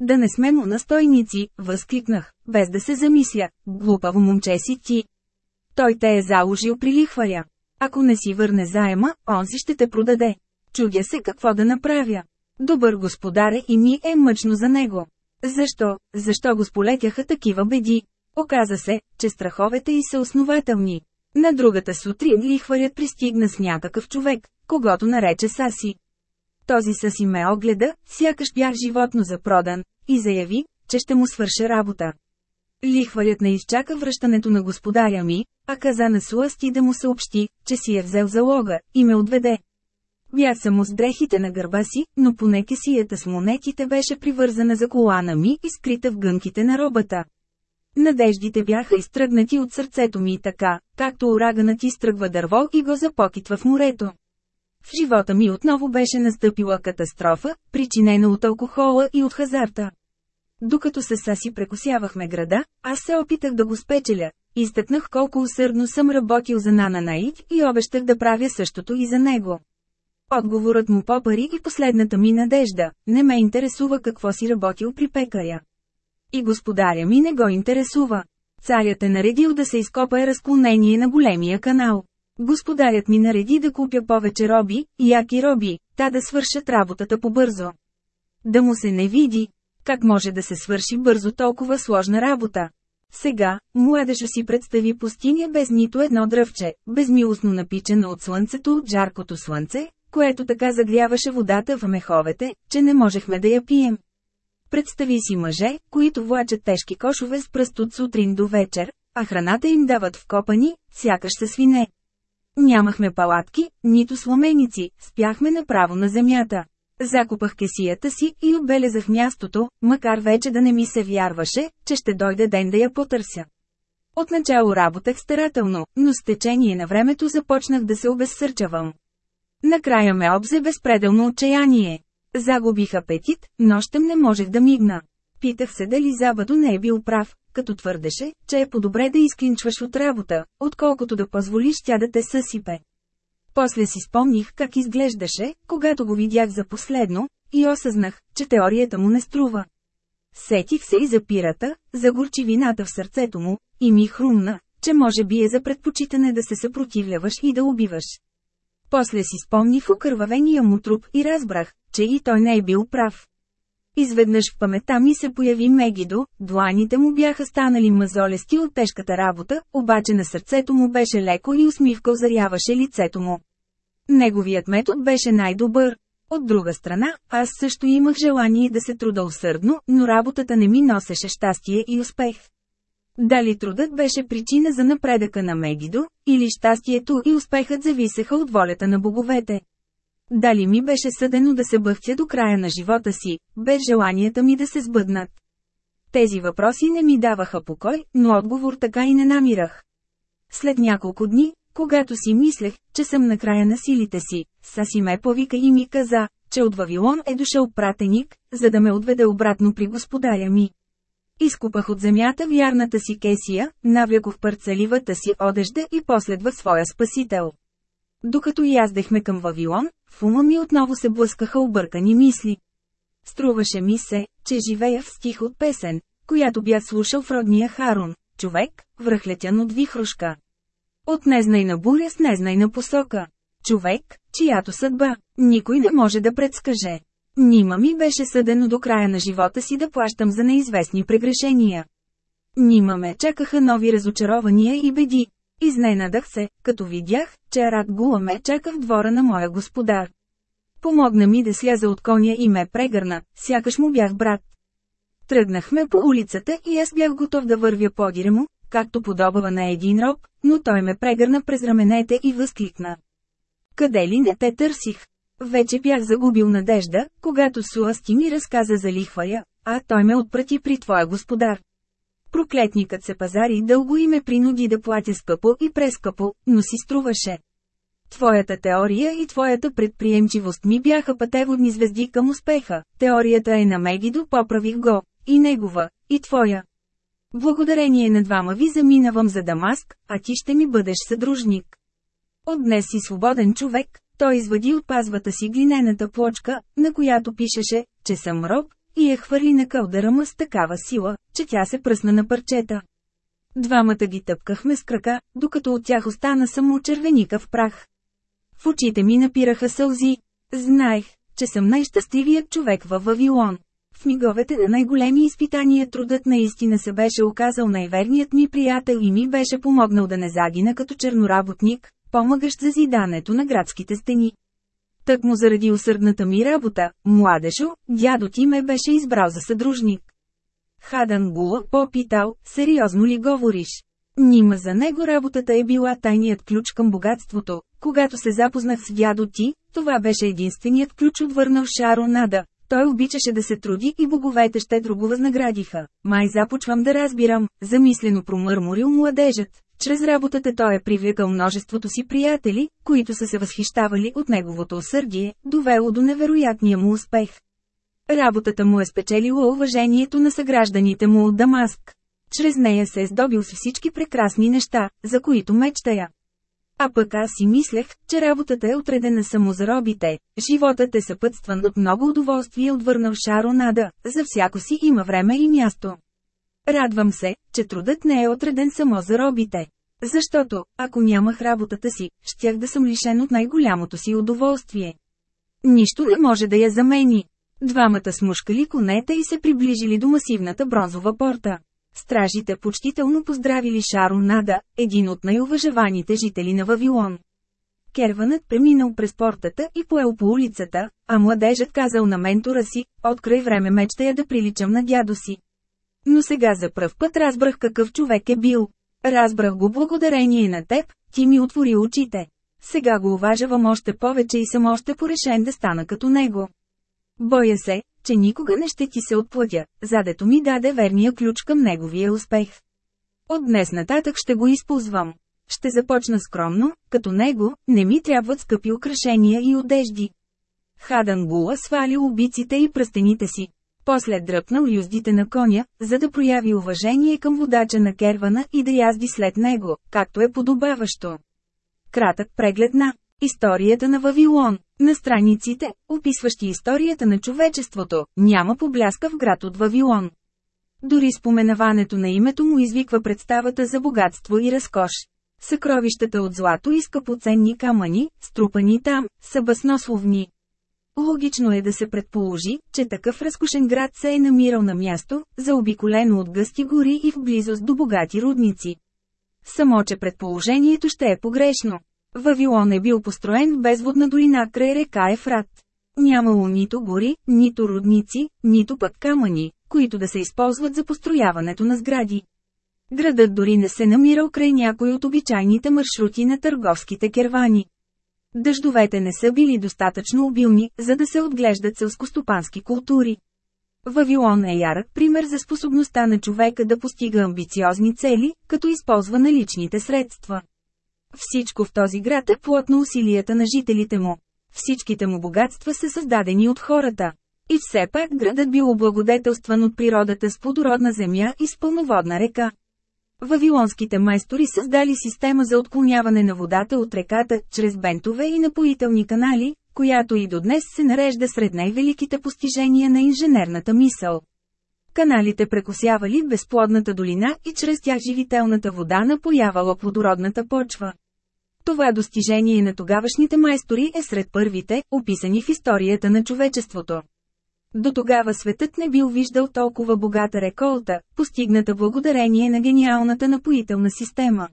Да не сме му настойници, възкликнах, без да се замисля, глупаво момче си ти. Той те е заложил при лихваря. Ако не си върне заема, он си ще те продаде. Чудя се какво да направя. Добър господаре и ми е мъчно за него. Защо? Защо го сполетяха такива беди? Оказа се, че страховете й са основателни. На другата сутрин лихварят пристигна с някакъв човек, когато нарече Саси. Този Саси ме огледа, сякаш бях животно запродан, и заяви, че ще му свърша работа. Лихварят не изчака връщането на господаря ми, а каза на Суасти да му съобщи, че си е взел залога, и ме отведе. Бях само с дрехите на гърба си, но поне кесията с монетите беше привързана за колана ми и скрита в гънките на робата. Надеждите бяха изтръгнати от сърцето ми така, както ураганът изтръгва дърво и го запокитва в морето. В живота ми отново беше настъпила катастрофа, причинена от алкохола и от хазарта. Докато се Саси прекусявахме града, аз се опитах да го спечеля. Изтъкнах колко усърдно съм работил за Нана Наид и обещах да правя същото и за него. Отговорът му попари и последната ми надежда, не ме интересува какво си работил при пекаря. И господаря ми не го интересува. Царят е наредил да се изкопа разклонение на големия канал. Господарят ми нареди да купя повече роби, яки роби, та да свършат работата побързо. Да му се не види. Как може да се свърши бързо толкова сложна работа? Сега, младежа си представи пустиня без нито едно дръвче, безмилостно напичена от слънцето от жаркото слънце, което така загряваше водата в меховете, че не можехме да я пием. Представи си мъже, които влачат тежки кошове с пръст от сутрин до вечер, а храната им дават вкопани, сякаш са свине. Нямахме палатки, нито сламеници, спяхме направо на земята. Закупах кесията си и отбелезах мястото, макар вече да не ми се вярваше, че ще дойде ден да я потърся. Отначало работех старателно, но с течение на времето започнах да се обезсърчавам. Накрая ме обзе безпределно отчаяние. Загубих апетит, нощем не можех да мигна. Питах се дали Забадо не е бил прав, като твърдеше, че е по-добре да изклинчваш от работа, отколкото да позволиш тя да те съсипе. После си спомних как изглеждаше, когато го видях за последно, и осъзнах, че теорията му не струва. Сетих се и за пирата, за горчивината в сърцето му, и ми хрумна, че може би е за предпочитане да се съпротивляваш и да убиваш. После си спомних окървавения му труп и разбрах, че и той не е бил прав. Изведнъж в памета ми се появи Мегидо, дланите му бяха станали мазолести от тежката работа, обаче на сърцето му беше леко и усмивка озаряваше лицето му. Неговият метод беше най-добър. От друга страна, аз също имах желание да се труда усърдно, но работата не ми носеше щастие и успех. Дали трудът беше причина за напредъка на Мегидо, или щастието и успехът зависеха от волята на боговете. Дали ми беше съдено да се бъхтя до края на живота си, без желанията ми да се сбъднат. Тези въпроси не ми даваха покой, но отговор така и не намирах. След няколко дни, когато си мислех, че съм на края на силите си, Саси ме повика и ми каза, че от Вавилон е дошъл пратеник, за да ме отведе обратно при господаря ми. Изкупах от земята вярната си кесия, навлякох парцеливата си одежда и последвах своя спасител. Докато яздехме към Вавилон, в ума ми отново се блъскаха объркани мисли. Струваше ми се, че живея в стих от песен, която бях слушал в родния Харун, човек, връхлетян от вихрушка. От незнайна буря с незнайна посока. Човек, чиято съдба, никой не може да предскаже. Нима ми беше съдено до края на живота си да плащам за неизвестни прегрешения. Нима ме чакаха нови разочарования и беди. Изненадах се, като видях, че Арат Гула ме чака в двора на моя господар. Помогна ми да сляза от коня и ме прегърна, сякаш му бях брат. Тръгнахме по улицата и аз бях готов да вървя подире му, както подобава на един роб, но той ме прегърна през раменете и възкликна. Къде ли не те търсих? Вече бях загубил надежда, когато Суасти ми разказа за лихвая, а той ме отпрати при твоя господар. Проклетникът се пазари дълго и ме принуди да платя скъпо и прескъпо, но си струваше. Твоята теория и твоята предприемчивост ми бяха пътеводни звезди към успеха. Теорията е на Мегидо, поправих го. И негова, и твоя. Благодарение на двама ви заминавам за Дамаск, а ти ще ми бъдеш съдружник. От днес си свободен човек, той извади от пазвата си глинената плочка, на която пишеше, че съм роб, и я хвърли на кълдъра с такава сила, че тя се пръсна на парчета. Двамата ги тъпкахме с крака, докато от тях остана само червеника в прах. В очите ми напираха сълзи. Знаех, че съм най-щастливият човек във Вавилон. В миговете на най-големи изпитания трудът наистина се беше оказал най-верният ми приятел и ми беше помогнал да не загина като черноработник, помагащ за зидането на градските стени. Тък му заради усърдната ми работа, младешо, дядо ти ме беше избрал за съдружник. Хадан Гула попитал, сериозно ли говориш? Нима за него работата е била тайният ключ към богатството. Когато се запознах с дядо ти, това беше единственият ключ отвърнал Шаро Нада. Той обичаше да се труди и боговете щедро го възнаградиха. Май започвам да разбирам, замислено промърморил младежът. Чрез работата той е привлекал множеството си приятели, които са се възхищавали от неговото усърдие, довело до невероятния му успех. Работата му е спечелила уважението на съгражданите му от Дамаск. Чрез нея се е здобил с всички прекрасни неща, за които мечтая. А пък аз си мислех, че работата е отредена само за робите, животът е съпътстван от много удоволствие отвърнал Шаро Нада, за всяко си има време и място. Радвам се, че трудът не е отреден само за робите. Защото, ако нямах работата си, щях да съм лишен от най-голямото си удоволствие. Нищо не може да я замени. Двамата смушкали конете и се приближили до масивната бронзова порта. Стражите почтително поздравили Шаро Нада, един от най-уважаваните жители на Вавилон. Керванът преминал през портата и поел по улицата, а младежът казал на ментора си, от край време мечтая да приличам на дядо си. Но сега за пръв път разбрах какъв човек е бил. Разбрах го благодарение на теб, ти ми отвори очите. Сега го уважавам още повече и съм още порешен да стана като него. Боя се, че никога не ще ти се отплатя, задето ми даде верния ключ към неговия успех. От днес нататък ще го използвам. Ще започна скромно, като него, не ми трябват скъпи украшения и одежди. Хадан Була свали убиците и пръстените си. После дръпнал юздите на коня, за да прояви уважение към водача на кервана и да язди след него, както е подобаващо. Кратък преглед на Историята на Вавилон. На страниците, описващи историята на човечеството, няма побляска в град от Вавилон. Дори споменаването на името му извиква представата за богатство и разкош. Съкровищата от злато и скъпоценни камъни, струпани там, са баснословни. Логично е да се предположи, че такъв разкошен град се е намирал на място, заобиколено от гъсти гори и в близост до богати рудници. Само че предположението ще е погрешно. Вавилон е бил построен в безводна долина край река Ефрат. Нямало нито гори, нито рудници, нито пък камъни, които да се използват за построяването на сгради. Градът дори не се намирал край някой от обичайните маршрути на търговските кервани. Дъждовете не са били достатъчно обилни, за да се отглеждат селскостопански култури. Вавилон е ярък пример за способността на човека да постига амбициозни цели, като използва наличните средства. Всичко в този град е плотно усилията на жителите му. Всичките му богатства са създадени от хората. И все пак градът бил облагодетелстван от природата с плодородна земя и с пълноводна река. Вавилонските майстори създали система за отклоняване на водата от реката, чрез бентове и напоителни канали, която и до днес се нарежда сред най-великите постижения на инженерната мисъл. Каналите прекосявали безплодната долина и чрез тях живителната вода напоявала плодородната почва. Това достижение на тогавашните майстори е сред първите, описани в историята на човечеството. До тогава светът не бил виждал толкова богата реколта, постигната благодарение на гениалната напоителна система.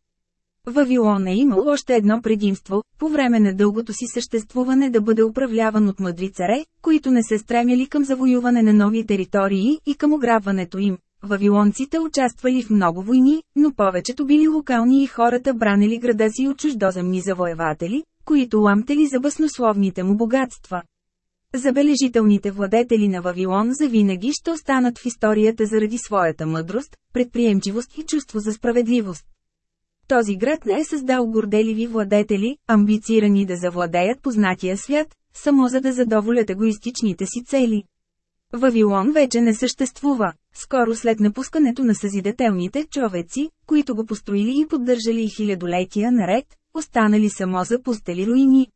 Вавилон е имал още едно предимство, по време на дългото си съществуване да бъде управляван от мъдри царе, които не се стремяли към завоюване на нови територии и към ограбването им. Вавилонците участвали в много войни, но повечето били локални и хората бранили града си от чуждоземни завоеватели, които ламтели за баснословните му богатства. Забележителните владетели на Вавилон завинаги ще останат в историята заради своята мъдрост, предприемчивост и чувство за справедливост. Този град не е създал горделиви владетели, амбицирани да завладеят познатия свят, само за да задоволят егоистичните си цели. Вавилон вече не съществува. Скоро след напускането на съзидателните човеци, които го построили и поддържали хилядолетия наред, останали само за пустели руини.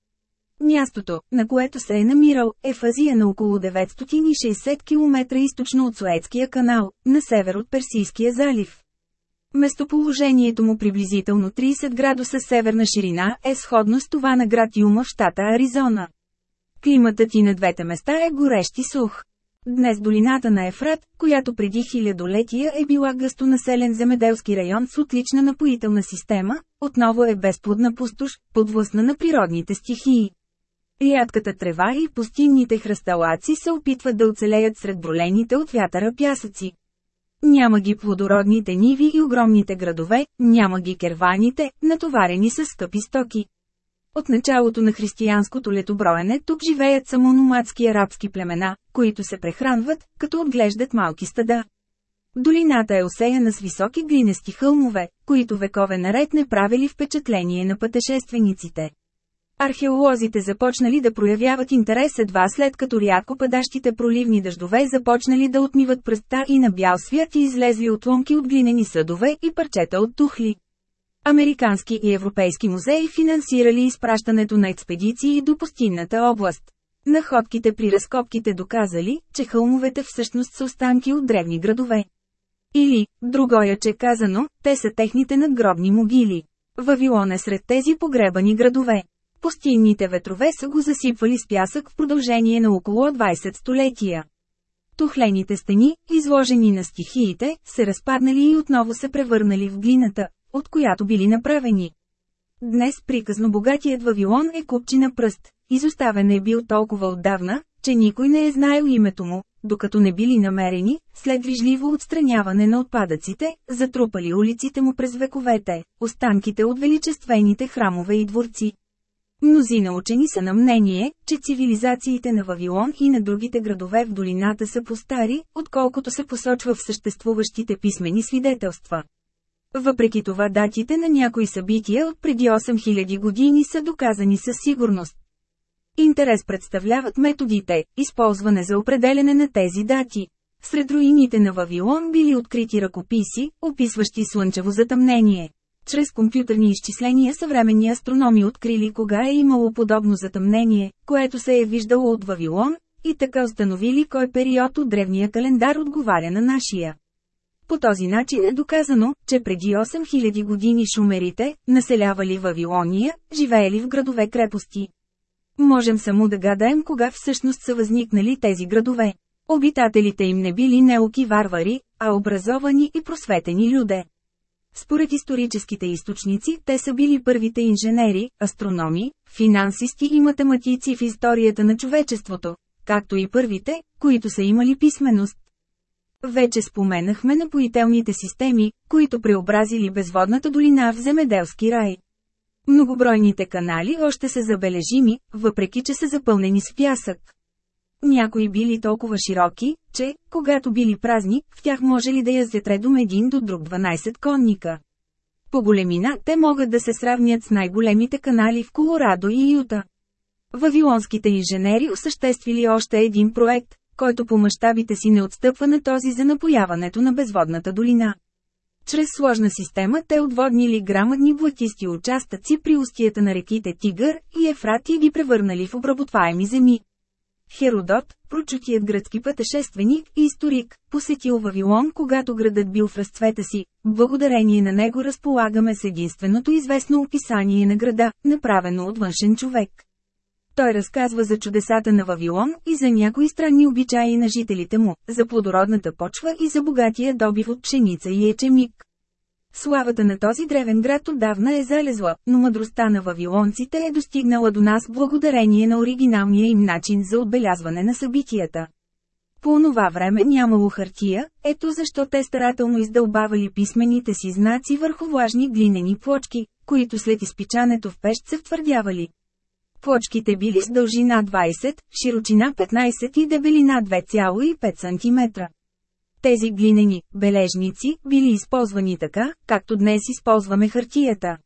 Мястото, на което се е намирал, е в Азия на около 960 км източно от Суетския канал, на север от Персийския залив. Местоположението му приблизително 30 градуса северна ширина е сходно с това на град Юма в щата Аризона. Климатът и на двете места е горещ и сух. Днес долината на Ефрат, която преди хилядолетия е била гъсто населен земеделски район с отлична напоителна система, отново е безплодна пустош, подвластна на природните стихии. Рядката трева и пустинните хръсталаци се опитват да оцелеят сред бролените от вятъра пясъци. Няма ги плодородните ниви и огромните градове, няма ги керваните, натоварени с скъпи стоки. От началото на християнското летоброене тук живеят само номадски арабски племена, които се прехранват, като отглеждат малки стада. Долината е осеяна с високи глинести хълмове, които векове наред не правили впечатление на пътешествениците. Археолозите започнали да проявяват интерес едва след като рядко падащите проливни дъждове започнали да отмиват пръста и на бял свят и излезли отломки от глинени съдове и парчета от тухли. Американски и европейски музеи финансирали изпращането на експедиции до пустинната област. Находките при разкопките доказали, че хълмовете всъщност са останки от древни градове. Или, другояче казано, те са техните надгробни могили. Вавилон е сред тези погребани градове. Пустинните ветрове са го засипвали с пясък в продължение на около 20 столетия. Тухлените стени, изложени на стихиите, се разпаднали и отново се превърнали в глината, от която били направени. Днес приказно богатият Вавилон е купчина пръст, изоставен е бил толкова отдавна, че никой не е знаел името му, докато не били намерени, след вижливо отстраняване на отпадъците, затрупали улиците му през вековете, останките от величествените храмове и дворци. Мнозина учени са на мнение, че цивилизациите на Вавилон и на другите градове в долината са по-стари, отколкото се посочва в съществуващите писмени свидетелства. Въпреки това датите на някои събития от преди 8000 години са доказани със сигурност. Интерес представляват методите, използване за определене на тези дати. Сред руините на Вавилон били открити ръкописи, описващи слънчево затъмнение. Чрез компютърни изчисления съвременни астрономи открили кога е имало подобно затъмнение, което се е виждало от Вавилон, и така установили кой период от древния календар отговаря на нашия. По този начин е доказано, че преди 8000 години шумерите, населявали Вавилония, живеели в градове-крепости. Можем само да гадаем кога всъщност са възникнали тези градове. Обитателите им не били неуки варвари, а образовани и просветени люде. Според историческите източници, те са били първите инженери, астрономи, финансисти и математици в историята на човечеството, както и първите, които са имали писменост. Вече споменахме напоителните системи, които преобразили безводната долина в земеделски рай. Многобройните канали още са забележими, въпреки че са запълнени с пясък. Някои били толкова широки, че, когато били празни, в тях може ли да яздят редом един до друг 12 конника. По големина те могат да се сравнят с най-големите канали в Колорадо и Юта. Вавилонските инженери осъществили още един проект, който по мащабите си не отстъпва на този за напояването на безводната долина. Чрез сложна система те отводнили грамадни блатисти участъци при устията на реките Тигър и Ефрат и ги превърнали в обработваеми земи. Херодот, прочутият гръцки пътешественик и историк, посетил Вавилон когато градът бил в разцвета си, благодарение на него разполагаме с единственото известно описание на града, направено от външен човек. Той разказва за чудесата на Вавилон и за някои странни обичаи на жителите му, за плодородната почва и за богатия добив от пшеница и ечемик. Славата на този древен град отдавна е залезла, но мъдростта на вавилонците е достигнала до нас благодарение на оригиналния им начин за отбелязване на събитията. По онова време нямало хартия, ето защо те старателно издълбавали писмените си знаци върху влажни глинени плочки, които след изпичането в пещ се втвърдявали. Плочките били с дължина 20, широчина 15 и дебелина 2,5 см. Тези глинени бележници били използвани така, както днес използваме хартията.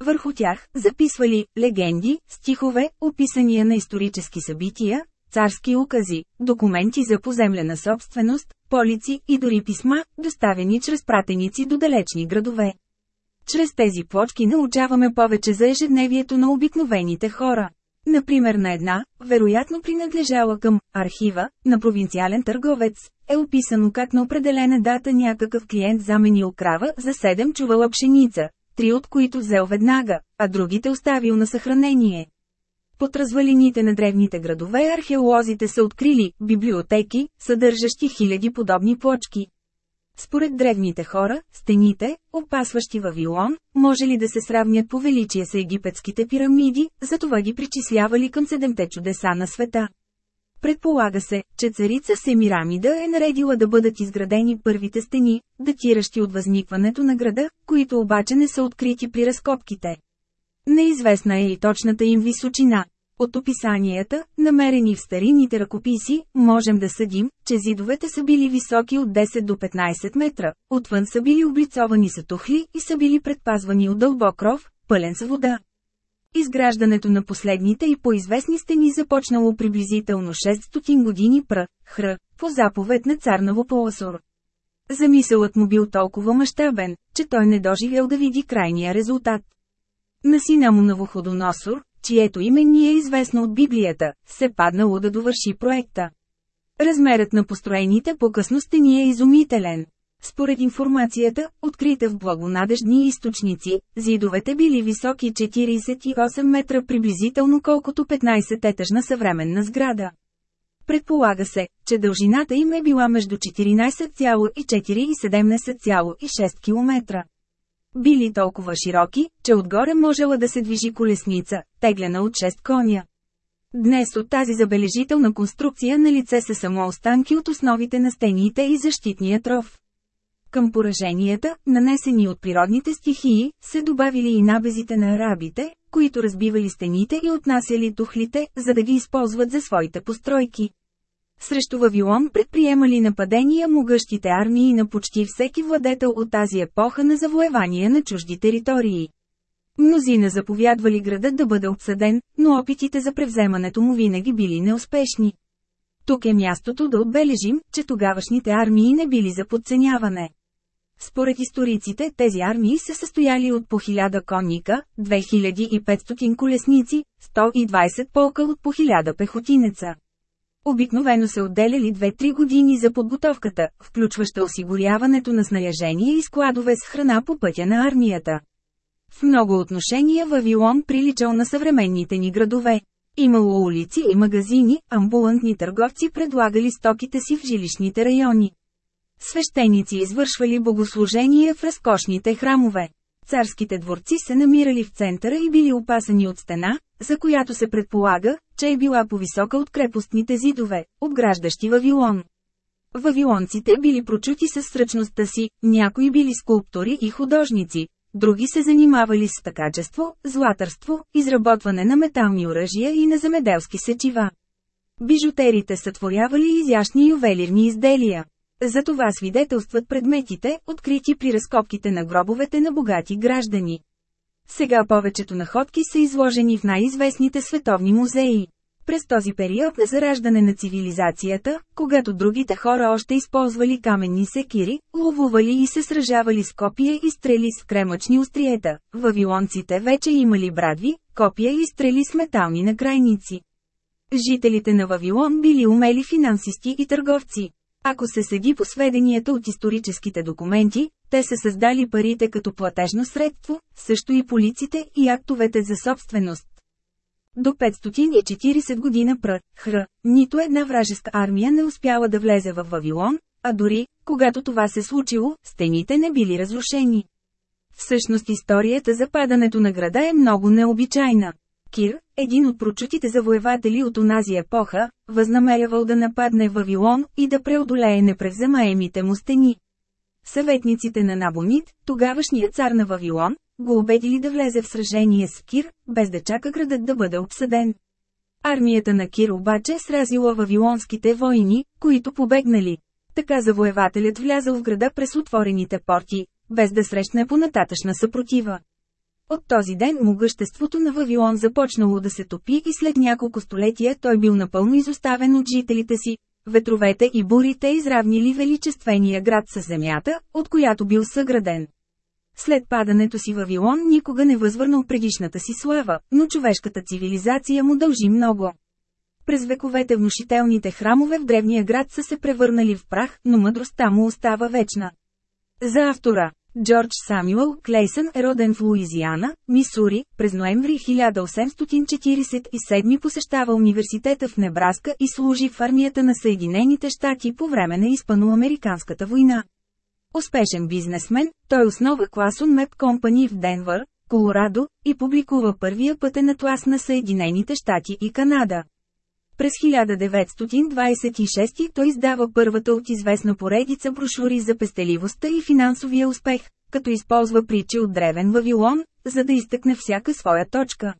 Върху тях записвали легенди, стихове, описания на исторически събития, царски укази, документи за поземлена собственост, полици и дори писма, доставени чрез пратеници до далечни градове. Чрез тези плочки научаваме повече за ежедневието на обикновените хора. Например на една, вероятно принадлежала към архива, на провинциален търговец, е описано как на определена дата някакъв клиент заменил крава за 7 чувала пшеница, три от които взел веднага, а другите оставил на съхранение. Под развалините на древните градове археолозите са открили библиотеки, съдържащи хиляди подобни плочки. Според древните хора, стените, опасващи Вавилон, може ли да се сравнят по величие с египетските пирамиди, затова ги причислявали към седемте чудеса на света. Предполага се, че царица Семирамида е наредила да бъдат изградени първите стени, датиращи от възникването на града, които обаче не са открити при разкопките. Неизвестна е и точната им височина. От описанията, намерени в старинните ръкописи, можем да съдим, че зидовете са били високи от 10 до 15 метра, отвън са били облицовани с тухли и са били предпазвани от дълбок ров, пълен с вода. Изграждането на последните и по-известни стени започнало приблизително 600 години пр. хр. по заповед на цар Навополосор. Замисълът му бил толкова мащабен, че той не доживял да види крайния резултат. На сина му Навуходоносор, чието име ни е известно от Библията, се паднало да довърши проекта. Размерът на построените по-късно стени е изумителен. Според информацията, открита в благонадежни източници, зидовете били високи 48 метра приблизително колкото 15-етажна съвременна сграда. Предполага се, че дължината им е била между 14,4 и 17,6 км. Били толкова широки, че отгоре можела да се движи колесница, теглена от 6 коня. Днес от тази забележителна конструкция на лице са само останки от основите на стените и защитния тров. Към пораженията, нанесени от природните стихии, се добавили и набезите на арабите, които разбивали стените и отнасяли тухлите, за да ги използват за своите постройки. Срещу Вавилон предприемали нападения могъщите армии на почти всеки владетел от тази епоха на завоевание на чужди територии. Мнозина заповядвали градът да бъде обсъден, но опитите за превземането му винаги били неуспешни. Тук е мястото да отбележим, че тогавашните армии не били за подценяване. Според историците тези армии се състояли от по 1000 конника, 2500 колесници, 120 полка от по 1000 пехотинеца. Обикновено се отделяли 2-3 години за подготовката, включваща осигуряването на снаряжение и складове с храна по пътя на армията. В много отношения Вавилон приличал на съвременните ни градове. Имало улици и магазини, амбулантни търговци предлагали стоките си в жилищните райони. Свещеници извършвали богослужения в разкошните храмове. Царските дворци се намирали в центъра и били опасани от стена, за която се предполага, че е била повисока от крепостните зидове, обграждащи Вавилон. Вавилонците били прочути със сръчността си, някои били скулптори и художници, други се занимавали с такачество, златърство, изработване на метални оръжия и на земеделски сечива. Бижутерите сътворявали изящни ювелирни изделия. За това свидетелстват предметите, открити при разкопките на гробовете на богати граждани. Сега повечето находки са изложени в най-известните световни музеи. През този период на зараждане на цивилизацията, когато другите хора още използвали каменни секири, ловували и се сражавали с копия и стрели с кремъчни остриета, вавилонците вече имали брадви, копия и стрели с метални накрайници. Жителите на Вавилон били умели финансисти и търговци. Ако се седи по сведенията от историческите документи, те са създали парите като платежно средство, също и полиците и актовете за собственост. До 540 година пр. Хр. Нито една вражеска армия не успяла да влезе в Вавилон, а дори, когато това се случило, стените не били разрушени. Всъщност историята за падането на града е много необичайна. Кир, един от прочутите завоеватели от онази епоха, възнамерявал да нападне Вавилон и да преодолее непревземаемите му стени. Съветниците на Набонит, тогавашният цар на Вавилон, го убедили да влезе в сражение с Кир, без да чака градът да бъде обсъден. Армията на Кир обаче сразила вавилонските войни, които побегнали. Така завоевателят влязъл в града през отворените порти, без да срещне понататъчна съпротива. От този ден могъществото на Вавилон започнало да се топи и след няколко столетия той бил напълно изоставен от жителите си. Ветровете и бурите изравнили величествения град със земята, от която бил съграден. След падането си Вавилон никога не възвърнал предишната си слава, но човешката цивилизация му дължи много. През вековете внушителните храмове в древния град са се превърнали в прах, но мъдростта му остава вечна. За автора Джордж Самюел Клейсън е роден в Луизиана, Мисури, през ноември 1847 посещава университета в Небраска и служи в армията на Съединените щати по време на Испано-Американската война. Успешен бизнесмен, той основа класон Map Company в Денвър, Колорадо, и публикува първия пътен атлас на Съединените щати и Канада. През 1926 той издава първата от известна поредица брошури за пестеливостта и финансовия успех, като използва притчи от древен Вавилон, за да изтъкне всяка своя точка.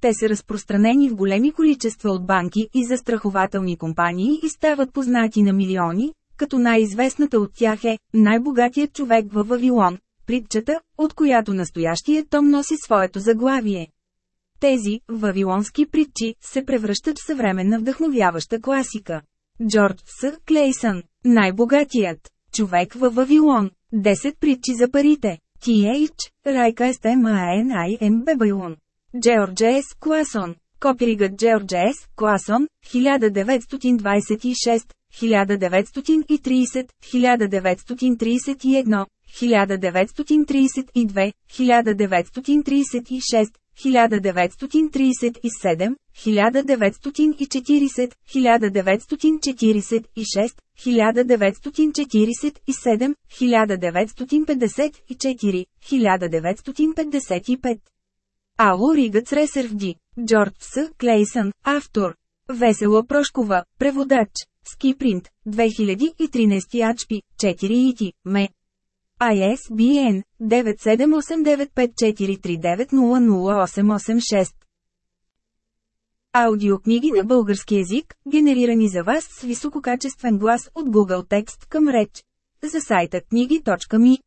Те са разпространени в големи количества от банки и застрахователни компании и стават познати на милиони, като най-известната от тях е «Най-богатият човек във Вавилон», притчата, от която настоящият том носи своето заглавие. Тези, вавилонски притчи, се превръщат в съвременна вдъхновяваща класика. Джордж С. Клейсън, най-богатият човек във Вавилон, 10 притчи за парите, Т.Х. Райка М. Бебайлон. Джордж С. Класон, Копиригът Джордж С. Класон, 1926, 1930, 1931, 1932, 1936, 1937, 1940, 1946, 1947, 1954, 1955. Ало Ригът Ресервди, Джордж С. Клейсън, автор. Весела Прошкова, преводач. Скипринт, 2013 HP, 4 ити, ме. ISBN 9789543900886 Аудиокниги на български език, генерирани за вас с висококачествен глас от Google Текст към реч. За сайта книги.ми